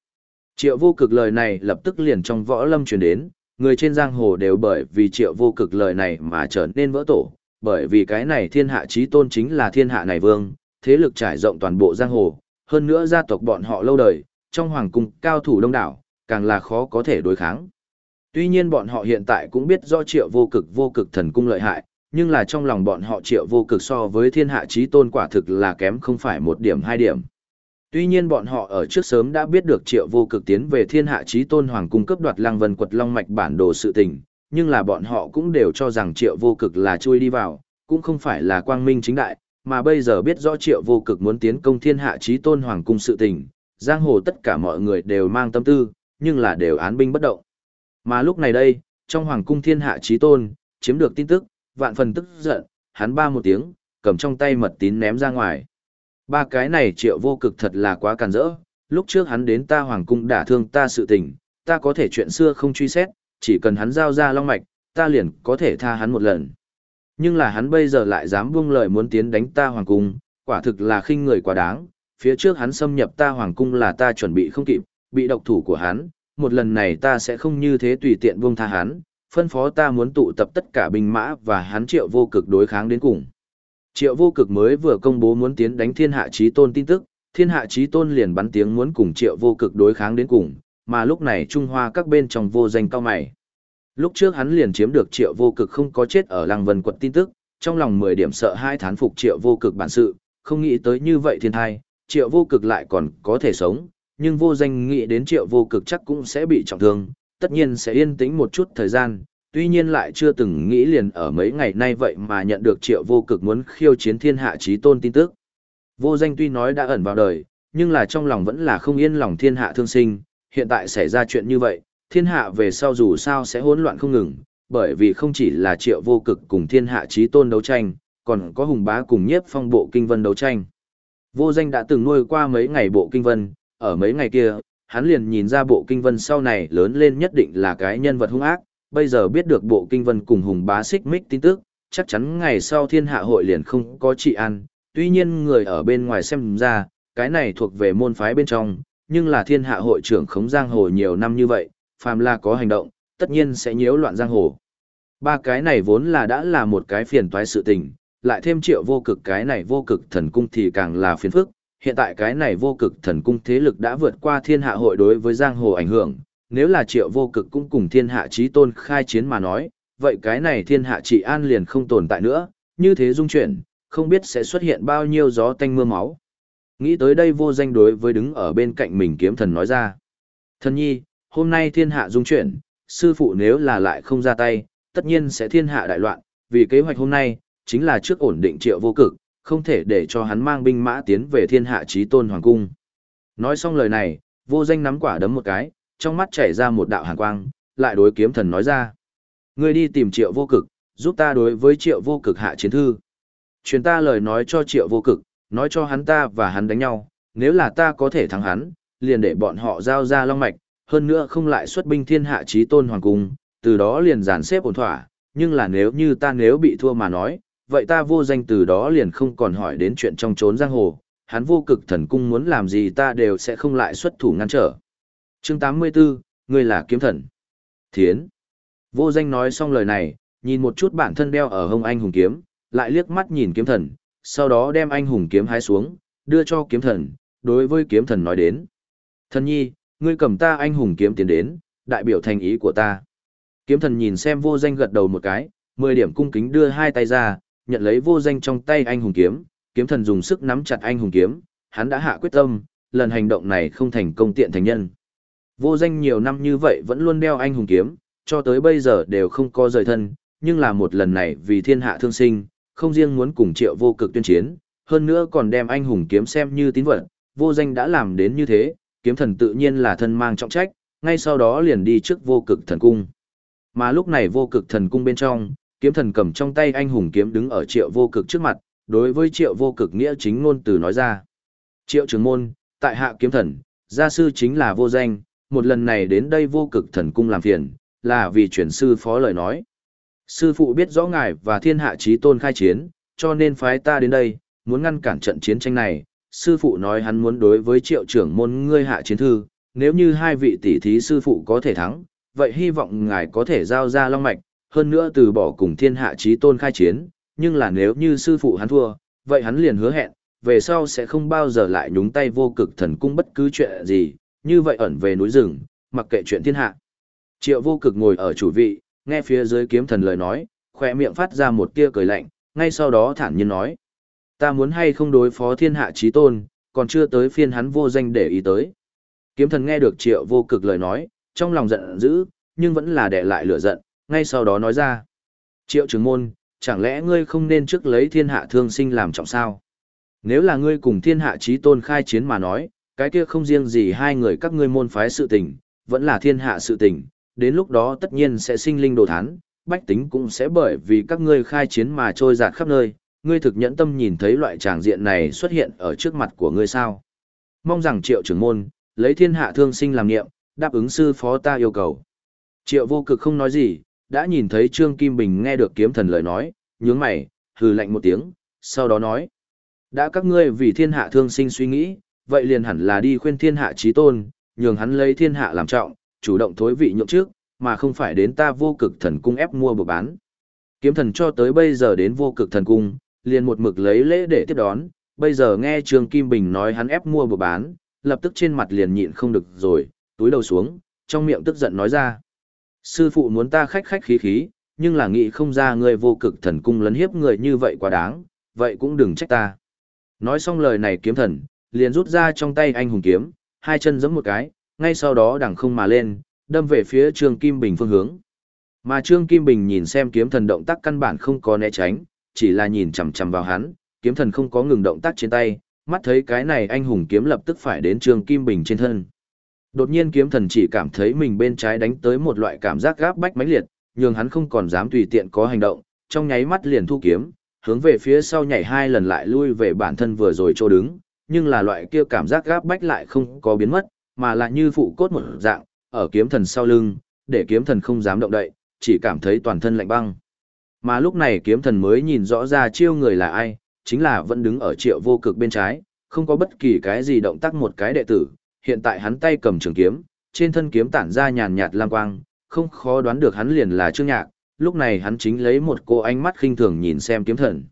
Triệu vô cực lời này lập tức liền trong võ lâm truyền đến, người trên giang hồ đều bởi vì triệu vô cực lời này mà trở nên vỡ tổ, bởi vì cái này thiên hạ trí tôn chính là thiên hạ này vương, thế lực trải rộng toàn bộ giang hồ, hơn nữa gia tộc bọn họ lâu đời, trong hoàng cung cao thủ đông đảo, càng là khó có thể đối kháng. Tuy nhiên bọn họ hiện tại cũng biết do triệu vô cực vô cực thần cung lợi hại, nhưng là trong lòng bọn họ triệu vô cực so với thiên hạ trí tôn quả thực là kém không phải một điểm hai điểm. Tuy nhiên bọn họ ở trước sớm đã biết được triệu vô cực tiến về thiên hạ trí tôn hoàng cung cấp đoạt lăng vân quật long mạch bản đồ sự tình, nhưng là bọn họ cũng đều cho rằng triệu vô cực là chui đi vào, cũng không phải là quang minh chính đại, mà bây giờ biết rõ triệu vô cực muốn tiến công thiên hạ trí tôn hoàng cung sự tình, giang hồ tất cả mọi người đều mang tâm tư, nhưng là đều án binh bất động. Mà lúc này đây, trong hoàng cung thiên hạ trí tôn, chiếm được tin tức, vạn phần tức giận, hắn ba một tiếng, cầm trong tay mật tín ném ra ngoài. Ba cái này triệu vô cực thật là quá càn rỡ, lúc trước hắn đến ta hoàng cung đả thương ta sự tình, ta có thể chuyện xưa không truy xét, chỉ cần hắn giao ra long mạch, ta liền có thể tha hắn một lần. Nhưng là hắn bây giờ lại dám buông lời muốn tiến đánh ta hoàng cung, quả thực là khinh người quá đáng, phía trước hắn xâm nhập ta hoàng cung là ta chuẩn bị không kịp, bị độc thủ của hắn, một lần này ta sẽ không như thế tùy tiện buông tha hắn, phân phó ta muốn tụ tập tất cả binh mã và hắn triệu vô cực đối kháng đến cùng. Triệu vô cực mới vừa công bố muốn tiến đánh thiên hạ trí tôn tin tức, thiên hạ trí tôn liền bắn tiếng muốn cùng triệu vô cực đối kháng đến cùng, mà lúc này Trung Hoa các bên trong vô danh cao mày. Lúc trước hắn liền chiếm được triệu vô cực không có chết ở lăng vân quật tin tức, trong lòng 10 điểm sợ hai thán phục triệu vô cực bản sự, không nghĩ tới như vậy thiên thai, triệu vô cực lại còn có thể sống, nhưng vô danh nghĩ đến triệu vô cực chắc cũng sẽ bị trọng thương, tất nhiên sẽ yên tĩnh một chút thời gian, tuy nhiên lại chưa từng nghĩ liền ở mấy ngày nay vậy mà nhận được triệu vô cực muốn khiêu chiến thiên hạ trí tôn tin tức. Vô danh tuy nói đã ẩn vào đời, nhưng là trong lòng vẫn là không yên lòng thiên hạ thương sinh, hiện tại xảy ra chuyện như vậy, thiên hạ về sau dù sao sẽ hỗn loạn không ngừng, bởi vì không chỉ là triệu vô cực cùng thiên hạ trí tôn đấu tranh, còn có hùng bá cùng nhiếp phong bộ kinh vân đấu tranh. Vô danh đã từng nuôi qua mấy ngày bộ kinh vân, ở mấy ngày kia, hắn liền nhìn ra bộ kinh vân sau này lớn lên nhất định là cái nhân vật hung ác, bây giờ biết được bộ kinh vân cùng hùng bá xích mích tin tức, chắc chắn ngày sau thiên hạ hội liền không có trị an, tuy nhiên người ở bên ngoài xem ra, cái này thuộc về môn phái bên trong, nhưng là thiên hạ hội trưởng khống giang hồ nhiều năm như vậy, phàm là có hành động, tất nhiên sẽ nhiễu loạn giang hồ. Ba cái này vốn là đã là một cái phiền toái sự tình, lại thêm triệu vô cực cái này vô cực thần cung thì càng là phiền phức, hiện tại cái này vô cực thần cung thế lực đã vượt qua thiên hạ hội đối với giang hồ ảnh hưởng, nếu là triệu vô cực cũng cùng thiên hạ trí tôn khai chiến mà nói, vậy cái này thiên hạ trị an liền không tồn tại nữa, như thế dung chuyển, không biết sẽ xuất hiện bao nhiêu gió tanh mưa máu. Nghĩ tới đây vô danh đối với đứng ở bên cạnh mình kiếm thần nói ra. Thần nhi, hôm nay thiên hạ dung chuyển, sư phụ nếu là lại không ra tay, tất nhiên sẽ thiên hạ đại loạn, vì kế hoạch hôm nay, chính là trước ổn định triệu vô cực, không thể để cho hắn mang binh mã tiến về thiên hạ trí tôn hoàng cung. Nói xong lời này, vô danh nắm quả đấm một cái, trong mắt chảy ra một đạo hàn quang, lại đối kiếm thần nói ra. Ngươi đi tìm triệu vô cực, giúp ta đối với triệu vô cực hạ chiến thư. Truyền ta lời nói cho triệu vô cực, nói cho hắn ta và hắn đánh nhau, nếu là ta có thể thắng hắn, liền để bọn họ giao ra long mạch, hơn nữa không lại xuất binh thiên hạ trí tôn hoàng cung, từ đó liền dàn xếp ổn thỏa, nhưng là nếu như ta nếu bị thua mà nói, vậy ta vô danh từ đó liền không còn hỏi đến chuyện trong trốn giang hồ, hắn vô cực thần cung muốn làm gì ta đều sẽ không lại xuất thủ ngăn trở. Chương 84, ngươi là kiếm thần. Thiến. Vô danh nói xong lời này, nhìn một chút bản thân đeo ở hông anh hùng kiếm, lại liếc mắt nhìn kiếm thần, sau đó đem anh hùng kiếm hái xuống, đưa cho kiếm thần, đối với kiếm thần nói đến. Thần nhi, ngươi cầm ta anh hùng kiếm tiến đến, đại biểu thành ý của ta. Kiếm thần nhìn xem vô danh gật đầu một cái, mười điểm cung kính đưa hai tay ra, nhận lấy vô danh trong tay anh hùng kiếm, kiếm thần dùng sức nắm chặt anh hùng kiếm, hắn đã hạ quyết tâm, lần hành động này không thành công tiện thành nhân. Vô danh nhiều năm như vậy vẫn luôn đeo anh hùng kiếm, cho tới bây giờ đều không có rời thân, nhưng là một lần này vì thiên hạ thương sinh, không riêng muốn cùng triệu vô cực tuyên chiến, hơn nữa còn đem anh hùng kiếm xem như tín vật, vô danh đã làm đến như thế, kiếm thần tự nhiên là thân mang trọng trách, ngay sau đó liền đi trước vô cực thần cung. Mà lúc này vô cực thần cung bên trong, kiếm thần cầm trong tay anh hùng kiếm đứng ở triệu vô cực trước mặt, đối với triệu vô cực nghĩa chính ngôn từ nói ra. Triệu trưởng môn, tại hạ kiếm thần, gia sư chính là vô danh, một lần này đến đây vô cực thần cung làm phiền, là vì chuyển sư phó lời nói. Sư phụ biết rõ ngài và thiên hạ trí tôn khai chiến, cho nên phái ta đến đây, muốn ngăn cản trận chiến tranh này. Sư phụ nói hắn muốn đối với triệu trưởng môn ngươi hạ chiến thư, nếu như hai vị tỷ thí sư phụ có thể thắng, vậy hy vọng ngài có thể giao ra long mạch, hơn nữa từ bỏ cùng thiên hạ trí tôn khai chiến, nhưng là nếu như sư phụ hắn thua, vậy hắn liền hứa hẹn, về sau sẽ không bao giờ lại nhúng tay vô cực thần cung bất cứ chuyện gì, như vậy ẩn về núi rừng, mặc kệ chuyện thiên hạ. Triệu vô cực ngồi ở chủ vị, nghe phía dưới kiếm thần lời nói, khỏe miệng phát ra một tia cười lạnh, ngay sau đó thản nhiên nói. Ta muốn hay không đối phó thiên hạ trí tôn, còn chưa tới phiên hắn vô danh để ý tới. Kiếm thần nghe được triệu vô cực lời nói, trong lòng giận dữ, nhưng vẫn là để lại lửa giận, ngay sau đó nói ra. Triệu trưởng môn, chẳng lẽ ngươi không nên trước lấy thiên hạ thương sinh làm trọng sao? Nếu là ngươi cùng thiên hạ trí tôn khai chiến mà nói, cái kia không riêng gì hai người các ngươi môn phái sự tình, vẫn là thiên hạ sự tình, đến lúc đó tất nhiên sẽ sinh linh đồ thán, bách tính cũng sẽ bởi vì các ngươi khai chiến mà trôi giạt khắp nơi, ngươi thực nhẫn tâm nhìn thấy loại tràng diện này xuất hiện ở trước mặt của ngươi sao. Mong rằng triệu trưởng môn, lấy thiên hạ thương sinh làm nghiệm, đáp ứng sư phó ta yêu cầu. Triệu vô cực không nói gì, đã nhìn thấy Trương Kim Bình nghe được kiếm thần lời nói, nhướng mày, hừ lạnh một tiếng, sau đó nói. Đã các ngươi vì thiên hạ thương sinh suy nghĩ, vậy liền hẳn là đi khuyên thiên hạ trí tôn, nhường hắn lấy thiên hạ làm trọng, chủ động thối vị nhượng trước, mà không phải đến ta vô cực thần cung ép mua buộc bán. Kiếm thần cho tới bây giờ đến vô cực thần cung, liền một mực lấy lễ để tiếp đón, bây giờ nghe Trương Kim Bình nói hắn ép mua buộc bán, lập tức trên mặt liền nhịn không được rồi, túi đầu xuống, trong miệng tức giận nói ra. Sư phụ muốn ta khách khách khí khí, nhưng là nghĩ không ra người vô cực thần cung lấn hiếp người như vậy quá đáng, vậy cũng đừng trách ta. Nói xong lời này kiếm thần, liền rút ra trong tay anh hùng kiếm, hai chân giẫm một cái, ngay sau đó đằng không mà lên, đâm về phía Trương Kim Bình phương hướng. Mà Trương Kim Bình nhìn xem kiếm thần động tác căn bản không có né tránh, chỉ là nhìn chằm chằm vào hắn, kiếm thần không có ngừng động tác trên tay, mắt thấy cái này anh hùng kiếm lập tức phải đến Trương Kim Bình trên thân. Đột nhiên kiếm thần chỉ cảm thấy mình bên trái đánh tới một loại cảm giác gáp bách mãnh liệt, nhưng hắn không còn dám tùy tiện có hành động, trong nháy mắt liền thu kiếm, hướng về phía sau nhảy hai lần lại lui về bản thân vừa rồi chỗ đứng, nhưng là loại kia cảm giác gáp bách lại không có biến mất, mà là như phụ cốt một dạng, ở kiếm thần sau lưng, để kiếm thần không dám động đậy, chỉ cảm thấy toàn thân lạnh băng. Mà lúc này kiếm thần mới nhìn rõ ra chiêu người là ai, chính là vẫn đứng ở triệu vô cực bên trái, không có bất kỳ cái gì động tác một cái đệ tử, hiện tại hắn tay cầm trường kiếm, trên thân kiếm tản ra nhàn nhạt lam quang, không khó đoán được hắn liền là Trương Nhạc, lúc này hắn chính lấy một cô ánh mắt khinh thường nhìn xem kiếm thần.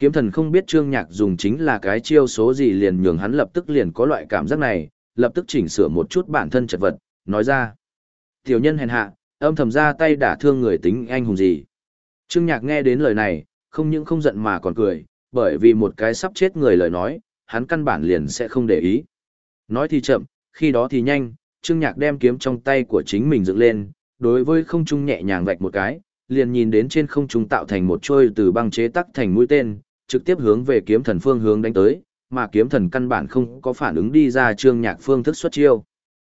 Kiếm thần không biết Trương Nhạc dùng chính là cái chiêu số gì liền nhường hắn lập tức liền có loại cảm giác này, lập tức chỉnh sửa một chút bản thân chật vật, nói ra. Tiểu nhân hèn hạ, âm thầm ra tay đả thương người tính anh hùng gì. Trương Nhạc nghe đến lời này, không những không giận mà còn cười, bởi vì một cái sắp chết người lời nói, hắn căn bản liền sẽ không để ý. Nói thì chậm, khi đó thì nhanh, Trương Nhạc đem kiếm trong tay của chính mình dựng lên, đối với không trung nhẹ nhàng vạch một cái, liền nhìn đến trên không trung tạo thành một trôi từ băng chế tắc thành mũi tên, trực tiếp hướng về kiếm thần phương hướng đánh tới, mà kiếm thần căn bản không có phản ứng đi ra Trương Nhạc phương thức xuất chiêu.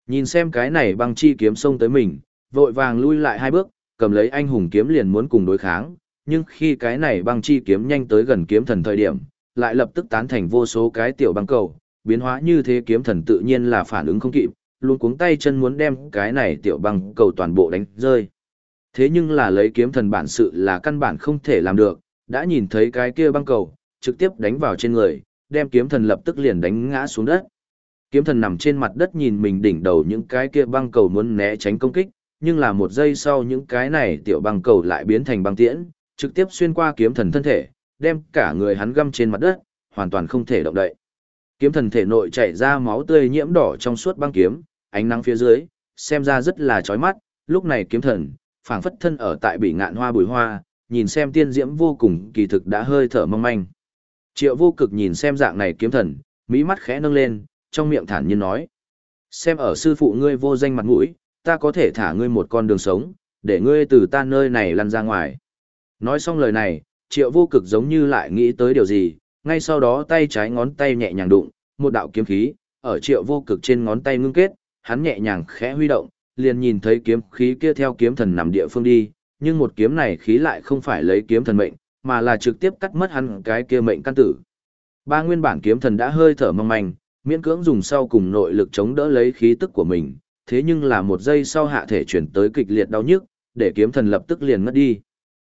Nhìn xem cái này băng chi kiếm xông tới mình, vội vàng lui lại hai bước, cầm lấy anh hùng kiếm liền muốn cùng đối kháng, nhưng khi cái này băng chi kiếm nhanh tới gần kiếm thần thời điểm, lại lập tức tán thành vô số cái tiểu băng cầu, biến hóa như thế kiếm thần tự nhiên là phản ứng không kịp, luôn cuống tay chân muốn đem cái này tiểu băng cầu toàn bộ đánh rơi. Thế nhưng là lấy kiếm thần bản sự là căn bản không thể làm được, đã nhìn thấy cái kia băng cầu, trực tiếp đánh vào trên người, đem kiếm thần lập tức liền đánh ngã xuống đất. Kiếm thần nằm trên mặt đất nhìn mình đỉnh đầu những cái kia băng cầu muốn né tránh công kích, nhưng là một giây sau những cái này tiểu băng cầu lại biến thành băng tiễn, trực tiếp xuyên qua kiếm thần thân thể, đem cả người hắn găm trên mặt đất, hoàn toàn không thể động đậy. Kiếm thần thể nội chảy ra máu tươi nhiễm đỏ trong suốt băng kiếm, ánh nắng phía dưới, xem ra rất là chói mắt, lúc này kiếm thần, phảng phất thân ở tại bị ngạn hoa bùi hoa, nhìn xem tiên diễm vô cùng kỳ thực đã hơi thở mong manh. Triệu vô cực nhìn xem dạng này kiếm thần, mỹ mắt khẽ nâng lên, trong miệng thản nhiên nói. Xem ở sư phụ ngươi vô danh mặt mũi, ta có thể thả ngươi một con đường sống, để ngươi từ ta nơi này lăn ra ngoài. Nói xong lời này, triệu vô cực giống như lại nghĩ tới điều gì, ngay sau đó tay trái ngón tay nhẹ nhàng đụng, một đạo kiếm khí, ở triệu vô cực trên ngón tay ngưng kết, hắn nhẹ nhàng khẽ huy động, liền nhìn thấy kiếm khí kia theo kiếm thần nằm địa phương đi, nhưng một kiếm này khí lại không phải lấy kiếm thần mệnh, mà là trực tiếp cắt mất hắn cái kia mệnh căn tử. Ba nguyên bản kiếm thần đã hơi thở mong manh, miễn cưỡng dùng sau cùng nội lực chống đỡ lấy khí tức của mình, thế nhưng là một giây sau hạ thể chuyển tới kịch liệt đau nhức, để kiếm thần lập tức liền mất đi.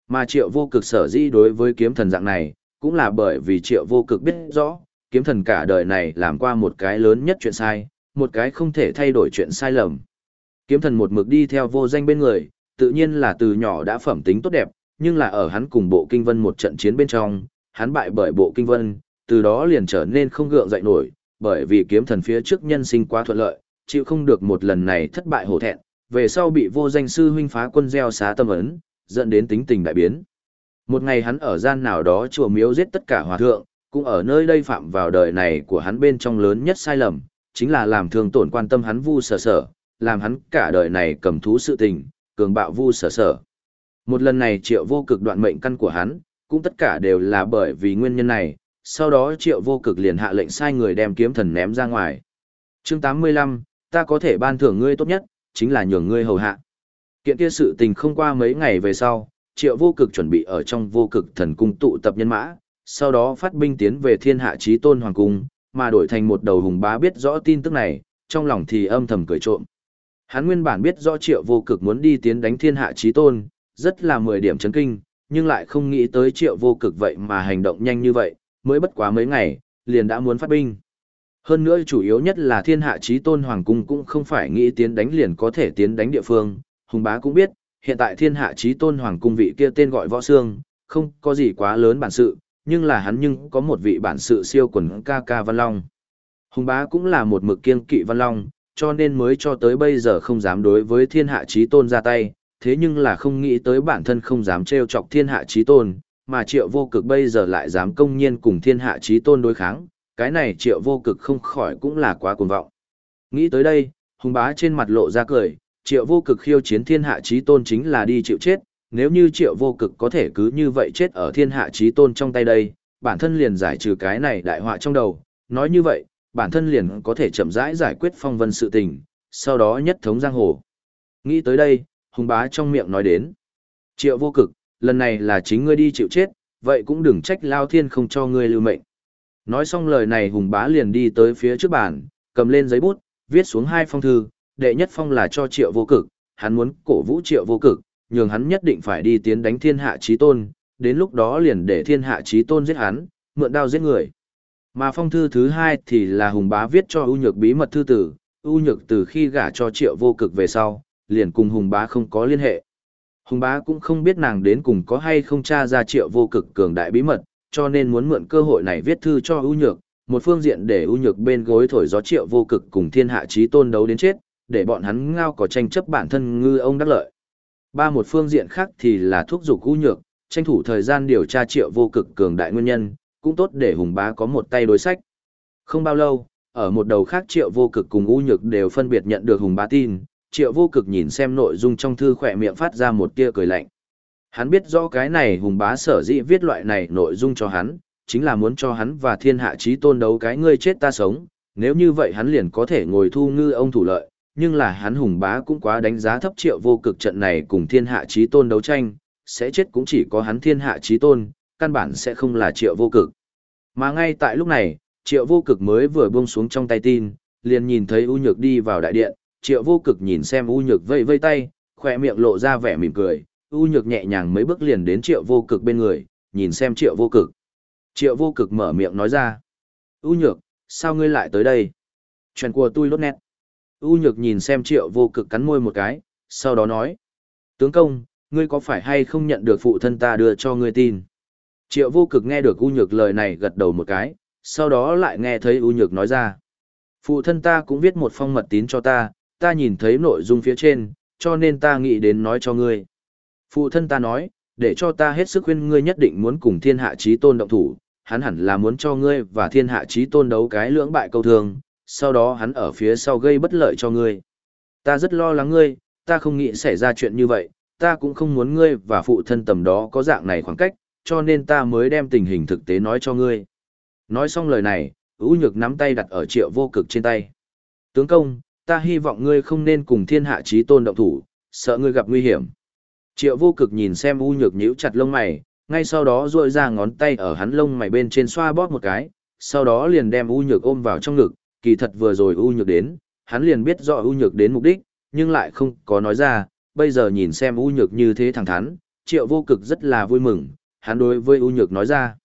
Mà triệu vô cực sở dĩ đối với kiếm thần dạng này, cũng là bởi vì triệu vô cực biết rõ, kiếm thần cả đời này làm qua một cái lớn nhất chuyện sai, một cái không thể thay đổi chuyện sai lầm. Kiếm thần một mực đi theo vô danh bên người, tự nhiên là từ nhỏ đã phẩm tính tốt đẹp, nhưng là ở hắn cùng bộ kinh vân một trận chiến bên trong, hắn bại bởi bộ kinh vân, từ đó liền trở nên không gượng dậy nổi, bởi vì kiếm thần phía trước nhân sinh quá thuận lợi, chịu không được một lần này thất bại hổ thẹn, về sau bị vô danh sư huynh phá quân gieo xá tâm ấn, dẫn đến tính tình đại biến. Một ngày hắn ở gian nào đó chùa miếu giết tất cả hòa thượng, cũng ở nơi đây phạm vào đời này của hắn bên trong lớn nhất sai lầm, chính là làm thương tổn quan tâm hắn vu sở sở, làm hắn cả đời này cầm thú sự tình, cường bạo vu sở sở. Một lần này triệu vô cực đoạn mệnh căn của hắn, cũng tất cả đều là bởi vì nguyên nhân này, sau đó triệu vô cực liền hạ lệnh sai người đem kiếm thần ném ra ngoài. chương 85, ta có thể ban thưởng ngươi tốt nhất, chính là nhường ngươi hầu hạ. Kiện kia sự tình không qua mấy ngày về sau, triệu vô cực chuẩn bị ở trong vô cực thần cung tụ tập nhân mã, sau đó phát binh tiến về thiên hạ trí tôn hoàng cung, mà đổi thành một đầu hùng bá biết rõ tin tức này, trong lòng thì âm thầm cười trộm. Hắn nguyên bản biết rõ triệu vô cực muốn đi tiến đánh thiên hạ trí tôn, rất là mười điểm chấn kinh, nhưng lại không nghĩ tới triệu vô cực vậy mà hành động nhanh như vậy, mới bất quá mấy ngày, liền đã muốn phát binh. Hơn nữa chủ yếu nhất là thiên hạ trí tôn hoàng cung cũng không phải nghĩ tiến đánh liền có thể tiến đánh địa phương, hùng bá cũng biết, hiện tại thiên hạ trí tôn hoàng cung vị kia tên gọi võ xương, không có gì quá lớn bản sự, nhưng là hắn nhưng có một vị bản sự siêu quần ca ca Văn Long. Hùng bá cũng là một mực kiên kỵ Văn Long, cho nên mới cho tới bây giờ không dám đối với thiên hạ trí tôn ra tay, thế nhưng là không nghĩ tới bản thân không dám trêu chọc thiên hạ trí tôn, mà triệu vô cực bây giờ lại dám công nhiên cùng thiên hạ trí tôn đối kháng, cái này triệu vô cực không khỏi cũng là quá cuồng vọng. Nghĩ tới đây, hùng bá trên mặt lộ ra cười, triệu vô cực khiêu chiến thiên hạ trí tôn chính là đi chịu chết, nếu như triệu vô cực có thể cứ như vậy chết ở thiên hạ trí tôn trong tay đây, bản thân liền giải trừ cái này đại họa trong đầu, nói như vậy, bản thân liền có thể chậm rãi giải quyết phong vân sự tình, sau đó nhất thống giang hồ. Nghĩ tới đây, hùng bá trong miệng nói đến. Triệu vô cực, lần này là chính ngươi đi chịu chết, vậy cũng đừng trách lao thiên không cho ngươi lưu mệnh. Nói xong lời này hùng bá liền đi tới phía trước bàn, cầm lên giấy bút, viết xuống hai phong thư, đệ nhất phong là cho triệu vô cực, hắn muốn cổ vũ triệu vô cực, nhường hắn nhất định phải đi tiến đánh thiên hạ trí tôn, đến lúc đó liền để thiên hạ trí tôn giết hắn, mượn đao giết người. Mà phong thư thứ hai thì là hùng bá viết cho ưu nhược bí mật thư tử, ưu nhược từ khi gả cho triệu vô cực về sau, liền cùng hùng bá không có liên hệ. Hùng bá cũng không biết nàng đến cùng có hay không tra ra triệu vô cực cường đại bí mật, cho nên muốn mượn cơ hội này viết thư cho ưu nhược, một phương diện để ưu nhược bên gối thổi gió triệu vô cực cùng thiên hạ trí tôn đấu đến chết, để bọn hắn ngao có tranh chấp bản thân ngư ông đắc lợi. Ba một phương diện khác thì là thúc giục ưu nhược, tranh thủ thời gian điều tra triệu vô cực cường đại nguyên nhân, cũng tốt để hùng bá có một tay đối sách. Không bao lâu, ở một đầu khác triệu vô cực cùng u nhược đều phân biệt nhận được hùng bá tin, triệu vô cực nhìn xem nội dung trong thư khỏe miệng phát ra một tia cười lạnh. Hắn biết rõ cái này hùng bá sở dĩ viết loại này nội dung cho hắn, chính là muốn cho hắn và thiên hạ trí tôn đấu cái ngươi chết ta sống, nếu như vậy hắn liền có thể ngồi thu ngư ông thủ lợi, nhưng là hắn hùng bá cũng quá đánh giá thấp triệu vô cực trận này cùng thiên hạ trí tôn đấu tranh, sẽ chết cũng chỉ có hắn thiên hạ trí tôn, căn bản sẽ không là triệu vô cực. Mà ngay tại lúc này, triệu vô cực mới vừa buông xuống trong tay tin, liền nhìn thấy U Nhược đi vào đại điện, triệu vô cực nhìn xem U Nhược vây vây tay, khỏe miệng lộ ra vẻ mỉm cười, U Nhược nhẹ nhàng mấy bước liền đến triệu vô cực bên người, nhìn xem triệu vô cực. Triệu vô cực mở miệng nói ra. U Nhược, sao ngươi lại tới đây? Chuyện của tôi lốt nét. U Nhược nhìn xem triệu vô cực cắn môi một cái, sau đó nói. Tướng công, ngươi có phải hay không nhận được phụ thân ta đưa cho ngươi tin? Triệu vô cực nghe được U Nhược lời này gật đầu một cái, sau đó lại nghe thấy U Nhược nói ra. Phụ thân ta cũng viết một phong mật tín cho ta, ta nhìn thấy nội dung phía trên, cho nên ta nghĩ đến nói cho ngươi. Phụ thân ta nói, để cho ta hết sức khuyên ngươi nhất định muốn cùng thiên hạ trí tôn động thủ, hắn hẳn là muốn cho ngươi và thiên hạ trí tôn đấu cái lưỡng bại câu thương, sau đó hắn ở phía sau gây bất lợi cho ngươi. Ta rất lo lắng ngươi, ta không nghĩ xảy ra chuyện như vậy, ta cũng không muốn ngươi và phụ thân tầm đó có dạng này khoảng cách, cho nên ta mới đem tình hình thực tế nói cho ngươi. Nói xong lời này, ưu nhược nắm tay đặt ở triệu vô cực trên tay. Tướng công, ta hy vọng ngươi không nên cùng thiên hạ trí tôn động thủ, sợ ngươi gặp nguy hiểm. Triệu vô cực nhìn xem ưu nhược nhíu chặt lông mày, ngay sau đó duỗi ra ngón tay ở hắn lông mày bên trên xoa bóp một cái, sau đó liền đem ưu nhược ôm vào trong ngực, kỳ thật vừa rồi ưu nhược đến, hắn liền biết rõ ưu nhược đến mục đích, nhưng lại không có nói ra, bây giờ nhìn xem ưu nhược như thế thẳng thắn, triệu vô cực rất là vui mừng, hắn đối với ưu nhược nói ra.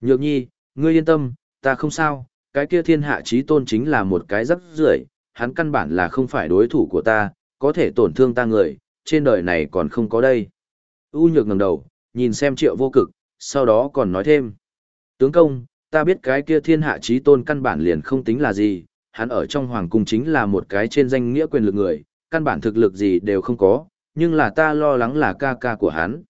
Nhược nhi, ngươi yên tâm, ta không sao, cái kia thiên hạ trí tôn chính là một cái rất rưởi, hắn căn bản là không phải đối thủ của ta, có thể tổn thương ta người, trên đời này còn không có đây. U nhược ngẩng đầu, nhìn xem triệu vô cực, sau đó còn nói thêm. Tướng công, ta biết cái kia thiên hạ trí tôn căn bản liền không tính là gì, hắn ở trong hoàng cung chính là một cái trên danh nghĩa quyền lực người, căn bản thực lực gì đều không có, nhưng là ta lo lắng là ca ca của hắn.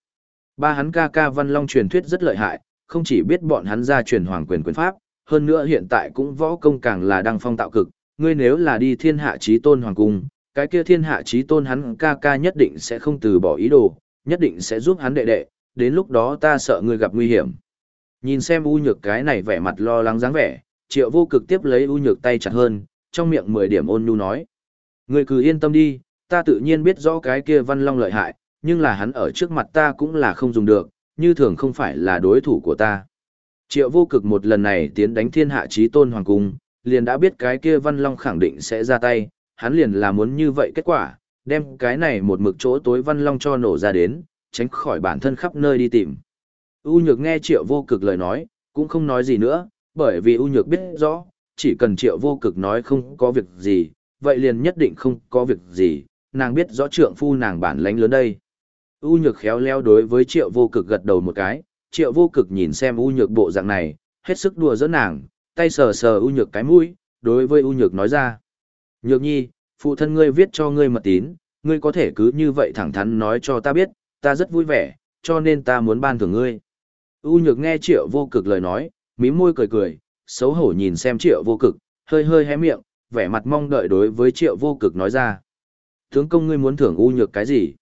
Ba hắn ca ca Văn Long truyền thuyết rất lợi hại, không chỉ biết bọn hắn ra truyền hoàng quyền quyền pháp, hơn nữa hiện tại cũng võ công càng là đăng phong tạo cực, ngươi nếu là đi thiên hạ trí tôn hoàng cung, cái kia thiên hạ trí tôn hắn ca ca nhất định sẽ không từ bỏ ý đồ, nhất định sẽ giúp hắn đệ đệ, đến lúc đó ta sợ ngươi gặp nguy hiểm. Nhìn xem U nhược cái này vẻ mặt lo lắng dáng vẻ, triệu vô cực tiếp lấy U nhược tay chặt hơn, trong miệng mười điểm ôn nhu nói. Ngươi cứ yên tâm đi, ta tự nhiên biết rõ cái kia văn long lợi hại, nhưng là hắn ở trước mặt ta cũng là không dùng được, như thường không phải là đối thủ của ta. Triệu vô cực một lần này tiến đánh thiên hạ trí tôn hoàng cung, liền đã biết cái kia văn long khẳng định sẽ ra tay, hắn liền là muốn như vậy kết quả, đem cái này một mực chỗ tối văn long cho nổ ra đến, tránh khỏi bản thân khắp nơi đi tìm. U nhược nghe triệu vô cực lời nói, cũng không nói gì nữa, bởi vì U nhược biết rõ, chỉ cần triệu vô cực nói không có việc gì, vậy liền nhất định không có việc gì, nàng biết rõ trượng phu nàng bản lãnh lớn đây. U nhược khéo léo đối với triệu vô cực gật đầu một cái, triệu vô cực nhìn xem U nhược bộ dạng này, hết sức đùa giỡn nàng, tay sờ sờ U nhược cái mũi, đối với U nhược nói ra. Nhược nhi, phụ thân ngươi viết cho ngươi mật tín, ngươi có thể cứ như vậy thẳng thắn nói cho ta biết, ta rất vui vẻ, cho nên ta muốn ban thưởng ngươi. U nhược nghe triệu vô cực lời nói, mím môi cười cười, xấu hổ nhìn xem triệu vô cực, hơi hơi hé miệng, vẻ mặt mong đợi đối với triệu vô cực nói ra. Tướng công ngươi muốn thưởng U nhược cái gì?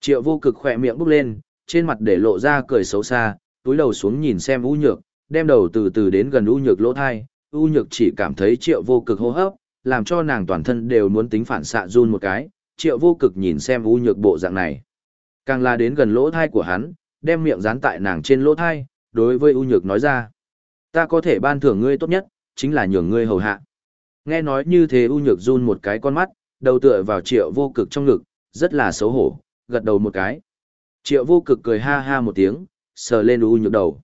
Triệu vô cực khỏe miệng bốc lên, trên mặt để lộ ra cười xấu xa, túi đầu xuống nhìn xem U nhược, đem đầu từ từ đến gần U nhược lỗ thai, U Nhược chỉ cảm thấy triệu vô cực hô hấp, làm cho nàng toàn thân đều muốn tính phản xạ run một cái, triệu vô cực nhìn xem U Nhược bộ dạng này. Càng là đến gần lỗ thai của hắn, đem miệng dán tại nàng trên lỗ thai, đối với U Nhược nói ra. Ta có thể ban thưởng ngươi tốt nhất, chính là nhường ngươi hầu hạ. Nghe nói như thế U Nhược run một cái con mắt, đầu tựa vào triệu vô cực trong ngực, rất là xấu hổ, gật đầu một cái. Triệu vô cực cười ha ha một tiếng, sờ lên U Nhược đầu.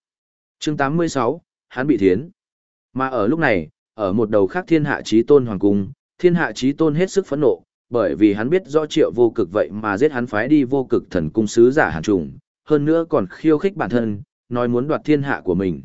chương 86, hắn bị thiến. Mà ở lúc này, ở một đầu khác thiên hạ trí tôn hoàng cung, thiên hạ trí tôn hết sức phẫn nộ, bởi vì hắn biết rõ triệu vô cực vậy mà giết hắn phái đi vô cực thần cung sứ giả hàn trùng, hơn nữa còn khiêu khích bản thân, nói muốn đoạt thiên hạ của mình.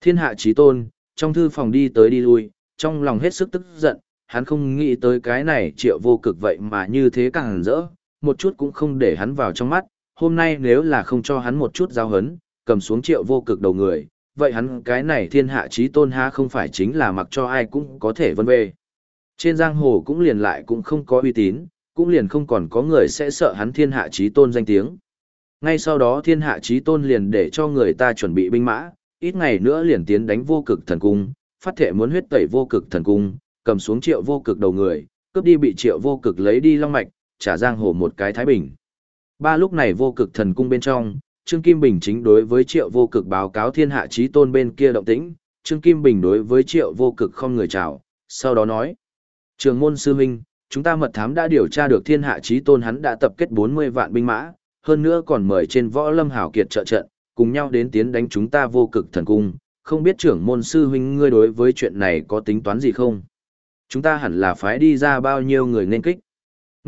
Thiên hạ trí tôn, trong thư phòng đi tới đi lui, trong lòng hết sức tức giận, hắn không nghĩ tới cái này triệu vô cực vậy mà như thế càng rỡ, một chút cũng không để hắn vào trong mắt, hôm nay nếu là không cho hắn một chút giao hấn, cầm xuống triệu vô cực đầu người, vậy hắn cái này thiên hạ trí tôn ha không phải chính là mặc cho ai cũng có thể vân bê. Trên giang hồ cũng liền lại cũng không có uy tín, cũng liền không còn có người sẽ sợ hắn thiên hạ trí tôn danh tiếng. Ngay sau đó thiên hạ trí tôn liền để cho người ta chuẩn bị binh mã, ít ngày nữa liền tiến đánh vô cực thần cung, phát thể muốn huyết tẩy vô cực thần cung, cầm xuống triệu vô cực đầu người, cướp đi bị triệu vô cực lấy đi long mạch, trả giang hồ một cái thái bình. Ba lúc này vô cực thần cung bên trong, Trương Kim Bình chính đối với triệu vô cực báo cáo thiên hạ trí tôn bên kia động tĩnh, Trương Kim Bình đối với triệu vô cực không người chào, sau đó nói. Trường môn sư huynh, chúng ta mật thám đã điều tra được thiên hạ trí tôn hắn đã tập kết 40 vạn binh mã, hơn nữa còn mời trên võ lâm hảo kiệt trợ trận, cùng nhau đến tiến đánh chúng ta vô cực thần cung, không biết trưởng môn sư huynh ngươi đối với chuyện này có tính toán gì không? Chúng ta hẳn là phái đi ra bao nhiêu người nên kích.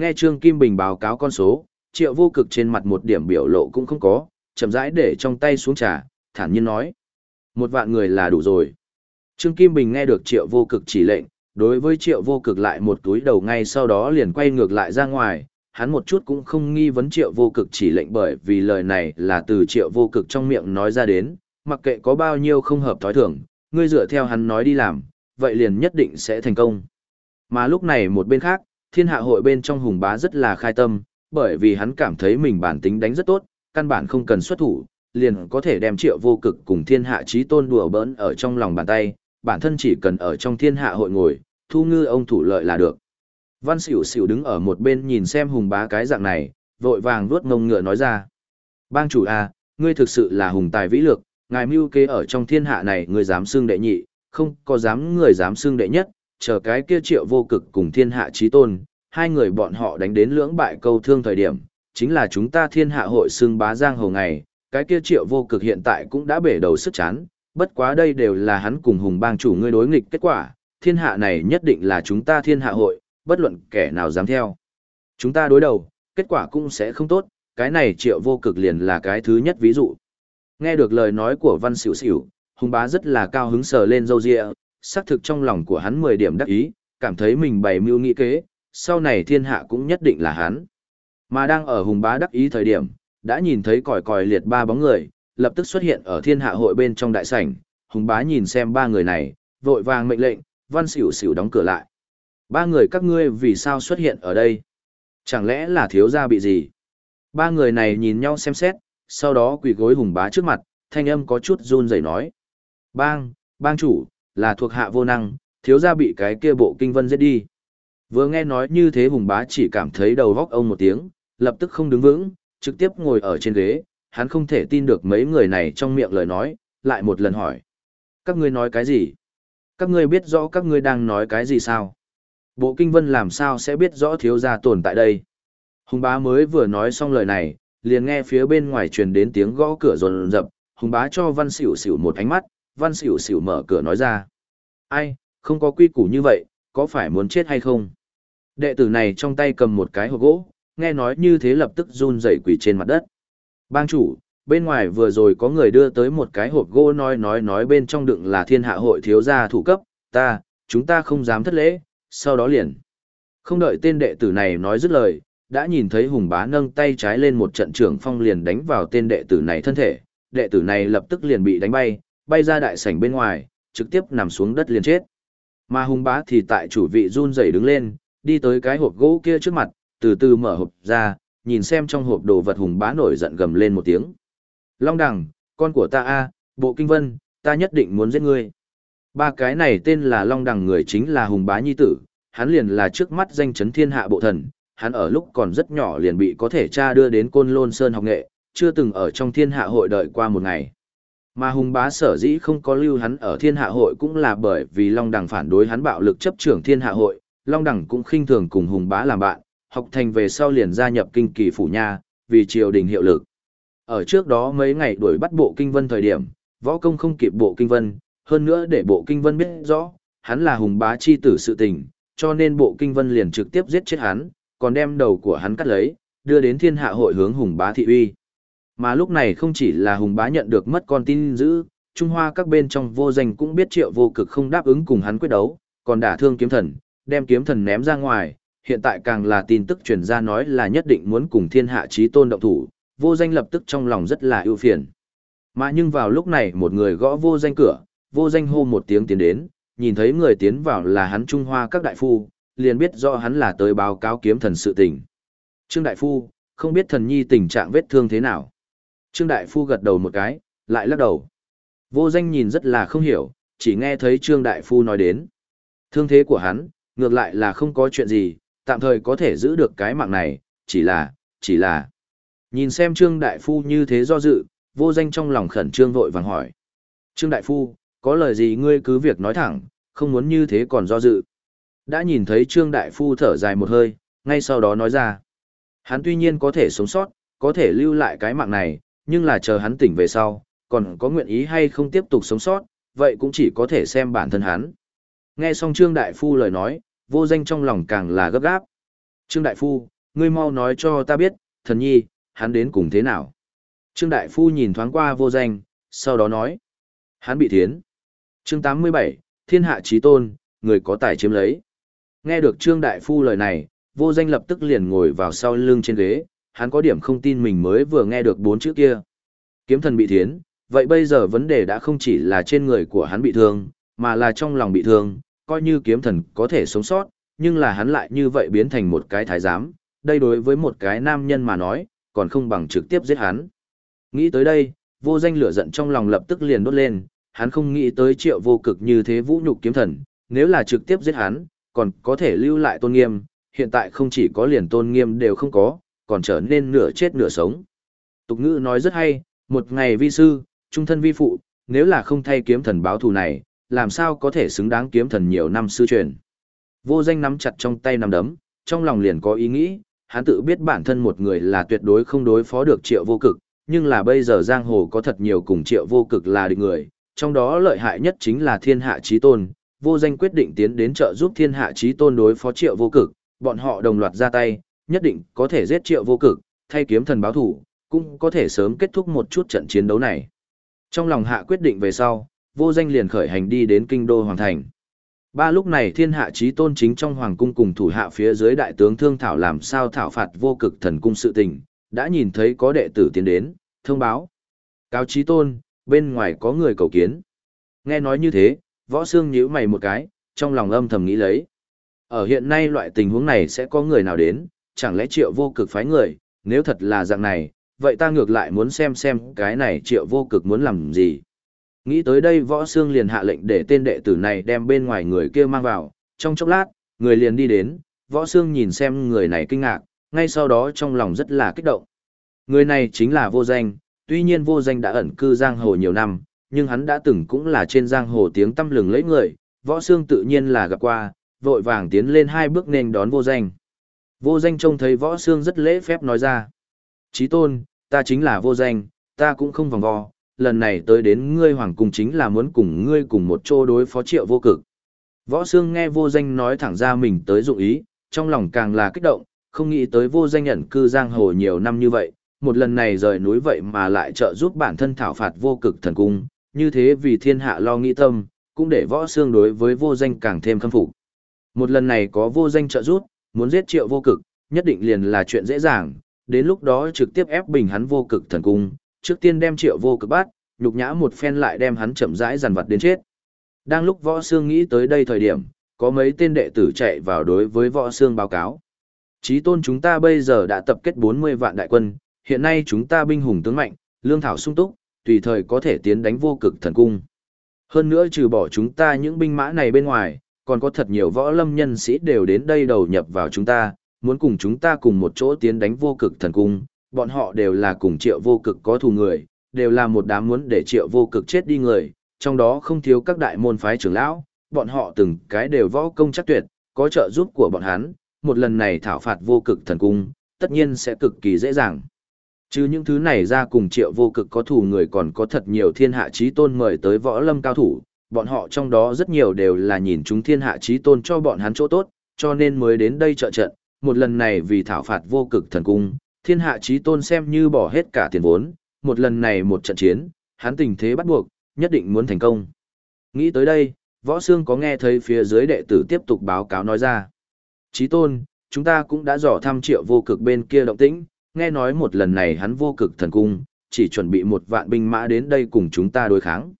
Nghe Trương Kim Bình báo cáo con số, triệu vô cực trên mặt một điểm biểu lộ cũng không có, chậm rãi để trong tay xuống trà, thản nhiên nói. Một vạn người là đủ rồi. Trương Kim Bình nghe được triệu vô cực chỉ lệnh, đối với triệu vô cực lại một túi đầu ngay sau đó liền quay ngược lại ra ngoài, hắn một chút cũng không nghi vấn triệu vô cực chỉ lệnh bởi vì lời này là từ triệu vô cực trong miệng nói ra đến, mặc kệ có bao nhiêu không hợp thói thường, ngươi dựa theo hắn nói đi làm, vậy liền nhất định sẽ thành công. Mà lúc này một bên khác, thiên hạ hội bên trong hùng bá rất là khai tâm, bởi vì hắn cảm thấy mình bản tính đánh rất tốt, căn bản không cần xuất thủ, liền có thể đem triệu vô cực cùng thiên hạ trí tôn đùa bỡn ở trong lòng bàn tay, bản thân chỉ cần ở trong thiên hạ hội ngồi, thu ngư ông thủ lợi là được. Văn xỉu xỉu đứng ở một bên nhìn xem hùng bá cái dạng này, vội vàng vuốt ngông ngựa nói ra. Bang chủ à, ngươi thực sự là hùng tài vĩ lược, ngài mưu kế ở trong thiên hạ này ngươi dám xưng đệ nhị, không có dám người dám xưng đệ nhất, chờ cái kia triệu vô cực cùng thiên hạ trí tôn, hai người bọn họ đánh đến lưỡng bại câu thương thời điểm, chính là chúng ta thiên hạ hội xưng bá giang hồ ngày, cái kia triệu vô cực hiện tại cũng đã bể đầu sức chán, bất quá đây đều là hắn cùng hùng bang chủ ngươi đối nghịch kết quả, thiên hạ này nhất định là chúng ta thiên hạ hội, bất luận kẻ nào dám theo. Chúng ta đối đầu, kết quả cũng sẽ không tốt, cái này triệu vô cực liền là cái thứ nhất ví dụ. Nghe được lời nói của văn xỉu xỉu, hùng bá rất là cao hứng sờ lên râu ria, xác thực trong lòng của hắn 10 điểm đắc ý, cảm thấy mình bày mưu nghị kế, sau này thiên hạ cũng nhất định là hắn. Mà đang ở hùng bá đắc ý thời điểm, đã nhìn thấy còi còi liệt ba bóng người, lập tức xuất hiện ở thiên hạ hội bên trong đại sảnh, hùng bá nhìn xem ba người này, vội vàng mệnh lệnh, văn xỉu xỉu đóng cửa lại. Ba người các ngươi vì sao xuất hiện ở đây? Chẳng lẽ là thiếu gia bị gì? Ba người này nhìn nhau xem xét, sau đó quỳ gối hùng bá trước mặt, thanh âm có chút run rẩy nói. Bang, bang chủ, là thuộc hạ vô năng, thiếu gia bị cái kia bộ kinh vân giết đi. Vừa nghe nói như thế hùng bá chỉ cảm thấy đầu góc ông một tiếng, lập tức không đứng vững, trực tiếp ngồi ở trên ghế, hắn không thể tin được mấy người này trong miệng lời nói, lại một lần hỏi. Các ngươi nói cái gì? Các ngươi biết rõ các ngươi đang nói cái gì sao? Bộ kinh vân làm sao sẽ biết rõ thiếu gia tồn tại đây? Hùng bá mới vừa nói xong lời này, liền nghe phía bên ngoài truyền đến tiếng gõ cửa rồn rập, hùng bá cho văn xỉu xỉu một ánh mắt, văn xỉu xỉu mở cửa nói ra. Ai, không có quy củ như vậy, có phải muốn chết hay không? Đệ tử này trong tay cầm một cái hộp gỗ, nghe nói như thế lập tức run rẩy quỳ trên mặt đất. Bang chủ, bên ngoài vừa rồi có người đưa tới một cái hộp gỗ nói nói nói bên trong đựng là thiên hạ hội thiếu gia thủ cấp, ta, chúng ta không dám thất lễ, sau đó liền. Không đợi tên đệ tử này nói dứt lời, đã nhìn thấy hùng bá nâng tay trái lên một trận trưởng phong liền đánh vào tên đệ tử này thân thể, đệ tử này lập tức liền bị đánh bay, bay ra đại sảnh bên ngoài, trực tiếp nằm xuống đất liền chết. Mà hùng bá thì tại chủ vị run rẩy đứng lên, đi tới cái hộp gỗ kia trước mặt, từ từ mở hộp ra, nhìn xem trong hộp đồ vật hùng bá nổi giận gầm lên một tiếng. Long đằng, con của ta a, bộ kinh vân, ta nhất định muốn giết ngươi. Ba cái này tên là Long Đằng người chính là Hùng Bá Nhi Tử, hắn liền là trước mắt danh chấn thiên hạ bộ thần, hắn ở lúc còn rất nhỏ liền bị có thể cha đưa đến Côn Lôn Sơn học nghệ, chưa từng ở trong thiên hạ hội đợi qua một ngày. Mà Hùng Bá sở dĩ không có lưu hắn ở thiên hạ hội cũng là bởi vì Long Đằng phản đối hắn bạo lực chấp trưởng thiên hạ hội, Long Đằng cũng khinh thường cùng Hùng Bá làm bạn, học thành về sau liền gia nhập kinh kỳ phủ nha, vì triều đình hiệu lực. Ở trước đó mấy ngày đuổi bắt bộ kinh vân thời điểm, võ công không kịp bộ kinh vân, hơn nữa để bộ kinh vân biết rõ, hắn là Hùng Bá chi tử sự tình, cho nên bộ kinh vân liền trực tiếp giết chết hắn, còn đem đầu của hắn cắt lấy, đưa đến thiên hạ hội hướng Hùng Bá thị uy. Mà lúc này không chỉ là Hùng Bá nhận được mất con tin giữ, Trung Hoa các bên trong vô danh cũng biết triệu vô cực không đáp ứng cùng hắn quyết đấu, còn đả thương kiếm thần, đem kiếm thần ném ra ngoài, hiện tại càng là tin tức truyền ra nói là nhất định muốn cùng thiên hạ chí tôn động thủ, vô danh lập tức trong lòng rất là ưu phiền. Mà nhưng vào lúc này một người gõ vô danh cửa, vô danh hô một tiếng tiến đến, nhìn thấy người tiến vào là hắn Trung Hoa các đại phu, liền biết rõ hắn là tới báo cáo kiếm thần sự tình. Trương đại phu, không biết thần nhi tình trạng vết thương thế nào. Trương đại phu gật đầu một cái, lại lắc đầu. Vô danh nhìn rất là không hiểu, chỉ nghe thấy Trương đại phu nói đến. Thương thế của hắn, ngược lại là không có chuyện gì, tạm thời có thể giữ được cái mạng này, chỉ là, chỉ là. Nhìn xem Trương Đại Phu như thế do dự, vô danh trong lòng khẩn trương vội vàng hỏi. Trương Đại Phu, có lời gì ngươi cứ việc nói thẳng, không muốn như thế còn do dự. Đã nhìn thấy Trương Đại Phu thở dài một hơi, ngay sau đó nói ra. Hắn tuy nhiên có thể sống sót, có thể lưu lại cái mạng này, nhưng là chờ hắn tỉnh về sau, còn có nguyện ý hay không tiếp tục sống sót, vậy cũng chỉ có thể xem bản thân hắn. Nghe xong Trương Đại Phu lời nói, vô danh trong lòng càng là gấp gáp. Trương Đại Phu, ngươi mau nói cho ta biết, thần nhi, hắn đến cùng thế nào? Trương Đại Phu nhìn thoáng qua vô danh, sau đó nói. Hắn bị thiến. Chương 87, Thiên hạ trí tôn, người có tài chiếm lấy. Nghe được Trương Đại Phu lời này, vô danh lập tức liền ngồi vào sau lưng trên ghế, hắn có điểm không tin mình mới vừa nghe được bốn chữ kia. Kiếm thần bị thiến, vậy bây giờ vấn đề đã không chỉ là trên người của hắn bị thương, mà là trong lòng bị thương, coi như kiếm thần có thể sống sót, nhưng là hắn lại như vậy biến thành một cái thái giám, đây đối với một cái nam nhân mà nói, còn không bằng trực tiếp giết hắn. Nghĩ tới đây, vô danh lửa giận trong lòng lập tức liền đốt lên, hắn không nghĩ tới triệu vô cực như thế vũ nhục kiếm thần, nếu là trực tiếp giết hắn, còn có thể lưu lại tôn nghiêm, hiện tại không chỉ có liền tôn nghiêm đều không có, còn trở nên nửa chết nửa sống. Tục ngữ nói rất hay, một ngày vi sư, trung thân vi phụ, nếu là không thay kiếm thần báo thù này, làm sao có thể xứng đáng kiếm thần nhiều năm sư truyền. Vô danh nắm chặt trong tay nắm đấm, trong lòng liền có ý nghĩ, hắn tự biết bản thân một người là tuyệt đối không đối phó được triệu vô cực, nhưng là bây giờ giang hồ có thật nhiều cùng triệu vô cực là địch người, trong đó lợi hại nhất chính là thiên hạ trí tôn, vô danh quyết định tiến đến trợ giúp thiên hạ trí tôn đối phó triệu vô cực, bọn họ đồng loạt ra tay, nhất định có thể giết triệu vô cực, thay kiếm thần báo thủ, cũng có thể sớm kết thúc một chút trận chiến đấu này. Trong lòng hạ quyết định về sau, vô danh liền khởi hành đi đến kinh đô hoàng thành. Ba lúc này thiên hạ trí tôn chính trong hoàng cung cùng thủ hạ phía dưới đại tướng thương thảo làm sao thảo phạt vô cực thần cung sự tình, đã nhìn thấy có đệ tử tiến đến, thông báo. Cáo trí tôn, bên ngoài có người cầu kiến. Nghe nói như thế, võ xương nhíu mày một cái, trong lòng âm thầm nghĩ lấy. Ở hiện nay loại tình huống này sẽ có người nào đến, chẳng lẽ triệu vô cực phái người, nếu thật là dạng này, vậy ta ngược lại muốn xem xem cái này triệu vô cực muốn làm gì. Nghĩ tới đây võ xương liền hạ lệnh để tên đệ tử này đem bên ngoài người kia mang vào, trong chốc lát, người liền đi đến, võ xương nhìn xem người này kinh ngạc, ngay sau đó trong lòng rất là kích động. Người này chính là vô danh, tuy nhiên vô danh đã ẩn cư giang hồ nhiều năm, nhưng hắn đã từng cũng là trên giang hồ tiếng tăm lừng lấy người, võ xương tự nhiên là gặp qua, vội vàng tiến lên hai bước nên đón vô danh. Vô danh trông thấy võ xương rất lễ phép nói ra. Chí tôn, ta chính là vô danh, ta cũng không vòng vo, lần này tới đến ngươi hoàng cung chính là muốn cùng ngươi cùng một chỗ đối phó triệu vô cực. Võ Sương nghe vô danh nói thẳng ra mình tới dụng ý, trong lòng càng là kích động, không nghĩ tới vô danh nhận cư giang hồ nhiều năm như vậy, một lần này rời núi vậy mà lại trợ giúp bản thân thảo phạt vô cực thần cung, như thế vì thiên hạ lo nghĩ tâm, cũng để võ xương đối với vô danh càng thêm khâm phục. Một lần này có vô danh trợ giúp, muốn giết triệu vô cực, nhất định liền là chuyện dễ dàng, đến lúc đó trực tiếp ép bình hắn vô cực thần cung, trước tiên đem triệu vô cực bắt, nhục nhã một phen lại đem hắn chậm rãi dằn vặt đến chết. Đang lúc võ xương nghĩ tới đây thời điểm, có mấy tên đệ tử chạy vào đối với võ xương báo cáo. Chí tôn chúng ta bây giờ đã tập kết 40 vạn đại quân, hiện nay chúng ta binh hùng tướng mạnh, lương thảo sung túc, tùy thời có thể tiến đánh vô cực thần cung. Hơn nữa trừ bỏ chúng ta những binh mã này bên ngoài, còn có thật nhiều võ lâm nhân sĩ đều đến đây đầu nhập vào chúng ta, muốn cùng chúng ta cùng một chỗ tiến đánh vô cực thần cung, bọn họ đều là cùng triệu vô cực có thù người, đều là một đám muốn để triệu vô cực chết đi người, trong đó không thiếu các đại môn phái trưởng lão, bọn họ từng cái đều võ công chắc tuyệt, có trợ giúp của bọn hắn, một lần này thảo phạt vô cực thần cung, tất nhiên sẽ cực kỳ dễ dàng. Chứ những thứ này ra cùng triệu vô cực có thủ người còn có thật nhiều thiên hạ trí tôn mời tới võ lâm cao thủ, bọn họ trong đó rất nhiều đều là nhìn chúng thiên hạ trí tôn cho bọn hắn chỗ tốt, cho nên mới đến đây trợ trận, một lần này vì thảo phạt vô cực thần cung, thiên hạ trí tôn xem như bỏ hết cả tiền vốn, một lần này một trận chiến, hắn tình thế bắt buộc, nhất định muốn thành công. Nghĩ tới đây, võ xương có nghe thấy phía dưới đệ tử tiếp tục báo cáo nói ra. Trí tôn, chúng ta cũng đã dò thăm triệu vô cực bên kia động tĩnh, nghe nói một lần này hắn vô cực thần cung, chỉ chuẩn bị một vạn binh mã đến đây cùng chúng ta đối kháng.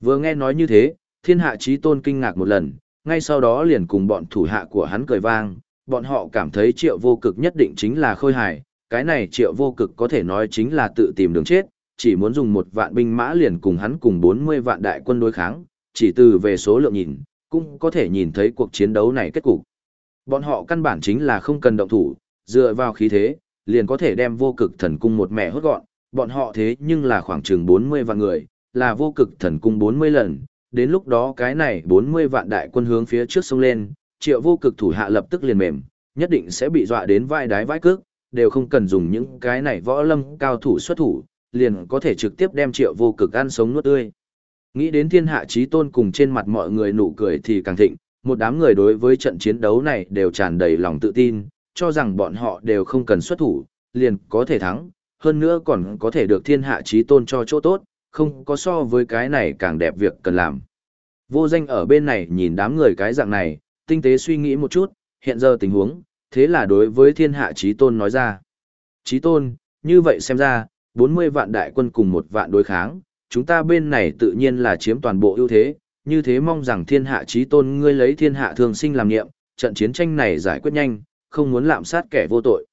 Vừa nghe nói như thế, thiên hạ trí tôn kinh ngạc một lần, ngay sau đó liền cùng bọn thủ hạ của hắn cười vang, bọn họ cảm thấy triệu vô cực nhất định chính là khôi hài, cái này triệu vô cực có thể nói chính là tự tìm đường chết, chỉ muốn dùng một vạn binh mã liền cùng hắn cùng 40 vạn đại quân đối kháng, chỉ từ về số lượng nhìn, cũng có thể nhìn thấy cuộc chiến đấu này kết cục. Bọn họ căn bản chính là không cần động thủ, dựa vào khí thế, liền có thể đem vô cực thần cung một mẹ hốt gọn, bọn họ thế nhưng là khoảng chừng 40 vạn người, là vô cực thần cung 40 lần, đến lúc đó cái này 40 vạn đại quân hướng phía trước sông lên, triệu vô cực thủ hạ lập tức liền mềm, nhất định sẽ bị dọa đến vai đái vai cước, đều không cần dùng những cái này võ lâm cao thủ xuất thủ, liền có thể trực tiếp đem triệu vô cực ăn sống nuốt tươi. Nghĩ đến thiên hạ trí tôn cùng trên mặt mọi người nụ cười thì càng thịnh, một đám người đối với trận chiến đấu này đều tràn đầy lòng tự tin, cho rằng bọn họ đều không cần xuất thủ, liền có thể thắng, hơn nữa còn có thể được thiên hạ trí tôn cho chỗ tốt, không có so với cái này càng đẹp việc cần làm. Vô danh ở bên này nhìn đám người cái dạng này, tinh tế suy nghĩ một chút, hiện giờ tình huống, thế là đối với thiên hạ trí tôn nói ra. Trí tôn, như vậy xem ra, 40 vạn đại quân cùng một vạn đối kháng, chúng ta bên này tự nhiên là chiếm toàn bộ ưu thế, như thế mong rằng thiên hạ trí tôn ngươi lấy thiên hạ thường sinh làm nghiệm, trận chiến tranh này giải quyết nhanh, không muốn lạm sát kẻ vô tội.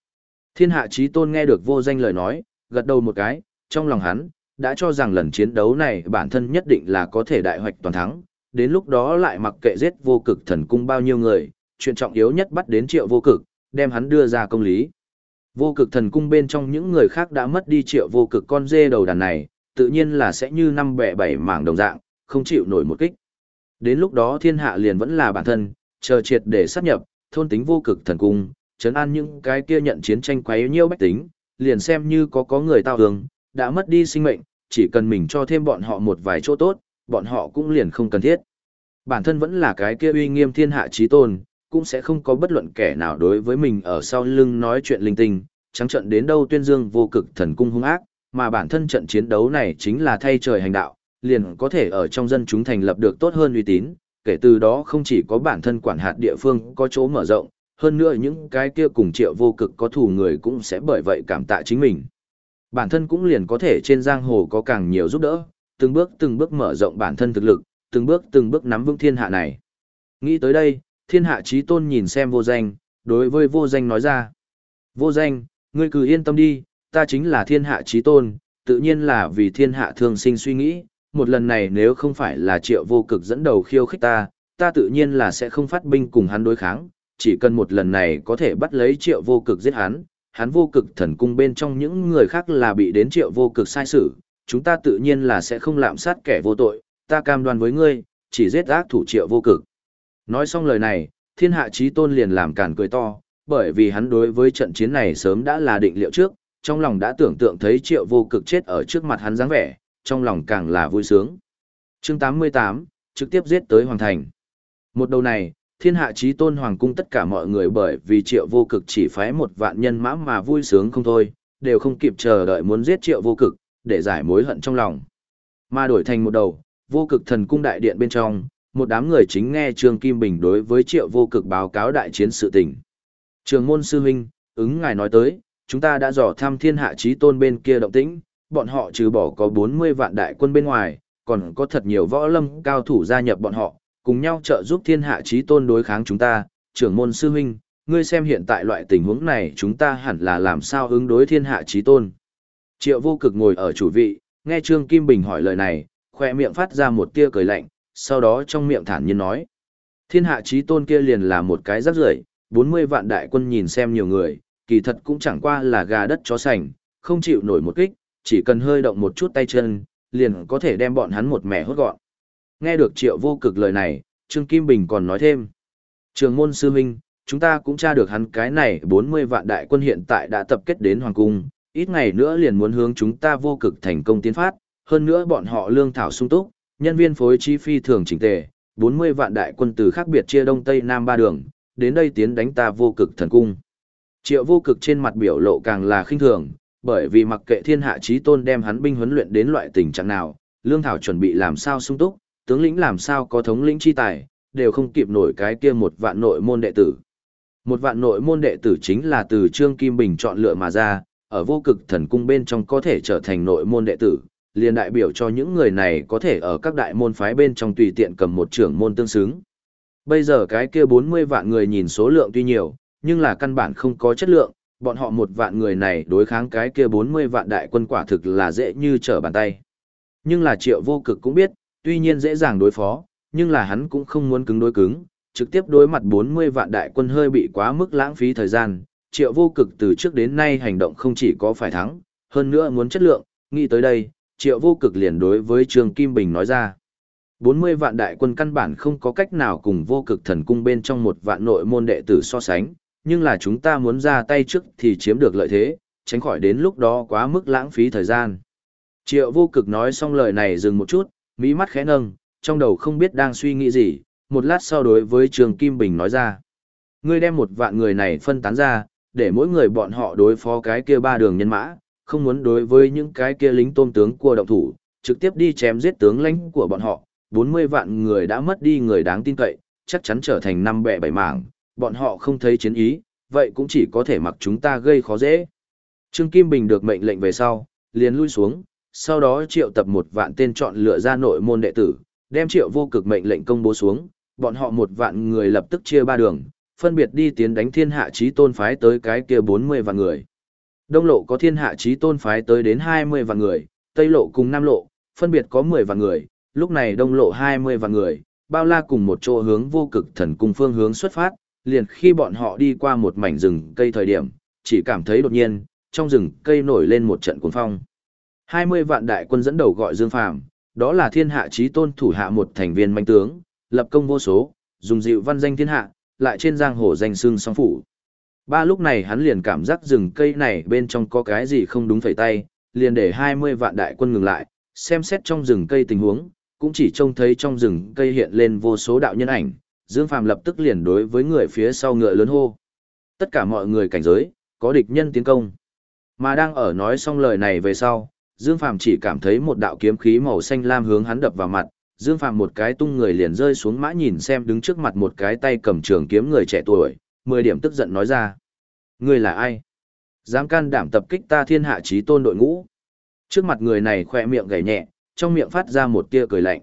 Thiên hạ trí tôn nghe được vô danh lời nói, gật đầu một cái, trong lòng hắn, đã cho rằng lần chiến đấu này bản thân nhất định là có thể đại hoạch toàn thắng, đến lúc đó lại mặc kệ giết vô cực thần cung bao nhiêu người, chuyện trọng yếu nhất bắt đến triệu vô cực, đem hắn đưa ra công lý. Vô cực thần cung bên trong những người khác đã mất đi triệu vô cực con dê đầu đàn này, tự nhiên là sẽ như năm bẻ bảy mảng đồng dạng, không chịu nổi một kích. Đến lúc đó thiên hạ liền vẫn là bản thân, chờ triệt để sát nhập, thôn tính vô cực thần cung, chấn an những cái kia nhận chiến tranh quấy nhiêu bách tính, liền xem như có có người tao hương, đã mất đi sinh mệnh, chỉ cần mình cho thêm bọn họ một vài chỗ tốt, bọn họ cũng liền không cần thiết. Bản thân vẫn là cái kia uy nghiêm thiên hạ trí tôn, cũng sẽ không có bất luận kẻ nào đối với mình ở sau lưng nói chuyện linh tinh, trắng trận đến đâu tuyên dương vô cực thần cung hung ác, mà bản thân trận chiến đấu này chính là thay trời hành đạo, liền có thể ở trong dân chúng thành lập được tốt hơn uy tín, kể từ đó không chỉ có bản thân quản hạt địa phương có chỗ mở rộng, hơn nữa những cái kia cùng triệu vô cực có thù người cũng sẽ bởi vậy cảm tạ chính mình. Bản thân cũng liền có thể trên giang hồ có càng nhiều giúp đỡ, từng bước từng bước mở rộng bản thân thực lực, từng bước từng bước nắm vững thiên hạ này. Nghĩ tới đây, thiên hạ trí tôn nhìn xem vô danh, đối với vô danh nói ra. Vô danh, ngươi cứ yên tâm đi, ta chính là thiên hạ trí tôn, tự nhiên là vì thiên hạ thường sinh suy nghĩ, một lần này nếu không phải là triệu vô cực dẫn đầu khiêu khích ta, ta tự nhiên là sẽ không phát binh cùng hắn đối kháng, chỉ cần một lần này có thể bắt lấy triệu vô cực giết hắn, hắn vô cực thần cung bên trong những người khác là bị đến triệu vô cực sai xử, chúng ta tự nhiên là sẽ không lạm sát kẻ vô tội, ta cam đoan với ngươi, chỉ giết ác thủ triệu vô cực. Nói xong lời này, thiên hạ trí tôn liền làm cản cười to, bởi vì hắn đối với trận chiến này sớm đã là định liệu trước, trong lòng đã tưởng tượng thấy triệu vô cực chết ở trước mặt hắn dáng vẻ, trong lòng càng là vui sướng. chương 88, trực tiếp giết tới Hoàng Thành. Một đầu này, thiên hạ trí tôn Hoàng cung tất cả mọi người bởi vì triệu vô cực chỉ phái một vạn nhân mã mà vui sướng không thôi, đều không kịp chờ đợi muốn giết triệu vô cực, để giải mối hận trong lòng. Mà đổi thành một đầu, vô cực thần cung đại điện bên trong, một đám người chính nghe Trương Kim Bình đối với triệu vô cực báo cáo đại chiến sự tình. Trường môn sư huynh, ứng ngài nói tới, chúng ta đã dò thăm thiên hạ trí tôn bên kia động tĩnh, bọn họ trừ bỏ có 40 vạn đại quân bên ngoài, còn có thật nhiều võ lâm cao thủ gia nhập bọn họ, cùng nhau trợ giúp thiên hạ trí tôn đối kháng chúng ta, trưởng môn sư huynh, ngươi xem hiện tại loại tình huống này chúng ta hẳn là làm sao ứng đối thiên hạ trí tôn. Triệu vô cực ngồi ở chủ vị, nghe Trương Kim Bình hỏi lời này, khoe miệng phát ra một tia cười lạnh, sau đó trong miệng thản nhiên nói. Thiên hạ trí tôn kia liền là một cái rắc rưởi 40 vạn đại quân nhìn xem nhiều người, kỳ thật cũng chẳng qua là gà đất chó sành, không chịu nổi một kích, chỉ cần hơi động một chút tay chân, liền có thể đem bọn hắn một mẻ hốt gọn. Nghe được triệu vô cực lời này, Trương Kim Bình còn nói thêm. Trường môn sư minh, chúng ta cũng tra được hắn cái này 40 vạn đại quân hiện tại đã tập kết đến Hoàng Cung, ít ngày nữa liền muốn hướng chúng ta vô cực thành công tiến phát, hơn nữa bọn họ lương thảo sung túc, nhân viên phối chi phi thường chỉnh tề, 40 vạn đại quân từ khác biệt chia đông tây nam ba đường, đến đây tiến đánh ta vô cực thần cung. Triệu vô cực trên mặt biểu lộ càng là khinh thường, bởi vì mặc kệ thiên hạ chí tôn đem hắn binh huấn luyện đến loại tình trạng nào, lương thảo chuẩn bị làm sao sung túc, tướng lĩnh làm sao có thống lĩnh chi tài, đều không kịp nổi cái kia một vạn nội môn đệ tử. Một vạn nội môn đệ tử chính là từ Trương Kim Bình chọn lựa mà ra, ở vô cực thần cung bên trong có thể trở thành nội môn đệ tử, liền đại biểu cho những người này có thể ở các đại môn phái bên trong tùy tiện cầm một trưởng môn tương xứng. Bây giờ cái kia 40 vạn người nhìn số lượng tuy nhiều, nhưng là căn bản không có chất lượng, bọn họ một vạn người này đối kháng cái kia 40 vạn đại quân quả thực là dễ như trở bàn tay. Nhưng là triệu vô cực cũng biết, tuy nhiên dễ dàng đối phó, nhưng là hắn cũng không muốn cứng đối cứng, trực tiếp đối mặt 40 vạn đại quân hơi bị quá mức lãng phí thời gian. Triệu vô cực từ trước đến nay hành động không chỉ có phải thắng, hơn nữa muốn chất lượng, nghĩ tới đây, triệu vô cực liền đối với Trương Kim Bình nói ra. 40 vạn đại quân căn bản không có cách nào cùng vô cực thần cung bên trong một vạn nội môn đệ tử so sánh, nhưng là chúng ta muốn ra tay trước thì chiếm được lợi thế, tránh khỏi đến lúc đó quá mức lãng phí thời gian. Triệu vô cực nói xong lời này dừng một chút, mỹ mắt khẽ nâng, trong đầu không biết đang suy nghĩ gì, một lát sau đối với Trường Kim Bình nói ra. Ngươi đem một vạn người này phân tán ra, để mỗi người bọn họ đối phó cái kia ba đường nhân mã, không muốn đối với những cái kia lính tôm tướng của động thủ, trực tiếp đi chém giết tướng lãnh của bọn họ, 40 vạn người đã mất đi người đáng tin cậy, chắc chắn trở thành năm bẻ bảy mảng, bọn họ không thấy chiến ý, vậy cũng chỉ có thể mặc chúng ta gây khó dễ. Trương Kim Bình được mệnh lệnh về sau, liền lui xuống, sau đó triệu tập một vạn tên chọn lựa ra nội môn đệ tử, đem triệu vô cực mệnh lệnh công bố xuống, bọn họ một vạn người lập tức chia ba đường, phân biệt đi tiến đánh thiên hạ trí tôn phái tới cái kia 40 vạn người. Đông lộ có thiên hạ trí tôn phái tới đến 20 vạn người, Tây lộ cùng Nam lộ, phân biệt có 10 vạn người, lúc này đông lộ 20 vạn người, bao la cùng một chỗ hướng vô cực thần cung phương hướng xuất phát, liền khi bọn họ đi qua một mảnh rừng cây thời điểm, chỉ cảm thấy đột nhiên, trong rừng cây nổi lên một trận cuồng phong. 20 vạn đại quân dẫn đầu gọi Dương Phàm, đó là thiên hạ Chí tôn thủ hạ một thành viên manh tướng, lập công vô số, dùng dịu văn danh thiên hạ, lại trên giang hồ danh xưng song phủ. Ba lúc này hắn liền cảm giác rừng cây này bên trong có cái gì không đúng phải tay, liền để 20 vạn đại quân ngừng lại, xem xét trong rừng cây tình huống, cũng chỉ trông thấy trong rừng cây hiện lên vô số đạo nhân ảnh, Dương Phàm lập tức liền đối với người phía sau ngựa lớn hô. Tất cả mọi người cảnh giới, có địch nhân tiến công. Mà đang ở nói xong lời này về sau, Dương Phàm chỉ cảm thấy một đạo kiếm khí màu xanh lam hướng hắn đập vào mặt, Dương Phàm một cái tung người liền rơi xuống mã nhìn xem đứng trước mặt một cái tay cầm trường kiếm người trẻ tuổi, mười điểm tức giận nói ra. Ngươi là ai? Dám can đảm tập kích ta thiên hạ chí tôn đội ngũ. Trước mặt người này khỏe miệng gảy nhẹ, trong miệng phát ra một tia cười lạnh.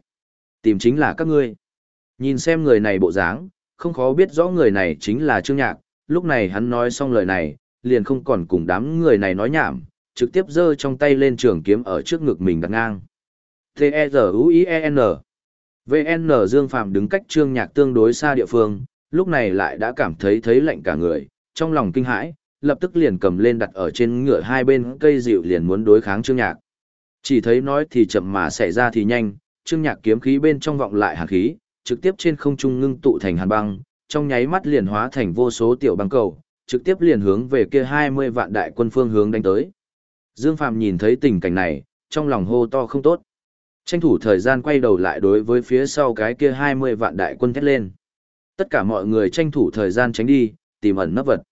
Tìm chính là các ngươi. Nhìn xem người này bộ dáng, không khó biết rõ người này chính là Trương Nhạc, lúc này hắn nói xong lời này, liền không còn cùng đám người này nói nhảm, trực tiếp giơ trong tay lên trường kiếm ở trước ngực mình đặt ngang. T-E-Z-U-I-E-N VN Dương Phạm đứng cách Trương Nhạc tương đối xa địa phương, lúc này lại đã cảm thấy thấy lạnh cả người, trong lòng kinh hãi, lập tức liền cầm lên đặt ở trên ngựa hai bên cây dịu liền muốn đối kháng Trương Nhạc. Chỉ thấy nói thì chậm mà xảy ra thì nhanh, Trương Nhạc kiếm khí bên trong vọng lại hàn khí, trực tiếp trên không trung ngưng tụ thành hàn băng, trong nháy mắt liền hóa thành vô số tiểu băng cầu, trực tiếp liền hướng về kia 20 vạn đại quân phương hướng đánh tới. Dương Phạm nhìn thấy tình cảnh này, trong lòng hô to không tốt. Tranh thủ thời gian quay đầu lại đối với phía sau cái kia 20 vạn đại quân thét lên. Tất cả mọi người tranh thủ thời gian tránh đi, tìm ẩn nấp vật.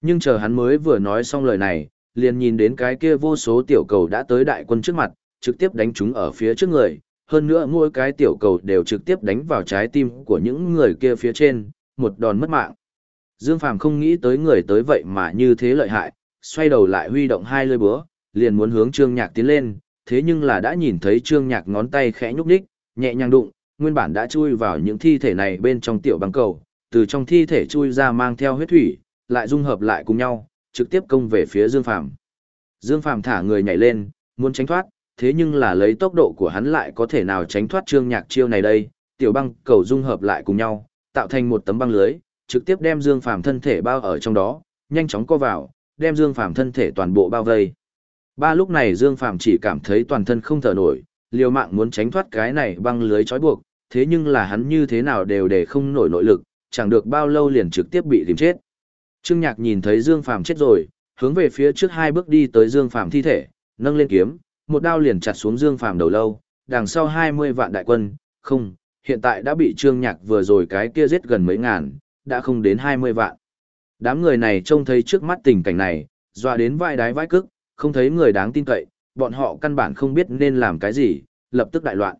Nhưng chờ hắn mới vừa nói xong lời này, liền nhìn đến cái kia vô số tiểu cầu đã tới đại quân trước mặt, trực tiếp đánh chúng ở phía trước người, hơn nữa mỗi cái tiểu cầu đều trực tiếp đánh vào trái tim của những người kia phía trên, một đòn mất mạng. Dương Phàm không nghĩ tới người tới vậy mà như thế lợi hại, xoay đầu lại huy động hai lưỡi búa, liền muốn hướng Trương Nhạc tiến lên, thế nhưng là đã nhìn thấy Trương Nhạc ngón tay khẽ nhúc nhích, nhẹ nhàng đụng, nguyên bản đã chui vào những thi thể này bên trong tiểu băng cầu, từ trong thi thể chui ra mang theo huyết thủy, lại dung hợp lại cùng nhau, trực tiếp công về phía Dương Phàm. Dương Phàm thả người nhảy lên, muốn tránh thoát, thế nhưng là lấy tốc độ của hắn lại có thể nào tránh thoát trương nhạc chiêu này đây, tiểu băng cầu dung hợp lại cùng nhau, tạo thành một tấm băng lưới, trực tiếp đem Dương Phàm thân thể bao ở trong đó, nhanh chóng co vào, đem Dương Phàm thân thể toàn bộ bao vây. Ba lúc này Dương Phàm chỉ cảm thấy toàn thân không thở nổi, liều mạng muốn tránh thoát cái này băng lưới trói buộc, thế nhưng là hắn như thế nào đều để không nổi nội lực, chẳng được bao lâu liền trực tiếp bị tìm chết. Trương Nhạc nhìn thấy Dương Phàm chết rồi, hướng về phía trước hai bước đi tới Dương Phàm thi thể, nâng lên kiếm, một đao liền chặt xuống Dương Phàm đầu lâu, đằng sau 20 vạn đại quân, không, hiện tại đã bị Trương Nhạc vừa rồi cái kia giết gần mấy ngàn, đã không đến 20 vạn. Đám người này trông thấy trước mắt tình cảnh này, dọa đến vai đái vai cức, không thấy người đáng tin cậy, bọn họ căn bản không biết nên làm cái gì, lập tức đại loạn.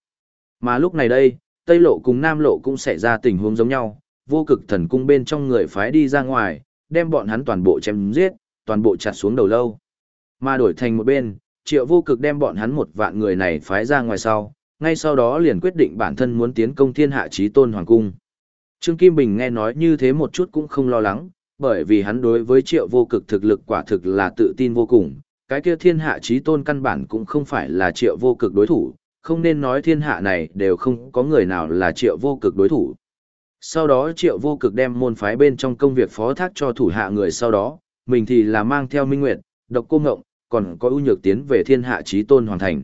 Mà lúc này đây, Tây Lộ cùng Nam Lộ cũng xảy ra tình huống giống nhau, vô cực thần cung bên trong người phái đi ra ngoài, đem bọn hắn toàn bộ chém giết, toàn bộ chặt xuống đầu lâu. Mà đổi thành một bên, triệu vô cực đem bọn hắn một vạn người này phái ra ngoài sau, ngay sau đó liền quyết định bản thân muốn tiến công thiên hạ trí tôn hoàng cung. Trương Kim Bình nghe nói như thế một chút cũng không lo lắng, bởi vì hắn đối với triệu vô cực thực lực quả thực là tự tin vô cùng, cái kia thiên hạ trí tôn căn bản cũng không phải là triệu vô cực đối thủ, không nên nói thiên hạ này đều không có người nào là triệu vô cực đối thủ. Sau đó triệu vô cực đem môn phái bên trong công việc phó thác cho thủ hạ người sau đó, mình thì là mang theo minh nguyệt, độc cô ngộng, còn có ưu nhược tiến về thiên hạ trí tôn hoàn thành.